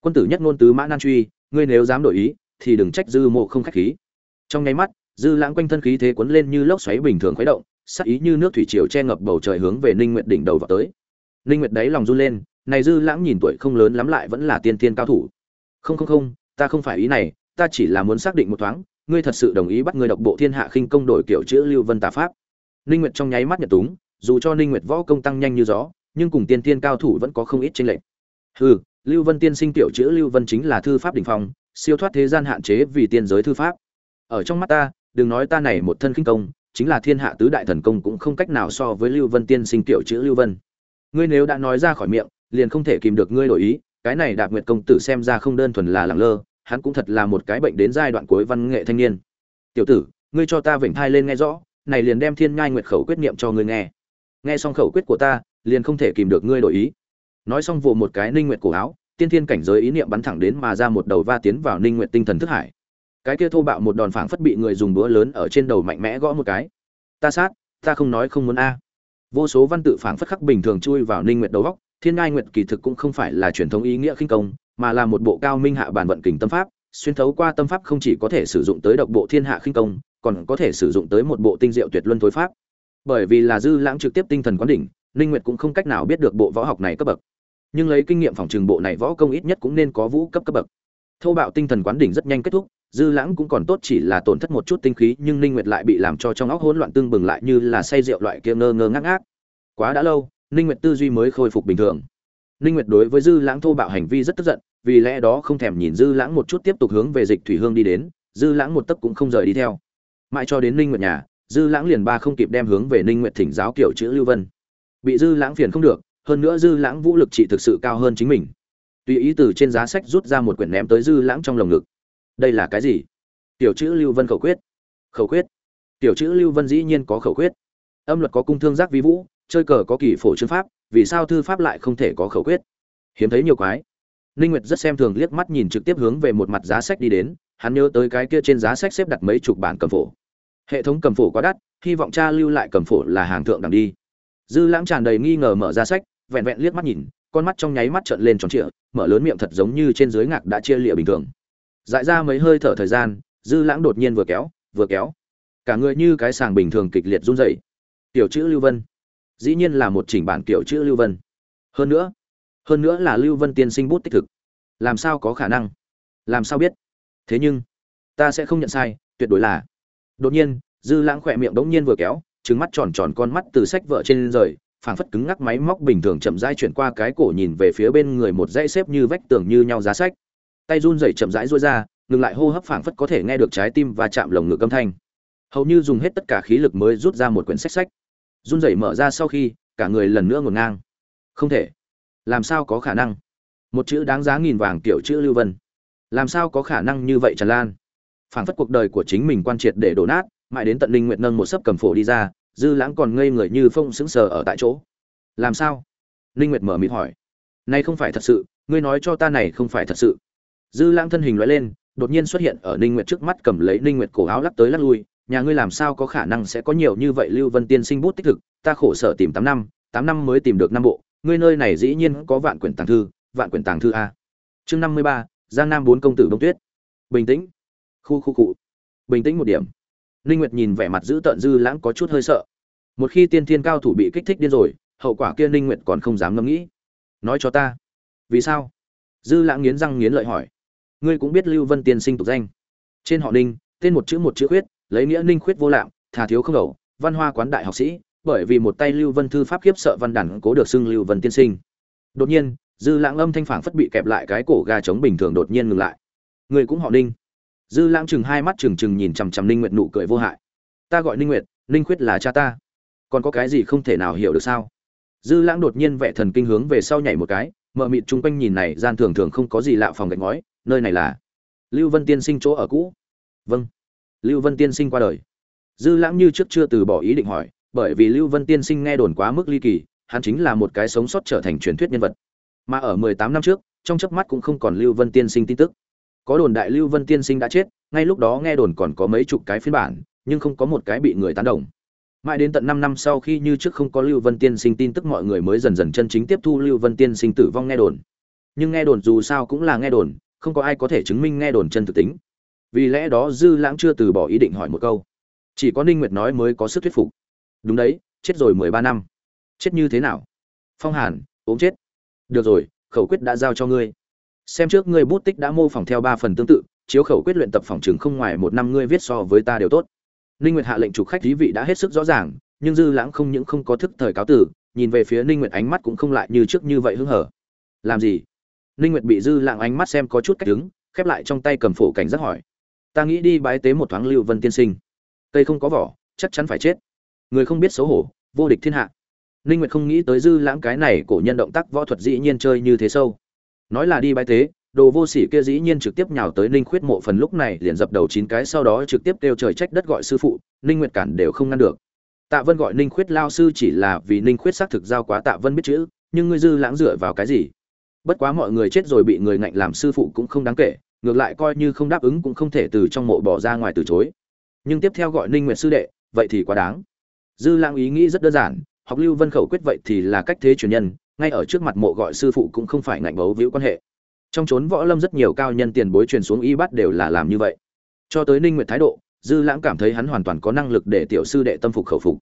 Quân tử nhất ngôn tứ mã nan truy, ngươi nếu dám đổi ý, thì đừng trách dư mộ không khách khí. Trong nháy mắt, dư lãng quanh thân khí thế cuốn lên như lốc xoáy bình thường khuấy động sắc ý như nước thủy triều che ngập bầu trời hướng về ninh nguyệt đỉnh đầu vào tới. Ninh nguyệt đấy lòng run lên, này dư lãng nhìn tuổi không lớn lắm lại vẫn là tiên tiên cao thủ. Không không không, ta không phải ý này, ta chỉ là muốn xác định một thoáng, ngươi thật sự đồng ý bắt ngươi độc bộ thiên hạ khinh công đổi kiểu chữ lưu vân tà pháp. Ninh nguyệt trong nháy mắt nhật túng, dù cho ninh nguyệt võ công tăng nhanh như gió, nhưng cùng tiên tiên cao thủ vẫn có không ít chênh lệch. Hừ, lưu vân tiên sinh tiểu chữ lưu vân chính là thư pháp đỉnh phong, siêu thoát thế gian hạn chế vì tiên giới thư pháp. Ở trong mắt ta, đừng nói ta này một thân khinh công chính là thiên hạ tứ đại thần công cũng không cách nào so với lưu vân tiên sinh tiểu chữ lưu vân. Ngươi nếu đã nói ra khỏi miệng, liền không thể kìm được ngươi đổi ý, cái này đạp nguyệt công tử xem ra không đơn thuần là lẳng lơ, hắn cũng thật là một cái bệnh đến giai đoạn cuối văn nghệ thanh niên. Tiểu tử, ngươi cho ta vểnh thai lên nghe rõ, này liền đem thiên ngai nguyệt khẩu quyết niệm cho ngươi nghe. Nghe xong khẩu quyết của ta, liền không thể kìm được ngươi đổi ý. Nói xong vụ một cái ninh nguyệt cổ áo, tiên thiên cảnh giới ý niệm bắn thẳng đến mà ra một đầu va tiến vào ninh nguyệt tinh thần thức hải cái kia thô bạo một đòn phảng phất bị người dùng búa lớn ở trên đầu mạnh mẽ gõ một cái. Ta sát, ta không nói không muốn a. Vô số văn tự phảng phất khắc bình thường chui vào ninh nguyệt đầu góc, thiên ngai nguyệt kỳ thực cũng không phải là truyền thống ý nghĩa khinh công, mà là một bộ cao minh hạ bản vận kình tâm pháp, xuyên thấu qua tâm pháp không chỉ có thể sử dụng tới độc bộ thiên hạ khinh công, còn có thể sử dụng tới một bộ tinh diệu tuyệt luân thối pháp. Bởi vì là dư lãng trực tiếp tinh thần quán đỉnh, ninh nguyệt cũng không cách nào biết được bộ võ học này cấp bậc. Nhưng lấy kinh nghiệm phòng trường bộ này võ công ít nhất cũng nên có vũ cấp cấp bậc. Thô bạo tinh thần quán đỉnh rất nhanh kết thúc dư lãng cũng còn tốt chỉ là tổn thất một chút tinh khí, nhưng ninh nguyệt lại bị làm cho trong óc hỗn loạn tương bừng lại như là say rượu loại kia ngơ ngơ ngác ngác. Quá đã lâu, ninh nguyệt tư duy mới khôi phục bình thường. Ninh nguyệt đối với dư lãng thô bạo hành vi rất tức giận, vì lẽ đó không thèm nhìn dư lãng một chút tiếp tục hướng về dịch thủy hương đi đến, dư lãng một tấc cũng không rời đi theo. Mãi cho đến ninh nguyệt nhà, dư lãng liền ba không kịp đem hướng về ninh nguyệt thỉnh giáo kiểu chữ lưu vân. Bị dư lãng phiền không được, hơn nữa dư lãng vũ lực trị thực sự cao hơn chính mình. Tùy ý từ trên giá sách rút ra một quyển ném tới dư lãng trong lồng ngực đây là cái gì? Tiểu chữ lưu vân khẩu quyết. Khẩu quyết? Tiểu chữ lưu vân dĩ nhiên có khẩu quyết. Âm luật có cung thương giác vi vũ, chơi cờ có kỳ phổ chương pháp, vì sao thư pháp lại không thể có khẩu quyết? Hiếm thấy nhiều quái. Ninh nguyệt rất xem thường liếc mắt nhìn trực tiếp hướng về một mặt giá sách đi đến, hắn nhớ tới cái kia trên giá sách xếp đặt mấy chục bản cầm phổ. Hệ thống cầm phổ quá đắt, hy vọng cha lưu lại cầm phổ là hàng thượng đẳng đi. Dư lãng tràn đầy nghi ngờ mở ra sách, vẹn vẹn liếc mắt nhìn, con mắt trong nháy mắt trợn lên tròn trịa, mở lớn miệng thật giống như trên dưới ngạc đã chia lịa bình thường dại ra mấy hơi thở thời gian, dư lãng đột nhiên vừa kéo vừa kéo. Cả người như cái sàng bình thường kịch liệt run rẩy. Tiểu chữ lưu vân. Dĩ nhiên là một chỉnh bản kiểu chữ lưu vân. Hơn nữa hơn nữa là lưu vân tiên sinh bút tích thực. Làm sao có khả năng? Làm sao biết? Thế nhưng, ta sẽ không nhận sai, tuyệt đối là. Đột nhiên, dư lãng khỏe miệng đống nhiên vừa kéo trứng mắt tròn tròn con mắt từ sách vợ trên rời, phảng phất cứng ngắc máy móc bình thường chậm rãi chuyển qua cái cổ nhìn về phía bên người một dãy xếp như vách tường như nhau giá sách tay run rẩy chậm rãi duỗi ra, ngừng lại hô hấp phảng phất có thể nghe được trái tim và chạm lồng ngực âm thanh. Hầu như dùng hết tất cả khí lực mới rút ra một quyển sách sách. Run rẩy mở ra sau khi, cả người lần nữa ngổn ngang. Không thể. Làm sao có khả năng? Một chữ đáng giá nghìn vàng kiểu chữ lưu vân. Làm sao có khả năng như vậy tràn lan? Phảng phất cuộc đời của chính mình quan triệt để đổ nát, mãi đến tận linh nguyệt nâng một sấp cầm phổ đi ra, dư lãng còn ngây người như phong sững sờ ở tại chỗ. Làm sao? Linh nguyệt mở miệng hỏi. Này không phải thật sự, ngươi nói cho ta này không phải thật sự dư lãng thân hình lóe lên, đột nhiên xuất hiện ở ninh nguyệt trước mắt cầm lấy ninh nguyệt cổ áo lắc tới lắc lui, nhà ngươi làm sao có khả năng sẽ có nhiều như vậy lưu vân tiên sinh bút tích thực, ta khổ sở tìm tám năm tám năm mới tìm được năm bộ, ngươi nơi này dĩ nhiên có vạn quyển tàng thư, vạn quyển tàng thư a. Chương năm mươi ba, giang nam bốn công tử đông tuyết. Bình tĩnh. Khu khu cụ. Bình tĩnh một điểm. Ninh nguyệt nhìn vẻ mặt giữ tợn dư lãng có chút hơi sợ. Một khi tiên thiên cao thủ bị kích thích điên rồi, hậu quả kia ninh nguyệt còn không dám ngẫm nghĩ. Nói cho ta. Vì sao? Dư lãng nghiến răng nghiến lợi hỏi ngươi cũng biết lưu vân tiên sinh tục danh. Trên họ ninh, tên một chữ một chữ khuyết, lấy nghĩa ninh khuyết vô lạm, thà thiếu không đầu, văn hoa quán đại học sĩ, bởi vì một tay lưu vân thư pháp khiếp sợ văn đản cố được xưng lưu vân tiên sinh. Đột nhiên, dư lãng âm thanh phảng phất bị kẹp lại cái cổ gà trống bình thường đột nhiên ngừng lại. Người cũng họ ninh. Dư lãng chừng hai mắt chừng chừng nhìn chằm chằm ninh nguyệt nụ cười vô hại. Ta gọi ninh nguyệt, ninh khuyết là cha ta. Còn có cái gì không thể nào hiểu được sao? Dư lãng đột nhiên vẻ thần kinh hướng về sau nhảy một cái mợ mịt chung quanh nhìn này, gian thường thường không có gì lạ phòng gạch ngói nơi này là lưu vân tiên sinh chỗ ở cũ. Vâng. Lưu vân tiên sinh qua đời. Dư lãng như trước chưa từ bỏ ý định hỏi, bởi vì lưu vân tiên sinh nghe đồn quá mức ly kỳ, hắn chính là một cái sống sót trở thành truyền thuyết nhân vật. Mà ở mười tám năm trước, trong chớp mắt cũng không còn lưu vân tiên sinh tin tức. Có đồn đại lưu vân tiên sinh đã chết, ngay lúc đó nghe đồn còn có mấy chục cái phiên bản, nhưng không có một cái bị người tán đồng. Mãi đến tận năm năm sau khi như trước không có lưu vân tiên sinh tin tức mọi người mới dần dần chân chính tiếp thu lưu vân tiên sinh tử vong nghe đồn. Nhưng nghe đồn dù sao cũng là nghe đồn không có ai có thể chứng minh nghe đồn chân thực tính. Vì lẽ đó dư lãng chưa từ bỏ ý định hỏi một câu. Chỉ có ninh nguyệt nói mới có sức thuyết phục. Đúng đấy, chết rồi mười ba năm. Chết như thế nào? Phong hàn, ốm chết. Được rồi, khẩu quyết đã giao cho ngươi. Xem trước ngươi bút tích đã mô phỏng theo ba phần tương tự, chiếu khẩu quyết luyện tập phòng trường không ngoài một năm ngươi viết so với ta đều tốt. Ninh nguyệt hạ lệnh chủ khách thí vị đã hết sức rõ ràng, nhưng dư lãng không những không có thức thời cáo tử nhìn về phía ninh nguyệt ánh mắt cũng không lại như trước như vậy hứng hở. Làm gì? Ninh nguyệt bị dư lãng ánh mắt xem có chút cách đứng, khép lại trong tay cầm phổ cảnh giác hỏi. Ta nghĩ đi bái tế một thoáng lưu vân tiên sinh. Cây không có vỏ, chắc chắn phải chết. Người không biết xấu hổ, vô địch thiên hạ. Ninh nguyệt không nghĩ tới dư lãng cái này cổ nhân động tác võ thuật dĩ nhiên chơi như thế sâu. Nói là đi bái tế, đồ vô sỉ kia dĩ nhiên trực tiếp nhào tới ninh khuyết mộ phần lúc này liền dập đầu chín cái sau đó trực tiếp kêu trời trách đất gọi sư phụ, ninh nguyệt cản đều không ngăn được. Tạ vân gọi ninh khuyết lao sư chỉ là vì ninh khuyết xác thực giao quá tạ vân biết chữ, nhưng ngươi dư lãng dựa vào cái gì? Bất quá mọi người chết rồi bị người ngạnh làm sư phụ cũng không đáng kể, ngược lại coi như không đáp ứng cũng không thể từ trong mộ bỏ ra ngoài từ chối. Nhưng tiếp theo gọi ninh nguyệt sư đệ, vậy thì quá đáng. Dư lãng ý nghĩ rất đơn giản, học lưu vân khẩu quyết vậy thì là cách thế truyền nhân, ngay ở trước mặt mộ gọi sư phụ cũng không phải ngạnh bấu víu quan hệ. Trong chốn võ lâm rất nhiều cao nhân tiền bối truyền xuống y bắt đều là làm như vậy. Cho tới ninh nguyệt thái độ, dư lãng cảm thấy hắn hoàn toàn có năng lực để tiểu sư đệ tâm phục khẩu phục.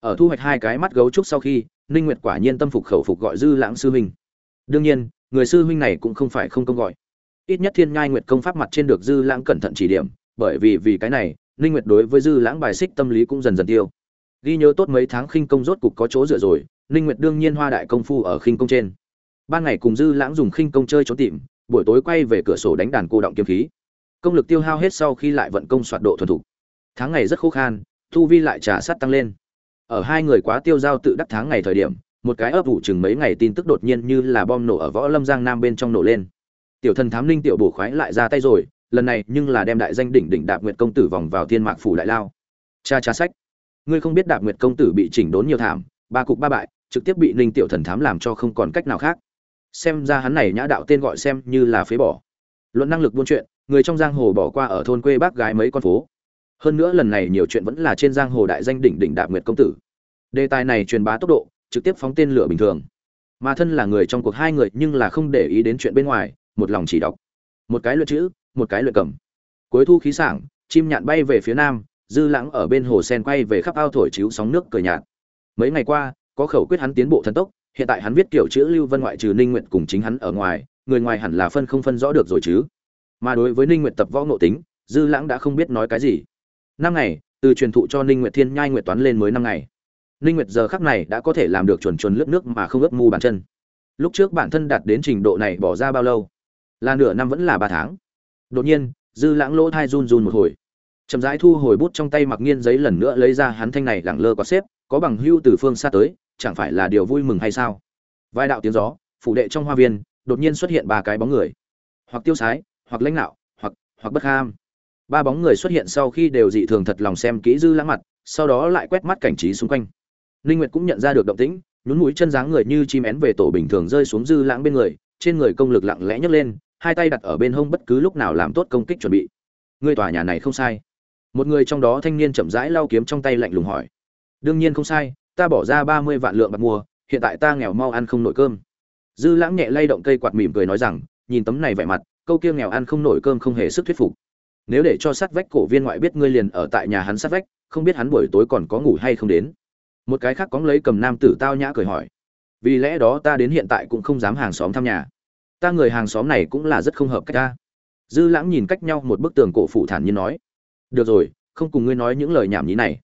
Ở thu hoạch hai cái mắt gấu trúc sau khi, ninh nguyệt quả nhiên tâm phục khẩu phục gọi dư lãng sư huynh. Đương nhiên người sư huynh này cũng không phải không công gọi. Ít nhất thiên nhai nguyệt công pháp mặt trên được dư lãng cẩn thận chỉ điểm, bởi vì vì cái này, ninh nguyệt đối với dư lãng bài xích tâm lý cũng dần dần tiêu. Ghi nhớ tốt mấy tháng khinh công rốt cục có chỗ dựa rồi, ninh nguyệt đương nhiên hoa đại công phu ở khinh công trên. Ban ngày cùng dư lãng dùng khinh công chơi trốn tìm, buổi tối quay về cửa sổ đánh đàn cô động kiếm khí. Công lực tiêu hao hết sau khi lại vận công soạt độ thuần thục. Tháng ngày rất khô khan, thu vi lại trả sát tăng lên. Ở hai người quá tiêu giao tự đắc tháng ngày thời điểm một cái ấp ủ chừng mấy ngày tin tức đột nhiên như là bom nổ ở võ lâm giang nam bên trong nổ lên tiểu thần thám linh tiểu bổ khoái lại ra tay rồi lần này nhưng là đem đại danh đỉnh đỉnh đạp nguyệt công tử vòng vào thiên mạc phủ đại lao cha cha sách ngươi không biết đạp nguyệt công tử bị chỉnh đốn nhiều thảm ba cục ba bại trực tiếp bị ninh tiểu thần thám làm cho không còn cách nào khác xem ra hắn này nhã đạo tên gọi xem như là phế bỏ luận năng lực buôn chuyện người trong giang hồ bỏ qua ở thôn quê bác gái mấy con phố hơn nữa lần này nhiều chuyện vẫn là trên giang hồ đại danh đỉnh đỉnh đạp nguyệt công tử đề tài này truyền bá tốc độ trực tiếp phóng tên lửa bình thường. Mà thân là người trong cuộc hai người nhưng là không để ý đến chuyện bên ngoài, một lòng chỉ đọc. Một cái luyện chữ, một cái luyện cầm. Cuối thu khí sảng, chim nhạn bay về phía nam, dư lãng ở bên hồ sen quay về khắp ao thổi chiếu sóng nước cười nhạt. Mấy ngày qua, có khẩu quyết hắn tiến bộ thần tốc, hiện tại hắn viết kiểu chữ lưu vân ngoại trừ ninh nguyện cùng chính hắn ở ngoài, người ngoài hẳn là phân không phân rõ được rồi chứ. Mà đối với ninh nguyện tập võ ngộ tính, dư lãng đã không biết nói cái gì. Năm ngày, từ truyền thụ cho ninh nguyện thiên nhai nguyệt toán lên mới năm ngày ninh nguyệt giờ khắc này đã có thể làm được chuẩn chuẩn lướt nước mà không ướt mu bàn chân. Lúc trước bản thân đạt đến trình độ này bỏ ra bao lâu? Là nửa năm vẫn là ba tháng. Đột nhiên, dư lãng lỗ thai run run một hồi. Chậm rãi thu hồi bút trong tay mặc nghiên giấy lần nữa lấy ra hắn thanh này lẳng lơ có xếp, có bằng hưu từ phương xa tới, chẳng phải là điều vui mừng hay sao? Vài đạo tiếng gió, phủ đệ trong hoa viên, đột nhiên xuất hiện ba cái bóng người. Hoặc tiêu sái, hoặc lãnh đạo hoặc hoặc bất ham. Ba bóng người xuất hiện sau khi đều dị thường thật lòng xem kỹ dư lãng mặt, sau đó lại quét mắt cảnh trí xung quanh linh nguyệt cũng nhận ra được động tĩnh, nhún mũi chân dáng người như chim én về tổ bình thường rơi xuống dư lãng bên người, trên người công lực lặng lẽ nhấc lên, hai tay đặt ở bên hông bất cứ lúc nào làm tốt công kích chuẩn bị. Ngươi tòa nhà này không sai. Một người trong đó thanh niên chậm rãi lau kiếm trong tay lạnh lùng hỏi. Đương nhiên không sai, ta bỏ ra ba mươi vạn lượng bạc mua, hiện tại ta nghèo mau ăn không nổi cơm. Dư lãng nhẹ lay động cây quạt mỉm cười nói rằng, nhìn tấm này vẻ mặt, câu kia nghèo ăn không nổi cơm không hề sức thuyết phục. Nếu để cho sát vách cổ viên ngoại biết ngươi liền ở tại nhà hắn sát vách, không biết hắn buổi tối còn có ngủ hay không đến một cái khác cóng lấy cầm nam tử tao nhã cười hỏi, vì lẽ đó ta đến hiện tại cũng không dám hàng xóm thăm nhà. Ta người hàng xóm này cũng là rất không hợp cách ta. Dư lãng nhìn cách nhau một bức tường cổ phủ thản nhiên nói, được rồi, không cùng ngươi nói những lời nhảm nhí này.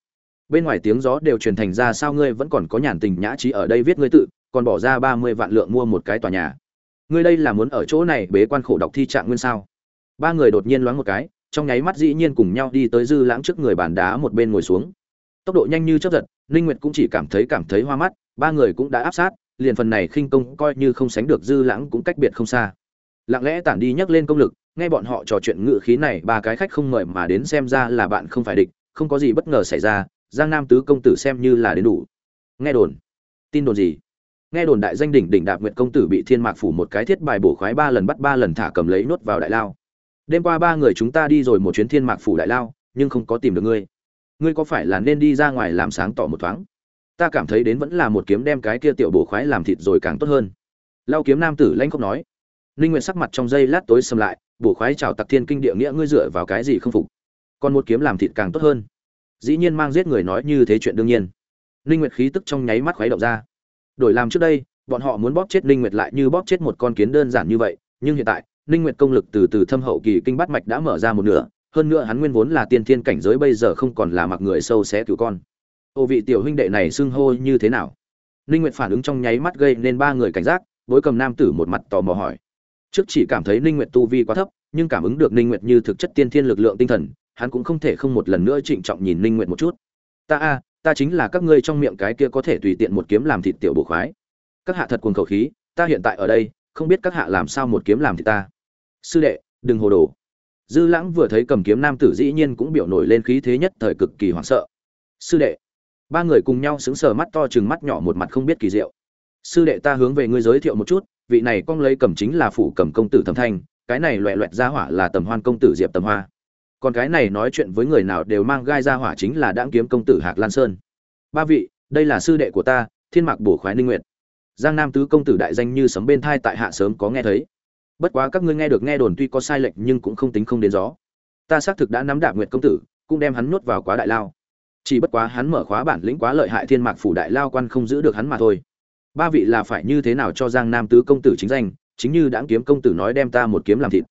Bên ngoài tiếng gió đều truyền thành ra sao ngươi vẫn còn có nhàn tình nhã trí ở đây viết ngươi tự, còn bỏ ra ba mươi vạn lượng mua một cái tòa nhà. Ngươi đây là muốn ở chỗ này bế quan khổ đọc thi trạng nguyên sao? Ba người đột nhiên loáng một cái, trong nháy mắt dĩ nhiên cùng nhau đi tới dư lãng trước người bàn đá một bên ngồi xuống. Tốc độ nhanh như chớp giật ninh nguyệt cũng chỉ cảm thấy cảm thấy hoa mắt, ba người cũng đã áp sát, liền phần này khinh công coi như không sánh được dư lãng cũng cách biệt không xa. Lặng lẽ tản đi nhắc lên công lực, nghe bọn họ trò chuyện ngự khí này, ba cái khách không mời mà đến xem ra là bạn không phải địch, không có gì bất ngờ xảy ra, giang nam tứ công tử xem như là đến đủ. Nghe đồn. Tin đồn gì? Nghe đồn đại danh đỉnh đỉnh đạp Nguyệt công tử bị thiên mạc phủ một cái thiết bài bổ khoái ba lần bắt ba lần thả cầm lấy nuốt vào đại lao. Đêm qua ba người chúng ta đi rồi một chuyến thiên mạc phủ đại lao, nhưng không có tìm được ngươi ngươi có phải là nên đi ra ngoài làm sáng tỏ một thoáng? Ta cảm thấy đến vẫn là một kiếm đem cái kia tiểu bổ khoái làm thịt rồi càng tốt hơn. Lao kiếm nam tử lanh không nói. Ninh nguyện sắc mặt trong giây lát tối xâm lại, bổ khoái chào tặc thiên kinh địa nghĩa, ngươi dựa vào cái gì không phục? Còn một kiếm làm thịt càng tốt hơn. Dĩ nhiên mang giết người nói như thế chuyện đương nhiên. Ninh nguyệt khí tức trong nháy mắt khuấy động ra. Đổi làm trước đây, bọn họ muốn bóp chết ninh nguyệt lại như bóp chết một con kiến đơn giản như vậy, nhưng hiện tại, ninh nguyệt công lực từ từ thâm hậu kỳ kinh bát mạch đã mở ra một nửa hơn nữa hắn nguyên vốn là tiên thiên cảnh giới, bây giờ không còn là mặc người sâu xé cứu con. Ô vị tiểu huynh đệ này xưng hô như thế nào? Ninh nguyệt phản ứng trong nháy mắt gây nên ba người cảnh giác, bối cầm nam tử một mặt tò mò hỏi. Trước chỉ cảm thấy ninh nguyệt tu vi quá thấp, nhưng cảm ứng được ninh nguyệt như thực chất tiên thiên lực lượng tinh thần, hắn cũng không thể không một lần nữa trịnh trọng nhìn ninh nguyệt một chút. Ta a, ta chính là các ngươi trong miệng cái kia có thể tùy tiện một kiếm làm thịt tiểu bổ khoái. Các hạ thật cuồng khẩu khí, ta hiện tại ở đây, không biết các hạ làm sao một kiếm làm thịt ta. Sư đệ, đừng hồ đồ dư lãng vừa thấy cầm kiếm nam tử dĩ nhiên cũng biểu nổi lên khí thế nhất thời cực kỳ hoảng sợ. Sư đệ. Ba người cùng nhau sững sờ mắt to trừng mắt nhỏ một mặt không biết kỳ diệu. Sư đệ ta hướng về ngươi giới thiệu một chút, vị này con lấy cầm chính là phủ cầm công tử thẩm thanh, cái này loẹt loẹt ra hỏa là tầm hoan công tử diệp tầm hoa. Còn cái này nói chuyện với người nào đều mang gai ra hỏa chính là đãng kiếm công tử hạc lan sơn. Ba vị, đây là sư đệ của ta, thiên mạc bổ khoái ninh nguyện giang nam tứ công tử đại danh như sấm bên thai tại hạ sớm có nghe thấy bất quá các ngươi nghe được nghe đồn tuy có sai lệch nhưng cũng không tính không đến gió. Ta xác thực đã nắm đạp nguyệt công tử, cũng đem hắn nuốt vào quá đại lao. Chỉ bất quá hắn mở khóa bản lĩnh quá lợi hại thiên mạc phủ đại lao quan không giữ được hắn mà thôi. Ba vị là phải như thế nào cho giang nam tứ công tử chính danh, chính như đãng kiếm công tử nói đem ta một kiếm làm thịt.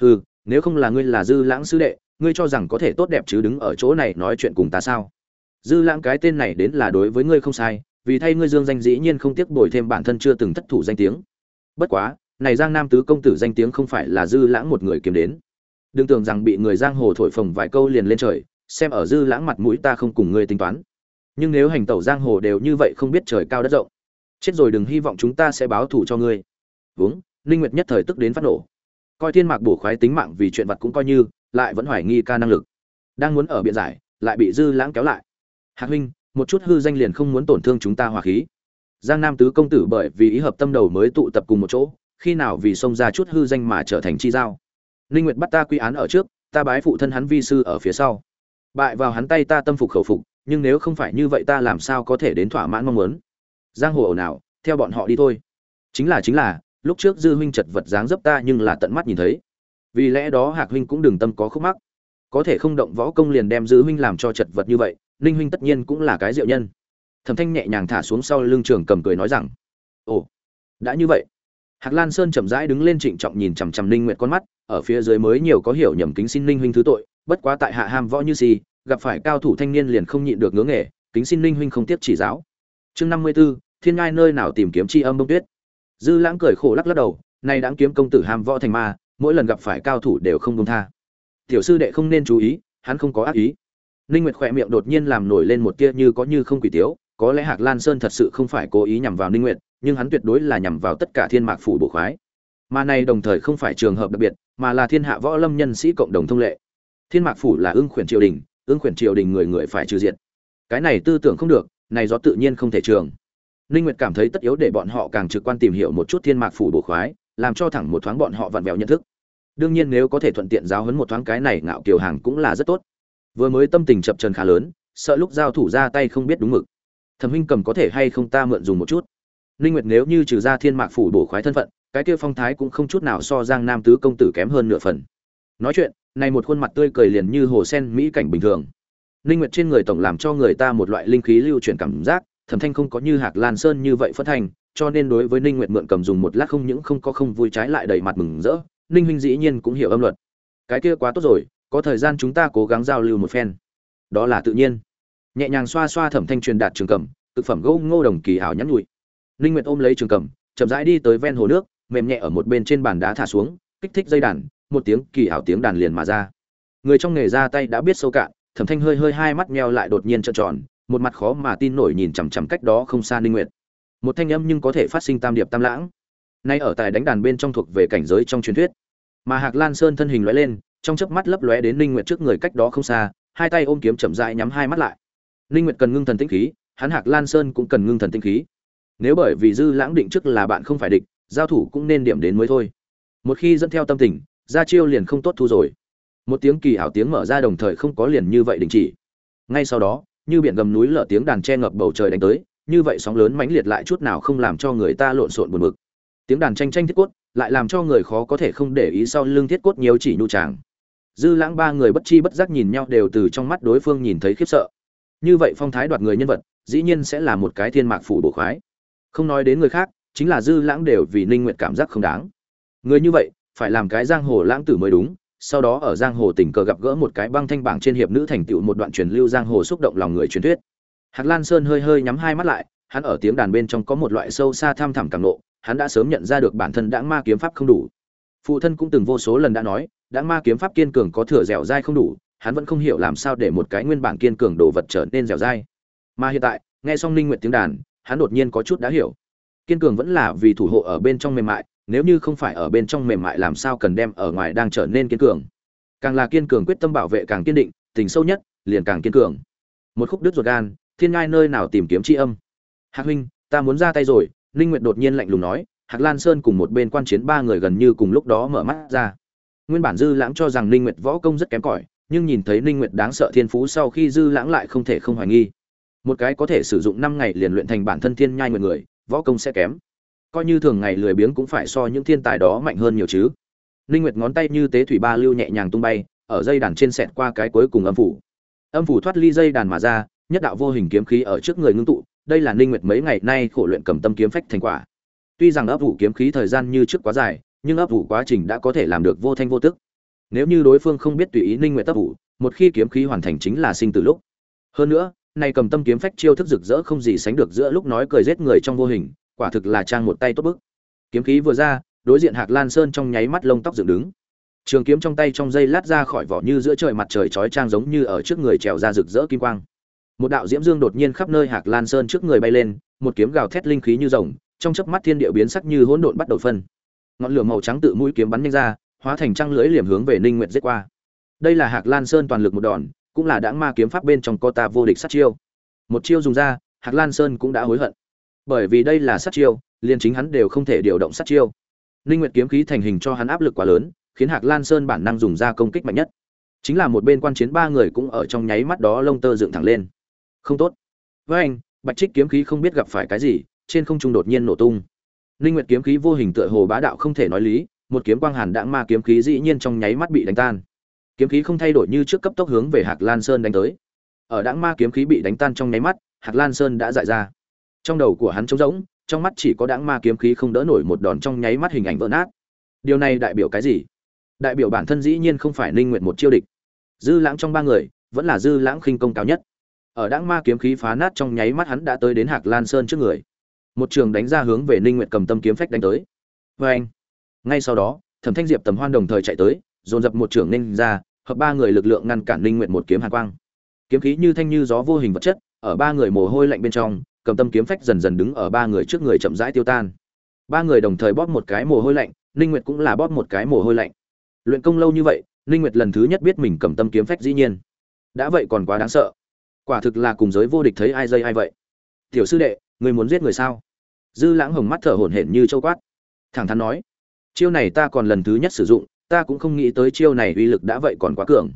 Hừ, nếu không là ngươi là dư lãng sứ đệ, ngươi cho rằng có thể tốt đẹp chứ đứng ở chỗ này nói chuyện cùng ta sao? Dư lãng cái tên này đến là đối với ngươi không sai, vì thay ngươi dương danh dĩ nhiên không tiếc bồi thêm bản thân chưa từng thất thủ danh tiếng. Bất quá này giang nam tứ công tử danh tiếng không phải là dư lãng một người kiếm đến. Đừng tưởng rằng bị người giang hồ thổi phồng vài câu liền lên trời, xem ở dư lãng mặt mũi ta không cùng ngươi tính toán. Nhưng nếu hành tẩu giang hồ đều như vậy không biết trời cao đất rộng, chết rồi đừng hy vọng chúng ta sẽ báo thù cho ngươi. Vướng linh nguyệt nhất thời tức đến phát nổ. Coi thiên mạc bổ khoái tính mạng vì chuyện vật cũng coi như, lại vẫn hoài nghi ca năng lực. Đang muốn ở biện giải, lại bị dư lãng kéo lại. Hạc huynh, một chút hư danh liền không muốn tổn thương chúng ta hòa khí. Giang nam tứ công tử bởi vì ý hợp tâm đầu mới tụ tập cùng một chỗ khi nào vì xông ra chút hư danh mà trở thành chi giao? Linh nguyệt bắt ta quy án ở trước, ta bái phụ thân hắn vi sư ở phía sau. Bại vào hắn tay ta tâm phục khẩu phục, nhưng nếu không phải như vậy ta làm sao có thể đến thỏa mãn mong muốn? Giang hồ ồn ào, theo bọn họ đi thôi. Chính là chính là, lúc trước dư huynh chật vật dáng dấp ta nhưng là tận mắt nhìn thấy. Vì lẽ đó hạc huynh cũng đừng tâm có khúc mắc. Có thể không động võ công liền đem dư huynh làm cho chật vật như vậy ninh huynh tất nhiên cũng là cái diệu nhân. Thẩm thanh nhẹ nhàng thả xuống sau lưng trường cầm cười nói rằng, ồ, đã như vậy hạc lan sơn chậm rãi đứng lên trịnh trọng nhìn chằm chằm ninh nguyệt con mắt ở phía dưới mới nhiều có hiểu nhầm kính xin ninh huynh thứ tội bất quá tại hạ ham võ như gì gặp phải cao thủ thanh niên liền không nhịn được ngưỡng nghề kính xin ninh huynh không tiếp chỉ giáo. Chương năm mươi 54, thiên ngai nơi nào tìm kiếm chi âm bông tuyết. Dư lãng cười khổ lắc lắc đầu nay đáng kiếm công tử ham võ thành ma mỗi lần gặp phải cao thủ đều không dung tha. Tiểu sư đệ không nên chú ý hắn không có ác ý. Ninh nguyệt khỏe miệng đột nhiên làm nổi lên một tia như có như không quỷ tiếu có lẽ hạc lan sơn thật sự không phải cố ý nhằm vào ninh nguyệt nhưng hắn tuyệt đối là nhằm vào tất cả thiên mạc phủ bộ khoái. Mà này đồng thời không phải trường hợp đặc biệt, mà là thiên hạ võ lâm nhân sĩ cộng đồng thông lệ. Thiên mạc phủ là ưng khuyển triều đình, ưng khuyển triều đình người người phải trừ diệt. Cái này tư tưởng không được, này do tự nhiên không thể trường. Ninh nguyệt cảm thấy tất yếu để bọn họ càng trực quan tìm hiểu một chút thiên mạc phủ bộ khoái, làm cho thẳng một thoáng bọn họ vặn vẹo nhận thức. Đương nhiên nếu có thể thuận tiện giáo huấn một thoáng cái này ngạo kiều hàng cũng là rất tốt. Vừa mới tâm tình chập trần khá lớn, sợ lúc giao thủ ra tay không biết đúng mực. Thẩm huynh cầm có thể hay không ta mượn dùng một chút? Ninh nguyệt nếu như trừ ra thiên mạc phủ bổ khoái thân phận, cái kia phong thái cũng không chút nào so giang nam tứ công tử kém hơn nửa phần. Nói chuyện, này một khuôn mặt tươi cười liền như hồ sen mỹ cảnh bình thường. Ninh nguyệt trên người tổng làm cho người ta một loại linh khí lưu chuyển cảm giác, thẩm thanh không có như hạc lan sơn như vậy phất thành cho nên đối với ninh nguyệt mượn cầm dùng một lát không những không có không vui trái lại đầy mặt mừng rỡ, ninh huynh dĩ nhiên cũng hiểu âm luật. Cái kia quá tốt rồi, có thời gian chúng ta cố gắng giao lưu một phen. Đó là tự nhiên. Nhẹ nhàng xoa xoa thẩm thanh truyền đạt trường cầm thực phẩm gỗ ngô đồng kỳ ảo nhắn nhụi ninh nguyệt ôm lấy trường cầm, chậm rãi đi tới ven hồ nước, mềm nhẹ ở một bên trên bàn đá thả xuống, kích thích dây đàn, một tiếng kỳ ảo tiếng đàn liền mà ra. Người trong nghề ra tay đã biết sâu cạn, thẩm thanh hơi hơi hai mắt meo lại đột nhiên trợn tròn, một mặt khó mà tin nổi nhìn chằm chằm cách đó không xa ninh nguyệt. Một thanh âm nhưng có thể phát sinh tam điệp tam lãng. Nay ở tại đánh đàn bên trong thuộc về cảnh giới trong truyền thuyết. Mà hạc lan sơn thân hình lóe lên, trong chớp mắt lấp lóe đến ninh nguyệt trước người cách đó không xa, hai tay ôm kiếm chậm rãi nhắm hai mắt lại. Ninh nguyệt cần ngưng thần tĩnh khí, hắn hạc lan sơn cũng cần ngưng thần tĩnh khí nếu bởi vì dư lãng định trước là bạn không phải địch, giao thủ cũng nên điểm đến mới thôi. Một khi dẫn theo tâm tình ra chiêu liền không tốt thu rồi. Một tiếng kỳ ảo tiếng mở ra đồng thời không có liền như vậy đình chỉ. Ngay sau đó, như biển gầm núi lở tiếng đàn che ngập bầu trời đánh tới, như vậy sóng lớn mãnh liệt lại chút nào không làm cho người ta lộn xộn buồn bực. Tiếng đàn tranh tranh thiết cốt lại làm cho người khó có thể không để ý sau lưng thiết cốt nhiều chỉ nhu tràng. Dư lãng ba người bất chi bất giác nhìn nhau đều từ trong mắt đối phương nhìn thấy khiếp sợ. Như vậy phong thái đoạt người nhân vật, dĩ nhiên sẽ là một cái thiên mạc phủ bổ khoái không nói đến người khác, chính là dư lãng đều vì ninh nguyện cảm giác không đáng. Người như vậy, phải làm cái giang hồ lãng tử mới đúng, sau đó ở giang hồ tình cờ gặp gỡ một cái băng thanh bảng trên hiệp nữ thành tựu một đoạn truyền lưu giang hồ xúc động lòng người truyền thuyết. Hạc lan sơn hơi hơi nhắm hai mắt lại, hắn ở tiếng đàn bên trong có một loại sâu xa tham thẳm cảm nộ, hắn đã sớm nhận ra được bản thân đãng ma kiếm pháp không đủ. Phụ thân cũng từng vô số lần đã nói đãng ma kiếm pháp kiên cường có thừa dẻo dai không đủ, hắn vẫn không hiểu làm sao để một cái nguyên bản kiên cường đồ vật trở nên dẻo dai. Mà hiện tại, nghe xong ninh nguyện tiếng đàn hắn đột nhiên có chút đã hiểu. Kiên cường vẫn là vì thủ hộ ở bên trong mềm mại, nếu như không phải ở bên trong mềm mại làm sao cần đem ở ngoài đang trở nên kiên cường. Càng là kiên cường quyết tâm bảo vệ càng kiên định, tình sâu nhất, liền càng kiên cường. Một khúc đứt ruột gan, thiên ngai nơi nào tìm kiếm tri âm. Hạc huynh, ta muốn ra tay rồi, ninh nguyệt đột nhiên lạnh lùng nói, hạc lan sơn cùng một bên quan chiến ba người gần như cùng lúc đó mở mắt ra. Nguyên bản dư lãng cho rằng ninh nguyệt võ công rất kém cỏi, nhưng nhìn thấy ninh nguyệt đáng sợ thiên phú sau khi dư lãng lại không thể không hoài nghi một cái có thể sử dụng 5 ngày liền luyện thành bản thân thiên nhai nguyệt người, võ công sẽ kém. Coi như thường ngày lười biếng cũng phải so những thiên tài đó mạnh hơn nhiều chứ. Ninh nguyệt ngón tay như tế thủy ba lưu nhẹ nhàng tung bay, ở dây đàn trên sẹt qua cái cuối cùng âm phủ. Âm phủ thoát ly dây đàn mà ra, nhất đạo vô hình kiếm khí ở trước người ngưng tụ, đây là ninh nguyệt mấy ngày nay khổ luyện cầm tâm kiếm phách thành quả. Tuy rằng ấp ủ kiếm khí thời gian như trước quá dài, nhưng ấp ủ quá trình đã có thể làm được vô thanh vô tức. Nếu như đối phương không biết tùy ý ninh nguyệt ấp ủ, một khi kiếm khí hoàn thành chính là sinh từ lúc. Hơn nữa nay cầm tâm kiếm phách chiêu thức rực rỡ không gì sánh được giữa lúc nói cười giết người trong vô hình, quả thực là trang một tay tốt bức. Kiếm khí vừa ra, đối diện hạc lan sơn trong nháy mắt lông tóc dựng đứng. Trường kiếm trong tay trong dây lát ra khỏi vỏ như giữa trời mặt trời chói trang giống như ở trước người trèo ra rực rỡ kim quang. Một đạo diễm dương đột nhiên khắp nơi hạc lan sơn trước người bay lên, một kiếm gào thét linh khí như rồng, trong chớp mắt thiên địa biến sắc như hỗn độn bắt đầu phân. Ngọn lửa màu trắng tự mũi kiếm bắn nhanh ra, hóa thành trăng lưỡi liềm hướng về ninh nguyệt giết qua. Đây là hạc lan sơn toàn lực một đòn cũng là đãng ma kiếm pháp bên trong có ta vô địch sát chiêu. Một chiêu dùng ra, hạc lan sơn cũng đã hối hận. Bởi vì đây là sát chiêu, liền chính hắn đều không thể điều động sát chiêu. Ninh nguyệt kiếm khí thành hình cho hắn áp lực quá lớn, khiến hạc lan sơn bản năng dùng ra công kích mạnh nhất. Chính là một bên quan chiến ba người cũng ở trong nháy mắt đó lông tơ dựng thẳng lên. Không tốt. Với anh, bạch trích kiếm khí không biết gặp phải cái gì, trên không trung đột nhiên nổ tung. Ninh nguyệt kiếm khí vô hình tựa hồ bá đạo không thể nói lý, một kiếm quang hàn đãng ma kiếm khí dĩ nhiên trong nháy mắt bị đánh tan kiếm khí không thay đổi như trước cấp tốc hướng về hạc lan sơn đánh tới. Ở đãng ma kiếm khí bị đánh tan trong nháy mắt, hạc lan sơn đã dại ra. Trong đầu của hắn trống rỗng, trong mắt chỉ có đãng ma kiếm khí không đỡ nổi một đòn trong nháy mắt hình ảnh vỡ nát. Điều này đại biểu cái gì? Đại biểu bản thân dĩ nhiên không phải ninh nguyệt một chiêu địch. Dư lãng trong ba người, vẫn là dư lãng khinh công cao nhất. Ở đãng ma kiếm khí phá nát trong nháy mắt hắn đã tới đến hạc lan sơn trước người. Một trường đánh ra hướng về ninh nguyệt cầm tâm kiếm phách đánh tới. Với anh ngay sau đó, thẩm thanh diệp tầm hoan đồng thời chạy tới dồn dập một trưởng ninh ra, hợp ba người lực lượng ngăn cản ninh nguyệt một kiếm hàn quang. Kiếm khí như thanh như gió vô hình vật chất, ở ba người mồ hôi lạnh bên trong, cầm tâm kiếm phách dần dần đứng ở ba người trước người chậm rãi tiêu tan. Ba người đồng thời bóp một cái mồ hôi lạnh, ninh nguyệt cũng là bóp một cái mồ hôi lạnh. Luyện công lâu như vậy, ninh nguyệt lần thứ nhất biết mình cầm tâm kiếm phách dĩ nhiên. Đã vậy còn quá đáng sợ. Quả thực là cùng giới vô địch thấy ai dây ai vậy. Tiểu sư đệ, người muốn giết người sao? Dư lãng hồng mắt thở hổn hển như châu quát. Thẳng thắn nói, chiêu này ta còn lần thứ nhất sử dụng ta cũng không nghĩ tới chiêu này uy lực đã vậy còn quá cường.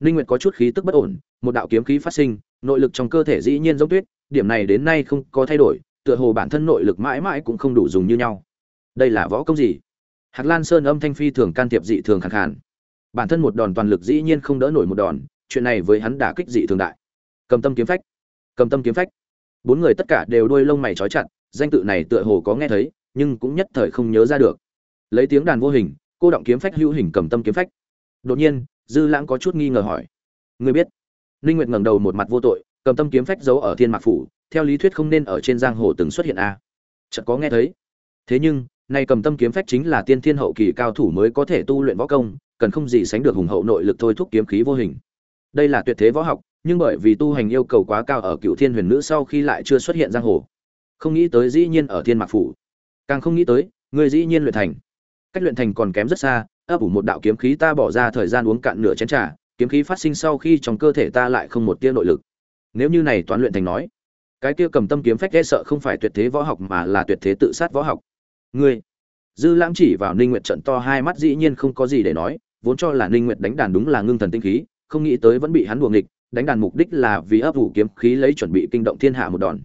Ninh nguyệt có chút khí tức bất ổn, một đạo kiếm khí phát sinh, nội lực trong cơ thể dĩ nhiên giống tuyết, điểm này đến nay không có thay đổi, tựa hồ bản thân nội lực mãi mãi cũng không đủ dùng như nhau. Đây là võ công gì? Hạc lan sơn âm thanh phi thường can thiệp dị thường khẳng khàn. Bản thân một đòn toàn lực dĩ nhiên không đỡ nổi một đòn, chuyện này với hắn đã kích dị thường đại. Cầm tâm kiếm phách, cầm tâm kiếm phách. Bốn người tất cả đều đuôi lông mày trói chặt, danh tự này tựa hồ có nghe thấy, nhưng cũng nhất thời không nhớ ra được. Lấy tiếng đàn vô hình cô động kiếm phách hữu hình cầm tâm kiếm phách. Đột nhiên, dư lãng có chút nghi ngờ hỏi. Người biết? Ninh nguyệt ngẩng đầu một mặt vô tội, cầm tâm kiếm phách giấu ở thiên mạc phủ, theo lý thuyết không nên ở trên giang hồ từng xuất hiện a. À. chợt có nghe thấy. Thế nhưng, nay cầm tâm kiếm phách chính là tiên thiên hậu kỳ cao thủ mới có thể tu luyện võ công, cần không gì sánh được hùng hậu nội lực thôi thúc kiếm khí vô hình. Đây là tuyệt thế võ học, nhưng bởi vì tu hành yêu cầu quá cao ở cựu thiên huyền nữ sau khi lại chưa xuất hiện giang hồ. Không nghĩ tới dĩ nhiên ở thiên mạc phủ. Càng không nghĩ tới, người dĩ nhiên luyện thành cách luyện thành còn kém rất xa, ấp ủ một đạo kiếm khí ta bỏ ra thời gian uống cạn nửa chén trà, kiếm khí phát sinh sau khi trong cơ thể ta lại không một tia nội lực. Nếu như này toán luyện thành nói, cái kia cầm tâm kiếm phách e sợ không phải tuyệt thế võ học mà là tuyệt thế tự sát võ học. Ngươi, dư lãng chỉ vào ninh nguyệt trận to hai mắt dĩ nhiên không có gì để nói, vốn cho là ninh nguyệt đánh đàn đúng là ngưng thần tinh khí, không nghĩ tới vẫn bị hắn buồng địch đánh đàn mục đích là vì ấp ủ kiếm khí lấy chuẩn bị kinh động thiên hạ một đòn.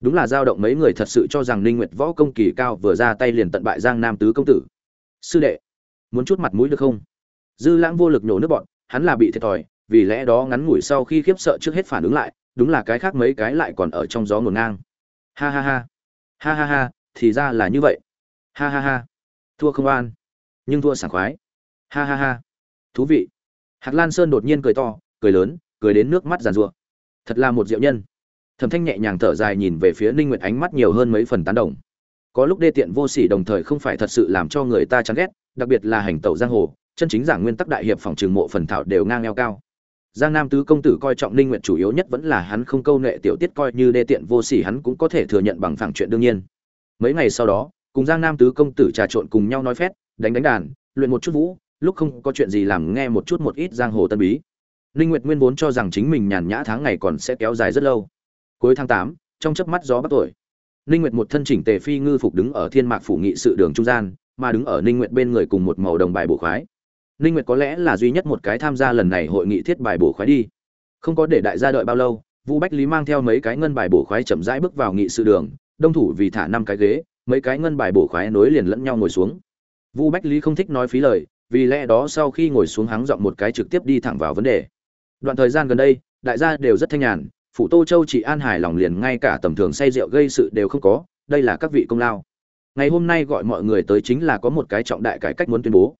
Đúng là dao động mấy người thật sự cho rằng ninh nguyệt võ công kỳ cao vừa ra tay liền tận bại giang nam tứ công tử sư đệ, muốn chút mặt mũi được không? Dư lãng vô lực nhổ nước bọn, hắn là bị thiệt thòi, vì lẽ đó ngắn ngủi sau khi khiếp sợ trước hết phản ứng lại, đúng là cái khác mấy cái lại còn ở trong gió ngổn ngang. Ha ha ha. Ha ha ha, thì ra là như vậy. Ha ha ha. Thua không an nhưng thua sảng khoái. Ha ha ha. Thú vị. Hạc lan sơn đột nhiên cười to, cười lớn, cười đến nước mắt giàn rụa thật là một diệu nhân. Thẩm thanh nhẹ nhàng thở dài nhìn về phía ninh nguyệt ánh mắt nhiều hơn mấy phần tán đồng có lúc đê tiện vô sỉ đồng thời không phải thật sự làm cho người ta chán ghét đặc biệt là hành tẩu giang hồ chân chính giảng nguyên tắc đại hiệp phòng trường mộ phần thảo đều ngang eo cao. Giang nam tứ công tử coi trọng ninh nguyệt chủ yếu nhất vẫn là hắn không câu nệ tiểu tiết coi như đê tiện vô sỉ hắn cũng có thể thừa nhận bằng phẳng chuyện đương nhiên. Mấy ngày sau đó cùng giang nam tứ công tử trà trộn cùng nhau nói phét đánh đánh đàn luyện một chút vũ lúc không có chuyện gì làm nghe một chút một ít giang hồ tân bí. Ninh nguyệt nguyên vốn cho rằng chính mình nhàn nhã tháng ngày còn sẽ kéo dài rất lâu. Cuối tháng 8, trong chớp mắt gió bắt tuổi ninh nguyệt một thân chỉnh tề phi ngư phục đứng ở thiên mạc phủ nghị sự đường trung gian, mà đứng ở ninh nguyệt bên người cùng một màu đồng bài bổ khoái. Ninh nguyệt có lẽ là duy nhất một cái tham gia lần này hội nghị thiết bài bổ khoái đi. Không có để đại gia đợi bao lâu, vũ bách lý mang theo mấy cái ngân bài bổ khoái chậm rãi bước vào nghị sự đường, đông thủ vì thả năm cái ghế, mấy cái ngân bài bổ khoái nối liền lẫn nhau ngồi xuống. Vũ bách lý không thích nói phí lời, vì lẽ đó sau khi ngồi xuống hắn giọng một cái trực tiếp đi thẳng vào vấn đề. Đoạn thời gian gần đây, đại gia đều rất thanh nhàn phủ tô châu chỉ an hài lòng liền ngay cả tầm thường say rượu gây sự đều không có, đây là các vị công lao. Ngày hôm nay gọi mọi người tới chính là có một cái trọng đại cải cách muốn tuyên bố.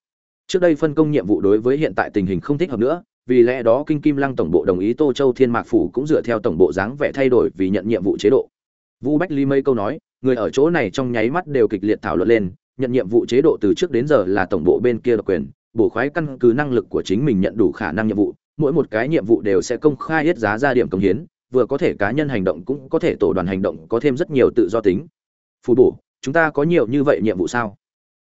Trước đây phân công nhiệm vụ đối với hiện tại tình hình không thích hợp nữa, vì lẽ đó kinh kim lăng tổng bộ đồng ý tô châu thiên mạc phủ cũng dựa theo tổng bộ dáng vẻ thay đổi vì nhận nhiệm vụ chế độ. Vu bách ly mây câu nói, người ở chỗ này trong nháy mắt đều kịch liệt thảo luận lên, nhận nhiệm vụ chế độ từ trước đến giờ là tổng bộ bên kia độc quyền, bổ khoái căn cứ năng lực của chính mình nhận đủ khả năng nhiệm vụ, mỗi một cái nhiệm vụ đều sẽ công khai hết giá ra điểm công hiến vừa có thể cá nhân hành động cũng có thể tổ đoàn hành động có thêm rất nhiều tự do tính. Phù bổ, chúng ta có nhiều như vậy nhiệm vụ sao?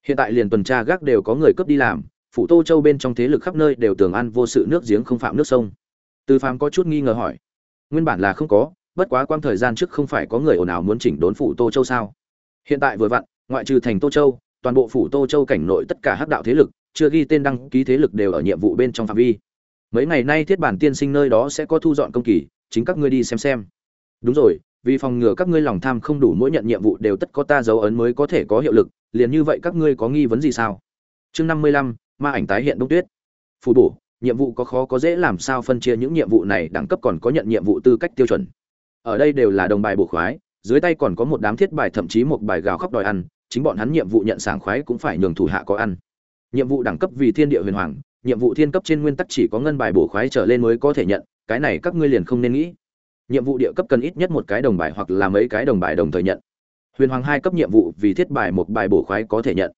Hiện tại liền tuần tra gác đều có người cướp đi làm, phủ tô châu bên trong thế lực khắp nơi đều tường ăn vô sự nước giếng không phạm nước sông. Từ phàm có chút nghi ngờ hỏi. Nguyên bản là không có, bất quá quang thời gian trước không phải có người ồn ào muốn chỉnh đốn phủ tô châu sao? Hiện tại vừa vặn, ngoại trừ thành tô châu, toàn bộ phủ tô châu cảnh nội tất cả hắc đạo thế lực, chưa ghi tên đăng ký thế lực đều ở nhiệm vụ bên trong phạm vi. Mấy ngày nay thiết bản tiên sinh nơi đó sẽ có thu dọn công kỳ chính các ngươi đi xem xem. Đúng rồi, vì phòng ngừa các ngươi lòng tham không đủ mỗi nhận nhiệm vụ đều tất có ta dấu ấn mới có thể có hiệu lực, liền như vậy các ngươi có nghi vấn gì sao? Chương năm mươi lăm, ma ảnh tái hiện đông tuyết. Phù bổ, nhiệm vụ có khó có dễ làm sao phân chia những nhiệm vụ này đẳng cấp còn có nhận nhiệm vụ tư cách tiêu chuẩn. Ở đây đều là đồng bài bổ khoái, dưới tay còn có một đám thiết bài thậm chí một bài gào khóc đòi ăn, chính bọn hắn nhiệm vụ nhận sảng khoái cũng phải nhường thủ hạ có ăn. Nhiệm vụ đẳng cấp vì thiên địa huyền hoàng, nhiệm vụ thiên cấp trên nguyên tắc chỉ có ngân bài bổ khoái trở lên mới có thể nhận cái này các ngươi liền không nên nghĩ. Nhiệm vụ địa cấp cần ít nhất một cái đồng bài hoặc là mấy cái đồng bài đồng thời nhận. Huyền hoàng hai cấp nhiệm vụ vì thiết bài một bài bổ khoái có thể nhận.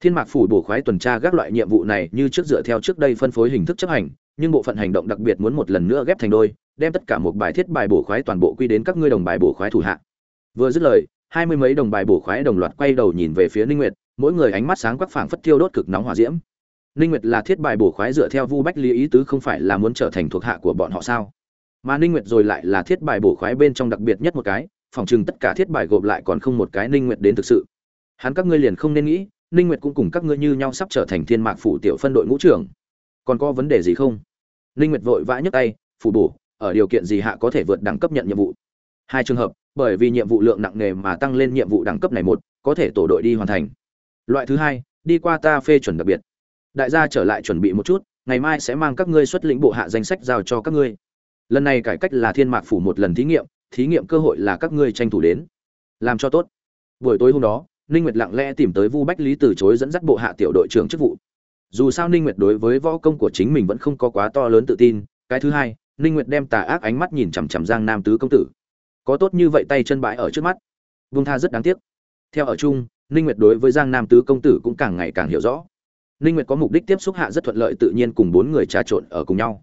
Thiên mạc phủ bổ khoái tuần tra các loại nhiệm vụ này như trước dựa theo trước đây phân phối hình thức chấp hành, nhưng bộ phận hành động đặc biệt muốn một lần nữa ghép thành đôi, đem tất cả một bài thiết bài bổ khoái toàn bộ quy đến các ngươi đồng bài bổ khoái thủ hạ. Vừa dứt lời, hai mươi mấy đồng bài bổ khoái đồng loạt quay đầu nhìn về phía ninh nguyệt, mỗi người ánh mắt sáng quắc phảng phất thiêu đốt cực nóng hỏa diễm ninh nguyệt là thiết bài bổ khoái dựa theo vu bách lý ý tứ không phải là muốn trở thành thuộc hạ của bọn họ sao? Mà ninh nguyệt rồi lại là thiết bài bổ khoái bên trong đặc biệt nhất một cái, phòng chừng tất cả thiết bài gộp lại còn không một cái ninh nguyệt đến thực sự. Hắn các ngươi liền không nên nghĩ, ninh nguyệt cũng cùng các ngươi như nhau sắp trở thành thiên mạc phủ tiểu phân đội ngũ trưởng. Còn có vấn đề gì không? Ninh nguyệt vội vã nhấc tay, phủ bổ, ở điều kiện gì hạ có thể vượt đẳng cấp nhận nhiệm vụ? Hai trường hợp, bởi vì nhiệm vụ lượng nặng nề mà tăng lên nhiệm vụ đẳng cấp này một, có thể tổ đội đi hoàn thành. Loại thứ hai, đi qua ta phê chuẩn đặc biệt đại gia trở lại chuẩn bị một chút, ngày mai sẽ mang các ngươi xuất lĩnh bộ hạ danh sách giao cho các ngươi. Lần này cải cách là thiên mạc phủ một lần thí nghiệm thí nghiệm cơ hội là các ngươi tranh thủ đến. Làm cho tốt. Buổi tối hôm đó, ninh nguyệt lặng lẽ tìm tới vu bách lý từ chối dẫn dắt bộ hạ tiểu đội trưởng chức vụ. Dù sao ninh nguyệt đối với võ công của chính mình vẫn không có quá to lớn tự tin, cái thứ hai, ninh nguyệt đem tà ác ánh mắt nhìn chằm chằm giang nam tứ công tử. Có tốt như vậy tay chân bãi ở trước mắt. Vương tha rất đáng tiếc. Theo ở chung, ninh nguyệt đối với giang nam tứ công tử cũng càng ngày càng hiểu rõ ninh nguyệt có mục đích tiếp xúc hạ rất thuận lợi tự nhiên cùng bốn người trà trộn ở cùng nhau.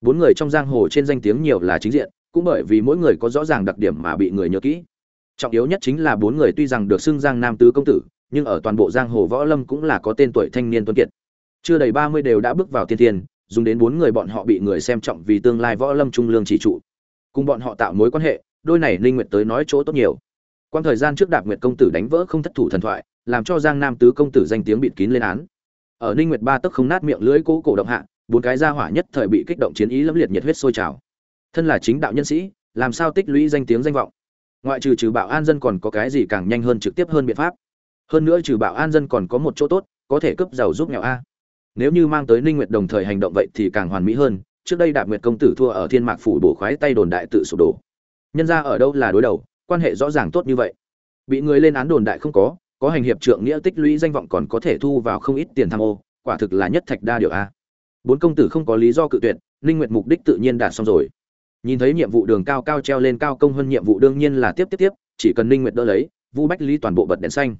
Bốn người trong giang hồ trên danh tiếng nhiều là chính diện, cũng bởi vì mỗi người có rõ ràng đặc điểm mà bị người nhớ kỹ. Trọng yếu nhất chính là bốn người tuy rằng được xưng giang nam tứ công tử, nhưng ở toàn bộ giang hồ võ lâm cũng là có tên tuổi thanh niên tuấn kiệt. Chưa đầy ba mươi đều đã bước vào tiên thiên, dùng đến bốn người bọn họ bị người xem trọng vì tương lai võ lâm trung lương chỉ trụ. Cùng bọn họ tạo mối quan hệ, đôi này Ninh nguyệt tới nói chỗ tốt nhiều. Quan thời gian trước đạp nguyệt công tử đánh vỡ không thất thủ thần thoại, làm cho giang nam tứ công tử danh tiếng bịt kín lên án ở ninh nguyệt ba tức không nát miệng lưỡi cố cổ động hạ, bốn cái gia hỏa nhất thời bị kích động chiến ý lâm liệt nhiệt huyết sôi trào. Thân là chính đạo nhân sĩ, làm sao tích lũy danh tiếng danh vọng? Ngoại trừ trừ bạo an dân còn có cái gì càng nhanh hơn trực tiếp hơn biện pháp? Hơn nữa trừ bạo an dân còn có một chỗ tốt, có thể cấp giàu giúp nghèo a. Nếu như mang tới ninh nguyệt đồng thời hành động vậy thì càng hoàn mỹ hơn, trước đây đạp nguyệt công tử thua ở thiên mạc phủ bổ khoái tay đồn đại tự sụp đổ. Nhân ra ở đâu là đối đầu, quan hệ rõ ràng tốt như vậy. Bị người lên án đồn đại không có có hành hiệp trượng nghĩa tích lũy danh vọng còn có thể thu vào không ít tiền tham ô, quả thực là nhất thạch đa điều a. Bốn công tử không có lý do cự tuyệt, ninh nguyệt mục đích tự nhiên đạt xong rồi. Nhìn thấy nhiệm vụ đường cao cao treo lên cao công hơn nhiệm vụ đương nhiên là tiếp tiếp tiếp, chỉ cần ninh nguyệt đỡ lấy, vu bách lý toàn bộ bật đèn xanh.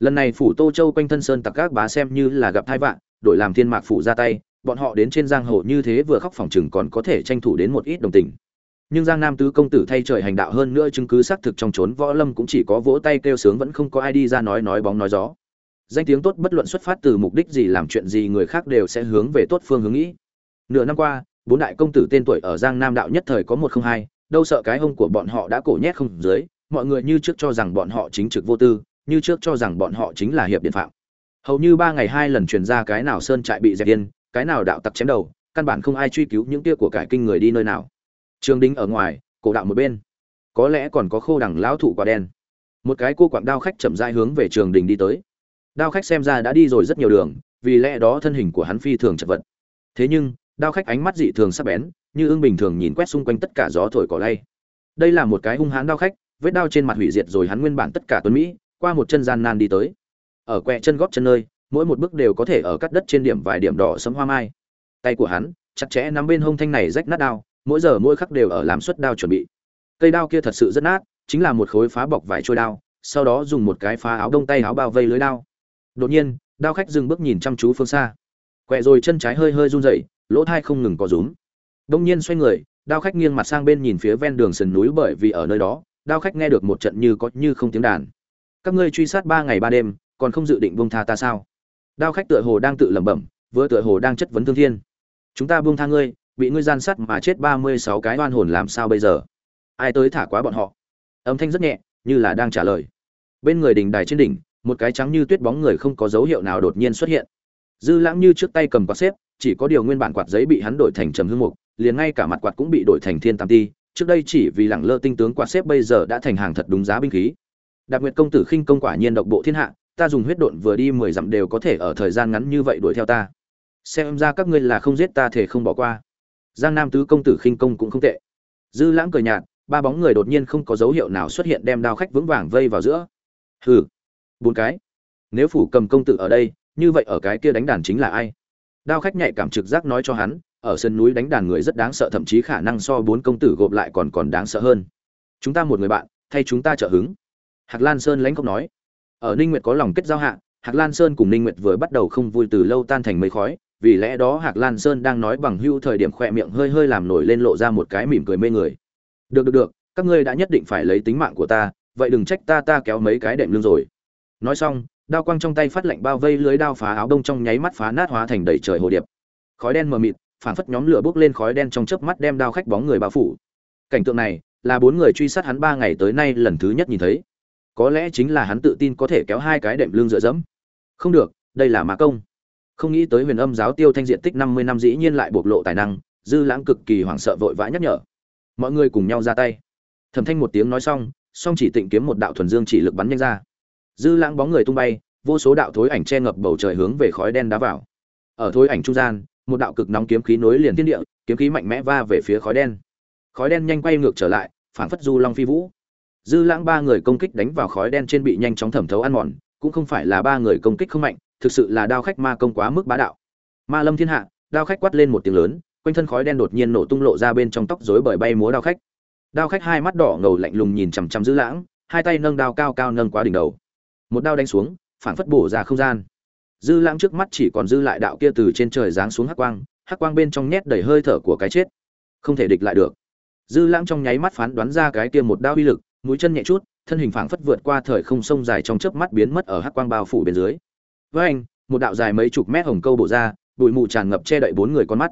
Lần này phủ tô châu quanh thân sơn tặc các bá xem như là gặp thai vạn đổi làm thiên mạc phủ ra tay, bọn họ đến trên giang hồ như thế vừa khóc phòng chừng còn có thể tranh thủ đến một ít đồng tình nhưng giang nam tứ công tử thay trời hành đạo hơn nữa chứng cứ xác thực trong trốn võ lâm cũng chỉ có vỗ tay kêu sướng vẫn không có ai đi ra nói nói bóng nói gió. Danh tiếng tốt bất luận xuất phát từ mục đích gì, làm chuyện gì người khác đều sẽ hướng về tốt phương hướng nghĩ. Nửa năm qua, bốn đại công tử tên tuổi ở giang nam đạo nhất thời có một không hai, đâu sợ cái hông của bọn họ đã cổ nhét không dưới, mọi người như trước cho rằng bọn họ chính trực vô tư, như trước cho rằng bọn họ chính là hiệp điện phạm. Hầu như ba ngày hai lần truyền ra cái nào sơn trại bị dẹp yên, cái nào đạo tặc chém đầu, căn bản không ai truy cứu những kia của cải kinh người đi nơi nào trường đính ở ngoài, cổ đạo một bên. Có lẽ còn có khô đằng lão thụ quả đen. Một cái cô quặng đao khách chậm rãi hướng về trường đình đi tới. Đao khách xem ra đã đi rồi rất nhiều đường, vì lẽ đó thân hình của hắn phi thường chật vật. Thế nhưng, đao khách ánh mắt dị thường sắc bén, như ưng bình thường nhìn quét xung quanh tất cả gió thổi cỏ lay. Đây là một cái hung hãn đao khách, vết đao trên mặt hủy diệt rồi hắn nguyên bản tất cả tuấn mỹ, qua một chân gian nan đi tới. Ở quẹ chân góp chân nơi, mỗi một bước đều có thể ở cắt đất trên điểm vài điểm đỏ sấm hoa mai. Tay của hắn, chặt chẽ nắm bên hông thanh này rách nát đao mỗi giờ mỗi khắc đều ở làm suất đao chuẩn bị. Cây đao kia thật sự rất nát, chính là một khối phá bọc vải trôi đao, sau đó dùng một cái phá áo đông tay áo bao vây lưới đao. Đột nhiên, đao khách dừng bước nhìn chăm chú phương xa. Quẹ rồi chân trái hơi hơi run rẩy, lỗ thai không ngừng có rúm. Đông nhiên xoay người, đao khách nghiêng mặt sang bên nhìn phía ven đường sườn núi bởi vì ở nơi đó, đao khách nghe được một trận như có như không tiếng đàn. Các ngươi truy sát ba ngày ba đêm, còn không dự định buông tha ta sao? Đao khách tựa hồ đang tự lẩm bẩm, vừa tựa hồ đang chất vấn thương thiên. Chúng ta buông tha ngươi bị ngươi gian sát mà chết ba mươi sáu cái oan hồn làm sao bây giờ? Ai tới thả quá bọn họ? Âm thanh rất nhẹ, như là đang trả lời. Bên người đỉnh đài trên đỉnh, một cái trắng như tuyết bóng người không có dấu hiệu nào đột nhiên xuất hiện. Dư lãng như trước tay cầm quạt xếp, chỉ có điều nguyên bản quạt giấy bị hắn đổi thành trầm hương mục, liền ngay cả mặt quạt cũng bị đổi thành thiên tam ti. Trước đây chỉ vì lẳng lơ tinh tướng quạt xếp bây giờ đã thành hàng thật đúng giá binh khí. Đặc nguyệt công tử khinh công quả nhiên độc bộ thiên hạ, ta dùng huyết độn vừa đi mười dặm đều có thể ở thời gian ngắn như vậy đuổi theo ta. Xem ra các ngươi là không giết ta thể không bỏ qua giang nam tứ công tử khinh công cũng không tệ. Dư lãng cười nhạt, ba bóng người đột nhiên không có dấu hiệu nào xuất hiện đem đao khách vững vàng vây vào giữa. Hừ, bốn cái. Nếu phủ cầm công tử ở đây, như vậy ở cái kia đánh đàn chính là ai? Đao khách nhạy cảm trực giác nói cho hắn, ở sân núi đánh đàn người rất đáng sợ, thậm chí khả năng so bốn công tử gộp lại còn còn đáng sợ hơn. Chúng ta một người bạn, thay chúng ta trợ hứng. Hạc lan sơn lãnh không nói. Ở ninh nguyệt có lòng kết giao hạ, hạc lan sơn cùng ninh nguyệt vừa bắt đầu không vui từ lâu tan thành mây khói vì lẽ đó hạc lan sơn đang nói bằng hưu thời điểm khỏe miệng hơi hơi làm nổi lên lộ ra một cái mỉm cười mê người. Được được được, các ngươi đã nhất định phải lấy tính mạng của ta, vậy đừng trách ta ta kéo mấy cái đệm lưng rồi. Nói xong, đao quang trong tay phát lạnh bao vây lưới đao phá áo đông trong nháy mắt phá nát hóa thành đầy trời hồ điệp. Khói đen mờ mịt phản phất nhóm lửa bốc lên khói đen trong chớp mắt đem đao khách bóng người bao phủ. Cảnh tượng này là bốn người truy sát hắn ba ngày tới nay lần thứ nhất nhìn thấy. Có lẽ chính là hắn tự tin có thể kéo hai cái đệm lưng dựa dẫm. Không được, đây là Ma công không nghĩ tới huyền âm giáo tiêu thanh diện tích năm mươi năm dĩ nhiên lại bộc lộ tài năng, dư lãng cực kỳ hoảng sợ vội vã nhắc nhở. Mọi người cùng nhau ra tay. Thẩm thanh một tiếng nói xong, song chỉ tịnh kiếm một đạo thuần dương chỉ lực bắn nhanh ra. Dư lãng bóng người tung bay, vô số đạo thối ảnh che ngập bầu trời hướng về khói đen đá vào. Ở thối ảnh trung gian, một đạo cực nóng kiếm khí nối liền thiên địa, kiếm khí mạnh mẽ va về phía khói đen. Khói đen nhanh quay ngược trở lại, phảng phất du long phi vũ. Dư lãng ba người công kích đánh vào khói đen trên bị nhanh chóng thẩm thấu ăn mòn, cũng không phải là ba người công kích không mạnh thực sự là đao khách ma công quá mức bá đạo. Ma lâm thiên hạ, đao khách quát lên một tiếng lớn, quanh thân khói đen đột nhiên nổ tung lộ ra bên trong tóc rối bởi bay múa đao khách. Đao khách hai mắt đỏ ngầu lạnh lùng nhìn chằm chằm dư lãng, hai tay nâng đao cao cao nâng quá đỉnh đầu. Một đao đánh xuống, phảng phất bổ ra không gian. Dư lãng trước mắt chỉ còn dư lại đạo kia từ trên trời giáng xuống hắc quang hắc quang bên trong nhét đầy hơi thở của cái chết. Không thể địch lại được. Dư lãng trong nháy mắt phán đoán ra cái kia một đao uy lực, mũi chân nhẹ chút, thân hình phảng phất vượt qua thời không sông dài trong chớp mắt biến mất ở hắc quang bao phủ bên dưới với anh, một đạo dài mấy chục mét hồng câu bổ ra, bụi mù tràn ngập che đậy bốn người con mắt.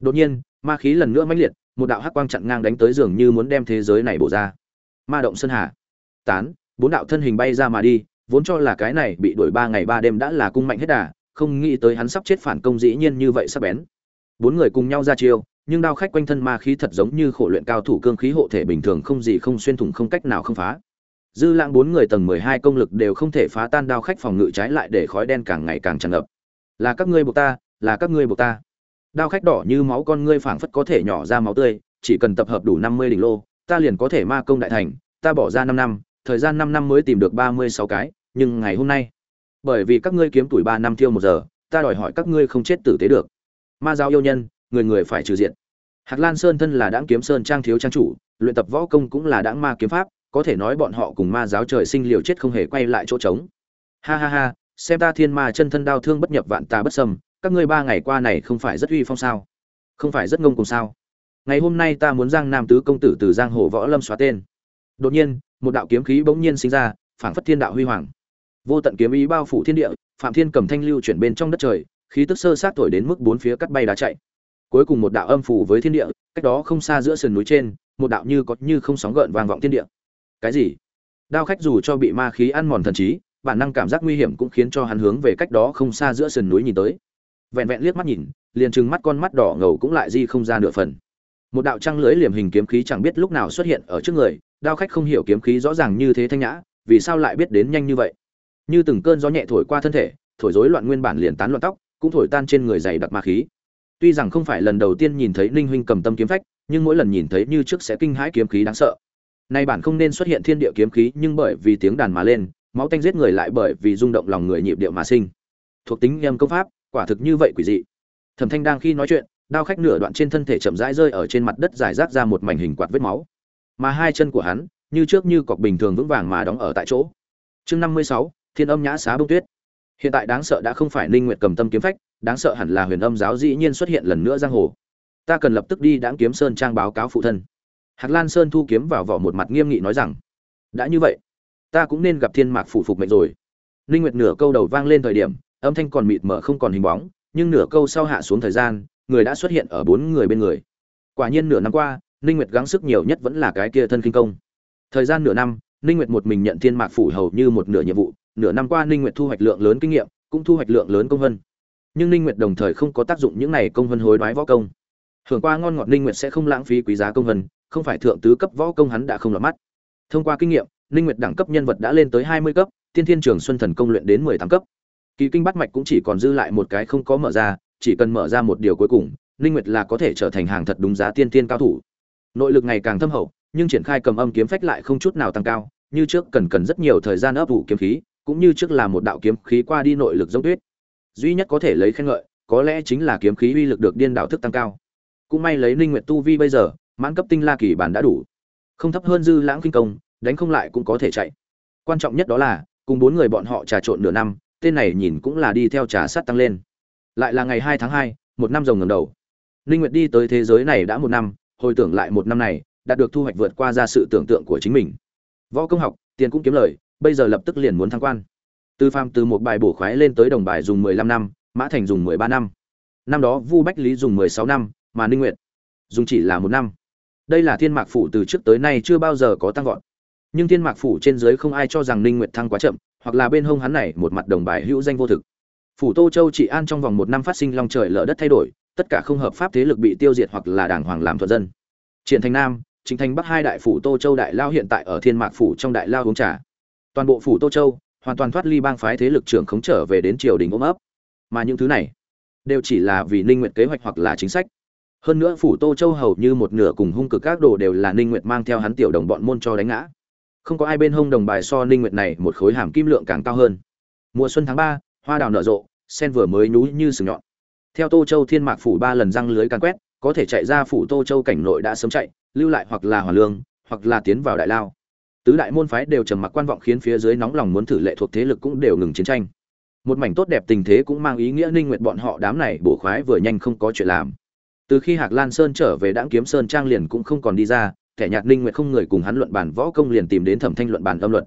Đột nhiên, ma khí lần nữa mãnh liệt, một đạo hắc quang chặn ngang đánh tới giường như muốn đem thế giới này bổ ra. Ma động sơn hà. Tán, bốn đạo thân hình bay ra mà đi, vốn cho là cái này bị đuổi ba ngày ba đêm đã là cung mạnh hết đà, không nghĩ tới hắn sắp chết phản công dĩ nhiên như vậy sắp bén. Bốn người cùng nhau ra chiêu, nhưng đao khách quanh thân ma khí thật giống như khổ luyện cao thủ cương khí hộ thể bình thường không gì không xuyên thủng không cách nào không phá dư lãng bốn người tầng mười hai công lực đều không thể phá tan đao khách phòng ngự trái lại để khói đen càng ngày càng tràn ngập. Là các ngươi buộc ta, là các ngươi buộc ta. Đao khách đỏ như máu con ngươi phảng phất có thể nhỏ ra máu tươi, chỉ cần tập hợp đủ năm mươi đỉnh lô, ta liền có thể ma công đại thành, ta bỏ ra năm năm, thời gian năm năm mới tìm được ba mươi sáu cái, nhưng ngày hôm nay, bởi vì các ngươi kiếm tuổi ba năm thiêu một giờ, ta đòi hỏi các ngươi không chết tử tế được. Ma giáo yêu nhân, người người phải trừ diện. Hạc lan sơn thân là đãng kiếm sơn trang thiếu trang chủ, luyện tập võ công cũng là đãng ma kiếm pháp có thể nói bọn họ cùng ma giáo trời sinh liều chết không hề quay lại chỗ trống. Ha ha ha xem ta thiên ma chân thân đao thương bất nhập vạn ta bất sầm, các ngươi ba ngày qua này không phải rất uy phong sao? Không phải rất ngông cùng sao? Ngày hôm nay ta muốn giang nam tứ công tử từ giang hồ võ lâm xóa tên. Đột nhiên một đạo kiếm khí bỗng nhiên sinh ra phảng phất thiên đạo huy hoàng. Vô tận kiếm ý bao phủ thiên địa phạm thiên cầm thanh lưu chuyển bên trong đất trời khí tức sơ sát thổi đến mức bốn phía cắt bay đá chạy. Cuối cùng một đạo âm phủ với thiên địa cách đó không xa giữa sườn núi trên một đạo như có như không sóng gợn vang vọng thiên địa cái gì? Đao khách dù cho bị ma khí ăn mòn thần trí, bản năng cảm giác nguy hiểm cũng khiến cho hắn hướng về cách đó không xa giữa sườn núi nhìn tới. Vẹn vẹn liếc mắt nhìn, liền trừng mắt con mắt đỏ ngầu cũng lại di không ra nửa phần. Một đạo trăng lưới liềm hình kiếm khí chẳng biết lúc nào xuất hiện ở trước người, đao khách không hiểu kiếm khí rõ ràng như thế thanh nhã, vì sao lại biết đến nhanh như vậy? Như từng cơn gió nhẹ thổi qua thân thể, thổi rối loạn nguyên bản liền tán loạn tóc, cũng thổi tan trên người dày đặc ma khí. Tuy rằng không phải lần đầu tiên nhìn thấy ninh huynh cầm tâm kiếm phách, nhưng mỗi lần nhìn thấy như trước sẽ kinh hãi kiếm khí đáng sợ nay bản không nên xuất hiện thiên địa kiếm khí nhưng bởi vì tiếng đàn mà lên, máu tanh giết người lại bởi vì rung động lòng người nhịp điệu mà sinh. Thuộc tính nghiêm công pháp, quả thực như vậy quỷ dị. Thẩm thanh đang khi nói chuyện, đao khách nửa đoạn trên thân thể chậm rãi rơi ở trên mặt đất giải rác ra một mảnh hình quạt vết máu. Mà hai chân của hắn, như trước như cọc bình thường vững vàng mà đóng ở tại chỗ. Chương năm mươi sáu, thiên âm nhã xá bông tuyết. Hiện tại đáng sợ đã không phải ninh nguyệt cầm tâm kiếm phách, đáng sợ hẳn là huyền âm giáo dĩ nhiên xuất hiện lần nữa giang hồ. Ta cần lập tức đi đáng kiếm sơn trang báo cáo phụ thân hạc lan sơn thu kiếm vào vỏ một mặt nghiêm nghị nói rằng, đã như vậy, ta cũng nên gặp thiên mạc phủ phục mệnh rồi. Ninh nguyệt nửa câu đầu vang lên thời điểm, âm thanh còn mịt mờ không còn hình bóng, nhưng nửa câu sau hạ xuống thời gian, người đã xuất hiện ở bốn người bên người. Quả nhiên nửa năm qua, ninh nguyệt gắng sức nhiều nhất vẫn là cái kia thân kinh công. Thời gian nửa năm, ninh nguyệt một mình nhận thiên mạc phủ hầu như một nửa nhiệm vụ, nửa năm qua ninh nguyệt thu hoạch lượng lớn kinh nghiệm, cũng thu hoạch lượng lớn công vân. Nhưng ninh nguyệt đồng thời không có tác dụng những này công vân hối đoái võ công. Hưởng qua ngon ngọt ninh nguyệt sẽ không lãng phí quý giá công vân không phải thượng tứ cấp võ công hắn đã không lọt mắt. Thông qua kinh nghiệm, ninh nguyệt đẳng cấp nhân vật đã lên tới 20 cấp, tiên thiên trường xuân thần công luyện đến 18 cấp. Kỳ kinh bắt mạch cũng chỉ còn dư lại một cái không có mở ra, chỉ cần mở ra một điều cuối cùng, ninh nguyệt là có thể trở thành hàng thật đúng giá tiên tiên cao thủ. Nội lực ngày càng thâm hậu, nhưng triển khai cầm âm kiếm phách lại không chút nào tăng cao, như trước cần cần rất nhiều thời gian ấp ủ kiếm khí, cũng như trước là một đạo kiếm khí qua đi nội lực giống tuyết. Duy nhất có thể lấy khen ngợi, có lẽ chính là kiếm khí uy lực được điên đạo thức tăng cao. Cũng may lấy ninh nguyệt tu vi bây giờ mãn cấp tinh la kỳ bản đã đủ. Không thấp hơn dư lãng kinh công, đánh không lại cũng có thể chạy. Quan trọng nhất đó là, cùng bốn người bọn họ trà trộn nửa năm, tên này nhìn cũng là đi theo trà sát tăng lên. Lại là ngày hai tháng hai, một năm rồng ngầm đầu. Ninh nguyệt đi tới thế giới này đã một năm, hồi tưởng lại một năm này đạt được thu hoạch vượt qua ra sự tưởng tượng của chính mình. Võ công học, tiền cũng kiếm lời, bây giờ lập tức liền muốn thăng quan. Từ phàm từ một bài bổ khoái lên tới đồng bài dùng 15 năm, mã thành dùng 13 năm. Năm đó vu bách lý dùng 16 năm, mà ninh nguyệt dùng chỉ là một năm đây là thiên mạc phủ từ trước tới nay chưa bao giờ có tăng vọt. Nhưng thiên mạc phủ trên dưới không ai cho rằng ninh nguyệt thăng quá chậm, hoặc là bên hông hắn này một mặt đồng bài hữu danh vô thực. Phủ tô châu trị an trong vòng một năm phát sinh long trời lở đất thay đổi, tất cả không hợp pháp thế lực bị tiêu diệt hoặc là đảng hoàng làm thuận dân. Triển thành nam chính thành bắc hai đại phủ tô châu đại lao hiện tại ở thiên mạc phủ trong đại lao uống trà. Toàn bộ phủ tô châu, hoàn toàn thoát ly bang phái thế lực trưởng khống trở về đến triều đình ôm ấp. Mà những thứ này, đều chỉ là vì ninh nguyệt kế hoạch hoặc là chính sách hơn nữa phủ tô châu hầu như một nửa cùng hung cực các đồ đều là ninh nguyệt mang theo hắn tiểu đồng bọn môn cho đánh ngã. Không có ai bên hông đồng bài so ninh nguyệt này một khối hàm kim lượng càng cao hơn. Mùa xuân tháng 3, hoa đào nở rộ sen vừa mới núi như sừng nhọn. Theo tô châu thiên mạc phủ ba lần răng lưới càn quét có thể chạy ra phủ tô châu cảnh nội đã sớm chạy lưu lại hoặc là hòa lương hoặc là tiến vào đại lao. Tứ đại môn phái đều trầm mặc quan vọng khiến phía dưới nóng lòng muốn thử lệ thuộc thế lực cũng đều ngừng chiến tranh. Một mảnh tốt đẹp tình thế cũng mang ý nghĩa ninh nguyệt bọn họ đám này bổ khoái vừa nhanh không có chuyện làm từ khi hạc lan sơn trở về đãng kiếm sơn trang liền cũng không còn đi ra, Thẻ nhạc ninh nguyệt không người cùng hắn luận bàn võ công liền tìm đến thẩm thanh luận bàn âm luật.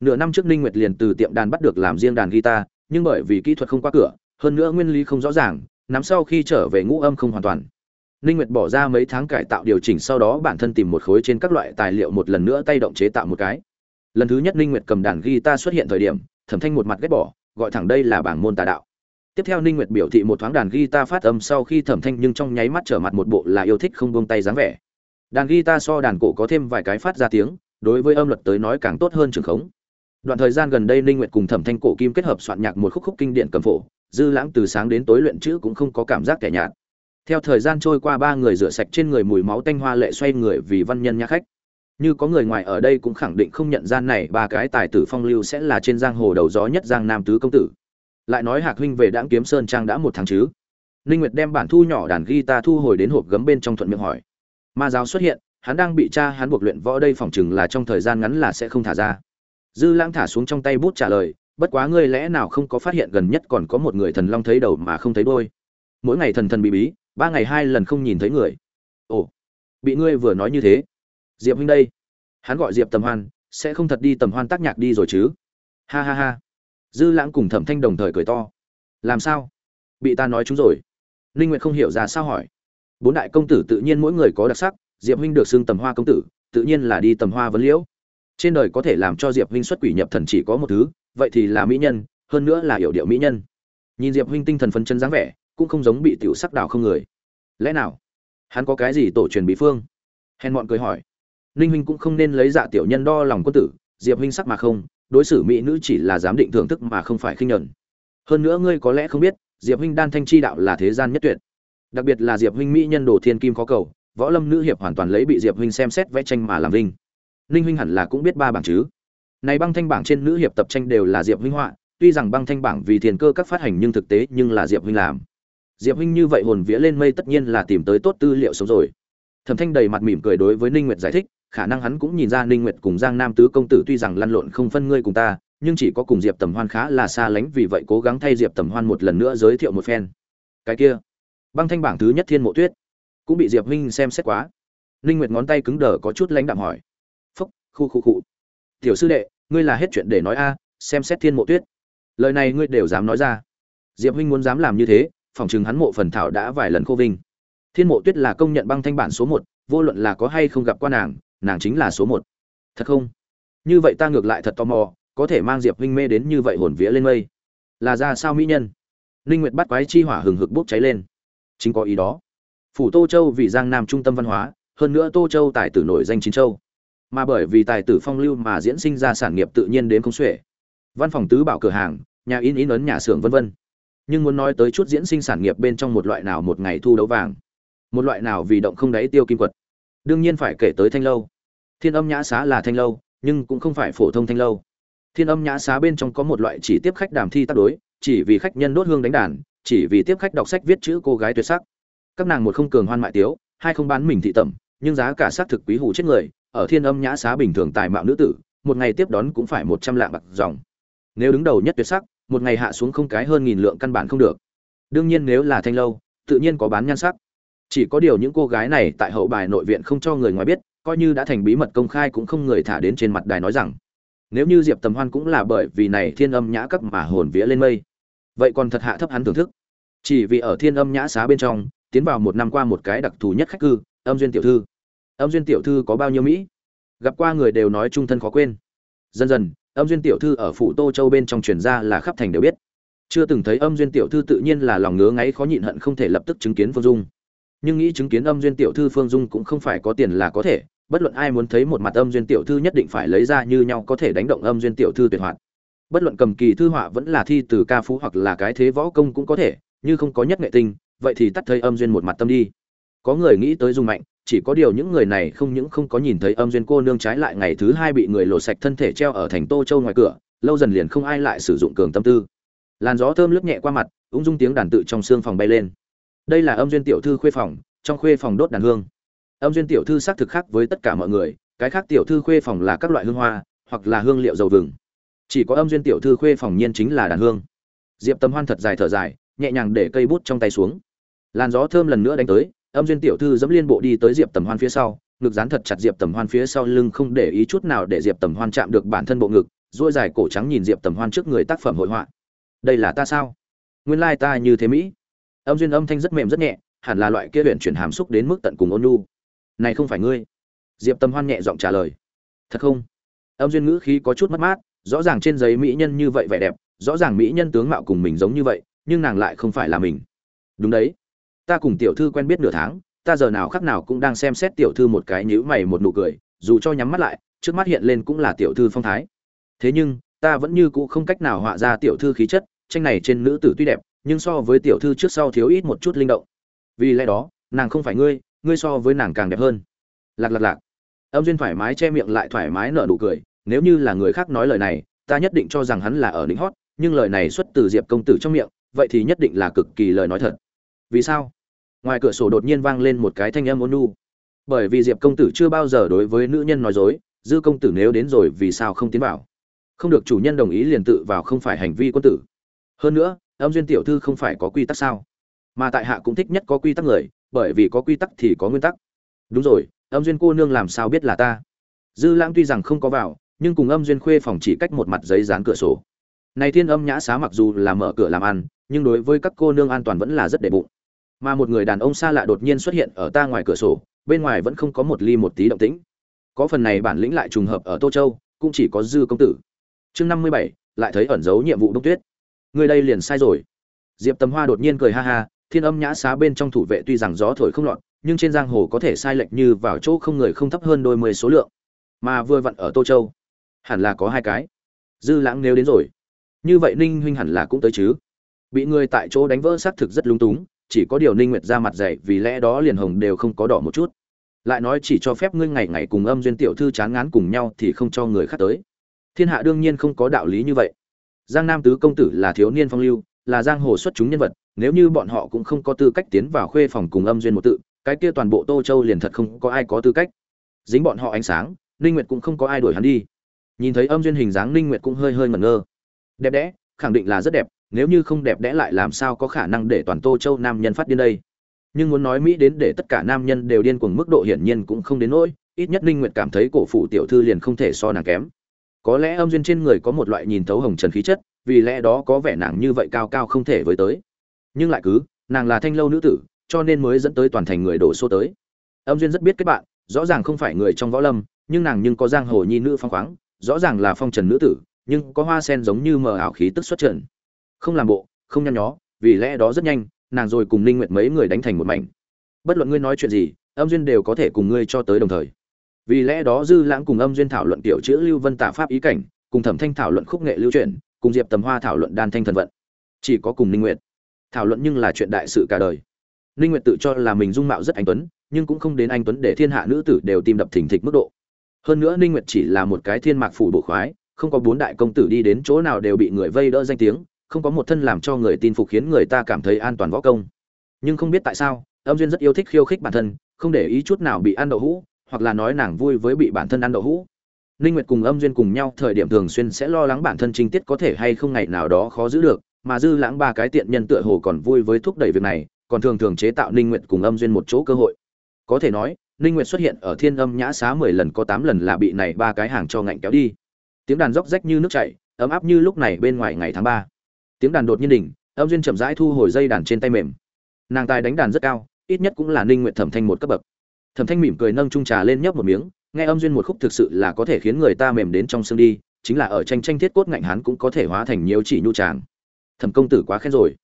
Nửa năm trước ninh nguyệt liền từ tiệm đàn bắt được làm riêng đàn guitar, nhưng bởi vì kỹ thuật không qua cửa, hơn nữa nguyên lý không rõ ràng, nắm sau khi trở về ngũ âm không hoàn toàn. Ninh nguyệt bỏ ra mấy tháng cải tạo điều chỉnh sau đó bản thân tìm một khối trên các loại tài liệu một lần nữa tay động chế tạo một cái. Lần thứ nhất ninh nguyệt cầm đàn guitar xuất hiện thời điểm, thẩm thanh một mặt ghét bỏ, gọi thẳng đây là bảng môn tà đạo tiếp theo ninh nguyệt biểu thị một thoáng đàn guitar phát âm sau khi thẩm thanh nhưng trong nháy mắt trở mặt một bộ là yêu thích không buông tay dáng vẻ. Đàn guitar so đàn cổ có thêm vài cái phát ra tiếng, đối với âm luật tới nói càng tốt hơn trường khống. Đoạn thời gian gần đây ninh nguyệt cùng thẩm thanh cổ kim kết hợp soạn nhạc một khúc khúc kinh điển cầm phổ, dư lãng từ sáng đến tối luyện chữ cũng không có cảm giác kẻ nhạt. Theo thời gian trôi qua ba người rửa sạch trên người mùi máu tanh hoa lệ xoay người vì văn nhân nhã khách. Như có người ngoài ở đây cũng khẳng định không nhận gian này, ba cái tài tử phong lưu sẽ là trên giang hồ đầu gió nhất giang nam tứ công tử lại nói hạc huynh về đãng kiếm sơn trang đã một tháng chứ? Ninh nguyệt đem bản thu nhỏ đàn guitar thu hồi đến hộp gấm bên trong thuận miệng hỏi. Ma giáo xuất hiện, hắn đang bị cha hắn buộc luyện võ đây phỏng chừng là trong thời gian ngắn là sẽ không thả ra. Dư lãng thả xuống trong tay bút trả lời, bất quá ngươi lẽ nào không có phát hiện gần nhất còn có một người thần long thấy đầu mà không thấy đôi mỗi ngày thần thần bí bí, ba ngày hai lần không nhìn thấy người. Ồ, bị ngươi vừa nói như thế. Diệp huynh đây. Hắn gọi diệp tầm hoan, sẽ không thật đi tầm hoan tác nhạc đi rồi chứ? Ha ha ha dư lãng cùng thẩm thanh đồng thời cười to. Làm sao? Bị ta nói chúng rồi? Ninh nguyệt không hiểu ra sao hỏi. Bốn đại công tử tự nhiên mỗi người có đặc sắc, diệp huynh được xưng tầm hoa công tử, tự nhiên là đi tầm hoa vấn liễu. Trên đời có thể làm cho diệp huynh xuất quỷ nhập thần chỉ có một thứ, vậy thì là mỹ nhân, hơn nữa là hiểu điệu mỹ nhân. Nhìn diệp huynh tinh thần phấn chân dáng vẻ, cũng không giống bị tiểu sắc đào không người. Lẽ nào, hắn có cái gì tổ truyền bí phương? Hèn mọn cười hỏi. Ninh huynh cũng không nên lấy dạ tiểu nhân đo lòng quân tử, diệp huynh sắc mà không đối xử mỹ nữ chỉ là giám định thưởng thức mà không phải khinh nhẫn hơn nữa ngươi có lẽ không biết, diệp huynh đan thanh chi đạo là thế gian nhất tuyệt. Đặc biệt là diệp huynh mỹ nhân đồ thiên kim khó cầu, võ lâm nữ hiệp hoàn toàn lấy bị diệp huynh xem xét vẽ tranh mà làm vinh. Ninh huynh hẳn là cũng biết ba bảng chứ. Này băng thanh bảng trên nữ hiệp tập tranh đều là diệp huynh họa, tuy rằng băng thanh bảng vì tiền cơ các phát hành nhưng thực tế nhưng là diệp huynh làm. Diệp huynh như vậy hồn vía lên mây tất nhiên là tìm tới tốt tư liệu sống rồi. Thẩm thanh đầy mặt mỉm cười đối với ninh nguyệt giải thích khả năng hắn cũng nhìn ra ninh nguyệt cùng giang nam tứ công tử tuy rằng lăn lộn không phân ngươi cùng ta, nhưng chỉ có cùng diệp tầm hoan khá là xa lánh, vì vậy cố gắng thay diệp tầm hoan một lần nữa giới thiệu một phen. Cái kia, băng thanh bảng thứ nhất thiên mộ tuyết, cũng bị diệp huynh xem xét quá. Ninh nguyệt ngón tay cứng đờ có chút lãnh đạm hỏi. Phúc, khu khu khu. Tiểu sư đệ, ngươi là hết chuyện để nói a, xem xét thiên mộ tuyết. Lời này ngươi đều dám nói ra. Diệp huynh muốn dám làm như thế, phòng chừng hắn mộ phần thảo đã vài lần khô vinh. Thiên mộ tuyết là công nhận băng thanh bản số một, vô luận là có hay không gặp qua nàng nàng chính là số một. Thật không? Như vậy ta ngược lại thật tò mò, có thể mang diệp huynh mê đến như vậy hồn vía lên mây. Là ra sao mỹ nhân? Ninh nguyệt bắt quái chi hỏa hừng hực bốc cháy lên. Chính có ý đó. Phủ tô châu vì giang nam trung tâm văn hóa, hơn nữa tô châu tài tử nổi danh chín châu. Mà bởi vì tài tử phong lưu mà diễn sinh ra sản nghiệp tự nhiên đến không xuể. Văn phòng tứ bảo cửa hàng, nhà in in ấn nhà xưởng vân vân. Nhưng muốn nói tới chút diễn sinh sản nghiệp bên trong một loại nào một ngày thu đấu vàng. Một loại nào vì động không đáy tiêu kim quật đương nhiên phải kể tới thanh lâu. Thiên âm nhã xá là thanh lâu, nhưng cũng không phải phổ thông thanh lâu. Thiên âm nhã xá bên trong có một loại chỉ tiếp khách đàm thi tác đối, chỉ vì khách nhân đốt hương đánh đàn, chỉ vì tiếp khách đọc sách viết chữ cô gái tuyệt sắc. Các nàng một không cường hoan mại tiếu, hai không bán mình thị tẩm, nhưng giá cả xác thực quý hủ chết người, ở thiên âm nhã xá bình thường tài mạo nữ tử, một ngày tiếp đón cũng phải một trăm lạng bạc dòng. Nếu đứng đầu nhất tuyệt sắc, một ngày hạ xuống không cái hơn nghìn lượng căn bản không được. Đương nhiên nếu là thanh lâu, tự nhiên có bán nhan sắc chỉ có điều những cô gái này tại hậu bài nội viện không cho người ngoài biết, coi như đã thành bí mật công khai cũng không người thả đến trên mặt đài nói rằng, nếu như diệp tầm hoan cũng là bởi vì này thiên âm nhã cấp mà hồn vía lên mây, vậy còn thật hạ thấp hắn thưởng thức. Chỉ vì ở thiên âm nhã xá bên trong, tiến vào một năm qua một cái đặc thù nhất khách cư, âm duyên tiểu thư. Âm duyên tiểu thư có bao nhiêu mỹ? Gặp qua người đều nói trung thân khó quên. Dần dần, âm duyên tiểu thư ở phủ tô châu bên trong truyền ra là khắp thành đều biết. Chưa từng thấy âm duyên tiểu thư tự nhiên là lòng ngứa ngáy khó nhịn hận không thể lập tức chứng kiến phương dung nhưng nghĩ chứng kiến âm duyên tiểu thư phương dung cũng không phải có tiền là có thể, bất luận ai muốn thấy một mặt âm duyên tiểu thư nhất định phải lấy ra như nhau có thể đánh động âm duyên tiểu thư tuyệt hoạt. Bất luận cầm kỳ thư họa vẫn là thi từ ca phú hoặc là cái thế võ công cũng có thể, như không có nhất nghệ tinh, vậy thì tắt thấy âm duyên một mặt tâm đi. Có người nghĩ tới dùng mạnh, chỉ có điều những người này không những không có nhìn thấy âm duyên cô nương trái lại ngày thứ hai bị người lộ sạch thân thể treo ở thành tô châu ngoài cửa, lâu dần liền không ai lại sử dụng cường tâm tư. Làn gió thơm lướt nhẹ qua mặt, ung dung tiếng đàn tự trong xương phòng bay lên đây là âm duyên tiểu thư khuê phòng, trong khuê phòng đốt đàn hương. Âm duyên tiểu thư xác thực khác với tất cả mọi người, cái khác tiểu thư khuê phòng là các loại hương hoa, hoặc là hương liệu dầu vừng. Chỉ có âm duyên tiểu thư khuê phòng nhiên chính là đàn hương. Diệp tầm hoan thật dài thở dài, nhẹ nhàng để cây bút trong tay xuống. Làn gió thơm lần nữa đánh tới, âm duyên tiểu thư dẫm liên bộ đi tới diệp tầm hoan phía sau, ngực dán thật chặt diệp tầm hoan phía sau lưng không để ý chút nào để diệp tầm hoan chạm được bản thân bộ ngực dỗi dài cổ trắng nhìn diệp tầm hoan trước người tác phẩm hội họa. Đây là ta sao? Nguyên lai ta như thế mỹ âm duyên âm thanh rất mềm rất nhẹ, hẳn là loại kia huyện chuyển hàm xúc đến mức tận cùng ôn nhu. Này không phải ngươi. Diệp Tâm hoan nhẹ giọng trả lời. Thật không? Âm duyên ngữ khí có chút mất mát, rõ ràng trên giấy mỹ nhân như vậy vẻ đẹp, rõ ràng mỹ nhân tướng mạo cùng mình giống như vậy, nhưng nàng lại không phải là mình. Đúng đấy. Ta cùng tiểu thư quen biết nửa tháng, ta giờ nào khác nào cũng đang xem xét tiểu thư một cái nhíu mày một nụ cười, dù cho nhắm mắt lại, trước mắt hiện lên cũng là tiểu thư phong thái. Thế nhưng, ta vẫn như cũ không cách nào họa ra tiểu thư khí chất, tranh này trên nữ tử tuy đẹp nhưng so với tiểu thư trước sau thiếu ít một chút linh động. Vì lẽ đó, nàng không phải ngươi ngươi so với nàng càng đẹp hơn. Lạc lạc lạc. Âm duyên thoải mái che miệng lại thoải mái nở nụ cười, nếu như là người khác nói lời này, ta nhất định cho rằng hắn là ở đỉnh hót, nhưng lời này xuất từ diệp công tử trong miệng, vậy thì nhất định là cực kỳ lời nói thật. Vì sao? Ngoài cửa sổ đột nhiên vang lên một cái thanh âm ôn nhu. Bởi vì diệp công tử chưa bao giờ đối với nữ nhân nói dối, dư công tử nếu đến rồi vì sao không tiến vào? Không được chủ nhân đồng ý liền tự vào không phải hành vi quân tử. Hơn nữa âm duyên tiểu thư không phải có quy tắc sao? Mà tại hạ cũng thích nhất có quy tắc người, bởi vì có quy tắc thì có nguyên tắc. Đúng rồi, âm duyên cô nương làm sao biết là ta? Dư lãng tuy rằng không có vào, nhưng cùng âm duyên khuê phòng chỉ cách một mặt giấy dán cửa sổ. Này thiên âm nhã xá mặc dù là mở cửa làm ăn, nhưng đối với các cô nương an toàn vẫn là rất đệ bụng. Mà một người đàn ông xa lạ đột nhiên xuất hiện ở ta ngoài cửa sổ, bên ngoài vẫn không có một ly một tí động tĩnh. Có phần này bản lĩnh lại trùng hợp ở tô châu, cũng chỉ có dư công tử. Chương năm mươi bảy, lại thấy ẩn giấu nhiệm vụ đông tuyết người đây liền sai rồi. Diệp tầm hoa đột nhiên cười ha ha, thiên âm nhã xá bên trong thủ vệ tuy rằng gió thổi không lọt, nhưng trên giang hồ có thể sai lệch như vào chỗ không người không thấp hơn đôi mươi số lượng. Mà vừa vặn ở tô châu, hẳn là có hai cái. Dư lãng nếu đến rồi, như vậy ninh huynh hẳn là cũng tới chứ. Bị người tại chỗ đánh vỡ xác thực rất lung túng, chỉ có điều ninh nguyệt ra mặt dày, vì lẽ đó liền hồng đều không có đỏ một chút. Lại nói chỉ cho phép ngươi ngày ngày cùng âm duyên tiểu thư chán ngán cùng nhau thì không cho người khác tới. Thiên hạ đương nhiên không có đạo lý như vậy giang nam tứ công tử là thiếu niên phong lưu, là giang hồ xuất chúng nhân vật, nếu như bọn họ cũng không có tư cách tiến vào khuê phòng cùng âm duyên một tự, cái kia toàn bộ tô châu liền thật không có ai có tư cách. Dính bọn họ ánh sáng, ninh nguyệt cũng không có ai đuổi hắn đi. Nhìn thấy âm duyên hình dáng ninh nguyệt cũng hơi hơi ngẩn ngơ. Đẹp đẽ, khẳng định là rất đẹp, nếu như không đẹp đẽ lại làm sao có khả năng để toàn tô châu nam nhân phát điên đây? Nhưng muốn nói mỹ đến để tất cả nam nhân đều điên cuồng mức độ hiển nhiên cũng không đến nỗi, ít nhất ninh nguyệt cảm thấy cổ phụ tiểu thư liền không thể so nàng kém có lẽ âm duyên trên người có một loại nhìn thấu hồng trần khí chất, vì lẽ đó có vẻ nàng như vậy cao cao không thể với tới. Nhưng lại cứ, nàng là thanh lâu nữ tử, cho nên mới dẫn tới toàn thành người đổ xô tới. Âm duyên rất biết kết bạn, rõ ràng không phải người trong võ lâm, nhưng nàng nhưng có giang hồ nhi nữ phong khoáng, rõ ràng là phong trần nữ tử, nhưng có hoa sen giống như mờ ảo khí tức xuất trần. Không làm bộ, không nhăn nhó, vì lẽ đó rất nhanh, nàng rồi cùng ninh nguyệt mấy người đánh thành một mảnh. Bất luận ngươi nói chuyện gì, âm duyên đều có thể cùng ngươi cho tới đồng thời vì lẽ đó dư lãng cùng âm duyên thảo luận tiểu chữ lưu vân tả pháp ý cảnh, cùng thẩm thanh thảo luận khúc nghệ lưu truyền, cùng diệp tầm hoa thảo luận đan thanh thần vận. Chỉ có cùng ninh nguyệt. Thảo luận nhưng là chuyện đại sự cả đời. Ninh nguyệt tự cho là mình dung mạo rất anh tuấn, nhưng cũng không đến anh tuấn để thiên hạ nữ tử đều tìm đập thình thịch mức độ. Hơn nữa ninh nguyệt chỉ là một cái thiên mạc phủ bộ khoái, không có bốn đại công tử đi đến chỗ nào đều bị người vây đỡ danh tiếng, không có một thân làm cho người tin phục khiến người ta cảm thấy an toàn võ công. Nhưng không biết tại sao, âm duyên rất yêu thích khiêu khích bản thân, không để ý chút nào bị ăn đậu hũ hoặc là nói nàng vui với bị bản thân ăn đậu hũ. Ninh nguyệt cùng âm duyên cùng nhau thời điểm thường xuyên sẽ lo lắng bản thân trinh tiết có thể hay không ngày nào đó khó giữ được, mà dư lãng ba cái tiện nhân tựa hồ còn vui với thúc đẩy việc này, còn thường thường chế tạo ninh nguyệt cùng âm duyên một chỗ cơ hội. Có thể nói, ninh nguyệt xuất hiện ở thiên âm nhã xá 10 lần có 8 lần là bị này ba cái hàng cho ngạnh kéo đi. Tiếng đàn róc rách như nước chảy, ấm áp như lúc này bên ngoài ngày tháng 3. tiếng đàn đột nhiên đỉnh, âm duyên chậm rãi thu hồi dây đàn trên tay mềm. Nàng tài đánh đàn rất cao, ít nhất cũng là ninh nguyệt thẩm thanh một cấp bậc thẩm thanh mỉm cười nâng trung trà lên nhấp một miếng, nghe âm duyên một khúc thực sự là có thể khiến người ta mềm đến trong xương đi, chính là ở tranh tranh thiết cốt ngạnh hán cũng có thể hóa thành nhiều chỉ nhu tràng. Thẩm công tử quá khen rồi.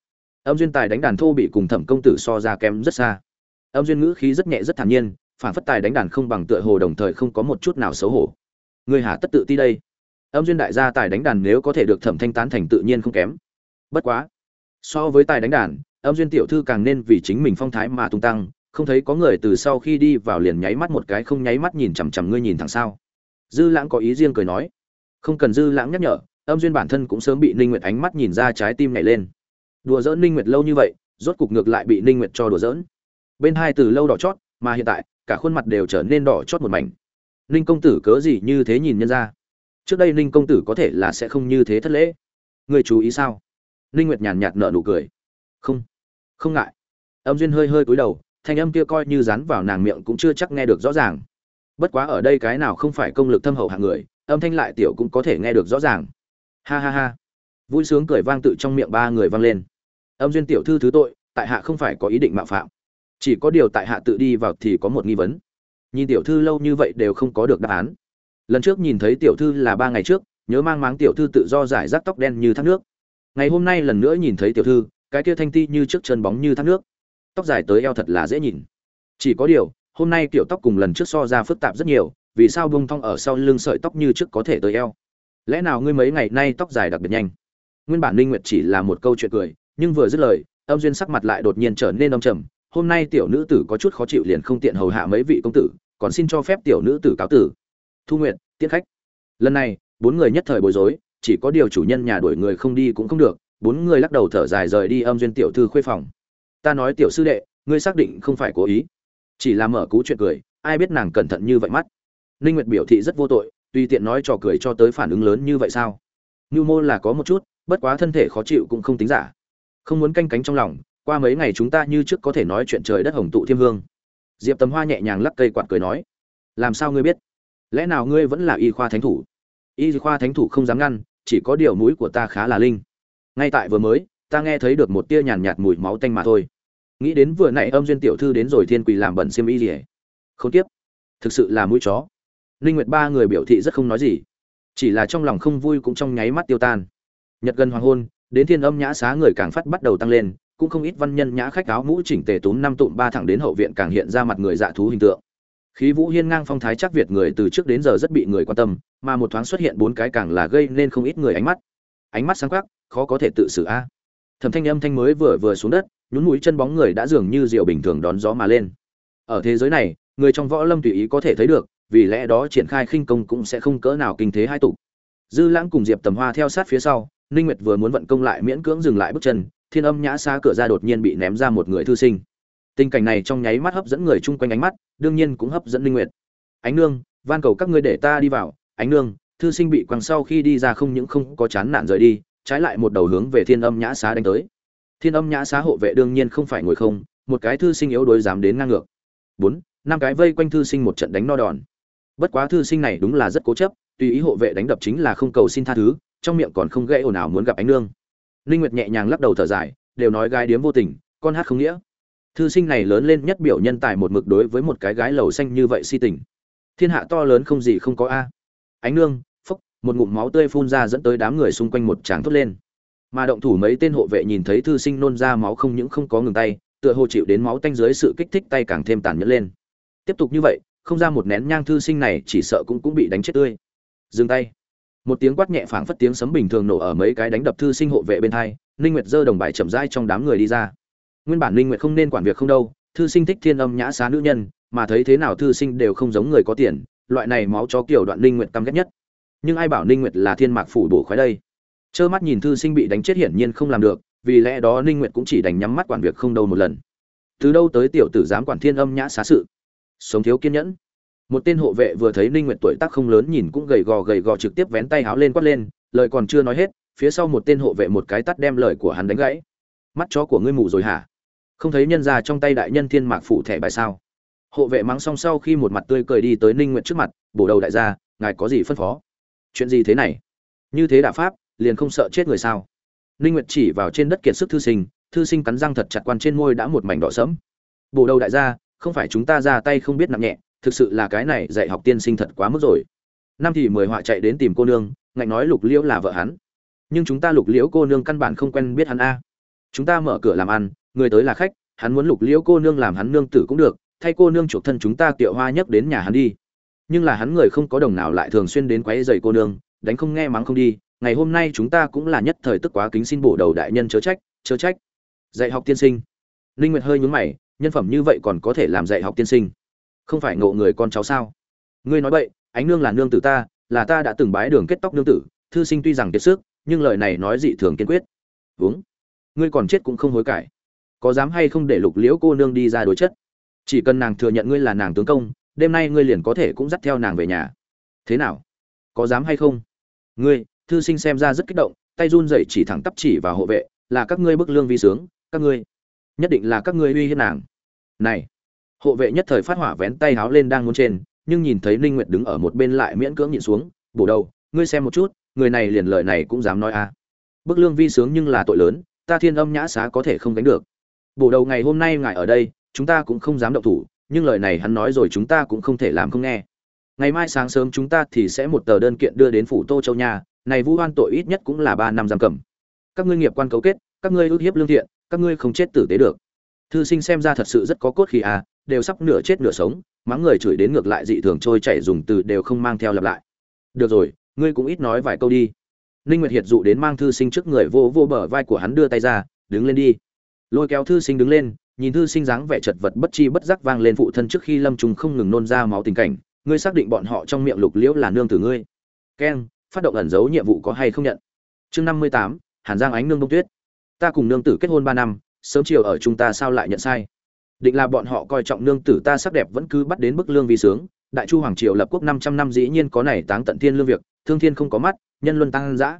Âm duyên tài đánh đàn thô bị cùng thẩm công tử so ra kém rất xa. Âm duyên ngữ khí rất nhẹ rất thản nhiên phản phất tài đánh đàn không bằng tựa hồ đồng thời không có một chút nào xấu hổ. Người hà tất tự ti đây. Âm duyên đại gia tài đánh đàn nếu có thể được thẩm thanh tán thành tự nhiên không kém. Bất quá, so với tài đánh đàn, âm duyên tiểu thư càng nên vì chính mình phong thái mà tung tăng không thấy có người từ sau khi đi vào liền nháy mắt một cái không nháy mắt nhìn chằm chằm ngươi nhìn thẳng sao. Dư lãng có ý riêng cười nói. Không cần dư lãng nhắc nhở, âm duyên bản thân cũng sớm bị ninh nguyệt ánh mắt nhìn ra trái tim nhảy lên. Đùa dỡn ninh nguyệt lâu như vậy, rốt cục ngược lại bị ninh nguyệt cho đùa dỡn bên hai từ lâu đỏ chót, mà hiện tại, cả khuôn mặt đều trở nên đỏ chót một mảnh. Ninh công tử cớ gì như thế nhìn nhân ra? Trước đây ninh công tử có thể là sẽ không như thế thất lễ. Người chú ý sao? Ninh nguyệt nhàn nhạt nở nụ cười. Không không ngại. Âm duyên hơi hơi cúi đầu thanh âm kia coi như dán vào nàng miệng cũng chưa chắc nghe được rõ ràng. Bất quá ở đây cái nào không phải công lực thâm hậu hạng người, âm thanh lại tiểu cũng có thể nghe được rõ ràng. Ha ha ha. Vui sướng cười vang tự trong miệng ba người vang lên. Âm duyên tiểu thư thứ tội, tại hạ không phải có ý định mạo phạm. Chỉ có điều tại hạ tự đi vào thì có một nghi vấn. Nhìn tiểu thư lâu như vậy đều không có được đáp án. Lần trước nhìn thấy tiểu thư là ba ngày trước, nhớ mang máng tiểu thư tự do giải rác tóc đen như thác nước. Ngày hôm nay lần nữa nhìn thấy tiểu thư, cái kia thanh ti như trước chân bóng như thác nước tóc dài tới eo thật là dễ nhìn. Chỉ có điều, hôm nay kiểu tóc cùng lần trước so ra phức tạp rất nhiều, vì sao bông thong ở sau lưng sợi tóc như trước có thể tới eo? Lẽ nào ngươi mấy ngày nay tóc dài đặc biệt nhanh? Nguyên bản linh nguyệt chỉ là một câu chuyện cười, nhưng vừa dứt lời, âm duyên sắc mặt lại đột nhiên trở nên âm trầm. Hôm nay tiểu nữ tử có chút khó chịu liền không tiện hầu hạ mấy vị công tử, còn xin cho phép tiểu nữ tử cáo tử. Thu nguyện tiết khách. Lần này, bốn người nhất thời bối rối, chỉ có điều chủ nhân nhà đuổi người không đi cũng không được, bốn người lắc đầu thở dài rời đi âm duyên tiểu thư khuê phòng ta nói tiểu sư đệ ngươi xác định không phải cố ý chỉ là mở cú chuyện cười ai biết nàng cẩn thận như vậy mắt ninh nguyệt biểu thị rất vô tội tùy tiện nói trò cười cho tới phản ứng lớn như vậy sao Nưu môn là có một chút, bất quá thân thể khó chịu cũng không tính giả. Không muốn canh cánh trong lòng, qua mấy ngày chúng ta như trước có thể nói chuyện trời đất hồng tụ thiêm hương. Diệp Tầm Hoa nhẹ nhàng lắc cây quạt cười nói, làm sao ngươi biết? Lẽ nào ngươi vẫn là y khoa thánh thủ? Y khoa thánh thủ không dám ngăn, chỉ có điều mũi của ta khá là linh. Ngay tại vừa mới, ta nghe thấy được một tia nhàn nhạt mùi máu tanh mà thôi. Nghĩ đến vừa nãy âm duyên tiểu thư đến rồi thiên quỷ làm bẩn xiêm y lìa, Không tiếp, thực sự là mũi chó. Linh Nguyệt ba người biểu thị rất không nói gì. Chỉ là trong lòng không vui cũng trong nháy mắt tiêu tan. Nhật gần hoàng hôn đến thiên âm nhã xá người càng phát bắt đầu tăng lên cũng không ít văn nhân nhã khách áo mũ chỉnh tề túm năm tụm ba thẳng đến hậu viện càng hiện ra mặt người dạ thú hình tượng. Khí vũ hiên ngang phong thái chắc việt người từ trước đến giờ rất bị người quan tâm mà một thoáng xuất hiện bốn cái càng là gây nên không ít người ánh mắt. Ánh mắt sáng quắc khó có thể tự xử a thẩm thanh âm thanh mới vừa vừa xuống đất, nhún mũi chân bóng người đã dường như diều bình thường đón gió mà lên. Ở thế giới này, người trong võ lâm tùy ý có thể thấy được, vì lẽ đó triển khai khinh công cũng sẽ không cỡ nào kinh thế hai tục. Dư lãng cùng diệp tầm hoa theo sát phía sau, ninh nguyệt vừa muốn vận công lại miễn cưỡng dừng lại bước chân, thiên âm nhã xa cửa ra đột nhiên bị ném ra một người thư sinh. Tình cảnh này trong nháy mắt hấp dẫn người chung quanh ánh mắt, đương nhiên cũng hấp dẫn ninh nguyệt. Ánh nương, van cầu các ngươi để ta đi vào, ánh nương, thư sinh bị quăng sau khi đi ra không những không có chán nản rời đi trái lại một đầu hướng về thiên âm nhã xá đánh tới. Thiên âm nhã xá hộ vệ đương nhiên không phải ngồi không, một cái thư sinh yếu đuối dám đến ngang ngược. Bốn, năm cái vây quanh thư sinh một trận đánh no đòn. Bất quá thư sinh này đúng là rất cố chấp, tùy ý hộ vệ đánh đập chính là không cầu xin tha thứ, trong miệng còn không gãy ồn ào muốn gặp ánh nương. Linh nguyệt nhẹ nhàng lắc đầu thở dài, đều nói gái điếm vô tình, con hát không nghĩa. Thư sinh này lớn lên nhất biểu nhân tài một mực đối với một cái gái lầu xanh như vậy si tình. Thiên hạ to lớn không gì không có a. Ánh nương một ngụm máu tươi phun ra dẫn tới đám người xung quanh một tràng thốt lên. Mà động thủ mấy tên hộ vệ nhìn thấy thư sinh nôn ra máu không những không có ngừng tay, tựa hồ chịu đến máu tanh dưới sự kích thích tay càng thêm tàn nhẫn lên. Tiếp tục như vậy, không ra một nén nhang thư sinh này chỉ sợ cũng cũng bị đánh chết tươi. Dừng tay. Một tiếng quát nhẹ phảng phất tiếng sấm bình thường nổ ở mấy cái đánh đập thư sinh hộ vệ bên hai, ninh nguyệt giơ đồng bài chậm rãi trong đám người đi ra. Nguyên bản ninh nguyệt không nên quản việc không đâu, thư sinh thích thiên âm nhã xá nữ nhân, mà thấy thế nào thư sinh đều không giống người có tiền, loại này máu chó kiểu đoạn ninh nguyệt căm ghét nhất nhưng ai bảo ninh nguyệt là thiên mạc phủ bổ khoái đây? Trơ mắt nhìn thư sinh bị đánh chết hiển nhiên không làm được, vì lẽ đó ninh nguyệt cũng chỉ đành nhắm mắt quản việc không đâu một lần. Từ đâu tới tiểu tử dám quản thiên âm nhã xá sự? Sống thiếu kiên nhẫn. Một tên hộ vệ vừa thấy ninh nguyệt tuổi tác không lớn nhìn cũng gầy gò gầy gò trực tiếp vén tay háo lên quát lên, lời còn chưa nói hết, phía sau một tên hộ vệ một cái tắt đem lời của hắn đánh gãy. Mắt chó của ngươi mù rồi hả? Không thấy nhân ra trong tay đại nhân thiên mạc phụ thẻ bài sao? Hộ vệ mắng xong sau khi một mặt tươi cười đi tới ninh nguyệt trước mặt, bổ đầu đại gia, ngài có gì phân phó? Chuyện gì thế này? Như thế đả pháp, liền không sợ chết người sao? Ninh nguyệt chỉ vào trên đất kiệt sức thư sinh thư sinh cắn răng thật chặt quan trên môi đã một mảnh đỏ sẫm. Bổ đầu đại gia, không phải chúng ta ra tay không biết nặng nhẹ, thực sự là cái này dạy học tiên sinh thật quá mức rồi. Năm thì mười họa chạy đến tìm cô nương, ngạnh nói lục liễu là vợ hắn. Nhưng chúng ta lục liễu cô nương căn bản không quen biết hắn a. Chúng ta mở cửa làm ăn, người tới là khách, hắn muốn lục liễu cô nương làm hắn nương tử cũng được, thay cô nương chuộc thân chúng ta kiệu hoa nhấc đến nhà hắn đi nhưng là hắn người không có đồng nào lại thường xuyên đến quấy rầy cô nương, đánh không nghe mắng không đi, ngày hôm nay chúng ta cũng là nhất thời tức quá kính xin bổ đầu đại nhân chớ trách chớ trách. Dạy học tiên sinh. Linh nguyệt hơi nhướng mày, nhân phẩm như vậy còn có thể làm dạy học tiên sinh? Không phải ngộ người con cháu sao? Ngươi nói vậy ánh nương là nương tử ta, là ta đã từng bái đường kết tóc nương tử, thư sinh tuy rằng kiệt sức, nhưng lời này nói dị thường kiên quyết. Uống. Ngươi còn chết cũng không hối cải. Có dám hay không để lục liễu cô nương đi ra đối chất? Chỉ cần nàng thừa nhận ngươi là nàng tướng công đêm nay ngươi liền có thể cũng dắt theo nàng về nhà. Thế nào? Có dám hay không? Ngươi, thư sinh xem ra rất kích động, tay run rẩy chỉ thẳng tắp chỉ vào hộ vệ, là các ngươi bức lương vi sướng, các ngươi, nhất định là các ngươi uy hiếp nàng. Này, hộ vệ nhất thời phát hỏa vén tay háo lên đang muốn trên, nhưng nhìn thấy ninh nguyệt đứng ở một bên lại miễn cưỡng nhịn xuống, bổ đầu, ngươi xem một chút, người này liền lời này cũng dám nói a à. bức lương vi sướng nhưng là tội lớn, ta thiên âm nhã xá có thể không đánh được. Bổ đầu ngày hôm nay ngài ở đây, chúng ta cũng không dám động thủ nhưng lời này hắn nói rồi chúng ta cũng không thể làm không nghe. Ngày mai sáng sớm chúng ta thì sẽ một tờ đơn kiện đưa đến phủ tô châu nha, này vu oan tội ít nhất cũng là ba năm giam cầm. Các ngươi nghiệp quan cấu kết, các ngươi ước hiếp lương thiện, các ngươi không chết tử tế được. Thư sinh xem ra thật sự rất có cốt khi à đều sắp nửa chết nửa sống, mắng người chửi đến ngược lại dị thường trôi chảy dùng từ đều không mang theo lặp lại. Được rồi, ngươi cũng ít nói vài câu đi. Ninh nguyệt hiệt dụ đến mang thư sinh trước người vô vô bờ vai của hắn đưa tay ra, đứng lên đi. Lôi kéo thư sinh đứng lên nhìn thư sinh dáng vẻ chật vật bất chi bất giác vang lên phụ thân trước khi lâm trùng không ngừng nôn ra máu tình cảnh, ngươi xác định bọn họ trong miệng lục liễu là nương tử ngươi. Keng phát động ẩn giấu nhiệm vụ có hay không nhận? Chương năm mươi tám, hàn giang ánh nương đông tuyết. Ta cùng nương tử kết hôn ba năm, sớm chiều ở chúng ta sao lại nhận sai? Định là bọn họ coi trọng nương tử ta sắc đẹp vẫn cứ bắt đến bức lương vì sướng, đại chu hoàng triều lập quốc 500 năm dĩ nhiên có này táng tận thiên lương việc, thương thiên không có mắt, nhân luân tăng dã.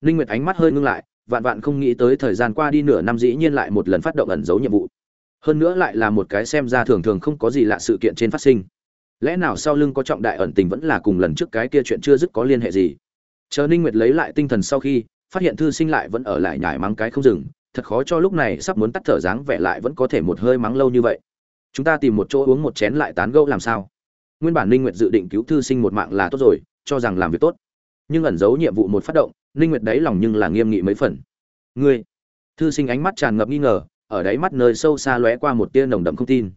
Linh nguyệt ánh mắt hơi ngưng lại, vạn vạn không nghĩ tới thời gian qua đi nửa năm dĩ nhiên lại một lần phát động ẩn giấu nhiệm vụ hơn nữa lại là một cái xem ra thường thường không có gì lạ sự kiện trên phát sinh. Lẽ nào sau lưng có trọng đại ẩn tình vẫn là cùng lần trước cái kia chuyện chưa dứt có liên hệ gì? Chờ ninh nguyệt lấy lại tinh thần sau khi, phát hiện thư sinh lại vẫn ở lại nhải mắng cái không dừng, thật khó cho lúc này sắp muốn tắt thở dáng vẻ lại vẫn có thể một hơi mắng lâu như vậy. Chúng ta tìm một chỗ uống một chén lại tán gẫu làm sao? Nguyên bản ninh nguyệt dự định cứu thư sinh một mạng là tốt rồi, cho rằng làm việc tốt. Nhưng ẩn giấu nhiệm vụ một phát động, ninh nguyệt đáy lòng nhưng là nghiêm nghị mấy phần. Ngươi? Thư sinh ánh mắt tràn ngập nghi ngờ ở đáy mắt nơi sâu xa lóe qua một tia nồng đậm không tin.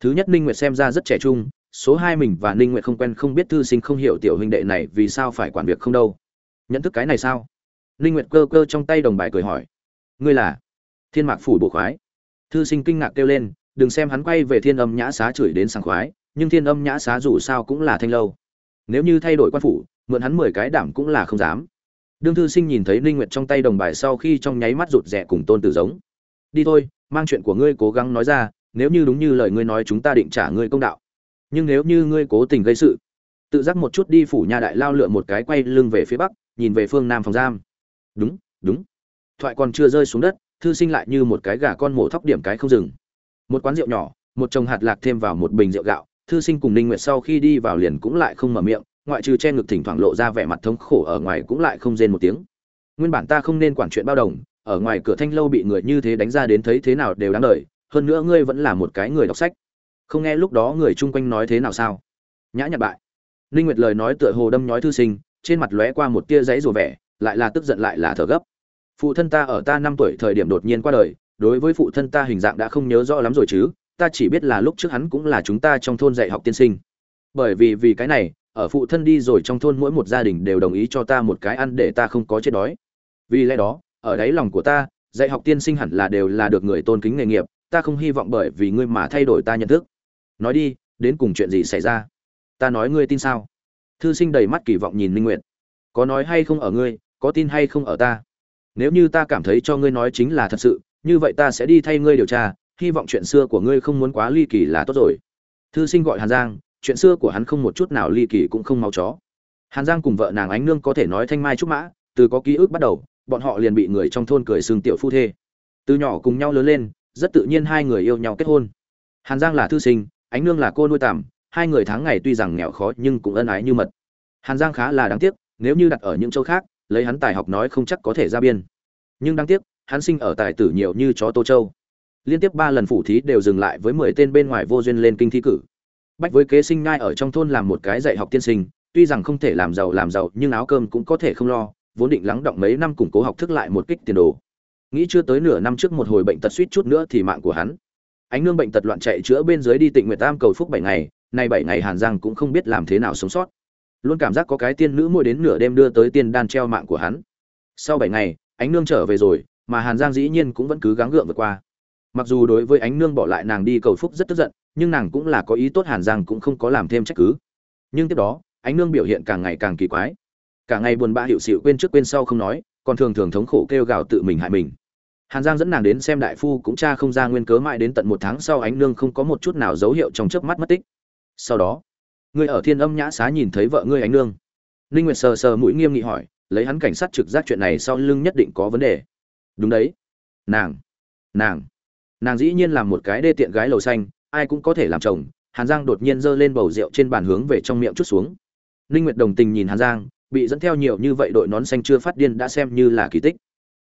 Thứ nhất, ninh nguyệt xem ra rất trẻ trung, số hai mình và ninh nguyệt không quen không biết thư sinh không hiểu tiểu huynh đệ này vì sao phải quản việc không đâu. Nhận thức cái này sao? Ninh nguyệt cơ cơ trong tay đồng bài cười hỏi. Ngươi là? Thiên mạc phủ bộ khoái. Thư sinh kinh ngạc kêu lên, đừng xem hắn quay về thiên âm nhã xá chửi đến sảng khoái, nhưng thiên âm nhã xá dù sao cũng là thanh lâu. Nếu như thay đổi quan phủ, mượn hắn mười cái đảm cũng là không dám. Đương thư sinh nhìn thấy ninh nguyệt trong tay đồng bài sau khi trong nháy mắt rụt rè cùng tôn tử giống đi thôi, mang chuyện của ngươi cố gắng nói ra, nếu như đúng như lời ngươi nói chúng ta định trả ngươi công đạo. Nhưng nếu như ngươi cố tình gây sự, tự giác một chút đi phủ nhà đại lao lựa một cái quay lưng về phía bắc, nhìn về phương nam phòng giam. Đúng đúng. Thoại còn chưa rơi xuống đất, thư sinh lại như một cái gà con mổ thóc điểm cái không dừng. Một quán rượu nhỏ, một chồng hạt lạc thêm vào một bình rượu gạo, thư sinh cùng ninh nguyệt sau khi đi vào liền cũng lại không mở miệng, ngoại trừ che ngực thỉnh thoảng lộ ra vẻ mặt thống khổ ở ngoài cũng lại không rên một tiếng. Nguyên bản ta không nên quản chuyện bao đồng ở ngoài cửa thanh lâu bị người như thế đánh ra đến thấy thế nào đều đáng đời, hơn nữa ngươi vẫn là một cái người đọc sách. Không nghe lúc đó người chung quanh nói thế nào sao? Nhã nhặn bại. Ninh nguyệt lời nói tựa hồ đâm nhói thư sinh, trên mặt lóe qua một tia giấy rùa vẻ, lại là tức giận lại là thở gấp. Phụ thân ta ở ta năm tuổi thời điểm đột nhiên qua đời, đối với phụ thân ta hình dạng đã không nhớ rõ lắm rồi chứ, ta chỉ biết là lúc trước hắn cũng là chúng ta trong thôn dạy học tiên sinh. Bởi vì vì cái này, ở phụ thân đi rồi trong thôn mỗi một gia đình đều đồng ý cho ta một cái ăn để ta không có chết đói. Vì lẽ đó ở đáy lòng của ta, dạy học tiên sinh hẳn là đều là được người tôn kính nghề nghiệp, ta không hy vọng bởi vì ngươi mà thay đổi ta nhận thức. Nói đi, đến cùng chuyện gì xảy ra? Ta nói ngươi tin sao? Thư sinh đầy mắt kỳ vọng nhìn minh nguyệt. Có nói hay không ở ngươi, có tin hay không ở ta? Nếu như ta cảm thấy cho ngươi nói chính là thật sự, như vậy ta sẽ đi thay ngươi điều tra, hy vọng chuyện xưa của ngươi không muốn quá ly kỳ là tốt rồi. Thư sinh gọi hàn giang, chuyện xưa của hắn không một chút nào ly kỳ cũng không máu chó. Hàn giang cùng vợ nàng ánh nương có thể nói thanh mai trúc mã, từ có ký ức bắt đầu bọn họ liền bị người trong thôn cười xương tiểu phu thê. Từ nhỏ cùng nhau lớn lên, rất tự nhiên hai người yêu nhau kết hôn. Hàn giang là thư sinh, ánh nương là cô nuôi tạm, hai người tháng ngày tuy rằng nghèo khó nhưng cũng ân ái như mật. Hàn giang khá là đáng tiếc, nếu như đặt ở những châu khác, lấy hắn tài học nói không chắc có thể ra biên. Nhưng đáng tiếc, hắn sinh ở tài tử nhiều như chó tô châu. Liên tiếp ba lần phủ thí đều dừng lại với mười tên bên ngoài vô duyên lên kinh thi cử. Bách với kế sinh ngai ở trong thôn làm một cái dạy học tiên sinh, tuy rằng không thể làm giàu làm giàu nhưng áo cơm cũng có thể không lo vốn định lắng động mấy năm củng cố học thức lại một kích tiền đồ. Nghĩ chưa tới nửa năm trước một hồi bệnh tật suýt chút nữa thì mạng của hắn. Ánh nương bệnh tật loạn chạy chữa bên dưới đi tịnh nguyệt tam cầu phúc bảy ngày, nay bảy ngày hàn giang cũng không biết làm thế nào sống sót. Luôn cảm giác có cái tiên nữ mỗi đến nửa đêm đưa tới tiên đan treo mạng của hắn. Sau bảy ngày, ánh nương trở về rồi, mà hàn giang dĩ nhiên cũng vẫn cứ gắng gượng vượt qua. Mặc dù đối với ánh nương bỏ lại nàng đi cầu phúc rất tức giận, nhưng nàng cũng là có ý tốt hàn giang cũng không có làm thêm trách cứ. Nhưng tiếp đó, ánh nương biểu hiện càng ngày càng kỳ quái cả ngày buồn bã hiệu xịu quên trước quên sau không nói, còn thường thường thống khổ kêu gào tự mình hại mình. Hàn giang dẫn nàng đến xem đại phu cũng cha không ra nguyên cớ mãi đến tận một tháng sau ánh nương không có một chút nào dấu hiệu trong chớp mắt mất tích. Sau đó, người ở thiên âm nhã xá nhìn thấy vợ ngươi ánh nương. Ninh nguyệt sờ sờ mũi nghiêm nghị hỏi, lấy hắn cảnh sát trực giác chuyện này sau lưng nhất định có vấn đề. Đúng đấy. Nàng nàng nàng dĩ nhiên là một cái đê tiện gái lầu xanh, ai cũng có thể làm chồng. Hàn giang đột nhiên giơ lên bầu rượu trên bàn hướng về trong miệng chút xuống. Ninh nguyệt đồng tình nhìn hàn giang bị dẫn theo nhiều như vậy đội nón xanh chưa phát điên đã xem như là kỳ tích.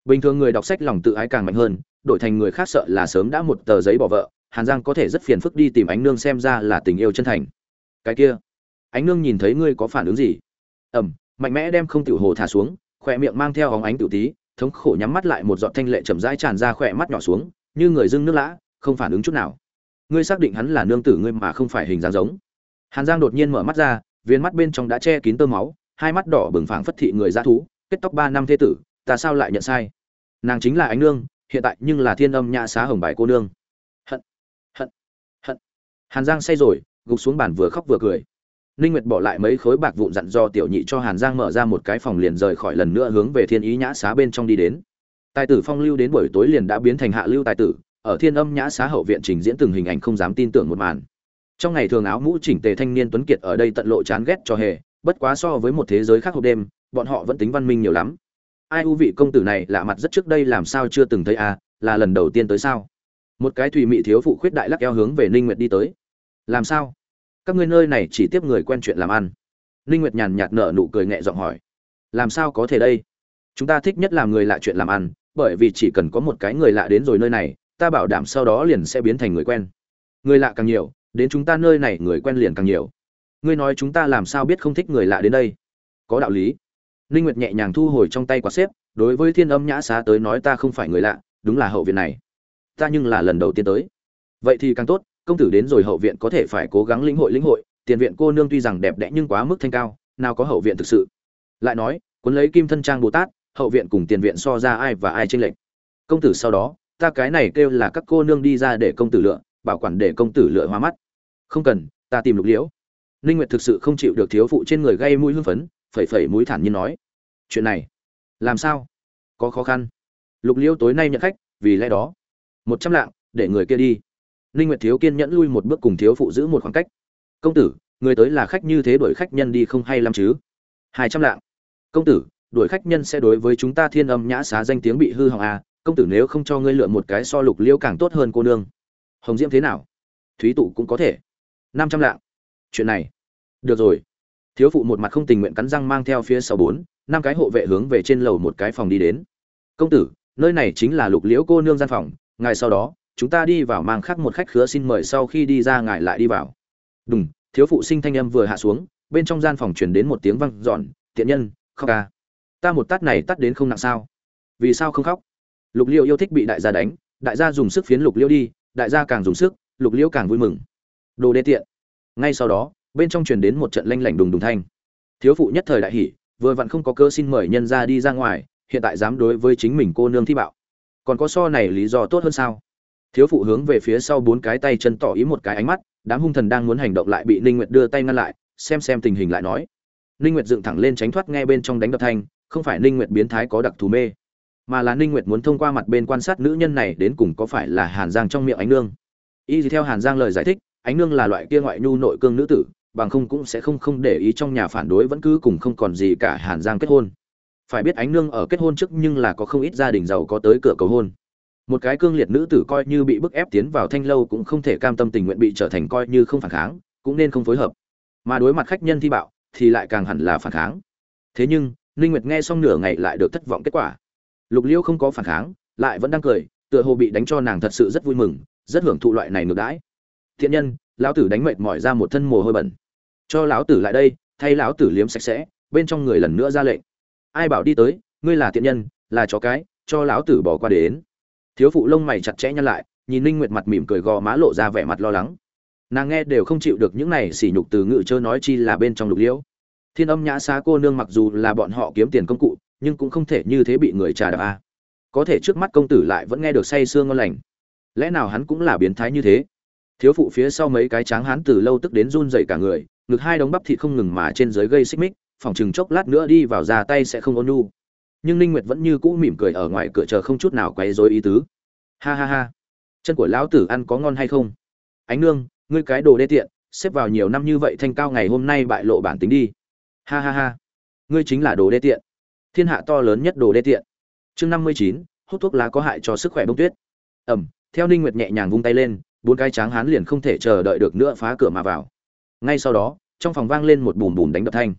Bình thường người đọc sách lòng tự ái càng mạnh hơn, đổi thành người khác sợ là sớm đã một tờ giấy bỏ vợ, hàn giang có thể rất phiền phức đi tìm ánh nương xem ra là tình yêu chân thành. Cái kia, ánh nương nhìn thấy ngươi có phản ứng gì? Ẩm mạnh mẽ đem không tiểu hồ thả xuống, khỏe miệng mang theo hóng ánh tiểu tí, thống khổ nhắm mắt lại một giọt thanh lệ chậm rãi tràn ra khỏe mắt nhỏ xuống, như người dưng nước lã, không phản ứng chút nào. Ngươi xác định hắn là nương tử ngươi mà không phải hình dáng giống. Hàn giang đột nhiên mở mắt ra viên mắt bên trong đã che kín tơ máu hai mắt đỏ bừng phảng phất thị người dã thú, kết tóc ba năm thế tử, ta sao lại nhận sai? Nàng chính là ánh nương, hiện tại nhưng là thiên âm nhã xá hồng bài cô nương. Hận hận hận. Hàn giang say rồi, gục xuống bàn vừa khóc vừa cười. Ninh nguyệt bỏ lại mấy khối bạc vụn dặn do tiểu nhị cho hàn giang mở ra một cái phòng liền rời khỏi lần nữa hướng về thiên ý nhã xá bên trong đi đến. Tài tử phong lưu đến buổi tối liền đã biến thành hạ lưu tài tử, ở thiên âm nhã xá hậu viện trình diễn từng hình ảnh không dám tin tưởng một màn. Trong ngày thường áo mũ chỉnh tề thanh niên tuấn kiệt ở đây tận lộ chán ghét cho hề bất quá so với một thế giới khác hộp đêm, bọn họ vẫn tính văn minh nhiều lắm. Ai u vị công tử này lạ mặt rất trước đây làm sao chưa từng thấy à là lần đầu tiên tới sao? Một cái thùy mị thiếu phụ khuyết đại lắc eo hướng về ninh nguyệt đi tới. Làm sao? Các ngươi nơi này chỉ tiếp người quen chuyện làm ăn. Ninh nguyệt nhàn nhạt nở nụ cười nhẹ giọng hỏi. Làm sao có thể đây? Chúng ta thích nhất làm người lạ chuyện làm ăn, bởi vì chỉ cần có một cái người lạ đến rồi nơi này, ta bảo đảm sau đó liền sẽ biến thành người quen. Người lạ càng nhiều, đến chúng ta nơi này người quen liền càng nhiều ngươi nói chúng ta làm sao biết không thích người lạ đến đây? Có đạo lý. Ninh nguyệt nhẹ nhàng thu hồi trong tay quạt xếp, đối với thiên âm nhã xá tới nói ta không phải người lạ, đúng là hậu viện này. Ta nhưng là lần đầu tiên tới. Vậy thì càng tốt, công tử đến rồi hậu viện có thể phải cố gắng lĩnh hội lĩnh hội, tiền viện cô nương tuy rằng đẹp đẽ nhưng quá mức thanh cao, nào có hậu viện thực sự. Lại nói, cuốn lấy kim thân trang bồ tát, hậu viện cùng tiền viện so ra ai và ai tranh lệch. Công tử sau đó, ta cái này kêu là các cô nương đi ra để công tử lựa, bảo quản để công tử lựa hoa mắt. Không cần, ta tìm lục liễu ninh nguyệt thực sự không chịu được thiếu phụ trên người gây mũi hương phấn, phẩy phẩy mũi thản nhiên nói. Chuyện này, làm sao? Có khó khăn. Lục Liêu tối nay nhận khách, vì lẽ đó, một trăm lạng, để người kia đi. Ninh nguyệt thiếu kiên nhẫn lui một bước cùng thiếu phụ giữ một khoảng cách. Công tử, người tới là khách như thế đuổi khách nhân đi không hay lắm chứ? Hai trăm lạng. Công tử, đuổi khách nhân sẽ đối với chúng ta thiên âm nhã xá danh tiếng bị hư hỏng à? Công tử nếu không cho ngươi lựa một cái so lục Liêu càng tốt hơn cô nương. Hồng diễm thế nào? Thúy tụ cũng có thể. Năm trăm lạng. Chuyện này được rồi. Thiếu phụ một mặt không tình nguyện cắn răng mang theo phía sau bốn, năm cái hộ vệ hướng về trên lầu một cái phòng đi đến. Công tử, nơi này chính là lục liễu cô nương gian phòng, ngài sau đó, chúng ta đi vào mang khác một khách khứa xin mời sau khi đi ra ngài lại đi vào. Đúng thiếu phụ sinh thanh âm vừa hạ xuống, bên trong gian phòng truyền đến một tiếng vang dọn, tiện nhân, khóc ca. Ta một tát này tát đến không nặng sao? Vì sao không khóc? Lục liễu yêu thích bị đại gia đánh, đại gia dùng sức phiến lục liễu đi, đại gia càng dùng sức, lục liễu càng vui mừng. Đồ đê tiện. Ngay sau đó bên trong truyền đến một trận lanh lảnh đùng đùng thanh. Thiếu phụ nhất thời đại hỉ, vừa vặn không có cơ xin mời nhân ra đi ra ngoài, hiện tại dám đối với chính mình cô nương thi bạo. Còn có so này lý do tốt hơn sao? Thiếu phụ hướng về phía sau bốn cái tay chân tỏ ý một cái ánh mắt, đám hung thần đang muốn hành động lại bị ninh nguyệt đưa tay ngăn lại, xem xem tình hình lại nói. Ninh nguyệt dựng thẳng lên tránh thoát nghe bên trong đánh đập thanh, không phải ninh nguyệt biến thái có đặc thù mê, mà là ninh nguyệt muốn thông qua mặt bên quan sát nữ nhân này đến cùng có phải là hàn giang trong miệng ánh nương. Y theo hàn giang lời giải thích, ánh nương là loại kia ngoại nhu nội cương nữ tử bằng không cũng sẽ không không để ý trong nhà phản đối vẫn cứ cùng không còn gì cả hàn giang kết hôn. Phải biết ánh nương ở kết hôn trước nhưng là có không ít gia đình giàu có tới cửa cầu hôn. Một cái cương liệt nữ tử coi như bị bức ép tiến vào thanh lâu cũng không thể cam tâm tình nguyện bị trở thành coi như không phản kháng, cũng nên không phối hợp. Mà đối mặt khách nhân thi bạo, thì lại càng hẳn là phản kháng. Thế nhưng, ninh nguyệt nghe xong nửa ngày lại được thất vọng kết quả. Lục liễu không có phản kháng, lại vẫn đang cười, tựa hồ bị đánh cho nàng thật sự rất vui mừng, rất hưởng thụ loại này ngược đãi. Thiện nhân, lão tử đánh mệt mỏi ra một thân mồ hôi bẩn cho lão tử lại đây, thay lão tử liếm sạch sẽ, bên trong người lần nữa ra lệnh. Ai bảo đi tới, ngươi là thiện nhân, là chó cái, cho lão tử bỏ qua đến. Thiếu phụ lông mày chặt chẽ nhăn lại, nhìn ninh nguyệt mặt mỉm cười gò má lộ ra vẻ mặt lo lắng. Nàng nghe đều không chịu được những này sỉ nhục từ ngự chớ nói chi là bên trong lục liễu. Thiên âm nhã xá cô nương mặc dù là bọn họ kiếm tiền công cụ, nhưng cũng không thể như thế bị người trà đạp a. Có thể trước mắt công tử lại vẫn nghe được say sương ngon lành. Lẽ nào hắn cũng là biến thái như thế? Thiếu phụ phía sau mấy cái tráng hắn từ lâu tức đến run rẩy cả người ngực hai đống bắp thịt không ngừng mà trên dưới gây xích mích, phòng chừng chốc lát nữa đi vào ra tay sẽ không ôn nhu. Nhưng ninh nguyệt vẫn như cũ mỉm cười ở ngoài cửa chờ không chút nào quấy rối ý tứ. Ha ha ha. Chân của lão tử ăn có ngon hay không? Ánh nương, ngươi cái đồ đê tiện, xếp vào nhiều năm như vậy thanh cao ngày hôm nay bại lộ bản tính đi. Ha ha ha. Ngươi chính là đồ đê tiện. Thiên hạ to lớn nhất đồ đê tiện. Chương năm mươi chín, hút thuốc lá có hại cho sức khỏe bông tuyết. Ẩm, theo ninh nguyệt nhẹ nhàng vung tay lên, bốn cái tráng hán liền không thể chờ đợi được nữa phá cửa mà vào ngay sau đó, trong phòng vang lên một bùm bùm đánh đập thanh.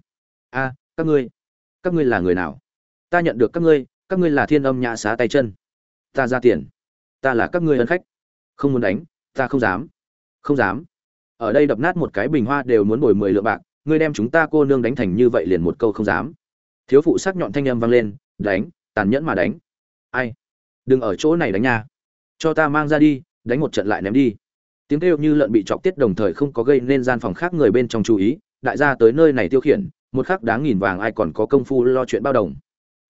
A, các ngươi các ngươi là người nào? Ta nhận được các ngươi các ngươi là thiên âm nhã xá tay chân. Ta ra tiền. Ta là các ngươi ân khách. Không muốn đánh, ta không dám. Không dám. Ở đây đập nát một cái bình hoa đều muốn bồi mười lượng bạc, ngươi đem chúng ta cô nương đánh thành như vậy liền một câu không dám. Thiếu phụ sắc nhọn thanh âm vang lên, đánh, tàn nhẫn mà đánh. Ai? Đừng ở chỗ này đánh nha. Cho ta mang ra đi, đánh một trận lại ném đi tiếng kêu như lợn bị chọc tiết đồng thời không có gây nên gian phòng khác người bên trong chú ý, đại gia tới nơi này tiêu khiển, một khắc đáng nghìn vàng ai còn có công phu lo chuyện bao đồng.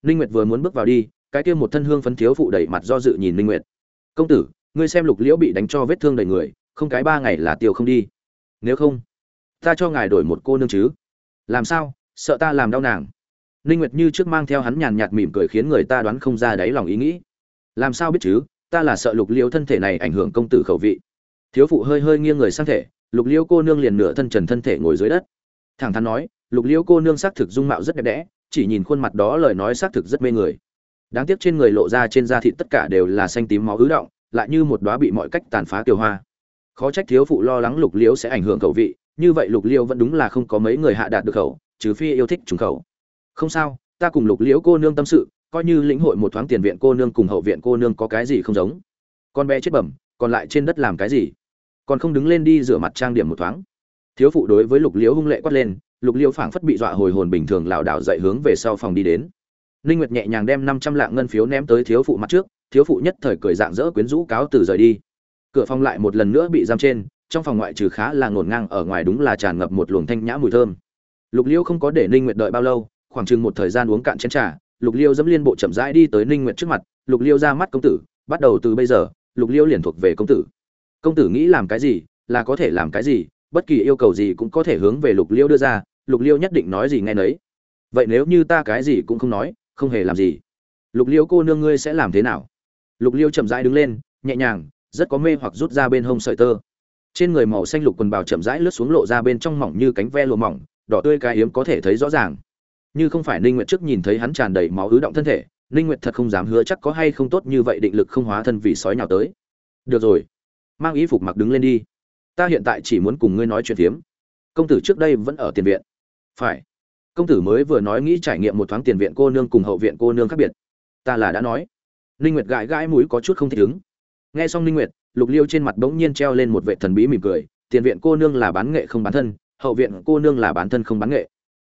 Ninh nguyệt vừa muốn bước vào đi, cái kia một thân hương phấn thiếu phụ đẩy mặt do dự nhìn ninh nguyệt. Công tử, ngươi xem lục liễu bị đánh cho vết thương đầy người, không cái ba ngày là tiêu không đi. Nếu không, ta cho ngài đổi một cô nương chứ. Làm sao? Sợ ta làm đau nàng. Ninh nguyệt như trước mang theo hắn nhàn nhạt mỉm cười khiến người ta đoán không ra đáy lòng ý nghĩ. Làm sao biết chứ? Ta là sợ lục liễu thân thể này ảnh hưởng công tử khẩu vị thiếu phụ hơi hơi nghiêng người sang thể, lục liễu cô nương liền nửa thân trần thân thể ngồi dưới đất. Thẳng thắn nói, lục liễu cô nương xác thực dung mạo rất đẹp đẽ, chỉ nhìn khuôn mặt đó lời nói xác thực rất mê người. Đáng tiếc trên người lộ ra trên da thịt tất cả đều là xanh tím máu ứ động, lại như một đóa bị mọi cách tàn phá kiều hoa. Khó trách thiếu phụ lo lắng lục liễu sẽ ảnh hưởng khẩu vị, như vậy lục liễu vẫn đúng là không có mấy người hạ đạt được khẩu, trừ phi yêu thích trùng khẩu. Không sao, ta cùng lục liễu cô nương tâm sự, coi như lĩnh hội một thoáng tiền viện cô nương cùng hậu viện cô nương có cái gì không giống. Con bé chết bẩm, còn lại trên đất làm cái gì? Còn không đứng lên đi rửa mặt trang điểm một thoáng. Thiếu phụ đối với lục liễu hung lệ quát lên, lục liễu phảng phất bị dọa hồi hồn bình thường lảo đảo dậy hướng về sau phòng đi đến. Ninh nguyệt nhẹ nhàng đem 500 lạng ngân phiếu ném tới thiếu phụ mặt trước, thiếu phụ nhất thời cười dạng dỡ quyến rũ cáo từ rời đi. Cửa phòng lại một lần nữa bị giam trên, trong phòng ngoại trừ khá là ngổn ngang, ở ngoài đúng là tràn ngập một luồng thanh nhã mùi thơm. Lục liễu không có để ninh nguyệt đợi bao lâu, khoảng chừng một thời gian uống cạn chén trà, lục liễu dẫm liên bộ chậm rãi đi tới ninh nguyệt trước mặt, lục liễu ra mắt công tử, bắt đầu từ bây giờ, lục liễu liền thuộc về công tử công tử nghĩ làm cái gì, là có thể làm cái gì, bất kỳ yêu cầu gì cũng có thể hướng về lục Liêu đưa ra, lục Liêu nhất định nói gì nghe nấy. Vậy nếu như ta cái gì cũng không nói, không hề làm gì, lục Liêu cô nương ngươi sẽ làm thế nào? Lục Liêu chậm rãi đứng lên, nhẹ nhàng, rất có mê hoặc rút ra bên hông sợi tơ. Trên người màu xanh lục quần bào chậm rãi lướt xuống lộ ra bên trong mỏng như cánh ve lụa mỏng, đỏ tươi cái hiếm có thể thấy rõ ràng. Như không phải ninh nguyệt trước nhìn thấy hắn tràn đầy máu ứ động thân thể, ninh nguyệt thật không dám hứa chắc có hay không tốt như vậy định lực không hóa thân vì sói nhào tới. Được rồi mang ý phục mặc đứng lên đi. Ta hiện tại chỉ muốn cùng ngươi nói chuyện phiếm. Công tử trước đây vẫn ở tiền viện. Phải. Công tử mới vừa nói nghĩ trải nghiệm một thoáng tiền viện cô nương cùng hậu viện cô nương khác biệt. Ta là đã nói. Ninh nguyệt gãi gãi mũi có chút không thích ứng. Nghe xong ninh nguyệt, lục liêu trên mặt bỗng nhiên treo lên một vệ thần bí mỉm cười. Tiền viện cô nương là bán nghệ không bán thân, hậu viện cô nương là bán thân không bán nghệ.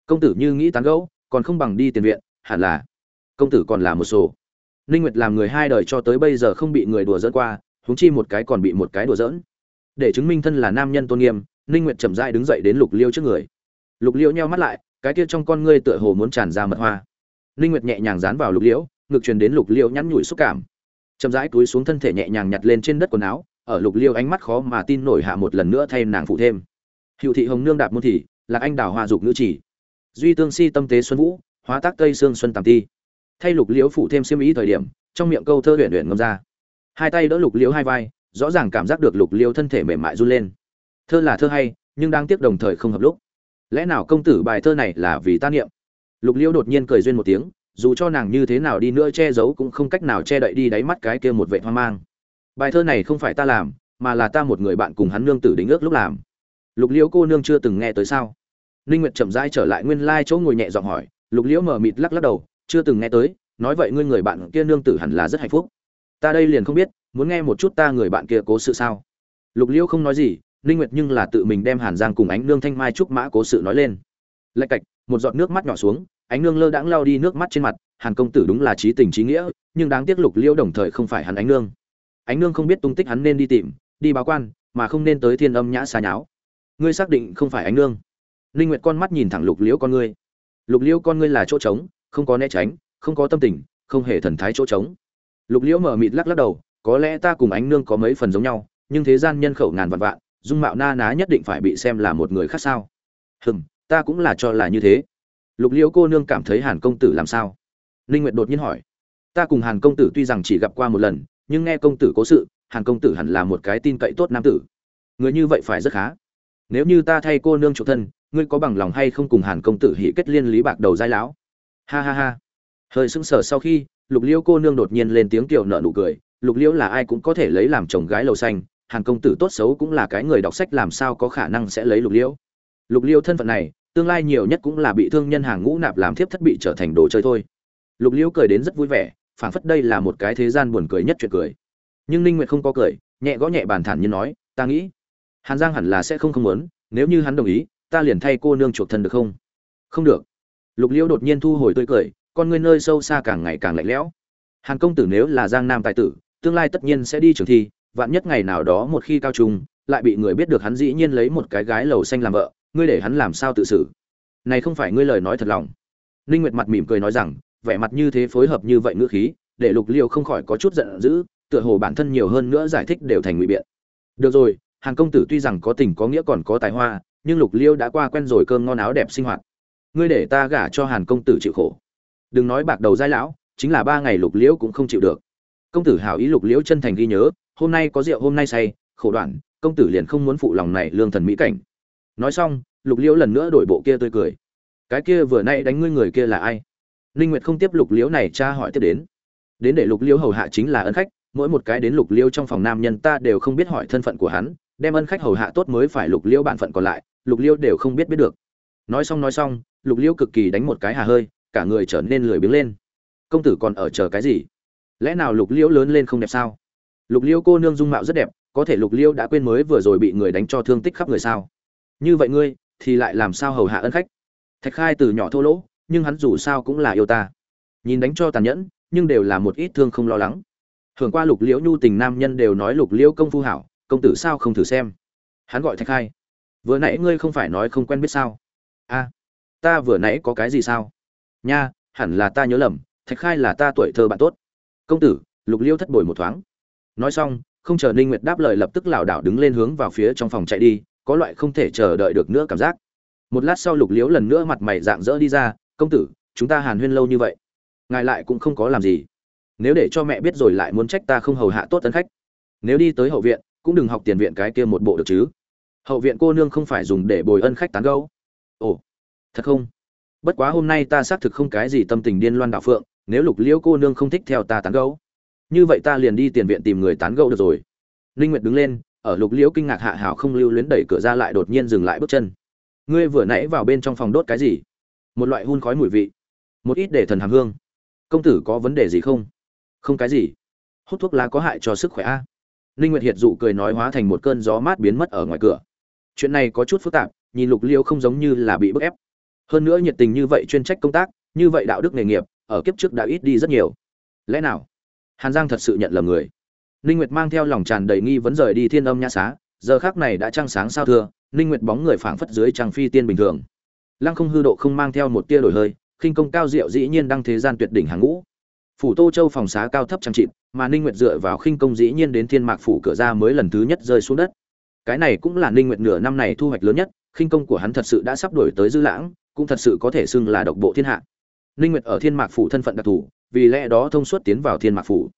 Công tử như nghĩ tán gẫu, còn không bằng đi tiền viện, hẳn là. Công tử còn là một số ninh nguyệt làm người hai đời cho tới bây giờ không bị người đùa dẫn qua huống chi một cái còn bị một cái đùa dỡn để chứng minh thân là nam nhân tôn nghiêm, ninh nguyệt chậm rãi đứng dậy đến lục liêu trước người. Lục liêu nheo mắt lại, cái kia trong con ngươi tựa hồ muốn tràn ra mật hoa. Ninh nguyệt nhẹ nhàng dán vào lục liễu ngực truyền đến lục liêu nhăn nhủi xúc cảm. Chậm rãi túi xuống thân thể nhẹ nhàng nhặt lên trên đất quần áo, ở lục liêu ánh mắt khó mà tin nổi hạ một lần nữa thay nàng phụ thêm. Hiệu thị hồng nương đạp môn thị là anh đào hoa dục nữ chỉ. Duy tương si tâm tế xuân vũ, hóa tác tây xương xuân tàm ti. Thay lục liễu phụ thêm xiêm ý thời điểm, trong miệng câu thơ huyền huyền ngâm ra hai tay đỡ lục liễu hai vai, rõ ràng cảm giác được lục liễu thân thể mềm mại run lên. Thơ là thơ hay, nhưng đang tiếc đồng thời không hợp lúc. Lẽ nào công tử bài thơ này là vì ta niệm? Lục liễu đột nhiên cười duyên một tiếng, dù cho nàng như thế nào đi nữa che giấu cũng không cách nào che đậy đi đáy mắt cái kia một vệ hoang mang. Bài thơ này không phải ta làm, mà là ta một người bạn cùng hắn nương tử đính ước lúc làm. Lục liễu cô nương chưa từng nghe tới sao? Ninh nguyệt chậm rãi trở lại nguyên lai chỗ ngồi nhẹ giọng hỏi. Lục liễu mờ mịt lắc lắc đầu, chưa từng nghe tới, nói vậy ngươi người bạn kia nương tử hẳn là rất hạnh phúc ta đây liền không biết, muốn nghe một chút ta người bạn kia cố sự sao? Lục liễu không nói gì, ninh nguyệt nhưng là tự mình đem hàn giang cùng ánh nương thanh mai trúc mã cố sự nói lên. Lạch cạch, một giọt nước mắt nhỏ xuống, ánh nương lơ đãng lao đi nước mắt trên mặt, hàn công tử đúng là trí tình trí nghĩa, nhưng đáng tiếc lục liễu đồng thời không phải hắn ánh nương. Ánh nương không biết tung tích hắn nên đi tìm, đi báo quan, mà không nên tới thiên âm nhã xa nháo. Ngươi xác định không phải ánh nương. Linh nguyệt con mắt nhìn thẳng lục liễu con ngươi. Lục liễu con ngươi là chỗ trống, không có né tránh, không có tâm tình, không hề thần thái chỗ trống lục liễu mở mịt lắc lắc đầu, có lẽ ta cùng ánh nương có mấy phần giống nhau, nhưng thế gian nhân khẩu ngàn vạn vạn, dung mạo na ná nhất định phải bị xem là một người khác sao? Hừm, ta cũng là cho là như thế. Lục liễu cô nương cảm thấy hàn công tử làm sao? Linh nguyệt đột nhiên hỏi. Ta cùng hàn công tử tuy rằng chỉ gặp qua một lần, nhưng nghe công tử cố sự, hàn công tử hẳn là một cái tin cậy tốt nam tử. Người như vậy phải rất khá. Nếu như ta thay cô nương chủ thân, ngươi có bằng lòng hay không cùng hàn công tử hỉ kết liên lý bạc đầu giai lão? Ha ha ha. Hơi sững sờ sau khi lục liễu cô nương đột nhiên lên tiếng tiểu nợ nụ cười, lục liễu là ai cũng có thể lấy làm chồng gái lầu xanh, hàn công tử tốt xấu cũng là cái người đọc sách làm sao có khả năng sẽ lấy lục liễu. Lục liễu thân phận này, tương lai nhiều nhất cũng là bị thương nhân hàng ngũ nạp làm thiếp thất bị trở thành đồ chơi thôi. Lục liễu cười đến rất vui vẻ, phảng phất đây là một cái thế gian buồn cười nhất chuyện cười. Nhưng ninh nguyệt không có cười, nhẹ gõ nhẹ bàn thản như nói, ta nghĩ, hàn giang hẳn là sẽ không không muốn, nếu như hắn đồng ý, ta liền thay cô nương chuộc thân được không? Không được. Lục liễu đột nhiên thu hồi tươi cười con ngươi nơi sâu xa càng ngày càng lạnh lẽo. Hàn công tử nếu là giang nam tài tử, tương lai tất nhiên sẽ đi trường thi, vạn nhất ngày nào đó một khi cao trung, lại bị người biết được hắn dĩ nhiên lấy một cái gái lầu xanh làm vợ, ngươi để hắn làm sao tự xử? Này không phải ngươi lời nói thật lòng. Ninh nguyệt mặt mỉm cười nói rằng, vẻ mặt như thế phối hợp như vậy ngữ khí, để lục liêu không khỏi có chút giận dữ, tựa hồ bản thân nhiều hơn nữa giải thích đều thành ngụy biện. Được rồi, hàn công tử tuy rằng có tình có nghĩa còn có tài hoa, nhưng lục liêu đã qua quen rồi cơm ngon áo đẹp sinh hoạt. Ngươi để ta gả cho hàn công tử chịu khổ đừng nói bạc đầu giai lão, chính là ba ngày lục liễu cũng không chịu được. Công tử hảo ý lục liễu chân thành ghi nhớ, hôm nay có rượu, hôm nay say, khổ đoạn, công tử liền không muốn phụ lòng này lương thần mỹ cảnh. Nói xong, lục liễu lần nữa đổi bộ kia tươi cười. Cái kia vừa nay đánh ngươi người kia là ai? Ninh nguyệt không tiếp lục liễu này tra hỏi tiếp đến. Đến để lục liễu hầu hạ chính là ân khách, mỗi một cái đến lục liễu trong phòng nam nhân ta đều không biết hỏi thân phận của hắn, đem ân khách hầu hạ tốt mới phải lục liễu bản phận còn lại, lục liễu đều không biết biết được. Nói xong nói xong, lục liễu cực kỳ đánh một cái hà hơi cả người trở nên lười biếng lên. Công tử còn ở chờ cái gì? Lẽ nào lục liễu lớn lên không đẹp sao? Lục liễu cô nương dung mạo rất đẹp, có thể lục liễu đã quên mới vừa rồi bị người đánh cho thương tích khắp người sao? Như vậy ngươi, thì lại làm sao hầu hạ ân khách? Thạch khai từ nhỏ thô lỗ, nhưng hắn dù sao cũng là yêu ta. Nhìn đánh cho tàn nhẫn, nhưng đều là một ít thương không lo lắng. Hưởng qua lục liễu nhu tình nam nhân đều nói lục liễu công phu hảo, công tử sao không thử xem? Hắn gọi thạch khai. Vừa nãy ngươi không phải nói không quen biết sao? A ta vừa nãy có cái gì sao? Nha, hẳn là ta nhớ lầm, thạch khai là ta tuổi thơ bạn tốt. Công tử, lục liêu thất bồi một thoáng. Nói xong, không chờ ninh nguyệt đáp lời lập tức lảo đảo đứng lên hướng vào phía trong phòng chạy đi, có loại không thể chờ đợi được nữa cảm giác. Một lát sau lục liếu lần nữa mặt mày dạng dỡ đi ra, công tử, chúng ta hàn huyên lâu như vậy, ngài lại cũng không có làm gì. Nếu để cho mẹ biết rồi lại muốn trách ta không hầu hạ tốt tấn khách. Nếu đi tới hậu viện, cũng đừng học tiền viện cái kia một bộ được chứ. Hậu viện cô nương không phải dùng để bồi ân khách tán gẫu. Ồ, thật không? Bất quá hôm nay ta xác thực không cái gì tâm tình điên loan đạo phượng, nếu lục liễu cô nương không thích theo ta tán gẫu, như vậy ta liền đi tiền viện tìm người tán gẫu được rồi. Linh nguyệt đứng lên, ở lục liễu kinh ngạc hạ hảo không lưu luyến đẩy cửa ra lại đột nhiên dừng lại bước chân. Ngươi vừa nãy vào bên trong phòng đốt cái gì? Một loại hun khói mùi vị, một ít để thần hàm hương. Công tử có vấn đề gì không? Không cái gì. Hút thuốc lá có hại cho sức khỏe a. Linh nguyệt hiệt dụ cười nói hóa thành một cơn gió mát biến mất ở ngoài cửa. Chuyện này có chút phức tạp, nhìn lục liễu không giống như là bị bức ép hơn nữa nhiệt tình như vậy chuyên trách công tác, như vậy đạo đức nghề nghiệp, ở kiếp trước đã ít đi rất nhiều. Lẽ nào? Hàn giang thật sự nhận lầm người. Ninh nguyệt mang theo lòng tràn đầy nghi vấn rời đi thiên âm nhã xá, giờ khác này đã trăng sáng sao thưa, ninh nguyệt bóng người phảng phất dưới trăng phi tiên bình thường. Lăng không hư độ không mang theo một tia đổi hơi, khinh công cao diệu dĩ nhiên đang thế gian tuyệt đỉnh hàng ngũ. Phủ tô châu phòng xá cao thấp trang trị mà ninh nguyệt dựa vào khinh công dĩ nhiên đến thiên mạc phủ cửa ra mới lần thứ nhất rơi xuống đất. Cái này cũng là ninh nguyệt nửa năm này thu hoạch lớn nhất khinh công của hắn thật sự đã sắp đổi tới dư lãng, cũng thật sự có thể xưng là độc bộ thiên hạ. Ninh nguyệt ở thiên mạc phủ thân phận đặc thù, vì lẽ đó thông suốt tiến vào thiên mạc phủ.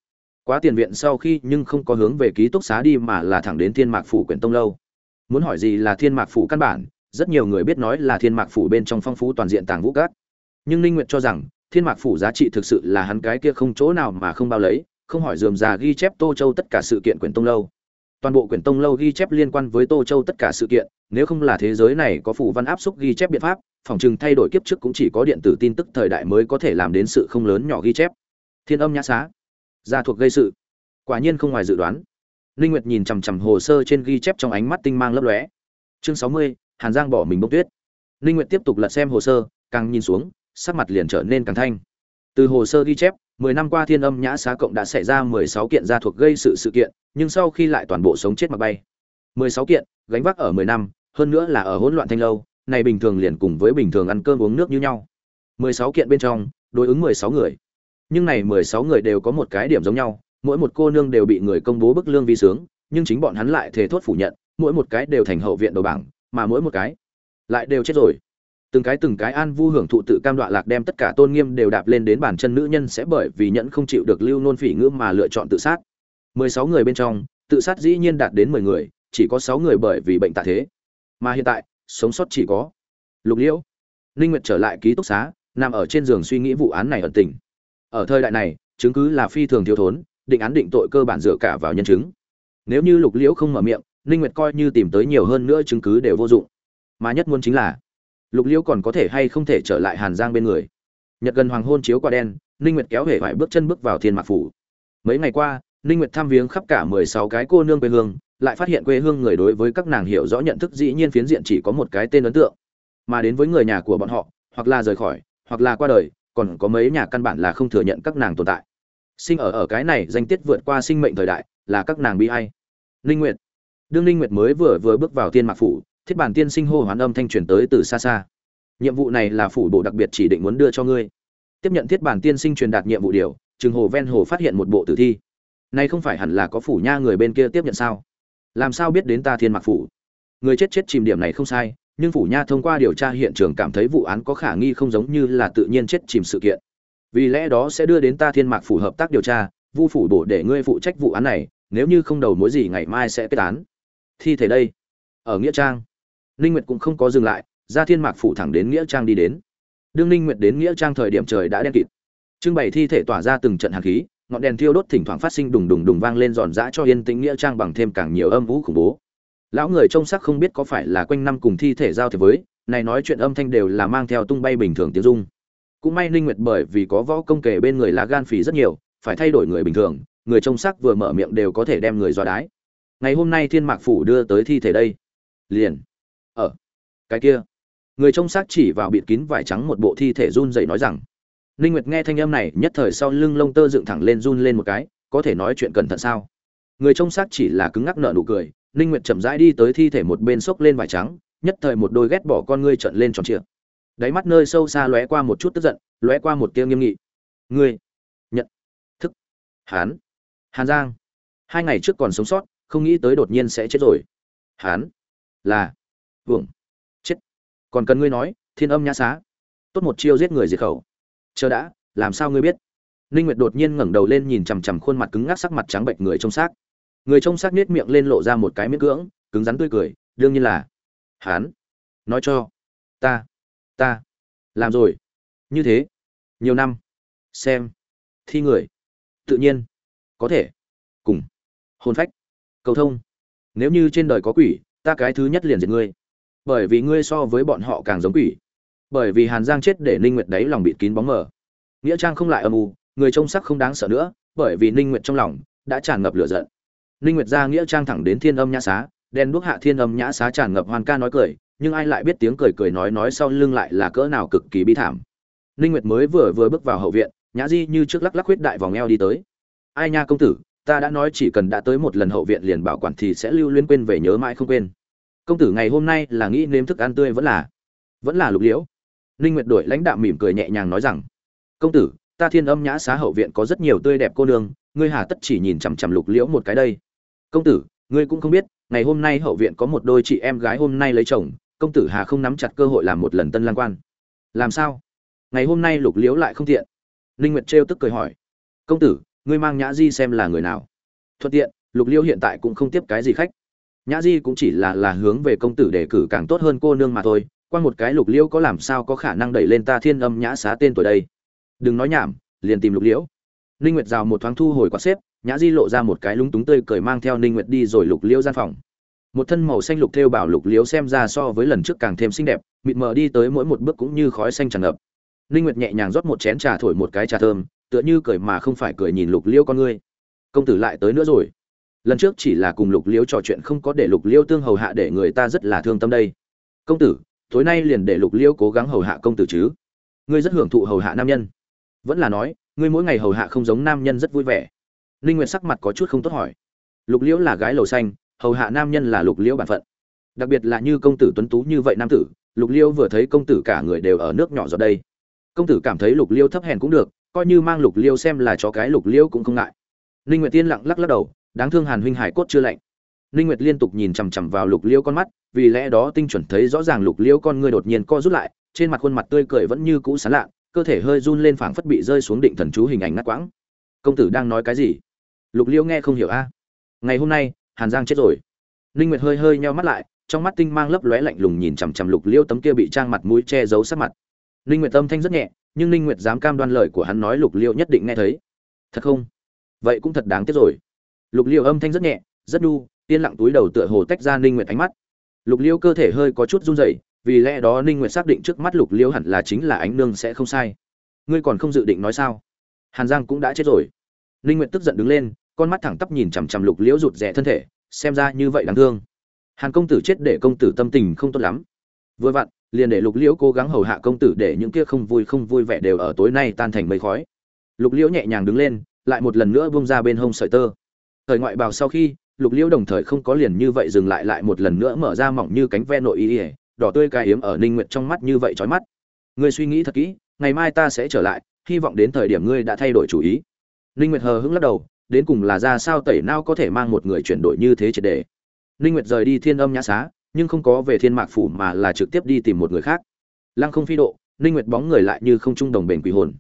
Quá tiền viện sau khi nhưng không có hướng về ký túc xá đi mà là thẳng đến thiên mạc phủ quyển tông lâu. Muốn hỏi gì là thiên mạc phủ căn bản, rất nhiều người biết nói là thiên mạc phủ bên trong phong phú toàn diện tàng vũ cát nhưng ninh nguyệt cho rằng, thiên mạc phủ giá trị thực sự là hắn cái kia không chỗ nào mà không bao lấy, không hỏi dườm già ghi chép tô châu tất cả sự kiện quyển tông lâu toàn bộ quyển tông lâu ghi chép liên quan với tô châu tất cả sự kiện nếu không là thế giới này có phủ văn áp xúc ghi chép biện pháp phòng chừng thay đổi kiếp trước cũng chỉ có điện tử tin tức thời đại mới có thể làm đến sự không lớn nhỏ ghi chép. Thiên âm nhã xá. Gia thuộc gây sự. Quả nhiên không ngoài dự đoán. Linh nguyệt nhìn chằm chằm hồ sơ trên ghi chép trong ánh mắt tinh mang lấp lóe. Chương 60, hàn giang bỏ mình bốc tuyết. Linh nguyệt tiếp tục lật xem hồ sơ càng nhìn xuống sắc mặt liền trở nên càng thanh. Từ hồ sơ ghi chép mười năm qua thiên âm nhã xá cộng đã xảy ra mười sáu kiện gia thuộc gây sự sự kiện, nhưng sau khi lại toàn bộ sống chết mà bay. Mười sáu kiện, gánh vác ở mười năm, hơn nữa là ở hỗn loạn thanh lâu, này bình thường liền cùng với bình thường ăn cơm uống nước như nhau. Mười sáu kiện bên trong, đối ứng mười sáu người. Nhưng này mười sáu người đều có một cái điểm giống nhau, mỗi một cô nương đều bị người công bố bức lương vi sướng, nhưng chính bọn hắn lại thề thốt phủ nhận, mỗi một cái đều thành hậu viện đầu bảng, mà mỗi một cái lại đều chết rồi từng cái từng cái an vu hưởng thụ tự cam đoạ lạc đem tất cả tôn nghiêm đều đạp lên đến bàn chân nữ nhân sẽ bởi vì nhẫn không chịu được lưu nôn phỉ ngữ mà lựa chọn tự sát. Mười sáu người bên trong, tự sát dĩ nhiên đạt đến mười người, chỉ có sáu người bởi vì bệnh tạ thế. Mà hiện tại, sống sót chỉ có lục liễu, ninh nguyệt trở lại ký túc xá, nằm ở trên giường suy nghĩ vụ án này ẩn tình. Ở thời đại này, chứng cứ là phi thường thiếu thốn, định án định tội cơ bản dựa cả vào nhân chứng. Nếu như lục liễu không mở miệng, ninh nguyệt coi như tìm tới nhiều hơn nữa chứng cứ đều vô dụng. Mà nhất muốn chính là lục liễu còn có thể hay không thể trở lại hàn giang bên người nhật gần hoàng hôn chiếu qua đen linh nguyệt kéo hể vải bước chân bước vào thiên mạc phủ mấy ngày qua linh nguyệt tham viếng khắp cả 16 cái cô nương quê hương lại phát hiện quê hương người đối với các nàng hiểu rõ nhận thức dĩ nhiên phiến diện chỉ có một cái tên ấn tượng mà đến với người nhà của bọn họ hoặc là rời khỏi hoặc là qua đời còn có mấy nhà căn bản là không thừa nhận các nàng tồn tại sinh ở ở cái này danh tiết vượt qua sinh mệnh thời đại là các nàng bi hay linh nguyệt đương linh nguyệt mới vừa vừa bước vào Thiên mạc phủ thiết bản tiên sinh hô hoán âm thanh truyền tới từ xa xa. Nhiệm vụ này là phủ bộ đặc biệt chỉ định muốn đưa cho ngươi. Tiếp nhận thiết bản tiên sinh truyền đạt nhiệm vụ điều trường hồ ven hồ phát hiện một bộ tử thi. Nay không phải hẳn là có phủ nha người bên kia tiếp nhận sao? Làm sao biết đến ta thiên mạc phủ? Người chết chết chìm điểm này không sai, nhưng phủ nha thông qua điều tra hiện trường cảm thấy vụ án có khả nghi không giống như là tự nhiên chết chìm sự kiện. Vì lẽ đó sẽ đưa đến ta thiên mạc phủ hợp tác điều tra, vu phủ bổ để ngươi phụ trách vụ án này, nếu như không đầu mối gì ngày mai sẽ kết án. Thi thể đây. Ở nghĩa trang ninh nguyệt cũng không có dừng lại, ra thiên mạc phủ thẳng đến nghĩa trang đi đến. Đương ninh nguyệt đến nghĩa trang thời điểm trời đã đen kịt. Trưng bày thi thể tỏa ra từng trận hàn khí, ngọn đèn thiêu đốt thỉnh thoảng phát sinh đùng đùng đùng vang lên giòn giã cho yên tĩnh nghĩa trang bằng thêm càng nhiều âm vũ khủng bố. Lão người trông sắc không biết có phải là quanh năm cùng thi thể giao thiệp với, này nói chuyện âm thanh đều là mang theo tung bay bình thường tiếng dung cũng may ninh nguyệt bởi vì có võ công kể bên người lá gan phì rất nhiều, phải thay đổi người bình thường, người trông sắc vừa mở miệng đều có thể đem người dọa đái. Ngày hôm nay thiên mạc phủ đưa tới thi thể đây. Liền ở cái kia. Người trông xác chỉ vào bịt kín vải trắng một bộ thi thể run rẩy nói rằng, ninh nguyệt nghe thanh âm này, nhất thời sau lưng lông tơ dựng thẳng lên run lên một cái, có thể nói chuyện cẩn thận sao? Người trông xác chỉ là cứng ngắc nở nụ cười, ninh nguyệt chậm rãi đi tới thi thể một bên xốc lên vải trắng, nhất thời một đôi ghét bỏ con ngươi trợn lên tròn trịa. Đáy mắt nơi sâu xa lóe qua một chút tức giận, lóe qua một tia nghiêm nghị. Ngươi, nhận thức hán hàn giang, hai ngày trước còn sống sót, không nghĩ tới đột nhiên sẽ chết rồi. Hán là vượng. Chết. Còn cần ngươi nói, thiên âm nhã xá. Tốt một chiêu giết người diệt khẩu. Chờ đã, làm sao ngươi biết? Ninh nguyệt đột nhiên ngẩng đầu lên nhìn chằm chằm khuôn mặt cứng ngắc sắc mặt trắng bệnh người trong xác. Người trong xác nết miệng lên lộ ra một cái miếng cưỡng, cứng rắn tươi cười, đương nhiên là hán nói cho ta ta làm rồi. Như thế, nhiều năm, xem, thi người, tự nhiên, có thể, cùng hôn phách, cầu thông. Nếu như trên đời có quỷ, ta cái thứ nhất liền diệt ngươi bởi vì ngươi so với bọn họ càng giống quỷ. Bởi vì hàn giang chết để ninh nguyệt đấy lòng bịt kín bóng mờ. Nghĩa trang không lại âm u, người trông sắc không đáng sợ nữa, bởi vì ninh nguyệt trong lòng đã tràn ngập lửa giận. Ninh nguyệt ra nghĩa trang thẳng đến thiên âm nhã xá đen đuốc hạ thiên âm nhã xá tràn ngập hoàn ca nói cười, nhưng ai lại biết tiếng cười cười nói nói sau lưng lại là cỡ nào cực kỳ bi thảm. Ninh nguyệt mới vừa vừa bước vào hậu viện, nhã di như trước lắc lắc huyết đại vòng eo đi tới. Ai nha công tử, ta đã nói chỉ cần đã tới một lần hậu viện liền bảo quản thì sẽ lưu luyến quên về nhớ mãi không quên công tử ngày hôm nay là nghĩ nếm thức ăn tươi vẫn là vẫn là lục liễu. Ninh nguyệt đổi lãnh đạo mỉm cười nhẹ nhàng nói rằng, công tử, ta thiên âm nhã xá hậu viện có rất nhiều tươi đẹp cô nương, ngươi hà tất chỉ nhìn chằm chằm lục liễu một cái đây. Công tử, ngươi cũng không biết, ngày hôm nay hậu viện có một đôi chị em gái hôm nay lấy chồng, công tử hà không nắm chặt cơ hội làm một lần tân lang quan. Làm sao? Ngày hôm nay lục liễu lại không tiện. Ninh nguyệt trêu tức cười hỏi, công tử, ngươi mang nhã di xem là người nào? Thuận tiện, lục liễu hiện tại cũng không tiếp cái gì khách nhã di cũng chỉ là là hướng về công tử đề cử càng tốt hơn cô nương mà thôi, qua một cái lục liễu có làm sao có khả năng đẩy lên ta thiên âm nhã xá tên tuổi đây? Đừng nói nhảm, liền tìm lục liễu. Ninh nguyệt rào một thoáng thu hồi quạt xếp, nhã di lộ ra một cái lúng túng tươi cười mang theo ninh nguyệt đi rồi lục liễu gian phòng. Một thân màu xanh lục thêu bảo lục liễu xem ra so với lần trước càng thêm xinh đẹp, mịt mờ đi tới mỗi một bước cũng như khói xanh tràn ngập. Ninh nguyệt nhẹ nhàng rót một chén trà thổi một cái trà thơm, tựa như cười mà không phải cười nhìn lục liễu con ngươi. Công tử lại tới nữa rồi lần trước chỉ là cùng lục liễu trò chuyện không có để lục liễu tương hầu hạ để người ta rất là thương tâm đây. Công tử, tối nay liền để lục liễu cố gắng hầu hạ công tử chứ. Ngươi rất hưởng thụ hầu hạ nam nhân. Vẫn là nói, ngươi mỗi ngày hầu hạ không giống nam nhân rất vui vẻ. Ninh nguyệt sắc mặt có chút không tốt hỏi. Lục liễu là gái lầu xanh, hầu hạ nam nhân là lục liễu bản phận. Đặc biệt là như công tử tuấn tú như vậy nam tử, lục liễu vừa thấy công tử cả người đều ở nước nhỏ giọt đây. Công tử cảm thấy lục liễu thấp hèn cũng được, coi như mang lục liễu xem là chó cái lục liễu cũng không ngại. Ninh nguyệt tiên lặng lắc lắc đầu đáng thương hàn huynh hải cốt chưa lạnh. Ninh nguyệt liên tục nhìn chằm chằm vào lục liễu con mắt, vì lẽ đó tinh chuẩn thấy rõ ràng lục liễu con ngươi đột nhiên co rút lại, trên mặt khuôn mặt tươi cười vẫn như cũ sán lạ, cơ thể hơi run lên phảng phất bị rơi xuống định thần chú hình ảnh ngắt quãng. Công tử đang nói cái gì? Lục liễu nghe không hiểu a. Ngày hôm nay, hàn giang chết rồi. Ninh nguyệt hơi hơi nheo mắt lại, trong mắt tinh mang lấp lóe lạnh lùng nhìn chằm chằm lục liễu tấm kia bị trang mặt mũi che giấu sát mặt. Ninh nguyệt âm thanh rất nhẹ, nhưng ninh nguyệt dám cam đoan lời của hắn nói lục liễu nhất định nghe thấy. Thật không? Vậy cũng thật đáng tiếc rồi lục Liêu âm thanh rất nhẹ, rất nhu, yên lặng túi đầu tựa hồ tách ra ninh nguyệt ánh mắt. Lục Liêu cơ thể hơi có chút run rẩy, vì lẽ đó ninh nguyệt xác định trước mắt lục Liêu hẳn là chính là ánh nương sẽ không sai. Ngươi còn không dự định nói sao? Hàn giang cũng đã chết rồi. Ninh nguyệt tức giận đứng lên, con mắt thẳng tắp nhìn chằm chằm lục liễu rụt rè thân thể, xem ra như vậy đáng thương. Hàn công tử chết để công tử tâm tình không tốt lắm. Vừa vặn, liền để lục liễu cố gắng hầu hạ công tử để những kia không vui không vui vẻ đều ở tối nay tan thành mây khói. Lục liễu nhẹ nhàng đứng lên, lại một lần nữa bung ra bên hông sợi tơ thời ngoại bào sau khi, lục liễu đồng thời không có liền như vậy dừng lại lại một lần nữa mở ra mỏng như cánh ve nội y ỉa đỏ tươi cài hiếm ở ninh nguyệt trong mắt như vậy chói mắt. Ngươi suy nghĩ thật kỹ, ngày mai ta sẽ trở lại, hy vọng đến thời điểm ngươi đã thay đổi chủ ý. Ninh nguyệt hờ hững lắc đầu, đến cùng là ra sao tẩy nao có thể mang một người chuyển đổi như thế triệt để ninh nguyệt rời đi thiên âm nhã xá, nhưng không có về thiên mạc phủ mà là trực tiếp đi tìm một người khác. Lăng không phi độ, ninh nguyệt bóng người lại như không trung đồng bền quỷ hồn.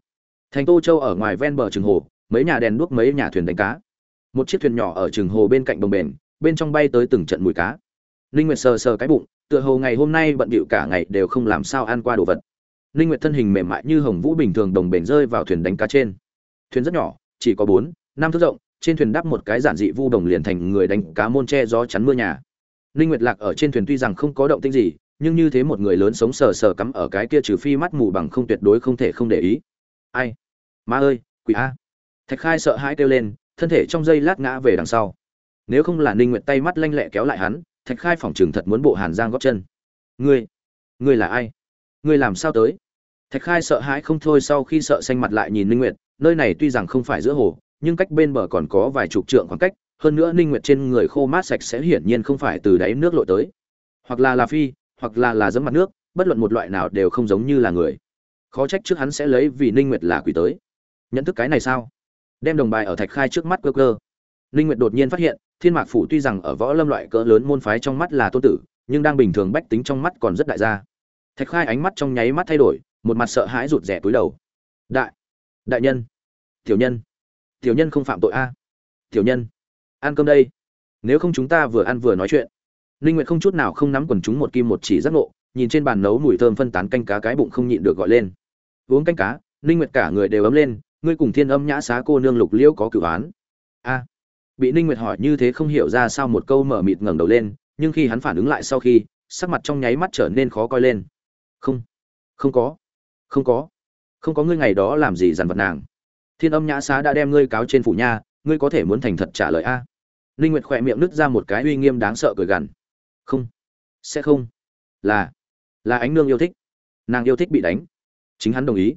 Thành tô châu ở ngoài ven bờ trường hồ, mấy nhà đèn đuốc mấy nhà thuyền đánh cá một chiếc thuyền nhỏ ở trường hồ bên cạnh đồng bền bên trong bay tới từng trận mùi cá. Ninh nguyệt sờ sờ cái bụng, tựa hồ ngày hôm nay bận bịu cả ngày đều không làm sao ăn qua đồ vật. Ninh nguyệt thân hình mềm mại như hồng vũ bình thường đồng bền rơi vào thuyền đánh cá trên. Thuyền rất nhỏ, chỉ có bốn, năm thước rộng, trên thuyền đắp một cái giản dị vu đồng liền thành người đánh cá môn che gió chắn mưa nhà. Ninh nguyệt lạc ở trên thuyền tuy rằng không có động tĩnh gì, nhưng như thế một người lớn sống sờ sờ cắm ở cái kia trừ phi mắt mù bằng không tuyệt đối không thể không để ý. Ai? Ma ơi, quỷ a. Thạch khai sợ hãi kêu lên thân thể trong giây lát ngã về đằng sau. Nếu không là ninh nguyệt tay mắt lanh lẹ kéo lại hắn, thạch khai phỏng trường thật muốn bộ hàn giang góp chân. Ngươi ngươi là ai? Ngươi làm sao tới? Thạch khai sợ hãi không thôi sau khi sợ xanh mặt lại nhìn ninh nguyệt, nơi này tuy rằng không phải giữa hồ, nhưng cách bên bờ còn có vài chục trượng khoảng cách, hơn nữa ninh nguyệt trên người khô mát sạch sẽ hiển nhiên không phải từ đáy nước lội tới. Hoặc là là phi, hoặc là là dẫm mặt nước, bất luận một loại nào đều không giống như là người. Khó trách trước hắn sẽ lấy vì ninh nguyệt là quỷ tới. Nhận thức cái này sao? Đem đồng bài ở thạch khai trước mắt cơ cơ linh nguyệt đột nhiên phát hiện, thiên mạc phủ tuy rằng ở võ lâm loại cỡ lớn môn phái trong mắt là tôn tử, nhưng đang bình thường bách tính trong mắt còn rất đại gia. Thạch khai ánh mắt trong nháy mắt thay đổi, một mặt sợ hãi rụt rẻ túi đầu. Đại đại nhân, tiểu nhân tiểu nhân không phạm tội a. Tiểu nhân, ăn cơm đây. Nếu không chúng ta vừa ăn vừa nói chuyện. Linh nguyệt không chút nào không nắm quần chúng một kim một chỉ giác ngộ, nhìn trên bàn nấu mùi thơm phân tán canh cá cái bụng không nhịn được gọi lên. Uống canh cá, linh nguyệt cả người đều ấm lên ngươi cùng thiên âm nhã xá cô nương lục liễu có cửu án a. Bị ninh nguyệt hỏi như thế không hiểu ra sao một câu mở mịt ngẩng đầu lên, nhưng khi hắn phản ứng lại sau khi, sắc mặt trong nháy mắt trở nên khó coi lên. Không. Không có. Không có. Không có ngươi ngày đó làm gì dằn vật nàng. Thiên âm nhã xá đã đem ngươi cáo trên phủ nha, ngươi có thể muốn thành thật trả lời a. Ninh nguyệt khỏe miệng nứt ra một cái uy nghiêm đáng sợ cười gằn. Không. Sẽ không. Là. Là ánh nương yêu thích. Nàng yêu thích bị đánh. Chính hắn đồng ý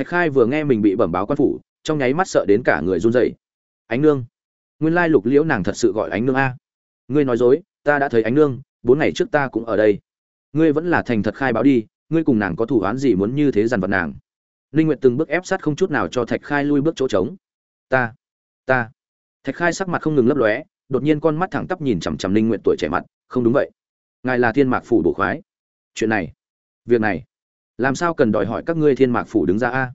thạch khai vừa nghe mình bị bẩm báo quan phủ trong nháy mắt sợ đến cả người run rẩy. Ánh nương. Nguyên lai lục liễu nàng thật sự gọi ánh nương a. Ngươi nói dối ta đã thấy ánh nương bốn ngày trước ta cũng ở đây. Ngươi vẫn là thành thật khai báo đi ngươi cùng nàng có thủ án gì muốn như thế dằn vặt nàng? Linh Nguyệt từng bước ép sát không chút nào cho Thạch Khai lui bước chỗ trống. "Ta, ta." Thạch Khai sắc mặt không ngừng lấp lóe, đột nhiên con mắt thẳng tắp nhìn chằm chằm Linh Nguyệt tuổi trẻ mặt, "Không đúng vậy, ngài là Thiên Mạc phủ bổ khoái. Chuyện này, việc này, làm sao cần đòi hỏi các ngươi Thiên Mạc phủ đứng ra a?"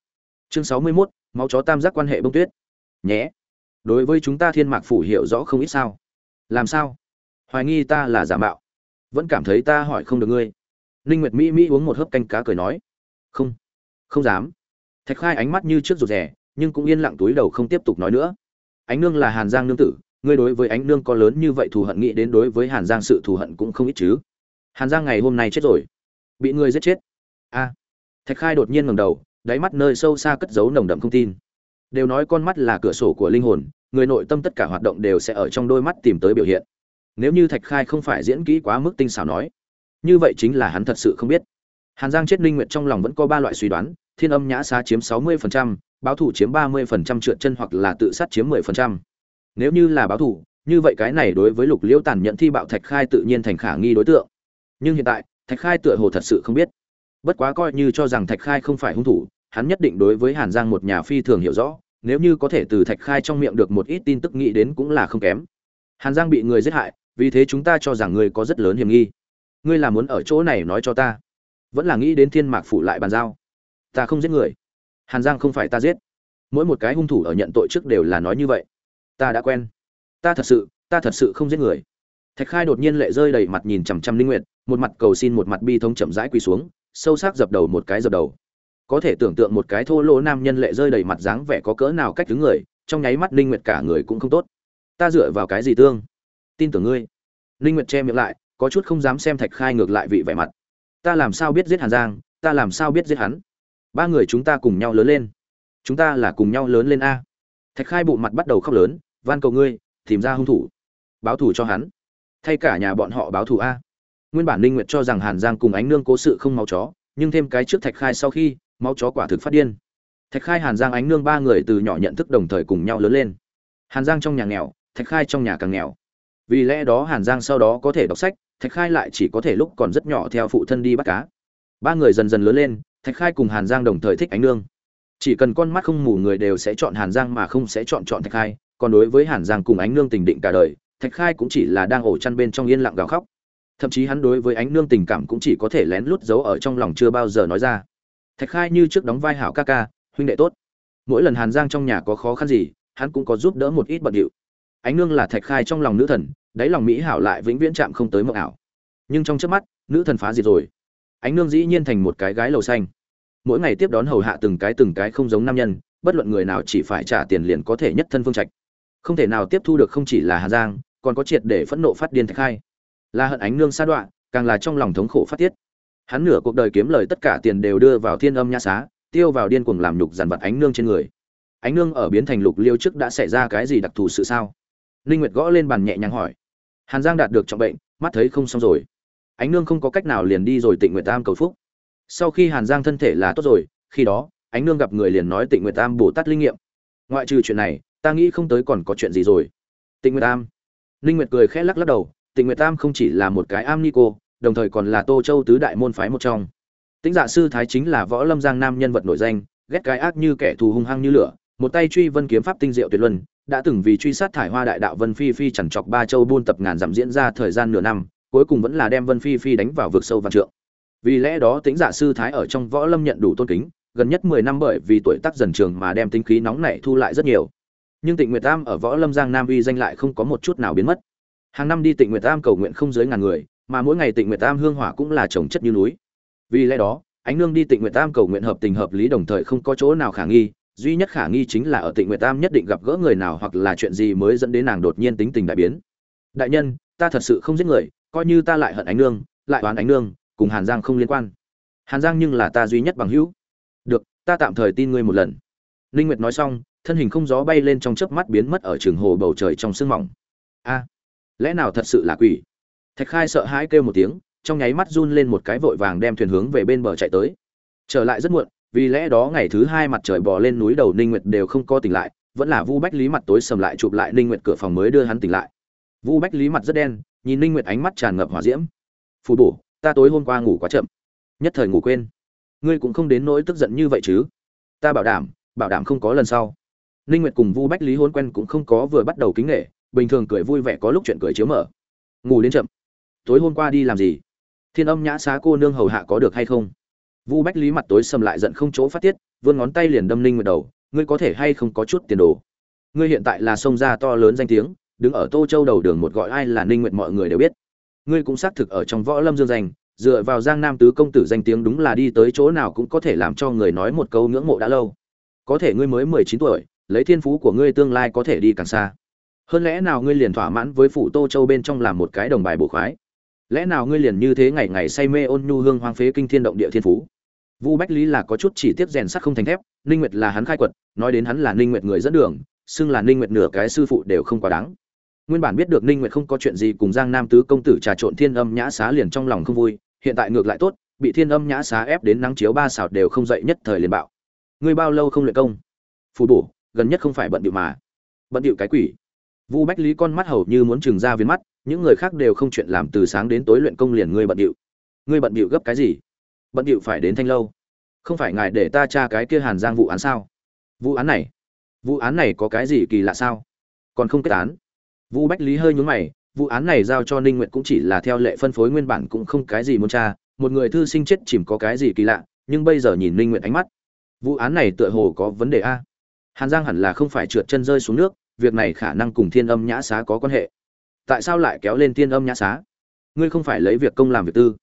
Chương 61, máu chó tam giác quan hệ bông tuyết. "Nhé, đối với chúng ta Thiên Mạc phủ hiểu rõ không ít sao? Làm sao? Hoài nghi ta là giả mạo, vẫn cảm thấy ta hỏi không được ngươi." Linh Nguyệt Mỹ Mỹ uống một hớp canh cá cười nói, "Không, không dám." thạch khai ánh mắt như trước rụt rè nhưng cũng yên lặng túi đầu không tiếp tục nói nữa ánh nương là hàn giang nương tử ngươi đối với ánh nương có lớn như vậy thù hận nghĩ đến đối với hàn giang sự thù hận cũng không ít chứ hàn giang ngày hôm nay chết rồi bị ngươi giết chết a. Thạch khai đột nhiên ngẩng đầu đáy mắt nơi sâu xa cất giấu nồng đậm không tin. Đều nói con mắt là cửa sổ của linh hồn người nội tâm tất cả hoạt động đều sẽ ở trong đôi mắt tìm tới biểu hiện. Nếu như thạch khai không phải diễn kỹ quá mức tinh xảo nói như vậy chính là hắn thật sự không biết. Hàn giang chết linh nguyện trong lòng vẫn có ba loại suy đoán thiên âm nhã xá chiếm 60%, báo thủ chiếm ba mươi phần trăm trượt chân hoặc là tự sát chiếm mười phần trăm. Nếu như là báo thủ như vậy cái này đối với lục liễu tàn nhẫn thi bạo thạch khai tự nhiên thành khả nghi đối tượng. Nhưng hiện tại thạch khai tựa hồ thật sự không biết bất quá coi như cho rằng thạch khai không phải hung thủ, hắn nhất định đối với hàn giang một nhà phi thường hiểu rõ, nếu như có thể từ thạch khai trong miệng được một ít tin tức nghĩ đến cũng là không kém. Hàn giang bị người giết hại, vì thế chúng ta cho rằng ngươi có rất lớn hiểm nghi. Ngươi là muốn ở chỗ này nói cho ta? Vẫn là nghĩ đến thiên mạc phủ lại bàn giao? Ta không giết người. Hàn giang không phải ta giết. Mỗi một cái hung thủ ở nhận tội trước đều là nói như vậy. Ta đã quen. Ta thật sự, ta thật sự không giết người. Thạch khai đột nhiên lệ rơi đầy mặt nhìn chằm chằm linh nguyệt, một mặt cầu xin một mặt bi thống chậm rãi quỳ xuống sâu sắc dập đầu một cái dập đầu. Có thể tưởng tượng một cái thô lỗ nam nhân lệ rơi đầy mặt dáng vẻ có cỡ nào cách thứ người, trong nháy mắt linh nguyệt cả người cũng không tốt. Ta dựa vào cái gì tương? Tin tưởng ngươi. Linh nguyệt che miệng lại, có chút không dám xem thạch khai ngược lại vị vẻ mặt. Ta làm sao biết giết hàn giang, ta làm sao biết giết hắn? Ba người chúng ta cùng nhau lớn lên. Chúng ta là cùng nhau lớn lên a. Thạch khai bộ mặt bắt đầu khóc lớn, van cầu ngươi, tìm ra hung thủ. Báo thù cho hắn. Thay cả nhà bọn họ báo thù a nguyên bản linh nguyệt cho rằng hàn giang cùng ánh nương cố sự không máu chó, nhưng thêm cái trước thạch khai sau khi, máu chó quả thực phát điên. Thạch khai, hàn giang, ánh nương ba người từ nhỏ nhận thức đồng thời cùng nhau lớn lên. Hàn giang trong nhà nghèo, thạch khai trong nhà càng nghèo. Vì lẽ đó hàn giang sau đó có thể đọc sách, thạch khai lại chỉ có thể lúc còn rất nhỏ theo phụ thân đi bắt cá. Ba người dần dần lớn lên, thạch khai cùng hàn giang đồng thời thích ánh nương. Chỉ cần con mắt không mù người đều sẽ chọn hàn giang mà không sẽ chọn chọn thạch khai, còn đối với hàn giang cùng ánh nương tình định cả đời, thạch khai cũng chỉ là đang ổ chăn bên trong yên lặng gào khóc thậm chí hắn đối với ánh nương tình cảm cũng chỉ có thể lén lút giấu ở trong lòng chưa bao giờ nói ra. Thạch khai như trước đóng vai hảo ca ca, huynh đệ tốt. Mỗi lần hàn giang trong nhà có khó khăn gì, hắn cũng có giúp đỡ một ít bận điệu. Ánh nương là thạch khai trong lòng nữ thần, đáy lòng mỹ hảo lại vĩnh viễn chạm không tới mộng ảo. Nhưng trong trước mắt, nữ thần phá diệt rồi. Ánh nương dĩ nhiên thành một cái gái lầu xanh. Mỗi ngày tiếp đón hầu hạ từng cái từng cái không giống nam nhân, bất luận người nào chỉ phải trả tiền liền có thể nhất thân phương trạch. Không thể nào tiếp thu được không chỉ là hà giang, còn có triệt để phẫn nộ phát điên thạch khai là hận ánh nương sa đoạn càng là trong lòng thống khổ phát tiết. Hắn nửa cuộc đời kiếm lời tất cả tiền đều đưa vào thiên âm nha xá, tiêu vào điên cuồng làm nhục dằn vặt ánh nương trên người. Ánh nương ở biến thành lục liêu trước đã xảy ra cái gì đặc thù sự sao? Ninh nguyệt gõ lên bàn nhẹ nhàng hỏi. Hàn giang đạt được trọng bệnh, mắt thấy không xong rồi. Ánh nương không có cách nào liền đi rồi tịnh nguyệt tam cầu phúc. Sau khi hàn giang thân thể là tốt rồi, khi đó, ánh nương gặp người liền nói tịnh nguyệt tam bồ tát linh nghiệm. Ngoại trừ chuyện này, ta nghĩ không tới còn có chuyện gì rồi. Tịnh nguyệt tam. Ninh nguyệt cười khẽ lắc lắc đầu tịnh nguyệt tam không chỉ là một cái am ni cô, đồng thời còn là tô châu tứ đại môn phái một trong. Tĩnh dạ sư thái chính là võ lâm giang nam nhân vật nổi danh, ghét cái ác như kẻ thù hung hăng như lửa, một tay truy vân kiếm pháp tinh diệu tuyệt luân, đã từng vì truy sát thải hoa đại đạo vân phi phi chẳng chọc ba châu buôn tập ngàn dặm diễn ra thời gian nửa năm, cuối cùng vẫn là đem vân phi phi đánh vào vực sâu vạn trượng. Vì lẽ đó tính giả dạ sư thái ở trong võ lâm nhận đủ tôn kính, gần nhất mười năm bởi vì tuổi tác dần trường mà đem tinh khí nóng này thu lại rất nhiều. Nhưng tịnh nguyệt tam ở võ lâm giang nam uy danh lại không có một chút nào biến mất hàng năm đi tịnh nguyệt tam cầu nguyện không dưới ngàn người, mà mỗi ngày tịnh nguyệt tam hương hỏa cũng là trồng chất như núi. Vì lẽ đó, ánh nương đi tịnh nguyệt tam cầu nguyện hợp tình hợp lý đồng thời không có chỗ nào khả nghi, duy nhất khả nghi chính là ở tịnh nguyệt tam nhất định gặp gỡ người nào hoặc là chuyện gì mới dẫn đến nàng đột nhiên tính tình đại biến. Đại nhân, ta thật sự không giết người, coi như ta lại hận ánh nương, lại oán ánh nương, cùng hàn giang không liên quan. Hàn giang nhưng là ta duy nhất bằng hữu. Được, ta tạm thời tin ngươi một lần. Linh nguyệt nói xong, thân hình không gió bay lên trong chớp mắt biến mất ở trường hồ bầu trời trong sương mỏng. A! Lẽ nào thật sự là quỷ? Thạch khai sợ hãi kêu một tiếng, trong nháy mắt run lên một cái vội vàng đem thuyền hướng về bên bờ chạy tới. Trở lại rất muộn, vì lẽ đó ngày thứ hai mặt trời bò lên núi đầu ninh nguyệt đều không có tỉnh lại, vẫn là vu bách lý mặt tối sầm lại chụp lại ninh nguyệt cửa phòng mới đưa hắn tỉnh lại. Vu bách lý mặt rất đen, nhìn ninh nguyệt ánh mắt tràn ngập hỏa diễm. Phù bổ, ta tối hôm qua ngủ quá chậm, nhất thời ngủ quên. Ngươi cũng không đến nỗi tức giận như vậy chứ? Ta bảo đảm bảo đảm không có lần sau. Ninh nguyệt cùng vu bách lý hôn quen cũng không có vừa bắt đầu kính nghệ bình thường cười vui vẻ có lúc chuyện cười chiếu mở. Ngủ đến chậm. Tối hôm qua đi làm gì? Thiên âm nhã xá cô nương hầu hạ có được hay không? Vu bách lý mặt tối sầm lại giận không chỗ phát tiết, vươn ngón tay liền đâm ninh nguyệt đầu. Ngươi có thể hay không có chút tiền đồ? Ngươi hiện tại là sông gia to lớn danh tiếng, đứng ở tô châu đầu đường một gọi ai là ninh nguyệt mọi người đều biết. Ngươi cũng xác thực ở trong võ lâm dương danh, dựa vào giang nam tứ công tử danh tiếng đúng là đi tới chỗ nào cũng có thể làm cho người nói một câu ngưỡng mộ đã lâu. Có thể ngươi mới mười chín tuổi, lấy thiên phú của ngươi tương lai có thể đi càng xa hơn lẽ nào ngươi liền thỏa mãn với phủ tô châu bên trong làm một cái đồng bài bổ khoái? Lẽ nào ngươi liền như thế ngày ngày say mê ôn nhu hương hoang phế kinh thiên động địa thiên phú? Vu bách lý là có chút chỉ tiếp rèn sắt không thành thép, ninh nguyệt là hắn khai quật, nói đến hắn là ninh nguyệt người dẫn đường, xưng là ninh nguyệt nửa cái sư phụ đều không quá đáng. Nguyên bản biết được ninh nguyệt không có chuyện gì cùng giang nam tứ công tử trà trộn thiên âm nhã xá liền trong lòng không vui, hiện tại ngược lại tốt, bị thiên âm nhã xá ép đến nắng chiếu ba xào đều không dậy nhất thời liền bạo. Ngươi bao lâu không luyện công? Phù bổ, gần nhất không phải bận điệu mà. Bận điệu cái quỷ vu bách lý con mắt hầu như muốn trừng ra viên mắt, những người khác đều không chuyện làm từ sáng đến tối luyện công liền ngươi bận điệu. Ngươi bận điệu gấp cái gì? Bận điệu phải đến thanh lâu. Không phải ngài để ta tra cái kia hàn giang vụ án sao? Vụ án này? Vụ án này có cái gì kỳ lạ sao? Còn không kết án. Vu bách lý hơi nhún mày, vụ án này giao cho ninh nguyệt cũng chỉ là theo lệ phân phối nguyên bản cũng không cái gì muốn tra, một người thư sinh chết chìm có cái gì kỳ lạ, nhưng bây giờ nhìn ninh nguyệt ánh mắt. Vụ án này tựa hồ có vấn đề a. Hàn giang hẳn là không phải trượt chân rơi xuống nước việc này khả năng cùng thiên âm nhã xá có quan hệ. Tại sao lại kéo lên thiên âm nhã xá? Ngươi không phải lấy việc công làm việc tư.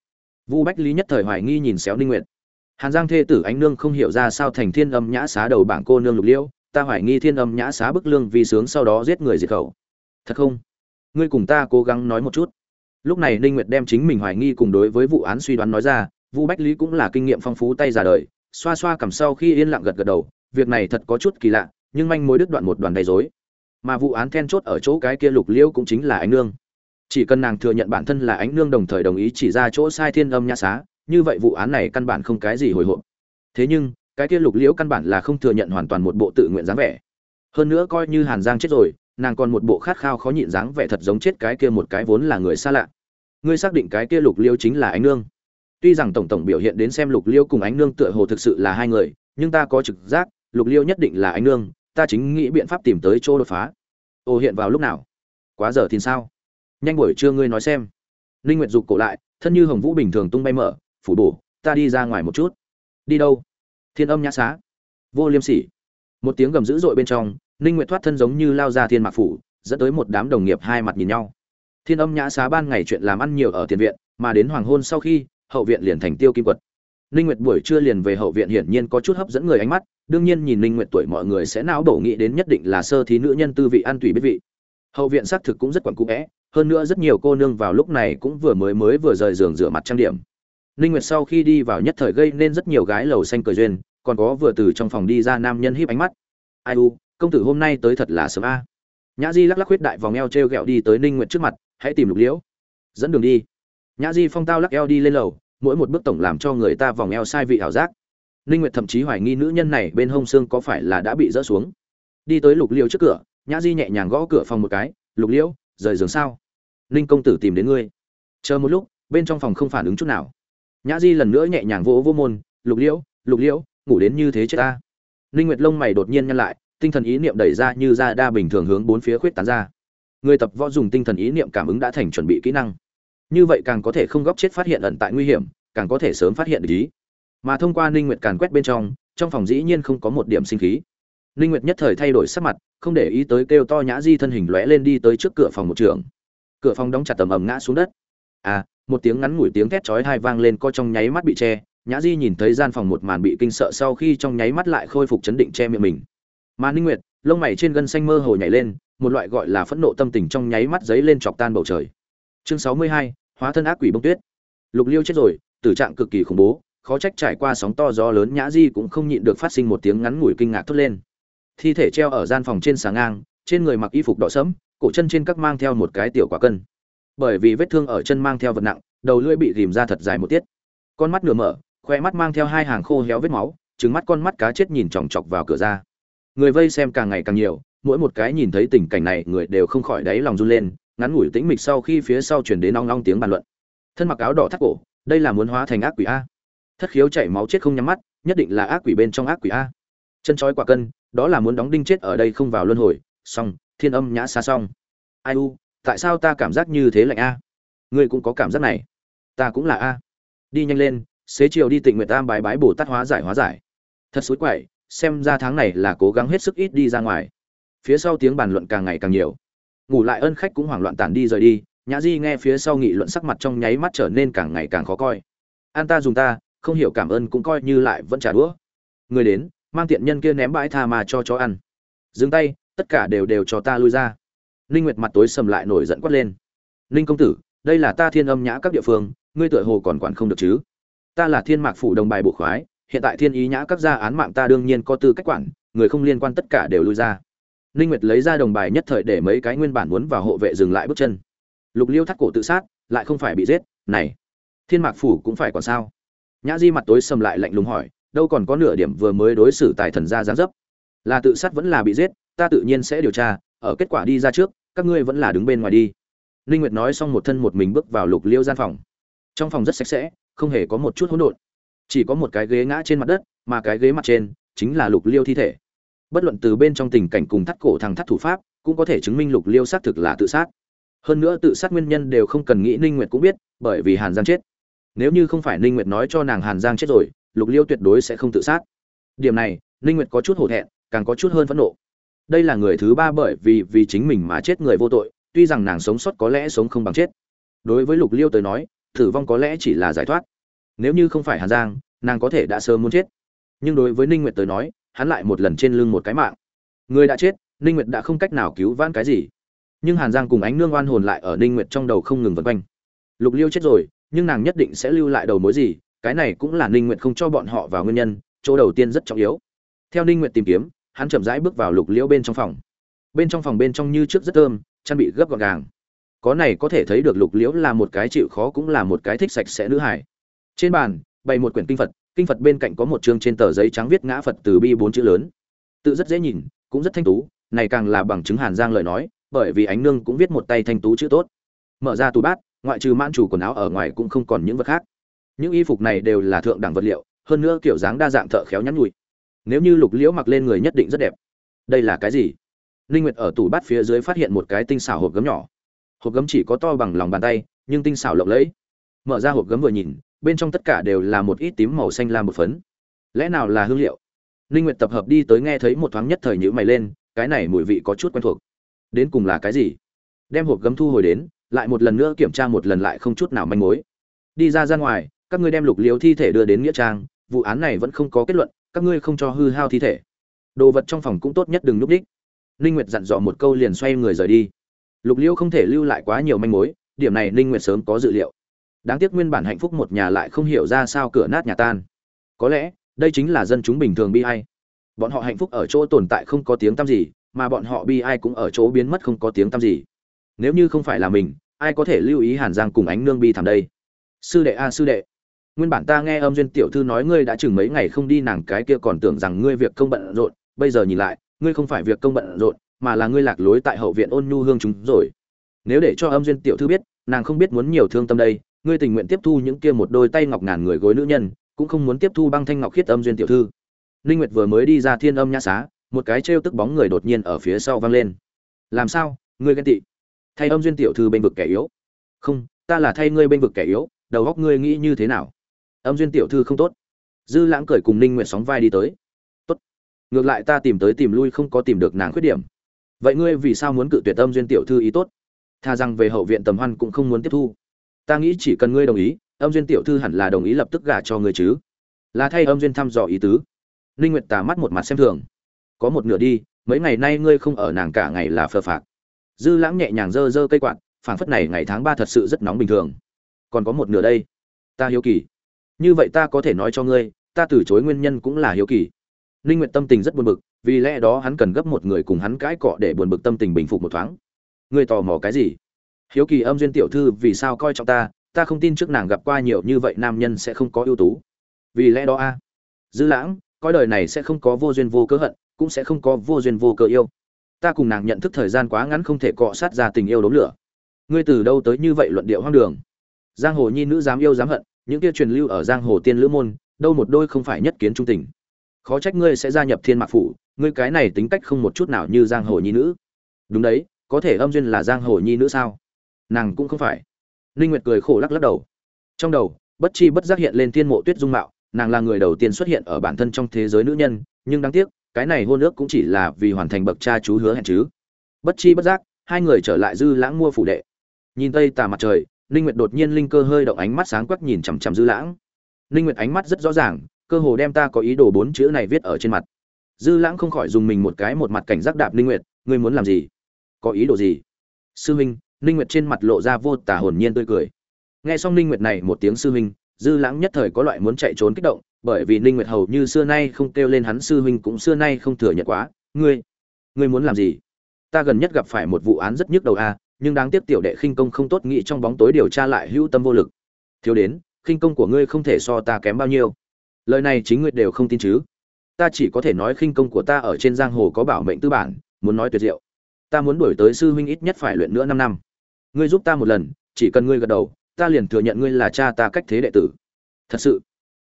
Vu bách lý nhất thời hoài nghi nhìn xéo ninh nguyệt. Hàn giang thê tử ánh nương không hiểu ra sao thành thiên âm nhã xá đầu bảng cô nương lục liễu, ta hoài nghi thiên âm nhã xá bức lương vì sướng sau đó giết người diệt khẩu. Thật không? Ngươi cùng ta cố gắng nói một chút. Lúc này ninh nguyệt đem chính mình hoài nghi cùng đối với vụ án suy đoán nói ra, vu bách lý cũng là kinh nghiệm phong phú tay già đời, xoa xoa cầm sau khi yên lặng gật gật đầu, việc này thật có chút kỳ lạ, nhưng manh mối đứt đoạn một đoàn đầy rối mà vụ án then chốt ở chỗ cái kia lục liễu cũng chính là ánh nương. Chỉ cần nàng thừa nhận bản thân là ánh nương đồng thời đồng ý chỉ ra chỗ sai thiên âm nhã xá, như vậy vụ án này căn bản không cái gì hồi hộp. Thế nhưng, cái kia lục liễu căn bản là không thừa nhận hoàn toàn một bộ tự nguyện dáng vẻ. Hơn nữa coi như hàn giang chết rồi, nàng còn một bộ khát khao khó nhịn dáng vẻ thật giống chết cái kia một cái vốn là người xa lạ. Ngươi xác định cái kia lục liêu chính là ánh nương. Tuy rằng tổng tổng biểu hiện đến xem lục liêu cùng ánh nương tựa hồ thực sự là hai người, nhưng ta có trực giác, lục liêu nhất định là ánh nương ta chính nghĩ biện pháp tìm tới chỗ đột phá. Ồ hiện vào lúc nào? Quá giờ thì sao? Nhanh buổi trưa ngươi nói xem. Linh nguyệt dục cổ lại, thân như hồng vũ bình thường tung bay mở, phủ bổ, ta đi ra ngoài một chút. Đi đâu? Thiên âm nhã xá. Vô liêm sỉ. Một tiếng gầm dữ dội bên trong, ninh nguyệt thoát thân giống như lao ra thiên mạc phủ, dẫn tới một đám đồng nghiệp hai mặt nhìn nhau. Thiên âm nhã xá ban ngày chuyện làm ăn nhiều ở tiền viện, mà đến hoàng hôn sau khi, hậu viện liền thành tiêu kim quật. Ninh nguyệt buổi trưa liền về hậu viện hiển nhiên có chút hấp dẫn người ánh mắt đương nhiên nhìn Linh nguyệt tuổi mọi người sẽ não đổ nghĩ đến nhất định là sơ thí nữ nhân tư vị ăn tùy biết vị. Hậu viện xác thực cũng rất quẩn cũ vẽ hơn nữa rất nhiều cô nương vào lúc này cũng vừa mới mới vừa rời giường rửa mặt trang điểm. Ninh nguyệt sau khi đi vào nhất thời gây nên rất nhiều gái lầu xanh cười duyên, còn có vừa từ trong phòng đi ra nam nhân híp ánh mắt. Ai u, công tử hôm nay tới thật là sớm a. Nhã di lắc lắc huyết đại vòng eo treo gẹo đi tới ninh nguyệt trước mặt, hãy tìm lục liễu. Dẫn đường đi. Nhã di phong tao lắc eo đi lên lầu, mỗi một bước tổng làm cho người ta vòng eo sai vị ảo giác ninh nguyệt thậm chí hoài nghi nữ nhân này bên hông xương có phải là đã bị rỡ xuống. Đi tới lục liễu trước cửa, nhã di nhẹ nhàng gõ cửa phòng một cái, lục liễu rời giường sao? Ninh công tử tìm đến ngươi. Chờ một lúc, bên trong phòng không phản ứng chút nào. Nhã di lần nữa nhẹ nhàng vỗ vô môn, lục liễu lục liễu ngủ đến như thế chết ta. Ninh nguyệt lông mày đột nhiên nhăn lại, tinh thần ý niệm đẩy ra như ra đa bình thường hướng bốn phía khuyết tán ra. Người tập võ dùng tinh thần ý niệm cảm ứng đã thành chuẩn bị kỹ năng. Như vậy càng có thể không góp chết phát hiện ẩn tại nguy hiểm, càng có thể sớm phát hiện ý mà thông qua ninh nguyệt càn quét bên trong trong phòng dĩ nhiên không có một điểm sinh khí. Ninh nguyệt nhất thời thay đổi sắc mặt không để ý tới kêu to nhã di thân hình lóe lên đi tới trước cửa phòng một trường. Cửa phòng đóng chặt tầm ầm ngã xuống đất. À một tiếng ngắn ngủi tiếng thét chói tai vang lên co trong nháy mắt bị che nhã di nhìn thấy gian phòng một màn bị kinh sợ sau khi trong nháy mắt lại khôi phục chấn định che miệng mình. Mà ninh nguyệt lông mày trên gân xanh mơ hồ nhảy lên một loại gọi là phẫn nộ tâm tình trong nháy mắt giấy lên chọc tan bầu trời. Chương 62, hóa thân ác quỷ bông tuyết. Lục liêu chết rồi tử trạng cực kỳ khủng bố khó trách trải qua sóng to gió lớn nhã di cũng không nhịn được phát sinh một tiếng ngắn ngủi kinh ngạc thốt lên. Thi thể treo ở gian phòng trên xà ngang, trên người mặc y phục đỏ sẫm, cổ chân trên các mang theo một cái tiểu quả cân. Bởi vì vết thương ở chân mang theo vật nặng, đầu lưỡi bị rìm ra thật dài một tiết. Con mắt nửa mở, khoe mắt mang theo hai hàng khô héo vết máu trứng mắt con mắt cá chết nhìn chòng chọc vào cửa ra. Người vây xem càng ngày càng nhiều, mỗi một cái nhìn thấy tình cảnh này, người đều không khỏi đáy lòng run lên, ngắn ngủi tĩnh mịch sau khi phía sau chuyển đến nong nong tiếng bàn luận. Thân mặc áo đỏ thắt cổ, đây là muốn hóa thành ác quỷ a thất khiếu chảy máu chết không nhắm mắt, nhất định là ác quỷ bên trong ác quỷ a. Chân trói quả cân, đó là muốn đóng đinh chết ở đây không vào luân hồi. Xong, thiên âm nhã xa xong. Ai u, tại sao ta cảm giác như thế lạnh a? Ngươi cũng có cảm giác này. Ta cũng là a. Đi nhanh lên, xế chiều đi tịnh nguyệt tam bái bái bồ tát hóa giải hóa giải. Thật suối quậy, xem ra tháng này là cố gắng hết sức ít đi ra ngoài. Phía sau tiếng bàn luận càng ngày càng nhiều. Ngủ lại ân khách cũng hoảng loạn tản đi rời đi, nhã di nghe phía sau nghị luận sắc mặt trong nháy mắt trở nên càng ngày càng khó coi. An ta dùng ta không hiểu cảm ơn cũng coi như lại vẫn trả đũa. Người đến, mang tiện nhân kia ném bãi tha mà cho chó ăn. Dừng tay, tất cả đều đều cho ta lui ra. Ninh nguyệt mặt tối sầm lại nổi giận quát lên. Ninh công tử, đây là ta thiên âm nhã các địa phương, ngươi tựa hồ còn quản không được chứ? Ta là thiên mạc phủ đồng bài bộ khoái, hiện tại thiên ý nhã các gia án mạng ta đương nhiên có tư cách quản, người không liên quan tất cả đều lui ra. Ninh nguyệt lấy ra đồng bài nhất thời để mấy cái nguyên bản muốn vào hộ vệ dừng lại bước chân. Lục liêu thắt cổ tự sát, lại không phải bị giết, này, thiên mạc phủ cũng phải còn sao? Nhã di mặt tối sầm lại lạnh lùng hỏi, đâu còn có nửa điểm vừa mới đối xử tài thần gia gián dấp? Là tự sát vẫn là bị giết, ta tự nhiên sẽ điều tra, ở kết quả đi ra trước, các ngươi vẫn là đứng bên ngoài đi. Ninh nguyệt nói xong một thân một mình bước vào lục liêu gian phòng. Trong phòng rất sạch sẽ, không hề có một chút hỗn độn. Chỉ có một cái ghế ngã trên mặt đất, mà cái ghế mặt trên chính là lục liêu thi thể. Bất luận từ bên trong tình cảnh cùng thắt cổ thằng thắt thủ pháp, cũng có thể chứng minh lục liêu xác thực là tự sát. Hơn nữa tự sát nguyên nhân đều không cần nghĩ ninh nguyệt cũng biết, bởi vì hàn giang chết nếu như không phải ninh nguyệt nói cho nàng hàn giang chết rồi, lục liêu tuyệt đối sẽ không tự sát. Điểm này, ninh nguyệt có chút hổ thẹn, càng có chút hơn phẫn nộ. Đây là người thứ ba bởi vì vì chính mình mà chết người vô tội, tuy rằng nàng sống sót có lẽ sống không bằng chết. Đối với lục liêu tới nói, tử vong có lẽ chỉ là giải thoát. Nếu như không phải hàn giang, nàng có thể đã sớm muốn chết. Nhưng đối với ninh nguyệt tới nói, hắn lại một lần trên lưng một cái mạng. Người đã chết, ninh nguyệt đã không cách nào cứu vãn cái gì. Nhưng hàn giang cùng ánh nương oan hồn lại ở ninh nguyệt trong đầu không ngừng vần quanh. Lục liêu chết rồi nhưng nàng nhất định sẽ lưu lại đầu mối gì, cái này cũng là ninh nguyệt không cho bọn họ vào nguyên nhân, chỗ đầu tiên rất trọng yếu. Theo ninh nguyệt tìm kiếm, hắn chậm rãi bước vào lục liễu bên trong phòng. Bên trong phòng bên trong như trước rất thơm chăn bị gấp gọn gàng. Có này có thể thấy được lục liễu là một cái chịu khó cũng là một cái thích sạch sẽ nữ hải trên bàn, bày một quyển kinh phật kinh phật bên cạnh có một chương trên tờ giấy trắng viết ngã phật từ bi bốn chữ lớn. Tự rất dễ nhìn, cũng rất thanh tú, này càng là bằng chứng hàn giang lời nói, bởi vì ánh nương cũng viết một tay thanh tú chữ tốt. Mở ra tủ bát ngoại trừ mãn chủ quần áo ở ngoài cũng không còn những vật khác. Những y phục này đều là thượng đẳng vật liệu, hơn nữa kiểu dáng đa dạng thợ khéo nhắn nhụi. Nếu như lục liễu mặc lên người nhất định rất đẹp. Đây là cái gì? Linh nguyệt ở tủ bát phía dưới phát hiện một cái tinh xảo hộp gấm nhỏ. Hộp gấm chỉ có to bằng lòng bàn tay, nhưng tinh xảo lộng lẫy. Mở ra hộp gấm vừa nhìn, bên trong tất cả đều là một ít tím màu xanh lam một phấn. Lẽ nào là hương liệu? Linh nguyệt tập hợp đi tới nghe thấy một thoáng nhất thời nhũ mày lên, cái này mùi vị có chút quen thuộc. Đến cùng là cái gì? Đem hộp gấm thu hồi đến lại một lần nữa kiểm tra một lần lại không chút nào manh mối. Đi ra ra ngoài, các ngươi đem lục liếu thi thể đưa đến nghĩa trang, vụ án này vẫn không có kết luận, các ngươi không cho hư hao thi thể. Đồ vật trong phòng cũng tốt nhất đừng núp đích. Ninh nguyệt dặn dò một câu liền xoay người rời đi. Lục liêu không thể lưu lại quá nhiều manh mối, điểm này ninh nguyệt sớm có dự liệu. Đáng tiếc nguyên bản hạnh phúc một nhà lại không hiểu ra sao cửa nát nhà tan. Có lẽ, đây chính là dân chúng bình thường bi ai. Bọn họ hạnh phúc ở chỗ tồn tại không có tiếng tăm gì, mà bọn họ bi ai cũng ở chỗ biến mất không có tiếng tăm gì. Nếu như không phải là mình ai có thể lưu ý hàn giang cùng ánh nương bi thảm đây? Sư đệ a, sư đệ. Nguyên bản ta nghe âm duyên tiểu thư nói ngươi đã chừng mấy ngày không đi nàng cái kia còn tưởng rằng ngươi việc công bận rộn. Bây giờ nhìn lại, ngươi không phải việc công bận rộn, mà là ngươi lạc lối tại hậu viện ôn nhu hương chúng rồi. Nếu để cho âm duyên tiểu thư biết, nàng không biết muốn nhiều thương tâm đây, ngươi tình nguyện tiếp thu những kia một đôi tay ngọc ngàn người gối nữ nhân, cũng không muốn tiếp thu băng thanh ngọc khiết âm duyên tiểu thư. Linh nguyệt vừa mới đi ra thiên âm nhã xá, một cái trêu tức bóng người đột nhiên ở phía sau vang lên. Làm sao? Ngươi ghen tị thay âm duyên tiểu thư bên vực kẻ yếu. Không, ta là thay ngươi bên vực kẻ yếu, đầu óc ngươi nghĩ như thế nào? Âm duyên tiểu thư không tốt. Dư lãng cười cùng ninh nguyện sóng vai đi tới. Tốt. Ngược lại ta tìm tới tìm lui không có tìm được nàng khuyết điểm. Vậy ngươi vì sao muốn cự tuyệt âm duyên tiểu thư ý tốt? Tha rằng về hậu viện tầm hoan cũng không muốn tiếp thu. Ta nghĩ chỉ cần ngươi đồng ý, âm duyên tiểu thư hẳn là đồng ý lập tức gả cho ngươi chứ. Là thay âm duyên thăm dò ý tứ. Ninh nguyệt tà mắt một mặt xem thường. Có một nửa đi, mấy ngày nay ngươi không ở nàng cả ngày là phờ phạc dư lãng nhẹ nhàng dơ dơ cây quạt, phảng phất này ngày tháng ba thật sự rất nóng bình thường. Còn có một nửa đây. Ta hiếu kỳ. Như vậy ta có thể nói cho ngươi, ta từ chối nguyên nhân cũng là hiếu kỳ. Ninh nguyện tâm tình rất buồn bực, vì lẽ đó hắn cần gấp một người cùng hắn cãi cọ để buồn bực tâm tình bình phục một thoáng. Ngươi tò mò cái gì? Hiếu kỳ âm duyên tiểu thư, vì sao coi trọng ta? Ta không tin trước nàng gặp qua nhiều như vậy nam nhân sẽ không có ưu tú. Vì lẽ đó a. Dư lãng, coi đời này sẽ không có vô duyên vô cớ hận, cũng sẽ không có vô duyên vô cớ yêu ta cùng nàng nhận thức thời gian quá ngắn không thể cọ sát ra tình yêu đốm lửa. Ngươi từ đâu tới như vậy luận điệu hoang đường? Giang hồ nhi nữ dám yêu dám hận, những kia truyền lưu ở giang hồ tiên lữ môn, đâu một đôi không phải nhất kiến trung tình. Khó trách ngươi sẽ gia nhập thiên mạc phủ, ngươi cái này tính cách không một chút nào như giang hồ nhi nữ. Đúng đấy, có thể âm duyên là giang hồ nhi nữ sao? Nàng cũng không phải. Ninh nguyệt cười khổ lắc lắc đầu. Trong đầu, bất chi bất giác hiện lên thiên mộ tuyết dung mạo, nàng là người đầu tiên xuất hiện ở bản thân trong thế giới nữ nhân, nhưng đáng tiếc cái này hôn ước cũng chỉ là vì hoàn thành bậc cha chú hứa hẹn chứ. Bất chi bất giác, hai người trở lại dư lãng mua phủ đệ. Nhìn tây tà mặt trời, ninh nguyệt đột nhiên linh cơ hơi động ánh mắt sáng quắc nhìn chằm chằm dư lãng. Ninh nguyệt ánh mắt rất rõ ràng, cơ hồ đem ta có ý đồ bốn chữ này viết ở trên mặt. Dư lãng không khỏi dùng mình một cái một mặt cảnh giác đạp ninh nguyệt, ngươi muốn làm gì? Có ý đồ gì? Sư huynh, ninh nguyệt trên mặt lộ ra vô tả hồn nhiên tươi cười. Nghe xong ninh nguyệt này một tiếng sư huynh, dư lãng nhất thời có loại muốn chạy trốn kích động bởi vì ninh nguyệt hầu như xưa nay không kêu lên hắn sư huynh cũng xưa nay không thừa nhận quá. Ngươi ngươi muốn làm gì? Ta gần nhất gặp phải một vụ án rất nhức đầu a nhưng đáng tiếc tiểu đệ khinh công không tốt nghĩ trong bóng tối điều tra lại hữu tâm vô lực. Thiếu đến, khinh công của ngươi không thể so ta kém bao nhiêu. Lời này chính ngươi đều không tin chứ? Ta chỉ có thể nói khinh công của ta ở trên giang hồ có bảo mệnh tư bản, muốn nói tuyệt diệu. Ta muốn đuổi tới sư huynh ít nhất phải luyện nữa năm năm. Ngươi giúp ta một lần, chỉ cần ngươi gật đầu, ta liền thừa nhận ngươi là cha ta cách thế đệ tử. Thật sự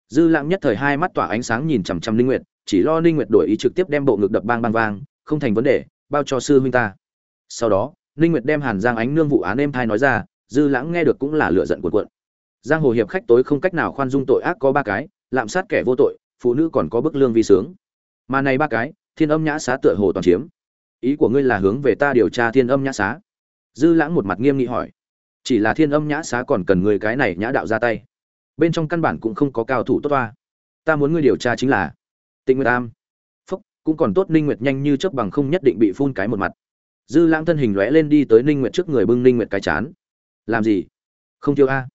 dư lãng nhất thời hai mắt tỏa ánh sáng nhìn chằm chằm ninh nguyệt, chỉ lo ninh nguyệt đổi ý trực tiếp đem bộ ngực đập bang bang vang, không thành vấn đề, bao cho sư huynh ta. Sau đó ninh nguyệt đem hàn giang ánh nương vụ án êm thai nói ra, dư lãng nghe được cũng là lửa giận cuộn cuộn. Giang hồ hiệp khách tối không cách nào khoan dung tội ác có ba cái, lạm sát kẻ vô tội, phụ nữ còn có bức lương vi sướng. Mà này ba cái, thiên âm nhã xá tựa hồ toàn chiếm. Ý của ngươi là hướng về ta điều tra thiên âm nhã xá? Dư lãng một mặt nghiêm nghị hỏi. Chỉ là thiên âm nhã xá còn cần người cái này nhã đạo ra tay bên trong căn bản cũng không có cao thủ tốt toa. Ta muốn ngươi điều tra chính là tịnh nguyệt tam phúc, cũng còn tốt ninh nguyệt nhanh như chớp bằng không nhất định bị phun cái một mặt. Dư lãng thân hình lóe lên đi tới ninh nguyệt trước người bưng ninh nguyệt cái chán. Làm gì? Không tiêu a.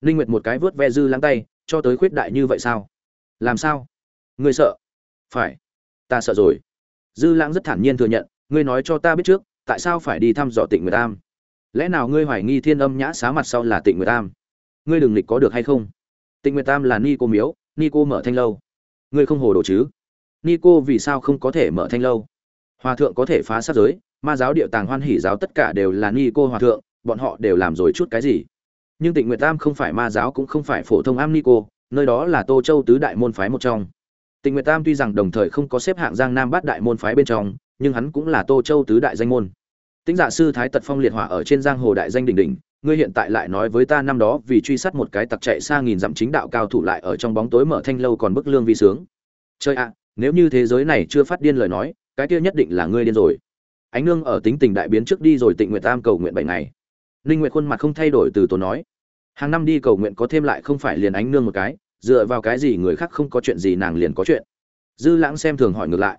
Ninh nguyệt một cái vớt ve dư lãng tay, cho tới khuyết đại như vậy sao? Làm sao? Ngươi sợ. Phải. Ta sợ rồi. Dư lãng rất thản nhiên thừa nhận, ngươi nói cho ta biết trước, tại sao phải đi thăm dò tịnh nguyệt tam lẽ nào ngươi hoài nghi thiên âm nhã xá mặt sau là tịnh nguyệt tam ngươi đừng lịch có được hay không? Tịnh nguyệt tam là ni cô miếu ni cô mở thanh lâu. Ngươi không hồ đồ chứ? Ni cô vì sao không có thể mở thanh lâu? Hòa thượng có thể phá sát giới ma giáo địa tàng hoan hỉ giáo tất cả đều là ni cô hòa thượng bọn họ đều làm rồi chút cái gì? Nhưng tịnh nguyệt tam không phải ma giáo cũng không phải phổ thông am ni cô nơi đó là tô châu tứ đại môn phái một trong. Tịnh nguyệt tam tuy rằng đồng thời không có xếp hạng giang nam bát đại môn phái bên trong nhưng hắn cũng là tô châu tứ đại danh môn. Tĩnh giả sư Thái Tật Phong liệt hỏa ở trên giang hồ đại danh đỉnh đỉnh, ngươi hiện tại lại nói với ta năm đó vì truy sát một cái tặc chạy xa nghìn dặm chính đạo cao thủ lại ở trong bóng tối mở thanh lâu còn bức lương vi sướng. Chơi ạ, nếu như thế giới này chưa phát điên lời nói, cái kia nhất định là ngươi điên rồi. Ánh nương ở tính tình đại biến trước đi rồi Tịnh Nguyệt Tam cầu nguyện bảy ngày. Linh Nguyệt khuôn mặt không thay đổi từ tốn nói, hàng năm đi cầu nguyện có thêm lại không phải liền ánh nương một cái, dựa vào cái gì người khác không có chuyện gì nàng liền có chuyện. Dư Lãng xem thường hỏi ngược lại,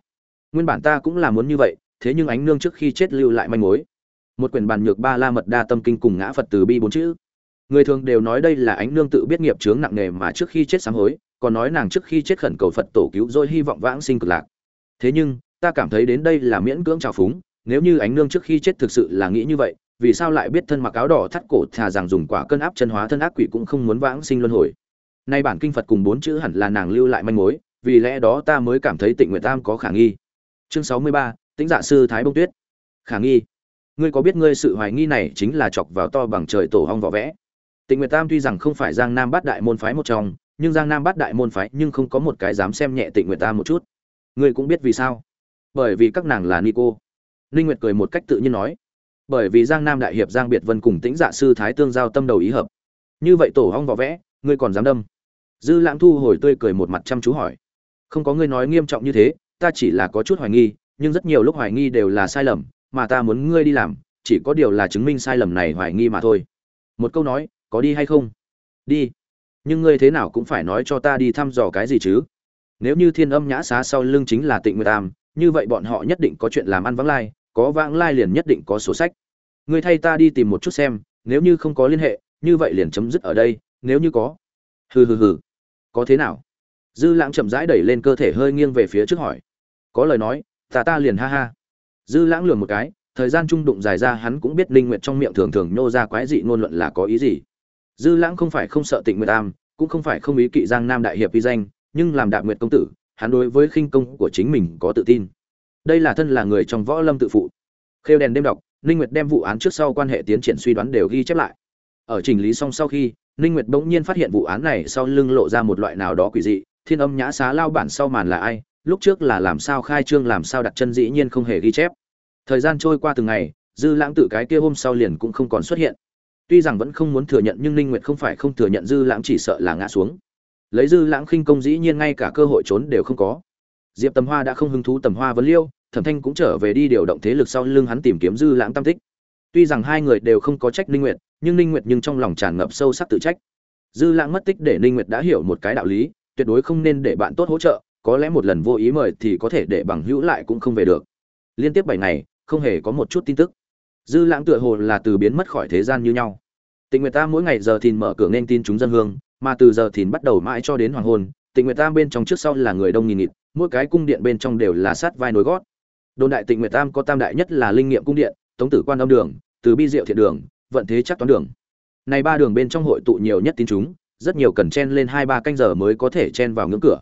nguyên bản ta cũng là muốn như vậy, thế nhưng ánh nương trước khi chết lưu lại manh mối một quyển bàn nhược ba la mật đa tâm kinh cùng ngã phật từ bi bốn chữ. Người thường đều nói đây là ánh nương tự biết nghiệp chướng nặng nề mà trước khi chết sáng hối, còn nói nàng trước khi chết khẩn cầu phật tổ cứu rồi hy vọng vãng sinh cực lạc. Thế nhưng, ta cảm thấy đến đây là miễn cưỡng trào phúng, nếu như ánh nương trước khi chết thực sự là nghĩ như vậy, vì sao lại biết thân mặc áo đỏ thắt cổ thà rằng dùng quả cân áp chân hóa thân ác quỷ cũng không muốn vãng sinh luân hồi. Nay bản kinh phật cùng bốn chữ hẳn là nàng lưu lại manh mối, vì lẽ đó ta mới cảm thấy tịnh nguyện tam có khả nghi. Chương sáu mươi ba, tĩnh dạ sư thái bông tuyết. Khả nghi ngươi có biết ngươi sự hoài nghi này chính là chọc vào to bằng trời tổ hong vỏ vẽ? Tịnh nguyệt tam tuy rằng không phải giang nam bát đại môn phái một trong, nhưng giang nam bát đại môn phái nhưng không có một cái dám xem nhẹ tịnh nguyệt tam một chút. Ngươi cũng biết vì sao? Bởi vì các nàng là nico ninh nguyệt cười một cách tự nhiên nói. Bởi vì giang nam đại hiệp giang biệt vân cùng tĩnh dạ sư thái tương giao tâm đầu ý hợp. Như vậy tổ hong vỏ vẽ, ngươi còn dám đâm? Dư lãng thu hồi tươi cười một mặt chăm chú hỏi. Không có ngươi nói nghiêm trọng như thế, ta chỉ là có chút hoài nghi, nhưng rất nhiều lúc hoài nghi đều là sai lầm mà ta muốn ngươi đi làm, chỉ có điều là chứng minh sai lầm này hoài nghi mà thôi. Một câu nói, có đi hay không? Đi. Nhưng ngươi thế nào cũng phải nói cho ta đi thăm dò cái gì chứ? Nếu như thiên âm nhã xá sau lưng chính là tịnh nguyệt tam như vậy bọn họ nhất định có chuyện làm ăn vắng lai, có vãng lai liền nhất định có sổ sách. Ngươi thay ta đi tìm một chút xem, nếu như không có liên hệ, như vậy liền chấm dứt ở đây, nếu như có. Hừ hừ hừ. Có thế nào? Dư lãng chậm rãi đẩy lên cơ thể hơi nghiêng về phía trước hỏi. Có lời nói, ta ta liền ha ha dư lãng lường một cái, thời gian trung đụng dài ra hắn cũng biết linh nguyệt trong miệng thường thường nô ra quái dị ngôn luận là có ý gì. Dư lãng không phải không sợ tịnh nguyệt tam cũng không phải không ý kỵ giang nam đại hiệp vi danh, nhưng làm đạm nguyệt công tử, hắn đối với khinh công của chính mình có tự tin. Đây là thân là người trong võ lâm tự phụ. Khêu đèn đêm đọc, ninh nguyệt đem vụ án trước sau quan hệ tiến triển suy đoán đều ghi chép lại. Ở chỉnh lý xong sau khi, ninh nguyệt bỗng nhiên phát hiện vụ án này sau lưng lộ ra một loại nào đó quỷ dị, thiên âm nhã xá lao bản sau màn là ai lúc trước là làm sao khai trương, làm sao đặt chân dĩ nhiên không hề ghi chép. Thời gian trôi qua từng ngày, dư lãng tự cái kia hôm sau liền cũng không còn xuất hiện. Tuy rằng vẫn không muốn thừa nhận, nhưng ninh nguyệt không phải không thừa nhận dư lãng chỉ sợ là ngã xuống. Lấy dư lãng khinh công dĩ nhiên ngay cả cơ hội trốn đều không có. Diệp tầm hoa đã không hứng thú tầm hoa vấn liêu, thẩm thanh cũng trở về đi điều động thế lực sau lưng hắn tìm kiếm dư lãng tam tích. Tuy rằng hai người đều không có trách ninh nguyệt, nhưng ninh nguyệt nhưng trong lòng tràn ngập sâu sắc tự trách. Dư lãng mất tích để ninh nguyệt đã hiểu một cái đạo lý, tuyệt đối không nên để bạn tốt hỗ trợ có lẽ một lần vô ý mời thì có thể để bằng hữu lại cũng không về được. Liên tiếp bảy ngày, không hề có một chút tin tức. Dư lãng tựa hồ là từ biến mất khỏi thế gian như nhau. Tịnh nguyệt ta mỗi ngày giờ thìn mở cửa nên tin chúng dân hương, mà từ giờ thìn bắt đầu mãi cho đến hoàng hôn, tịnh nguyệt tam bên trong trước sau là người đông nghìn nghịt, mỗi cái cung điện bên trong đều là sát vai nối gót. Đồn đại tịnh nguyệt tam có tam đại nhất là linh nghiệm cung điện, tống tử quan âm đường, từ bi diệu thiện đường, vận thế chắc toán đường. Này ba đường bên trong hội tụ nhiều nhất tín chúng, rất nhiều cần chen lên hai ba canh giờ mới có thể chen vào ngưỡng cửa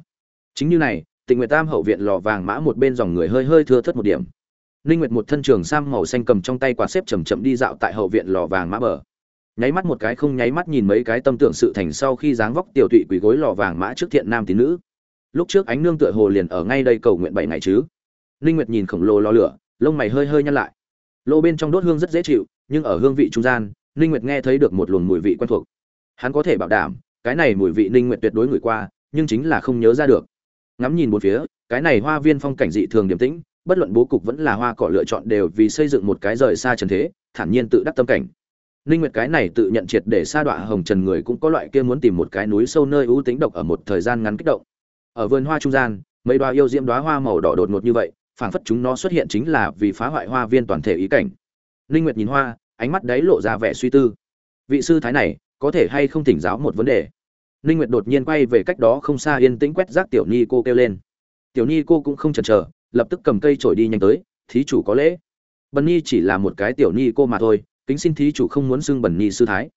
chính như này, tịnh nguyệt tam hậu viện lò vàng mã một bên dòng người hơi hơi thưa thớt một điểm. Ninh nguyệt một thân trường sam màu xanh cầm trong tay quạt xếp chậm chậm đi dạo tại hậu viện lò vàng mã bờ. Nháy mắt một cái không nháy mắt nhìn mấy cái tâm tưởng sự thành sau khi dáng vóc tiểu tụy quỳ gối lò vàng mã trước thiện nam tín nữ. Lúc trước ánh nương tựa hồ liền ở ngay đây cầu nguyện bảy ngày chứ. Ninh nguyệt nhìn khổng lồ lò lửa, lông mày hơi hơi nhăn lại. Lô bên trong đốt hương rất dễ chịu, nhưng ở hương vị trung gian, ninh nguyệt nghe thấy được một luồng mùi vị quen thuộc. Hắn có thể bảo đảm, cái này mùi vị ninh nguyệt tuyệt đối ngửi qua, nhưng chính là không nhớ ra được ngắm nhìn bốn phía, cái này hoa viên phong cảnh dị thường điềm tĩnh, bất luận bố cục vẫn là hoa cỏ lựa chọn đều vì xây dựng một cái rời xa trần thế, thản nhiên tự đắc tâm cảnh. Ninh nguyệt cái này tự nhận triệt để xa đọa hồng trần người cũng có loại kia muốn tìm một cái núi sâu nơi ưu tính độc ở một thời gian ngắn kích động. Ở vườn hoa trung gian, mấy đóa yêu diễm đóa hoa màu đỏ đột ngột như vậy, phảng phất chúng nó xuất hiện chính là vì phá hoại hoa viên toàn thể ý cảnh. Ninh nguyệt nhìn hoa, ánh mắt đấy lộ ra vẻ suy tư. Vị sư thái này, có thể hay không thỉnh giáo một vấn đề? Ninh nguyệt đột nhiên quay về cách đó không xa yên tĩnh quét rác tiểu ni cô kêu lên. Tiểu ni cô cũng không chần chờ, lập tức cầm cây chổi đi nhanh tới, thí chủ có lễ. Bần ni chỉ là một cái tiểu ni cô mà thôi, kính xin thí chủ không muốn xưng bần ni sư thái.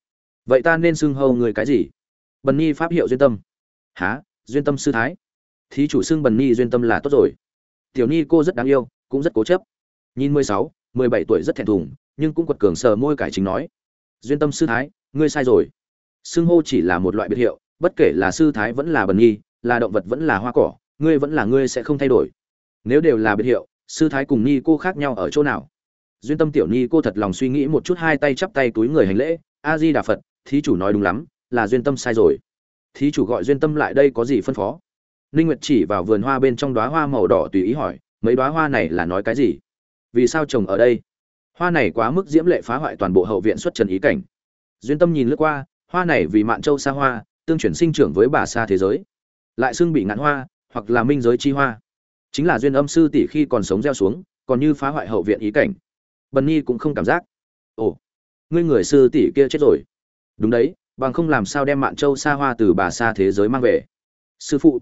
Vậy ta nên xưng hầu người cái gì? Bần ni pháp hiệu duyên tâm. Há duyên tâm sư thái? Thí chủ xưng bần ni duyên tâm là tốt rồi. Tiểu ni cô rất đáng yêu, cũng rất cố chấp. Nhìn mười sáu, mười bảy tuổi rất thẹn thùng, nhưng cũng quật cường sờ môi cải chính nói, duyên tâm sư thái, ngươi sai rồi. Xưng hô chỉ là một loại biệt hiệu bất kể là sư thái vẫn là bần nhi, là động vật vẫn là hoa cỏ, ngươi vẫn là ngươi sẽ không thay đổi. Nếu đều là biệt hiệu, sư thái cùng ni cô khác nhau ở chỗ nào? Duyên tâm tiểu ni cô thật lòng suy nghĩ một chút hai tay chắp tay túi người hành lễ a di đà phật, thí chủ nói đúng lắm, là duyên tâm sai rồi. Thí chủ gọi duyên tâm lại đây có gì phân phó? Ninh nguyệt chỉ vào vườn hoa bên trong đóa hoa màu đỏ tùy ý hỏi, mấy đóa hoa này là nói cái gì? Vì sao trồng ở đây? Hoa này quá mức diễm lệ phá hoại toàn bộ hậu viện xuất trần ý cảnh. Duyên tâm nhìn lướt qua, hoa này vì mạn châu xa hoa tương chuyển sinh trưởng với bà xa thế giới. Lại xưng bị ngạn hoa, hoặc là minh giới chi hoa. Chính là duyên âm sư tỷ khi còn sống gieo xuống, còn như phá hoại hậu viện ý cảnh. Bần nhi cũng không cảm giác. Ồ, ngươi người sư tỷ kia chết rồi. Đúng đấy, bằng không làm sao đem mạn châu xa hoa từ bà xa thế giới mang về. Sư phụ,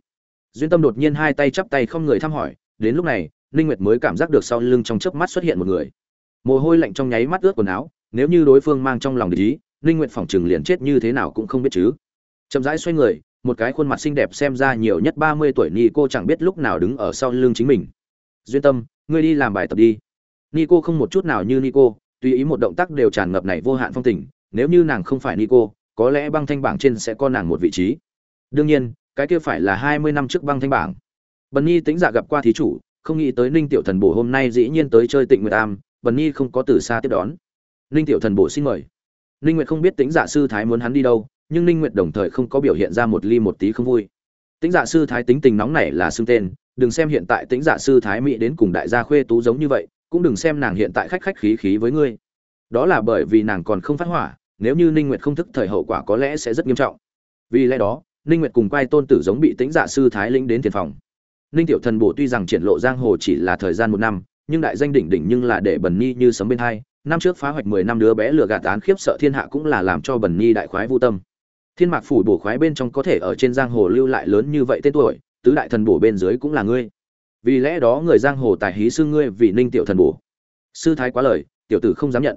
duyên tâm đột nhiên hai tay chắp tay không người thăm hỏi, đến lúc này, ninh nguyệt mới cảm giác được sau lưng trong chớp mắt xuất hiện một người. Mồ hôi lạnh trong nháy mắt ướt quần áo, nếu như đối phương mang trong lòng địch ý, ninh nguyệt phỏng chừng liền chết như thế nào cũng không biết chứ chậm rãi xoay người, một cái khuôn mặt xinh đẹp xem ra nhiều nhất 30 tuổi ni cô chẳng biết lúc nào đứng ở sau lưng chính mình. Duyên tâm, ngươi đi làm bài tập đi. Ni cô không một chút nào như ni cô tùy ý một động tác đều tràn ngập này vô hạn phong tình, nếu như nàng không phải ni cô có lẽ băng thanh bảng trên sẽ có nàng một vị trí. Đương nhiên, cái kia phải là 20 năm trước băng thanh bảng. Bần nhi tính giả gặp qua thí chủ, không nghĩ tới ninh tiểu thần bổ hôm nay dĩ nhiên tới chơi tịnh nguyệt am bần nhi không có từ xa tiếp đón. Ninh tiểu thần bổ xin mời. Ninh nguyệt không biết tính giả sư thái muốn hắn đi đâu nhưng ninh nguyệt đồng thời không có biểu hiện ra một ly một tí không vui. Tĩnh Dạ sư thái tính tình nóng nảy là xưng tên, đừng xem hiện tại Tĩnh Dạ sư thái mỹ đến cùng đại gia khuê tú giống như vậy, cũng đừng xem nàng hiện tại khách khách khí khí với ngươi. Đó là bởi vì nàng còn không phát hỏa, nếu như ninh nguyệt không thức thời hậu quả có lẽ sẽ rất nghiêm trọng. Vì lẽ đó, ninh nguyệt cùng quay tôn tử giống bị Tĩnh Dạ sư thái lĩnh đến tiền phòng. Ninh tiểu thần bổ tuy rằng triển lộ giang hồ chỉ là thời gian một năm, nhưng đại danh đỉnh đỉnh nhưng là để bần nhi như sấm bên hai. Năm trước phá hoạch mười năm đứa bé lừa gạt án khiếp sợ thiên hạ cũng là làm cho bần nhi đại khoái vô tâm thiên mạc phủ bổ khoái bên trong có thể ở trên giang hồ lưu lại lớn như vậy tên tuổi, tứ đại thần bổ bên dưới cũng là ngươi. Vì lẽ đó người giang hồ tài hí sư ngươi vì ninh tiểu thần bổ. Sư thái quá lời, tiểu tử không dám nhận.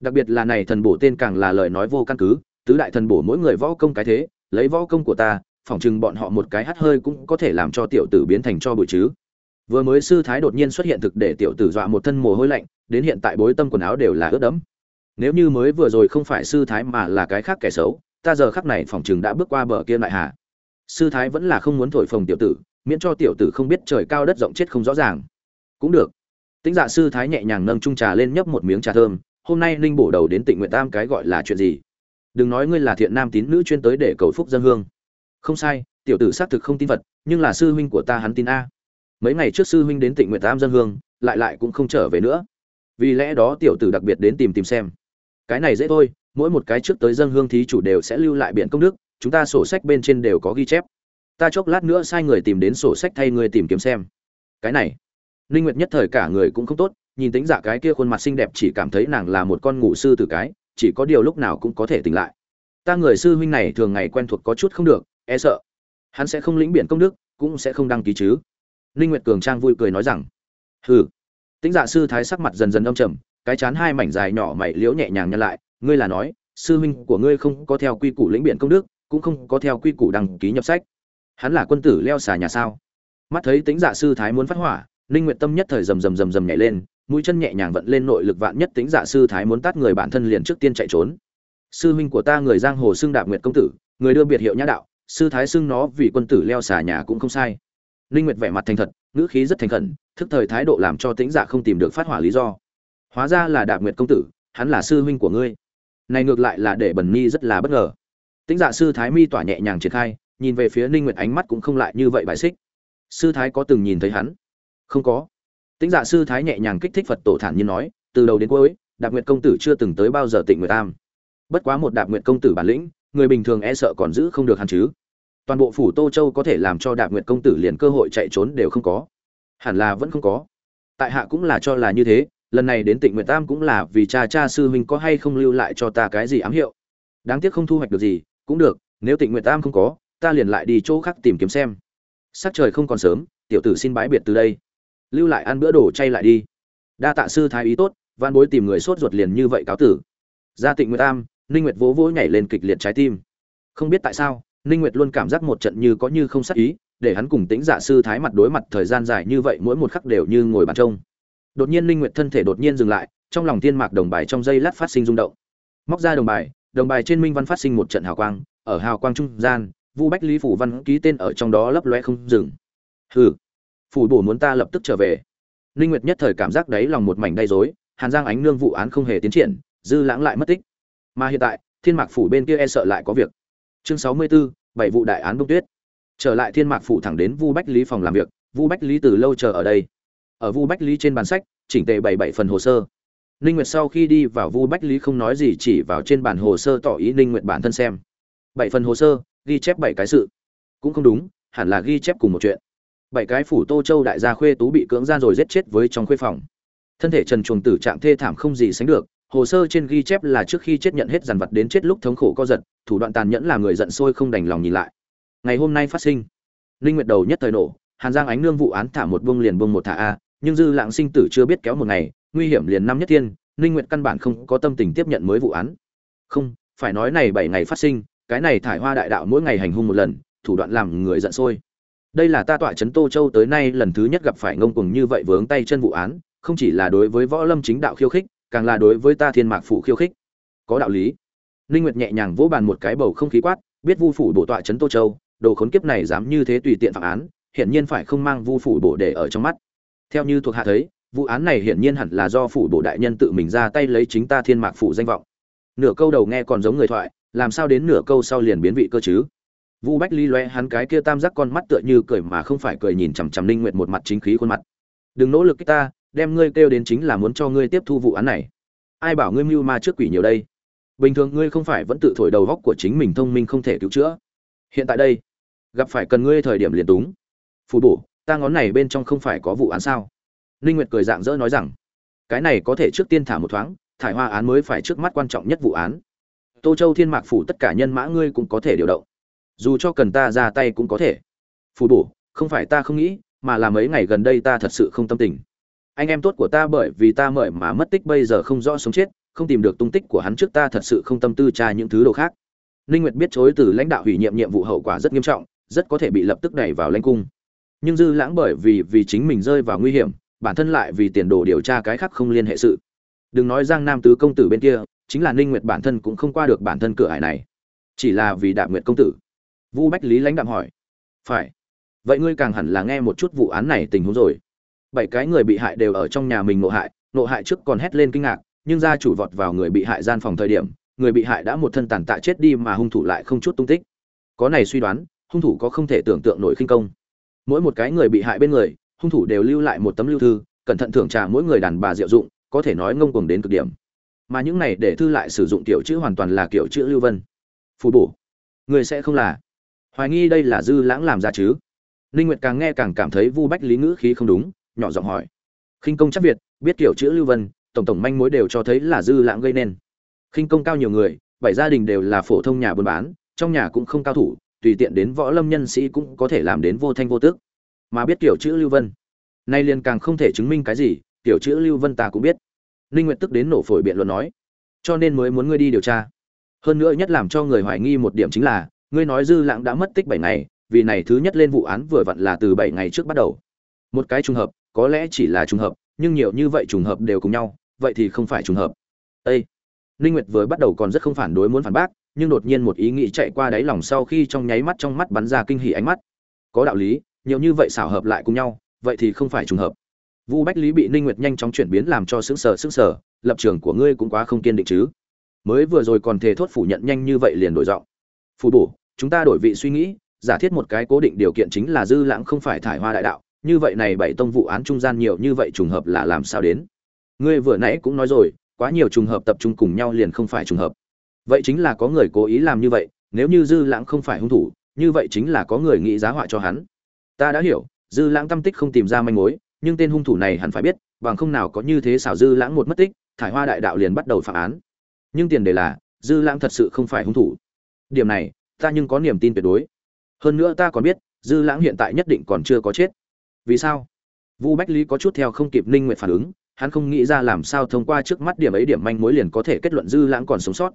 Đặc biệt là này thần bổ tên càng là lời nói vô căn cứ, tứ đại thần bổ mỗi người võ công cái thế, lấy võ công của ta, phỏng chừng bọn họ một cái hắt hơi cũng có thể làm cho tiểu tử biến thành cho bụi chứ. Vừa mới sư thái đột nhiên xuất hiện thực để tiểu tử dọa một thân mồ hôi lạnh, đến hiện tại bối tâm quần áo đều là ướt đẫm. Nếu như mới vừa rồi không phải sư thái mà là cái khác kẻ xấu ta giờ khắc này phòng chừng đã bước qua bờ kia lại hà. Sư thái vẫn là không muốn thổi phồng tiểu tử, miễn cho tiểu tử không biết trời cao đất rộng chết không rõ ràng. Cũng được. Tính dạ sư thái nhẹ nhàng nâng trung trà lên nhấp một miếng trà thơm, hôm nay linh bổ đầu đến tịnh nguyện tam cái gọi là chuyện gì? Đừng nói ngươi là thiện nam tín nữ chuyên tới để cầu phúc dân hương. Không sai, tiểu tử xác thực không tin vật nhưng là sư huynh của ta hắn tin a. Mấy ngày trước sư huynh đến tịnh nguyện tam dân hương, lại lại cũng không trở về nữa. Vì lẽ đó tiểu tử đặc biệt đến tìm tìm xem. Cái này dễ thôi mỗi một cái trước tới dân hương thí chủ đều sẽ lưu lại biển công đức, chúng ta sổ sách bên trên đều có ghi chép. Ta chốc lát nữa sai người tìm đến sổ sách thay người tìm kiếm xem. Cái này, ninh nguyệt nhất thời cả người cũng không tốt, nhìn tính giả cái kia khuôn mặt xinh đẹp chỉ cảm thấy nàng là một con ngủ sư tử cái, chỉ có điều lúc nào cũng có thể tỉnh lại. Ta người sư huynh này thường ngày quen thuộc có chút không được e sợ. Hắn sẽ không lĩnh biển công đức, cũng sẽ không đăng ký chứ. Ninh nguyệt cường trang vui cười nói rằng, hừ. Tính giả sư thái sắc mặt dần dần âm trầm, cái chán hai mảnh dài nhỏ mày liễu nhẹ nhàng nhăn lại ngươi là nói, sư huynh của ngươi không có theo quy củ lĩnh biện công đức, cũng không có theo quy củ đăng ký nhập sách. Hắn là quân tử leo xà nhà sao? Mắt thấy tính giả dạ sư thái muốn phát hỏa, ninh nguyệt tâm nhất thời rầm rầm rầm rầm nhảy lên, mũi chân nhẹ nhàng vận lên nội lực vạn nhất tính giả dạ sư thái muốn tát người bản thân liền trước tiên chạy trốn. Sư huynh của ta người giang hồ xưng đạp nguyệt công tử, người đưa biệt hiệu nhã đạo, sư thái xưng nó vì quân tử leo xà nhà cũng không sai. Ninh nguyệt vẻ mặt thành thật, ngữ khí rất thành khẩn, thức thời thái độ làm cho tính giả dạ không tìm được phát hỏa lý do. Hóa ra là đạp nguyệt công tử, hắn là sư huynh của ngươi này ngược lại là để bần mi rất là bất ngờ. Tính dạ sư thái mi tỏa nhẹ nhàng triển khai, nhìn về phía ninh nguyệt ánh mắt cũng không lại như vậy bài xích. Sư thái có từng nhìn thấy hắn? Không có. Tính dạ sư thái nhẹ nhàng kích thích phật tổ thản nhiên nói, từ đầu đến cuối, đạp nguyệt công tử chưa từng tới bao giờ tịnh nguyệt tam. Bất quá một đạp nguyệt công tử bản lĩnh, người bình thường e sợ còn giữ không được hắn chứ. Toàn bộ phủ tô châu có thể làm cho đạp nguyệt công tử liền cơ hội chạy trốn đều không có. Hẳn là vẫn không có. Tại hạ cũng là cho là như thế lần này đến tịnh nguyện tam cũng là vì cha cha sư huynh có hay không lưu lại cho ta cái gì ám hiệu. Đáng tiếc không thu hoạch được gì, cũng được, nếu tịnh nguyện tam không có, ta liền lại đi chỗ khác tìm kiếm xem. Sắc trời không còn sớm, tiểu tử xin bái biệt từ đây. Lưu lại ăn bữa đồ chay lại đi. Đa tạ sư thái ý tốt văn bối tìm người sốt ruột liền như vậy cáo tử. Ra tịnh nguyệt tam, ninh nguyệt vỗ vỗ nhảy lên kịch liệt trái tim. Không biết tại sao, ninh nguyệt luôn cảm giác một trận như có như không sát ý, để hắn cùng tính giả dạ sư thái mặt đối mặt thời gian dài như vậy mỗi một khắc đều như ngồi bàn trông đột nhiên linh nguyệt thân thể đột nhiên dừng lại trong lòng thiên mạc đồng bài trong giây lát phát sinh rung động. Móc ra đồng bài đồng bài trên minh văn phát sinh một trận hào quang ở hào quang trung gian vu bách lý phủ văn ký tên ở trong đó lấp loe không dừng. Hừ phủ bổ muốn ta lập tức trở về. Linh nguyệt nhất thời cảm giác đấy lòng một mảnh đầy rối hàn giang ánh nương vụ án không hề tiến triển dư lãng lại mất tích. Mà hiện tại thiên mạc phủ bên kia e sợ lại có việc. Chương 64, bảy vụ đại án bông tuyết. Trở lại thiên mạc phủ thẳng đến vu bách lý phòng làm việc vu bách lý từ lâu chờ ở đây ở vu bách lý trên bàn sách, chỉnh tề bảy bảy phần hồ sơ. Ninh nguyệt sau khi đi vào vu bách lý không nói gì, chỉ vào trên bản hồ sơ tỏ ý ninh nguyệt bản thân xem. Bảy phần hồ sơ, ghi chép bảy cái sự. Cũng không đúng, hẳn là ghi chép cùng một chuyện. Bảy cái phủ tô châu đại gia khuê tú bị cưỡng gian rồi giết chết với trong khuê phòng. Thân thể trần chuồng tử trạng thê thảm không gì sánh được, hồ sơ trên ghi chép là trước khi chết nhận hết dàn vật đến chết lúc thống khổ co giật, thủ đoạn tàn nhẫn là người giận sôi không đành lòng nhìn lại. Ngày hôm nay phát sinh linh nguyệt đầu nhất thời nổ, hàn giang ánh nương vụ án thả một buông liền buông một thả a nhưng dư lãng sinh tử chưa biết kéo một ngày, nguy hiểm liền năm nhất thiên linh nguyệt căn bản không có tâm tình tiếp nhận mới vụ án. Không, phải nói này bảy ngày phát sinh, cái này thải hoa đại đạo mỗi ngày hành hung một lần, thủ đoạn làm người giận sôi. Đây là ta tọa trấn tô châu tới nay lần thứ nhất gặp phải ngông cuồng như vậy vướng tay chân vụ án, không chỉ là đối với võ lâm chính đạo khiêu khích, càng là đối với ta thiên mạc phủ khiêu khích. Có đạo lý. Ninh nguyệt nhẹ nhàng vỗ bàn một cái bầu không khí quát, biết vu phủ bổ tọa trấn tô châu, đồ khốn kiếp này dám như thế tùy tiện phạm án hiện nhiên phải không mang vu phủ bổ để ở trong mắt theo như thuộc hạ thấy, vụ án này hiển nhiên hẳn là do phủ bộ đại nhân tự mình ra tay lấy chính ta thiên mạc phủ danh vọng. Nửa câu đầu nghe còn giống người thoại, làm sao đến nửa câu sau liền biến vị cơ chứ? Vu bách ly loe hắn cái kia tam giác con mắt tựa như cười mà không phải cười nhìn chằm chằm linh nguyện một mặt chính khí khuôn mặt. Đừng nỗ lực cái ta, đem ngươi kêu đến chính là muốn cho ngươi tiếp thu vụ án này. Ai bảo ngươi mưu ma trước quỷ nhiều đây? Bình thường ngươi không phải vẫn tự thổi đầu góc của chính mình thông minh không thể cứu chữa. Hiện tại đây, gặp phải cần ngươi thời điểm liền túng. Phù bổ ta ngón này bên trong không phải có vụ án sao? Ninh nguyệt cười dạng dỡ nói rằng, cái này có thể trước tiên thả một thoáng, thải hoa án mới phải trước mắt quan trọng nhất vụ án. Tô châu thiên mạc phủ tất cả nhân mã ngươi cũng có thể điều động. Dù cho cần ta ra tay cũng có thể. Phù bổ, không phải ta không nghĩ, mà là mấy ngày gần đây ta thật sự không tâm tình. Anh em tốt của ta bởi vì ta mời mà mất tích bây giờ không rõ sống chết, không tìm được tung tích của hắn trước ta thật sự không tâm tư tra những thứ đồ khác. Ninh nguyệt biết chối từ lãnh đạo hủy nhiệm nhiệm vụ hậu quả rất nghiêm trọng, rất có thể bị lập tức đẩy vào lãnh cung nhưng dư lãng bởi vì vì chính mình rơi vào nguy hiểm, bản thân lại vì tiền đồ điều tra cái khác không liên hệ sự. Đừng nói giang nam tứ công tử bên kia, chính là ninh nguyệt bản thân cũng không qua được bản thân cửa hải này. Chỉ là vì đạm nguyệt công tử. Vu bách lý lãnh đạm hỏi. Phải. Vậy ngươi càng hẳn là nghe một chút vụ án này tình huống rồi. Bảy cái người bị hại đều ở trong nhà mình nộ hại nộ hại trước còn hét lên kinh ngạc, nhưng gia chủ vọt vào người bị hại gian phòng thời điểm, người bị hại đã một thân tàn tạ chết đi mà hung thủ lại không chút tung tích. Có này suy đoán, hung thủ có không thể tưởng tượng nổi khinh công mỗi một cái người bị hại bên người, hung thủ đều lưu lại một tấm lưu thư, cẩn thận thưởng trà mỗi người đàn bà diệu dụng, có thể nói ngông cuồng đến cực điểm. Mà những này để thư lại sử dụng kiểu chữ hoàn toàn là kiểu chữ lưu vân. Phù bổ. Người sẽ không là. Hoài nghi đây là dư lãng làm ra chứ? Ninh nguyệt càng nghe càng cảm thấy vu bách lý ngữ khí không đúng, nhỏ giọng hỏi. Khinh công chắc việt, biết kiểu chữ lưu vân, tổng tổng manh mối đều cho thấy là dư lãng gây nên. Khinh công cao nhiều người, bảy gia đình đều là phổ thông nhà buôn bán, trong nhà cũng không cao thủ tùy tiện đến võ lâm nhân sĩ cũng có thể làm đến vô thanh vô tước mà biết kiểu chữ lưu vân. Nay liền càng không thể chứng minh cái gì tiểu chữ lưu vân ta cũng biết. Ninh nguyệt tức đến nổ phổi biện luận nói. Cho nên mới muốn ngươi đi điều tra. Hơn nữa nhất làm cho người hoài nghi một điểm chính là ngươi nói dư lãng đã mất tích bảy ngày vì này thứ nhất lên vụ án vừa vặn là từ bảy ngày trước bắt đầu. Một cái trùng hợp có lẽ chỉ là trùng hợp nhưng nhiều như vậy trùng hợp đều cùng nhau vậy thì không phải trùng hợp. Ê! Ninh Nguyệt vừa bắt đầu còn rất không phản đối muốn phản bác, nhưng đột nhiên một ý nghĩ chạy qua đáy lòng sau khi trong nháy mắt trong mắt bắn ra kinh hỉ ánh mắt. Có đạo lý, nhiều như vậy xảo hợp lại cùng nhau, vậy thì không phải trùng hợp. Vu Bách Lý bị Ninh Nguyệt nhanh chóng chuyển biến làm cho sững sờ sững sờ, lập trường của ngươi cũng quá không kiên định chứ. Mới vừa rồi còn thề thốt phủ nhận nhanh như vậy liền đổi giọng. phủ bổ, chúng ta đổi vị suy nghĩ, giả thiết một cái cố định điều kiện chính là dư lãng không phải thải hoa đại đạo, như vậy này bảy tông vụ án trung gian nhiều như vậy trùng hợp là làm sao đến? Ngươi vừa nãy cũng nói rồi, quá nhiều trùng hợp tập trung cùng nhau liền không phải trùng hợp. Vậy chính là có người cố ý làm như vậy, nếu như dư lãng không phải hung thủ, như vậy chính là có người nghĩ giá họa cho hắn. Ta đã hiểu, dư lãng tâm tích không tìm ra manh mối, nhưng tên hung thủ này hẳn phải biết, bằng không nào có như thế xảo dư lãng một mất tích, thải hoa đại đạo liền bắt đầu phạm án. Nhưng tiền đề là, dư lãng thật sự không phải hung thủ. Điểm này, ta nhưng có niềm tin tuyệt đối. Hơn nữa ta còn biết, dư lãng hiện tại nhất định còn chưa có chết. Vì sao? Vu Bách Lý có chút theo không kịp Ninh Nguyệt phản ứng, hắn không nghĩ ra làm sao thông qua trước mắt điểm ấy điểm manh mối liền có thể kết luận dư lãng còn sống sót.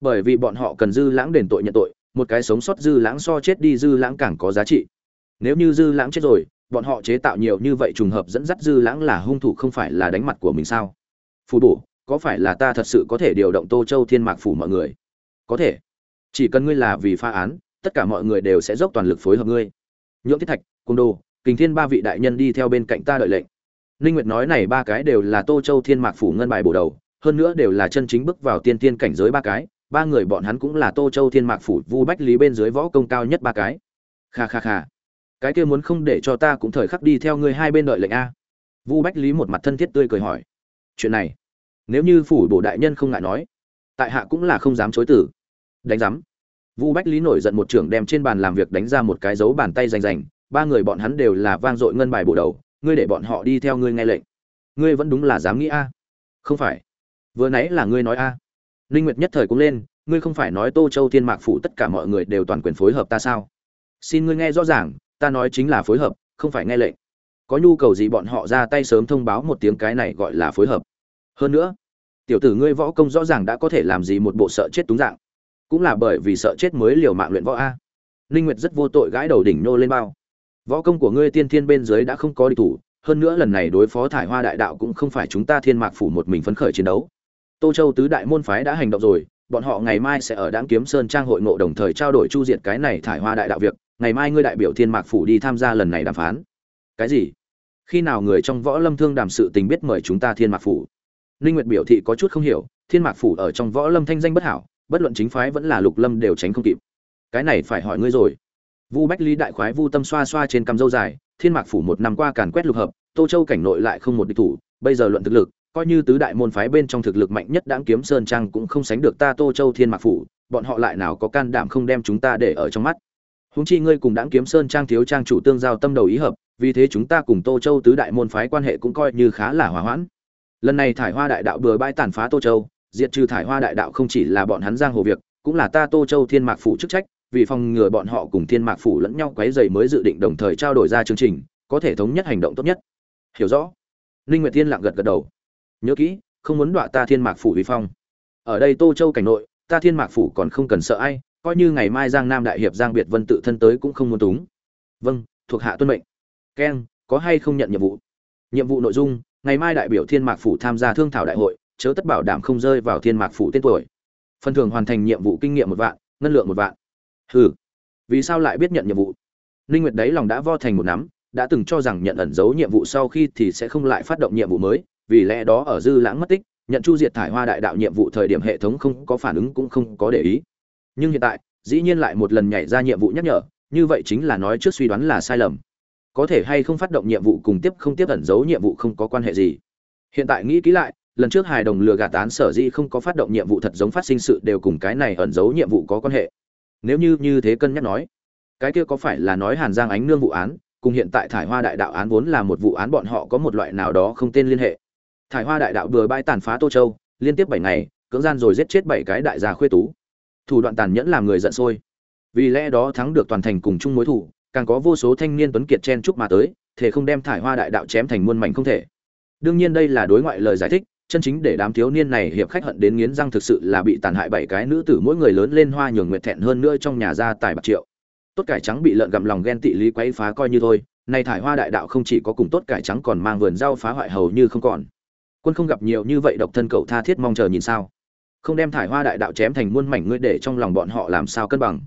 Bởi vì bọn họ cần dư lãng đền tội nhận tội, một cái sống sót dư lãng so chết đi dư lãng càng có giá trị. Nếu như dư lãng chết rồi, bọn họ chế tạo nhiều như vậy trùng hợp dẫn dắt dư lãng là hung thủ không phải là đánh mặt của mình sao? Phù bổ, có phải là ta thật sự có thể điều động Tô Châu Thiên Mạc phủ mọi người? Có thể. Chỉ cần ngươi là vì pha án, tất cả mọi người đều sẽ dốc toàn lực phối hợp ngươi. Nhượng Thiết Thạch, Cung Đô, Kình Thiên ba vị đại nhân đi theo bên cạnh ta đợi lệnh. Ninh Nguyệt nói này ba cái đều là Tô Châu Thiên Mạc phủ ngân bài bổ đầu, hơn nữa đều là chân chính bước vào tiên tiên cảnh giới ba cái, ba người bọn hắn cũng là Tô Châu Thiên Mạc phủ Vu Bách Lý bên dưới võ công cao nhất ba cái. Kha kha kha. Cái kia muốn không để cho ta cũng thời khắc đi theo ngươi hai bên đợi lệnh a. Vu Bách Lý một mặt thân thiết tươi cười hỏi. Chuyện này, nếu như phủ bổ đại nhân không ngại nói, tại hạ cũng là không dám chối từ. Đánh giám. Vu Bách Lý nổi giận một trưởng đem trên bàn làm việc đánh ra một cái dấu bàn tay rành rành, ba người bọn hắn đều là vang dội ngân bài bổ đầu, ngươi để bọn họ đi theo ngươi nghe lệnh ngươi vẫn đúng là dám nghĩ a không phải vừa nãy là ngươi nói a à ninh nguyệt nhất thời cũng lên, ngươi không phải nói tô châu thiên mạc phủ tất cả mọi người đều toàn quyền phối hợp ta sao? Xin ngươi nghe rõ ràng, ta nói chính là phối hợp, không phải nghe lệnh. Có nhu cầu gì bọn họ ra tay sớm thông báo một tiếng cái này gọi là phối hợp? Hơn nữa, tiểu tử ngươi võ công rõ ràng đã có thể làm gì một bộ sợ chết túng dạng, cũng là bởi vì sợ chết mới liều mạng luyện võ a. Ninh nguyệt rất vô tội gãi đầu đỉnh nô lên bao. Võ công của ngươi tiên thiên bên dưới đã không có địch thủ, hơn nữa lần này đối phó thải hoa đại đạo cũng không phải chúng ta thiên mạc phủ một mình phấn khởi chiến đấu tô châu tứ đại môn phái đã hành động rồi bọn họ ngày mai sẽ ở Đãng kiếm sơn trang hội ngộ đồng thời trao đổi chu diệt cái này thải hoa đại đạo việc ngày mai ngươi đại biểu thiên mạc phủ đi tham gia lần này đàm phán. Cái gì? Khi nào người trong võ lâm thương đàm sự tình biết mời chúng ta thiên mạc phủ? Linh nguyệt biểu thị có chút không hiểu thiên mạc phủ ở trong võ lâm thanh danh bất hảo bất luận chính phái vẫn là lục lâm đều tránh không kịp. Cái này phải hỏi ngươi rồi. Vu Bách Lý đại khoái Vu Tâm xoa xoa trên cằm râu dài, Thiên Mạc phủ một năm qua càn quét lục hợp, Tô Châu cảnh nội lại không một địch thủ, bây giờ luận thực lực, coi như tứ đại môn phái bên trong thực lực mạnh nhất đãng kiếm sơn trang cũng không sánh được ta Tô Châu Thiên Mạc phủ, bọn họ lại nào có can đảm không đem chúng ta để ở trong mắt. húng chi ngươi cùng đãng kiếm sơn trang thiếu trang chủ tương giao tâm đầu ý hợp, vì thế chúng ta cùng Tô Châu tứ đại môn phái quan hệ cũng coi như khá là hòa hoãn. Lần này thải hoa đại đạo bừa bãi tàn phá Tô Châu, diệt trừ thải hoa đại đạo không chỉ là bọn hắn giang hồ việc, cũng là ta Tô Châu Thiên Mạc phủ chức trách, vì phòng ngừa bọn họ cùng thiên mạc phủ lẫn nhau quấy dày mới dự định đồng thời trao đổi ra chương trình có thể thống nhất hành động tốt nhất hiểu rõ ninh nguyệt thiên lặng gật gật đầu nhớ kỹ, không muốn đọa ta thiên mạc phủ uy phong. Ở đây tô châu cảnh nội, ta thiên mạc phủ còn không cần sợ ai, coi như ngày mai giang nam đại hiệp giang biệt vân tự thân tới cũng không muốn túng. Vâng thuộc hạ tuân mệnh. Keng, có hay không nhận nhiệm vụ? Nhiệm vụ nội dung, ngày mai đại biểu thiên mạc phủ tham gia thương thảo đại hội, chớ tất bảo đảm không rơi vào thiên mạc phủ tên tuổi. Phần thưởng hoàn thành nhiệm vụ kinh nghiệm một vạn, ngân lượng một vạn. Hừ, vì sao lại biết nhận nhiệm vụ? Ninh nguyệt đấy lòng đã vo thành một nắm, đã từng cho rằng nhận ẩn giấu nhiệm vụ sau khi thì sẽ không lại phát động nhiệm vụ mới vì lẽ đó ở dư lãng mất tích, nhận chu diệt thải hoa đại đạo nhiệm vụ thời điểm hệ thống không có phản ứng cũng không có để ý. Nhưng hiện tại, dĩ nhiên lại một lần nhảy ra nhiệm vụ nhắc nhở, như vậy chính là nói trước suy đoán là sai lầm. Có thể hay không phát động nhiệm vụ cùng tiếp không tiếp ẩn giấu nhiệm vụ không có quan hệ gì. Hiện tại nghĩ kỹ lại, lần trước hài đồng lừa gạt án sở di không có phát động nhiệm vụ thật giống phát sinh sự đều cùng cái này ẩn giấu nhiệm vụ có quan hệ. Nếu như như thế cân nhắc nói, cái kia có phải là nói hàn giang ánh nương vụ án, cùng hiện tại thải hoa đại đạo án vốn là một vụ án bọn họ có một loại nào đó không tên liên hệ thải hoa đại đạo bừa bãi tàn phá tô châu, liên tiếp bảy ngày, cưỡng gian rồi giết chết bảy cái đại gia khuê tú. Thủ đoạn tàn nhẫn làm người giận sôi. Vì lẽ đó thắng được toàn thành cùng chung mối thủ, càng có vô số thanh niên tuấn kiệt chen chúc mà tới thể không đem thải hoa đại đạo chém thành muôn mảnh không thể. Đương nhiên đây là đối ngoại lời giải thích, chân chính để đám thiếu niên này hiệp khách hận đến nghiến răng thực sự là bị tàn hại bảy cái nữ tử mỗi người lớn lên hoa nhường nguyệt thẹn hơn nữa trong nhà gia tài bạc triệu. Tốt cải trắng bị lợn gặm lòng ghen tị lý quấy phá coi như thôi, nay thải hoa đại đạo không chỉ có cùng tốt cải trắng còn mang vườn rau phá hoại hầu như không còn quân không gặp nhiều như vậy độc thân cậu tha thiết mong chờ nhìn sao? Không đem thải hoa đại đạo chém thành muôn mảnh ngươi để trong lòng bọn họ làm sao cân bằng?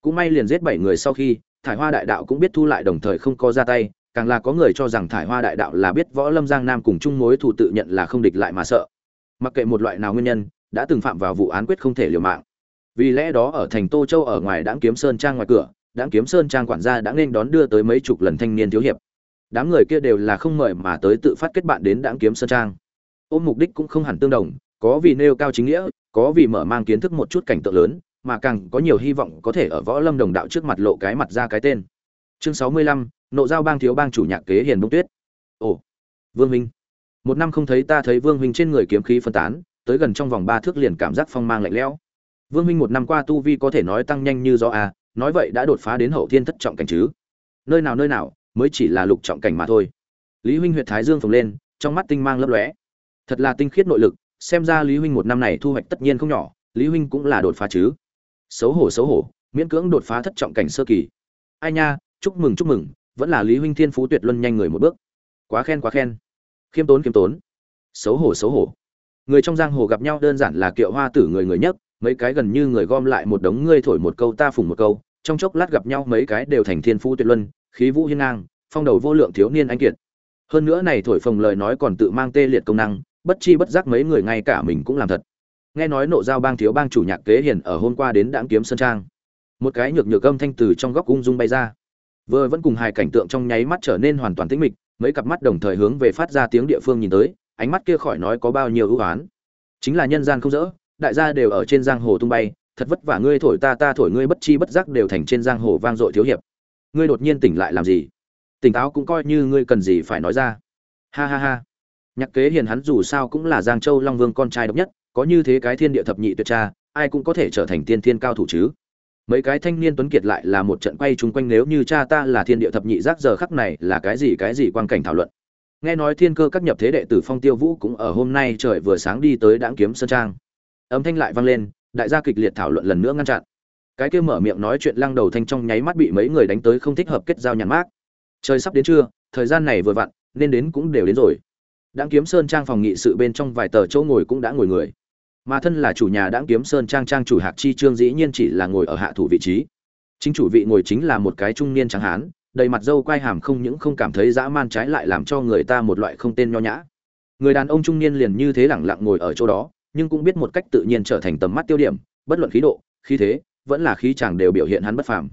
Cũng may liền giết bảy người sau khi, thải hoa đại đạo cũng biết thu lại đồng thời không có ra tay, càng là có người cho rằng thải hoa đại đạo là biết võ lâm giang nam cùng chung mối thù tự nhận là không địch lại mà sợ. Mặc kệ một loại nào nguyên nhân, đã từng phạm vào vụ án quyết không thể liều mạng. Vì lẽ đó ở thành tô châu ở ngoài đãng kiếm sơn trang ngoài cửa, đãng kiếm sơn trang quản gia đã nên đón đưa tới mấy chục lần thanh niên thiếu hiệp. Đám người kia đều là không mời mà tới tự phát kết bạn đến đãng kiếm sơn trang ôm mục đích cũng không hẳn tương đồng, có vì nêu cao chính nghĩa, có vì mở mang kiến thức một chút cảnh tượng lớn, mà càng có nhiều hy vọng có thể ở võ lâm đồng đạo trước mặt lộ cái mặt ra cái tên. Chương sáu mươi lăm, nộ giao bang thiếu bang chủ nhạc kế hiền bông tuyết. Ồ, vương minh một năm không thấy ta thấy vương minh trên người kiếm khí phân tán, tới gần trong vòng ba thước liền cảm giác phong mang lạnh lẽo. Vương minh một năm qua tu vi có thể nói tăng nhanh như do a à, nói vậy đã đột phá đến hậu thiên thất trọng cảnh chứ. Nơi nào nơi nào, mới chỉ là lục trọng cảnh mà thôi. Lý huynh huyệt thái dương phồng lên, trong mắt tinh mang lấp lóe thật là tinh khiết nội lực, xem ra lý huynh một năm này thu hoạch tất nhiên không nhỏ, lý huynh cũng là đột phá chứ. Xấu hổ xấu hổ, miễn cưỡng đột phá thất trọng cảnh sơ kỳ. Ai nha, chúc mừng chúc mừng, vẫn là lý huynh thiên phú tuyệt luân nhanh người một bước. Quá khen quá khen. Khiêm tốn khiêm tốn. Xấu hổ xấu hổ. Người trong giang hồ gặp nhau đơn giản là kiệu hoa tử người người nhất, mấy cái gần như người gom lại một đống ngươi thổi một câu, ta phùng một câu. Trong chốc lát gặp nhau mấy cái đều thành thiên phú tuyệt luân, khí vũ hiên ngang, phong đầu vô lượng thiếu niên anh kiệt. Hơn nữa này thổi phồng lời nói còn tự mang tê liệt công năng bất chi bất giác mấy người ngay cả mình cũng làm thật. Nghe nói nộ giao bang thiếu bang chủ nhạc kế hiền ở hôm qua đến đãng kiếm sơn trang. Một cái nhược nhược âm thanh từ trong góc ung dung bay ra. Vừa vẫn cùng hai cảnh tượng trong nháy mắt trở nên hoàn toàn tĩnh mịch, mấy cặp mắt đồng thời hướng về phát ra tiếng địa phương nhìn tới, ánh mắt kia khỏi nói có bao nhiêu ưu oán. Chính là nhân gian không dỡ, đại gia đều ở trên giang hồ tung bay, thật vất vả ngươi thổi ta ta thổi ngươi bất chi bất giác đều thành trên giang hồ vang dội thiếu hiệp. Ngươi đột nhiên tỉnh lại làm gì? Tỉnh táo cũng coi như ngươi cần gì phải nói ra. Ha ha ha nhạc kế hiền hắn dù sao cũng là giang châu long vương con trai độc nhất, có như thế cái thiên địa thập nhị tuyệt tra, ai cũng có thể trở thành tiên thiên cao thủ chứ. Mấy cái thanh niên tuấn kiệt lại là một trận quay chung quanh nếu như cha ta là thiên địa thập nhị giác giờ khắc này là cái gì cái gì quan cảnh thảo luận. Nghe nói thiên cơ các nhập thế đệ tử phong tiêu vũ cũng ở hôm nay trời vừa sáng đi tới đãng kiếm sơn trang. Âm thanh lại vang lên, đại gia kịch liệt thảo luận lần nữa ngăn chặn. Cái kia mở miệng nói chuyện lăng đầu thanh trong nháy mắt bị mấy người đánh tới không thích hợp kết giao nhàn mát trời sắp đến trưa, thời gian này vừa vặn, nên đến cũng đều đến rồi đãng kiếm sơn trang phòng nghị sự bên trong vài tờ chỗ ngồi cũng đã ngồi người. Mà thân là chủ nhà đãng kiếm sơn trang trang chủ hạc chi trương dĩ nhiên chỉ là ngồi ở hạ thủ vị trí. Chính chủ vị ngồi chính là một cái trung niên trắng hán, đầy mặt dâu quai hàm không những không cảm thấy dã man trái lại làm cho người ta một loại không tên nho nhã. Người đàn ông trung niên liền như thế lẳng lặng ngồi ở chỗ đó, nhưng cũng biết một cách tự nhiên trở thành tầm mắt tiêu điểm, bất luận khí độ, khí thế, vẫn là khí chàng đều biểu hiện hắn bất phàm.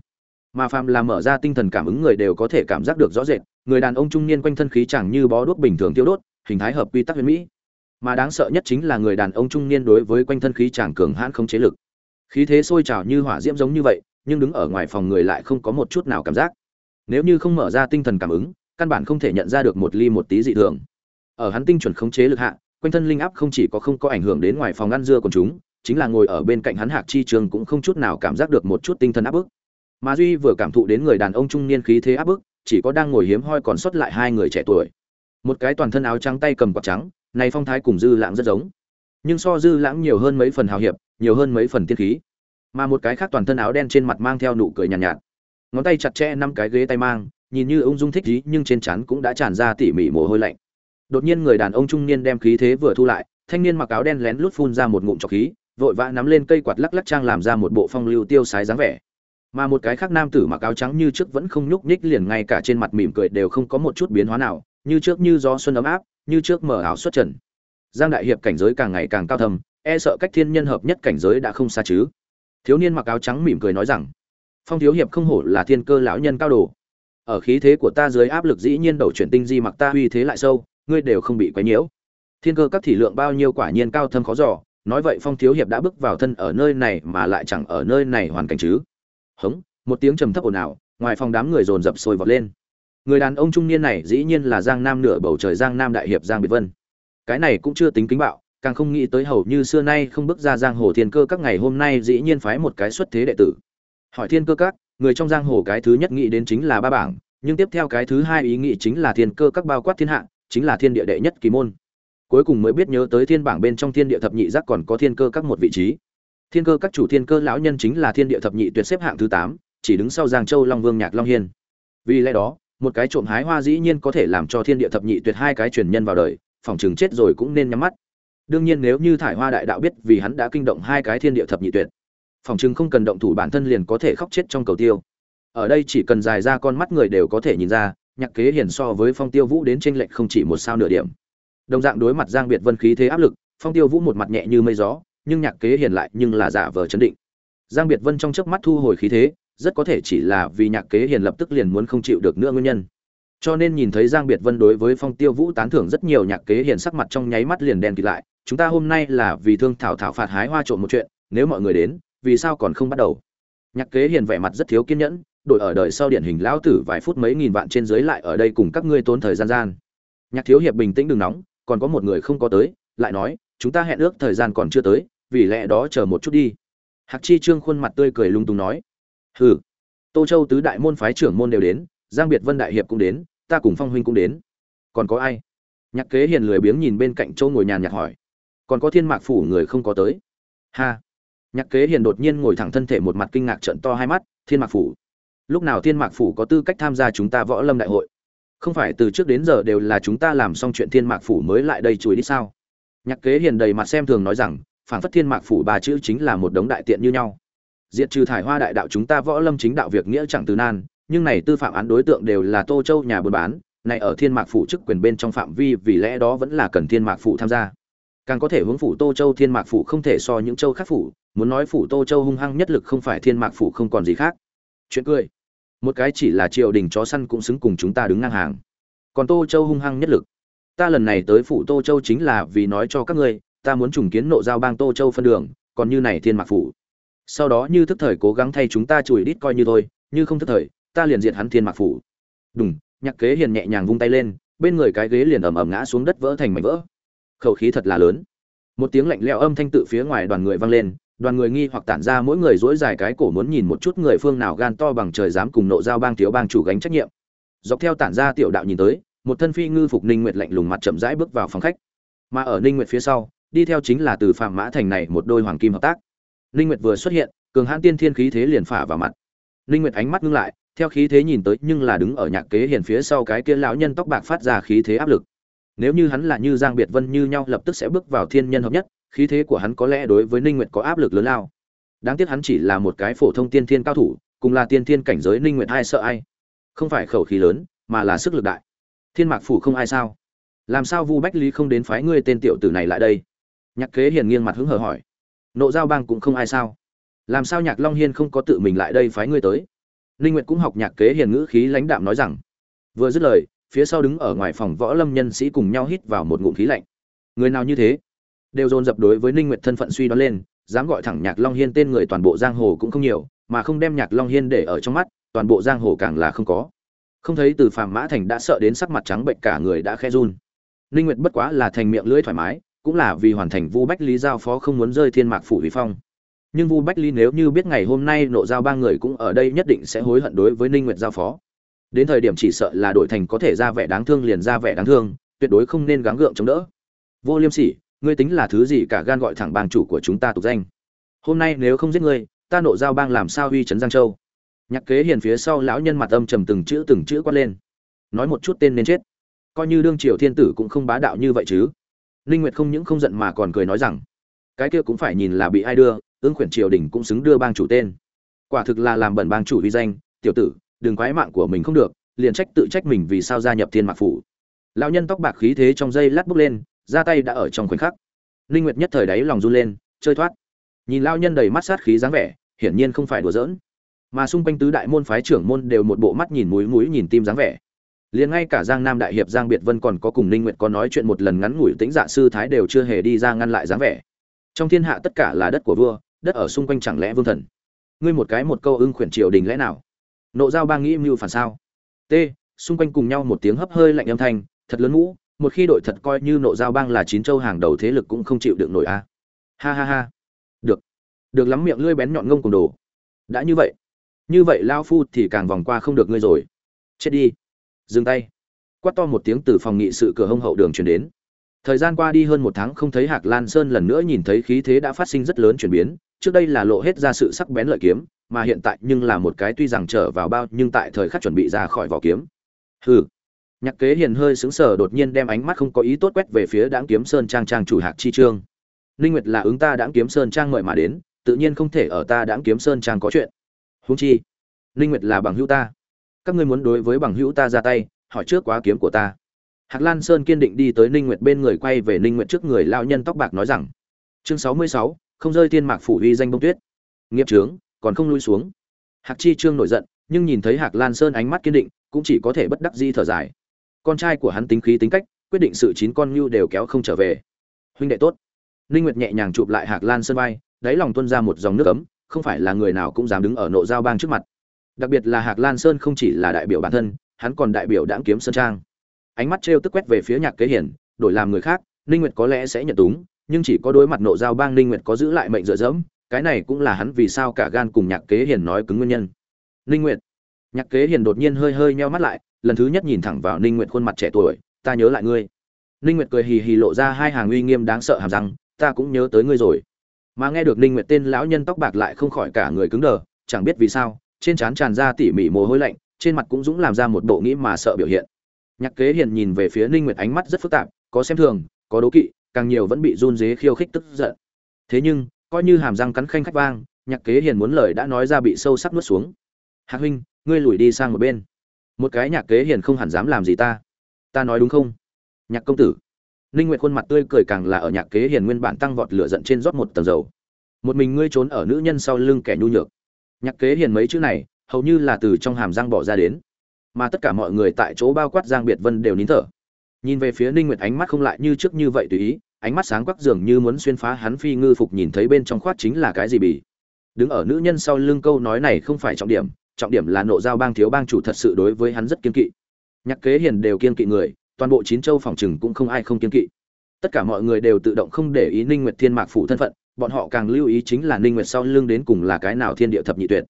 Mà phàm là mở ra tinh thần cảm ứng người đều có thể cảm giác được rõ rệt, người đàn ông trung niên quanh thân khí chàng như bó đuốc bình thường tiêu đốt hình thái hợp quy tắc huyền mỹ. Mà đáng sợ nhất chính là người đàn ông trung niên đối với quanh thân khí chàng cường hãn không chế lực. Khí thế sôi trào như hỏa diễm giống như vậy, nhưng đứng ở ngoài phòng người lại không có một chút nào cảm giác. Nếu như không mở ra tinh thần cảm ứng, căn bản không thể nhận ra được một ly một tí dị thường. Ở hắn tinh chuẩn khống chế lực hạ, quanh thân linh áp không chỉ có không có ảnh hưởng đến ngoài phòng ăn dưa của chúng, chính là ngồi ở bên cạnh hắn hạc chi trường cũng không chút nào cảm giác được một chút tinh thần áp bức. Mà duy vừa cảm thụ đến người đàn ông trung niên khí thế áp bức, chỉ có đang ngồi hiếm hoi còn sót lại hai người trẻ tuổi một cái toàn thân áo trắng tay cầm quạt trắng này phong thái cùng dư lãng rất giống. Nhưng so dư lãng nhiều hơn mấy phần hào hiệp nhiều hơn mấy phần tiên khí. Mà một cái khác toàn thân áo đen trên mặt mang theo nụ cười nhàn nhạt, nhạt. Ngón tay chặt chẽ năm cái ghế tay mang nhìn như ung dung thích gì nhưng trên chắn cũng đã tràn ra tỉ mỉ mồ hôi lạnh. Đột nhiên người đàn ông trung niên đem khí thế vừa thu lại thanh niên mặc áo đen lén lút phun ra một ngụm trọc khí vội vã nắm lên cây quạt lắc lắc trang làm ra một bộ phong lưu tiêu sái dáng vẻ. Mà một cái khác nam tử mặc áo trắng như trước vẫn không nhúc nhích liền ngay cả trên mặt mỉm cười đều không có một chút biến hóa nào như trước như gió xuân ấm áp, như trước mở áo xuất trần. Giang đại hiệp cảnh giới càng ngày càng cao thầm e sợ cách thiên nhân hợp nhất cảnh giới đã không xa chứ. Thiếu niên mặc áo trắng mỉm cười nói rằng, phong thiếu hiệp không hổ là thiên cơ lão nhân cao đồ. Ở khí thế của ta dưới áp lực dĩ nhiên đầu chuyển tinh di mặc ta uy thế lại sâu, ngươi đều không bị quấy nhiễu. Thiên cơ các thị lượng bao nhiêu quả nhiên cao thâm khó dò, nói vậy phong thiếu hiệp đã bước vào thân ở nơi này mà lại chẳng ở nơi này hoàn cảnh chứ. Hống, một tiếng trầm thấp ồn ào, ngoài phòng đám người dồn dập sôi vọt lên người đàn ông trung niên này dĩ nhiên là giang nam nửa bầu trời giang nam đại hiệp giang biệt vân. Cái này cũng chưa tính kính bạo, càng không nghĩ tới hầu như xưa nay không bước ra giang hồ thiên cơ các ngày hôm nay dĩ nhiên phái một cái xuất thế đệ tử. Hỏi thiên cơ các, người trong giang hồ cái thứ nhất nghĩ đến chính là ba bảng, nhưng tiếp theo cái thứ hai ý nghĩ chính là thiên cơ các bao quát thiên hạ, chính là thiên địa đệ nhất kỳ môn. Cuối cùng mới biết nhớ tới thiên bảng bên trong thiên địa thập nhị giác còn có thiên cơ các một vị trí. Thiên cơ các chủ thiên cơ lão nhân chính là thiên địa thập nhị tuyệt xếp hạng thứ tám, chỉ đứng sau giang châu long vương nhạc long hiên. Vì lẽ đó một cái trộm hái hoa dĩ nhiên có thể làm cho thiên địa thập nhị tuyệt hai cái truyền nhân vào đời, phòng chừng chết rồi cũng nên nhắm mắt. Đương nhiên nếu như thải hoa đại đạo biết vì hắn đã kinh động hai cái thiên địa thập nhị tuyệt, phòng chừng không cần động thủ bản thân liền có thể khóc chết trong cầu tiêu. Ở đây chỉ cần dài ra con mắt người đều có thể nhìn ra, nhạc kế hiển so với phong tiêu vũ đến tranh lệch không chỉ một sao nửa điểm. Đồng dạng đối mặt giang biệt vân khí thế áp lực, phong tiêu vũ một mặt nhẹ như mây gió, nhưng nhạc kế hiển lại nhưng là giả vờ chấn định. Giang biệt vân trong chớp mắt thu hồi khí thế rất có thể chỉ là vì nhạc kế hiển lập tức liền muốn không chịu được nữa nguyên nhân. Cho nên nhìn thấy giang biệt vân đối với phong tiêu vũ tán thưởng rất nhiều nhạc kế hiển sắc mặt trong nháy mắt liền đen kịt lại, chúng ta hôm nay là vì thương thảo thảo phạt hái hoa trộm một chuyện, nếu mọi người đến, vì sao còn không bắt đầu? Nhạc kế hiển vẻ mặt rất thiếu kiên nhẫn, đổi ở đời sau điển hình lão tử vài phút mấy nghìn vạn trên dưới lại ở đây cùng các ngươi tốn thời gian gian. Nhạc thiếu hiệp bình tĩnh đừng nóng, còn có một người không có tới, lại nói, chúng ta hẹn ước thời gian còn chưa tới, vì lẽ đó chờ một chút đi. Hạc chi trương khuôn mặt tươi cười lung tung nói hừ. Tô châu tứ đại môn phái trưởng môn đều đến, giang biệt vân đại hiệp cũng đến, ta cùng phong huynh cũng đến. Còn có ai? Nhạc kế hiền lười biếng nhìn bên cạnh châu ngồi nhàn nhạt hỏi. Còn có thiên mạc phủ người không có tới? Ha. Nhạc kế hiền đột nhiên ngồi thẳng thân thể một mặt kinh ngạc trợn to hai mắt, thiên mạc phủ. Lúc nào thiên mạc phủ có tư cách tham gia chúng ta võ lâm đại hội? Không phải từ trước đến giờ đều là chúng ta làm xong chuyện thiên mạc phủ mới lại đây chùi đi sao? Nhạc kế hiền đầy mặt xem thường nói rằng phản phất thiên mạc phủ ba chữ chính là một đống đại tiện như nhau diệt trừ thải hoa đại đạo chúng ta võ lâm chính đạo việc nghĩa chẳng từ nan, nhưng này tư phạm án đối tượng đều là tô châu nhà buôn bán, này ở thiên mạc phủ chức quyền bên trong phạm vi vì lẽ đó vẫn là cần thiên mạc phủ tham gia. Càng có thể hướng phủ tô châu thiên mạc phủ không thể so những châu khác phủ, muốn nói phủ tô châu hung hăng nhất lực không phải thiên mạc phủ không còn gì khác. Chuyện cười. Một cái chỉ là triều đình chó săn cũng xứng cùng chúng ta đứng ngang hàng. Còn tô châu hung hăng nhất lực. Ta lần này tới phủ tô châu chính là vì nói cho các ngươi, ta muốn trùng kiến nộ giao bang tô châu phân đường, còn như này thiên mạc phủ sau đó như thức thời cố gắng thay chúng ta chùi đít coi như thôi, như không thức thời, ta liền diệt hắn thiên mạc phủ. Đúng nhạc kế hiền nhẹ nhàng vung tay lên, bên người cái ghế liền ầm ầm ngã xuống đất vỡ thành mảnh vỡ. Khẩu khí thật là lớn. Một tiếng lạnh lẽo âm thanh tự phía ngoài đoàn người vang lên, đoàn người nghi hoặc tản ra mỗi người dỗi dài cái cổ muốn nhìn một chút người phương nào gan to bằng trời dám cùng nộ giao bang thiếu bang chủ gánh trách nhiệm. Dọc theo tản ra tiểu đạo nhìn tới, một thân phi ngư phục ninh nguyệt lạnh lùng mặt chậm rãi bước vào phòng khách. Mà ở ninh nguyệt phía sau, đi theo chính là từ phạm mã thành này một đôi hoàng kim hợp tác ninh nguyệt vừa xuất hiện, cường hãn tiên thiên khí thế liền phả vào mặt. Ninh nguyệt ánh mắt ngưng lại, theo khí thế nhìn tới nhưng là đứng ở nhạc kế hiền phía sau cái kia lão nhân tóc bạc phát ra khí thế áp lực. Nếu như hắn là như giang biệt vân như nhau lập tức sẽ bước vào thiên nhân hợp nhất, khí thế của hắn có lẽ đối với ninh nguyệt có áp lực lớn lao. Đáng tiếc hắn chỉ là một cái phổ thông tiên thiên cao thủ, cùng là tiên thiên cảnh giới ninh nguyệt ai sợ ai. Không phải khẩu khí lớn, mà là sức lực đại. Thiên mạc phủ không ai sao? Làm sao vu bách lý không đến phái ngươi tên tiểu tử này lại đây? Nhạc kế hiền nghiêng mặt hứng hờ hỏi nộ giao bang cũng không ai sao. Làm sao nhạc long hiên không có tự mình lại đây phái ngươi tới? Ninh nguyệt cũng học nhạc kế hiền ngữ khí lãnh đạm nói rằng, vừa dứt lời, phía sau đứng ở ngoài phòng võ lâm nhân sĩ cùng nhau hít vào một ngụm khí lạnh. Người nào như thế? Đều dồn dập đối với ninh nguyệt thân phận suy đoán lên, dám gọi thẳng nhạc long hiên tên người toàn bộ giang hồ cũng không nhiều, mà không đem nhạc long hiên để ở trong mắt, toàn bộ giang hồ càng là không có. Không thấy từ phàm mã thành đã sợ đến sắc mặt trắng bệnh, cả người đã khe run. Ninh nguyệt bất quá là thành miệng lưỡi thoải mái cũng là vì hoàn thành vu bách lý giao phó không muốn rơi thiên mạc phủ vì phong. Nhưng vu bách lý nếu như biết ngày hôm nay nộ giao ba người cũng ở đây nhất định sẽ hối hận đối với ninh nguyệt giao phó. Đến thời điểm chỉ sợ là đổi thành có thể ra vẻ đáng thương liền ra vẻ đáng thương, tuyệt đối không nên gắng gượng chống đỡ. Vô liêm sỉ, ngươi tính là thứ gì cả gan gọi thẳng bang chủ của chúng ta tục danh? Hôm nay nếu không giết ngươi, ta nộ giao bang làm sao uy trấn giang châu? Nhạc kế hiền phía sau lão nhân mặt âm trầm từng chữ từng chữ quát lên. Nói một chút tên nên chết. Coi như đương triều thiên tử cũng không bá đạo như vậy chứ ninh nguyệt không những không giận mà còn cười nói rằng, cái kia cũng phải nhìn là bị ai đưa ương khuyển triều đình cũng xứng đưa bang chủ tên. Quả thực là làm bẩn bang chủ uy danh, tiểu tử, đừng quái mạng của mình không được, liền trách tự trách mình vì sao gia nhập thiên mạc phủ. Lão nhân tóc bạc khí thế trong dây lát bốc lên ra tay đã ở trong khoảnh khắc. Ninh nguyệt nhất thời đáy lòng run lên, chơi thoát. Nhìn lão nhân đầy mắt sát khí dáng vẻ, hiển nhiên không phải đùa giỡn. Mà xung quanh tứ đại môn phái trưởng môn đều một bộ mắt nhìn mũi mũi nhìn tim dáng vẻ liền ngay cả giang nam đại hiệp giang biệt vân còn có cùng ninh nguyện có nói chuyện một lần ngắn ngủi tĩnh dạ sư thái đều chưa hề đi ra ngăn lại dáng vẻ. Trong thiên hạ tất cả là đất của vua, đất ở xung quanh chẳng lẽ vương thần? Ngươi một cái một câu ưng khuyển triều đình lẽ nào? Nộ giao ba nghĩ mưu phản sao? T, xung quanh cùng nhau một tiếng hấp hơi lạnh âm thanh, thật lớn ngũ, một khi đội thật coi như nộ giao bang là chín châu hàng đầu thế lực cũng không chịu được nổi a. Ha ha ha. Được. Được lắm miệng lưỡi bén nhọn ngông cùng đồ. Đã như vậy. Như vậy lao phu thì càng vòng qua không được ngươi rồi. Chết đi dừng tay. Quát to một tiếng từ phòng nghị sự cửa hông hậu đường chuyển đến. Thời gian qua đi hơn một tháng không thấy hạc lan sơn lần nữa nhìn thấy khí thế đã phát sinh rất lớn chuyển biến. Trước đây là lộ hết ra sự sắc bén lợi kiếm, mà hiện tại nhưng là một cái tuy rằng trở vào bao nhưng tại thời khắc chuẩn bị ra khỏi vỏ kiếm. Hừ. Nhạc kế hiền hơi xứng sờ đột nhiên đem ánh mắt không có ý tốt quét về phía đáng kiếm sơn trang trang chủ hạc chi trương. Ninh nguyệt là ứng ta đáng kiếm sơn trang mời mà đến, tự nhiên không thể ở ta đáng kiếm sơn trang có chuyện. Huống chi ninh nguyệt là bằng hữu ta các ngươi muốn đối với bằng hữu ta ra tay hỏi trước quá kiếm của ta. Hạc lan sơn kiên định đi tới ninh nguyệt bên người quay về ninh nguyệt trước người lão nhân tóc bạc nói rằng chương 66, không rơi thiên mạc phủ uy danh bông tuyết. Nghiệp trướng còn không lui xuống. Hạc chi trương nổi giận nhưng nhìn thấy hạc lan sơn ánh mắt kiên định cũng chỉ có thể bất đắc di thở dài. Con trai của hắn tính khí tính cách quyết định sự chín con ngưu đều kéo không trở về. Huynh đệ tốt. Ninh nguyệt nhẹ nhàng chụp lại hạc lan sơn vai đáy lòng tuôn ra một dòng nước ấm không phải là người nào cũng dám đứng ở nộ giao bang trước mặt đặc biệt là hạc lan sơn không chỉ là đại biểu bản thân, hắn còn đại biểu đãng kiếm sơn trang. Ánh mắt trêu tức quét về phía nhạc kế hiển, đổi làm người khác, ninh nguyệt có lẽ sẽ nhận túng, nhưng chỉ có đối mặt nộ giao bang ninh nguyệt có giữ lại mệnh dựa dẫm, cái này cũng là hắn vì sao cả gan cùng nhạc kế hiển nói cứng nguyên nhân. Ninh nguyệt. Nhạc kế hiển đột nhiên hơi hơi nheo mắt lại, lần thứ nhất nhìn thẳng vào ninh nguyệt khuôn mặt trẻ tuổi, ta nhớ lại ngươi. Ninh nguyệt cười hì hì lộ ra hai hàng uy nghiêm đáng sợ hàm răng, ta cũng nhớ tới ngươi rồi. Mà nghe được ninh nguyệt tên lão nhân tóc bạc lại không khỏi cả người cứng đờ, chẳng biết vì sao trên trán tràn ra tỉ mỉ mồ hôi lạnh, trên mặt cũng dũng làm ra một bộ nghĩ mà sợ biểu hiện. Nhạc kế hiền nhìn về phía ninh nguyệt ánh mắt rất phức tạp, có xem thường, có đố kỵ, càng nhiều vẫn bị run dế khiêu khích tức giận. Thế nhưng, coi như hàm răng cắn khanh khách vang, nhạc kế hiền muốn lời đã nói ra bị sâu sắc nuốt xuống. Hạc huynh, ngươi lùi đi sang một bên. Một cái nhạc kế hiền không hẳn dám làm gì ta. Ta nói đúng không? Nhạc công tử. Ninh nguyệt khuôn mặt tươi cười càng là ở nhạc kế hiền nguyên bản tăng vọt lửa giận trên rót một tầng dầu. Một mình ngươi trốn ở nữ nhân sau lưng kẻ nhu nhược nhạc kế hiền mấy chữ này, hầu như là từ trong hàm răng bỏ ra đến. Mà tất cả mọi người tại chỗ bao quát giang biệt vân đều nín thở. Nhìn về phía ninh nguyệt ánh mắt không lại như trước như vậy tùy ý, ánh mắt sáng quắc dường như muốn xuyên phá hắn phi ngư phục nhìn thấy bên trong khoát chính là cái gì bỉ. Đứng ở nữ nhân sau lưng câu nói này không phải trọng điểm trọng điểm là nộ giao bang thiếu bang chủ thật sự đối với hắn rất kiên kỵ. Nhạc kế hiền đều kiên kỵ người, toàn bộ chín châu phòng trừng cũng không ai không kiên kỵ. Tất cả mọi người đều tự động không để ý ninh nguyệt thiên mạc phủ thân phận bọn họ càng lưu ý chính là ninh nguyệt sau lưng đến cùng là cái nào thiên địa thập nhị tuyệt.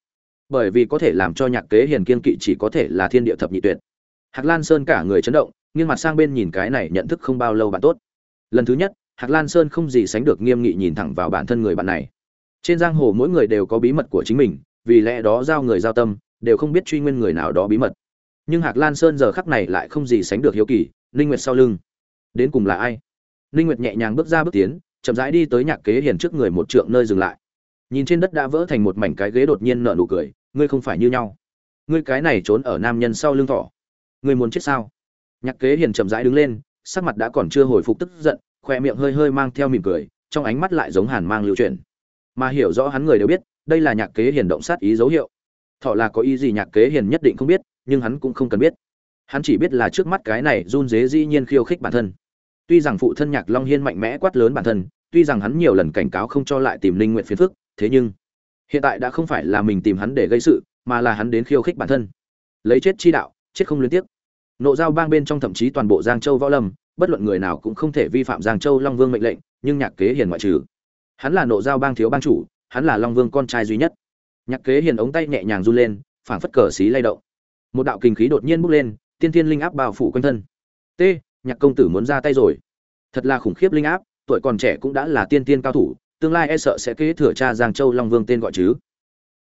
Bởi vì có thể làm cho nhạc kế hiền kiên kỵ chỉ có thể là thiên địa thập nhị tuyệt. Hạc lan sơn cả người chấn động, nghiêng mặt sang bên nhìn cái này nhận thức không bao lâu bạn tốt. Lần thứ nhất, hạc lan sơn không gì sánh được nghiêm nghị nhìn thẳng vào bản thân người bạn này. Trên giang hồ mỗi người đều có bí mật của chính mình, vì lẽ đó giao người giao tâm, đều không biết truy nguyên người nào đó bí mật. Nhưng hạc lan sơn giờ khắc này lại không gì sánh được hiếu kỳ, ninh nguyệt sau lưng. Đến cùng là ai? Ninh nguyệt nhẹ nhàng bước ra bước tiến chậm rãi đi tới nhạc kế hiền trước người một trượng nơi dừng lại. Nhìn trên đất đã vỡ thành một mảnh cái ghế đột nhiên nở nụ cười, ngươi không phải như nhau. Ngươi cái này trốn ở nam nhân sau lưng thỏ. Ngươi muốn chết sao? Nhạc kế hiền chậm rãi đứng lên, sắc mặt đã còn chưa hồi phục tức giận, khoe miệng hơi hơi mang theo mỉm cười, trong ánh mắt lại giống hàn mang lưu chuyển. Mà hiểu rõ hắn người đều biết, đây là nhạc kế hiền động sát ý dấu hiệu. Thọ là có ý gì nhạc kế hiền nhất định không biết, nhưng hắn cũng không cần biết. Hắn chỉ biết là trước mắt cái này run dế dĩ nhiên khiêu khích bản thân tuy rằng phụ thân nhạc long hiên mạnh mẽ quát lớn bản thân, tuy rằng hắn nhiều lần cảnh cáo không cho lại tìm linh Nguyệt phiền phức, thế nhưng hiện tại đã không phải là mình tìm hắn để gây sự, mà là hắn đến khiêu khích bản thân. Lấy chết chi đạo, chết không liên tiếp nộ giao bang bên trong thậm chí toàn bộ giang châu võ lâm, bất luận người nào cũng không thể vi phạm giang châu long vương mệnh lệnh, nhưng nhạc kế hiền ngoại trừ. Hắn là nộ giao bang thiếu bang chủ, hắn là long vương con trai duy nhất. Nhạc kế hiền ống tay nhẹ nhàng run lên, phảng phất cờ xí lay động. Một đạo kinh khí đột nhiên bốc lên, tiên thiên linh áp bao phủ quanh thân. T nhạc công tử muốn ra tay rồi. Thật là khủng khiếp linh áp, tuổi còn trẻ cũng đã là tiên tiên cao thủ, tương lai e sợ sẽ kế thừa cha giang châu long vương tên gọi chứ.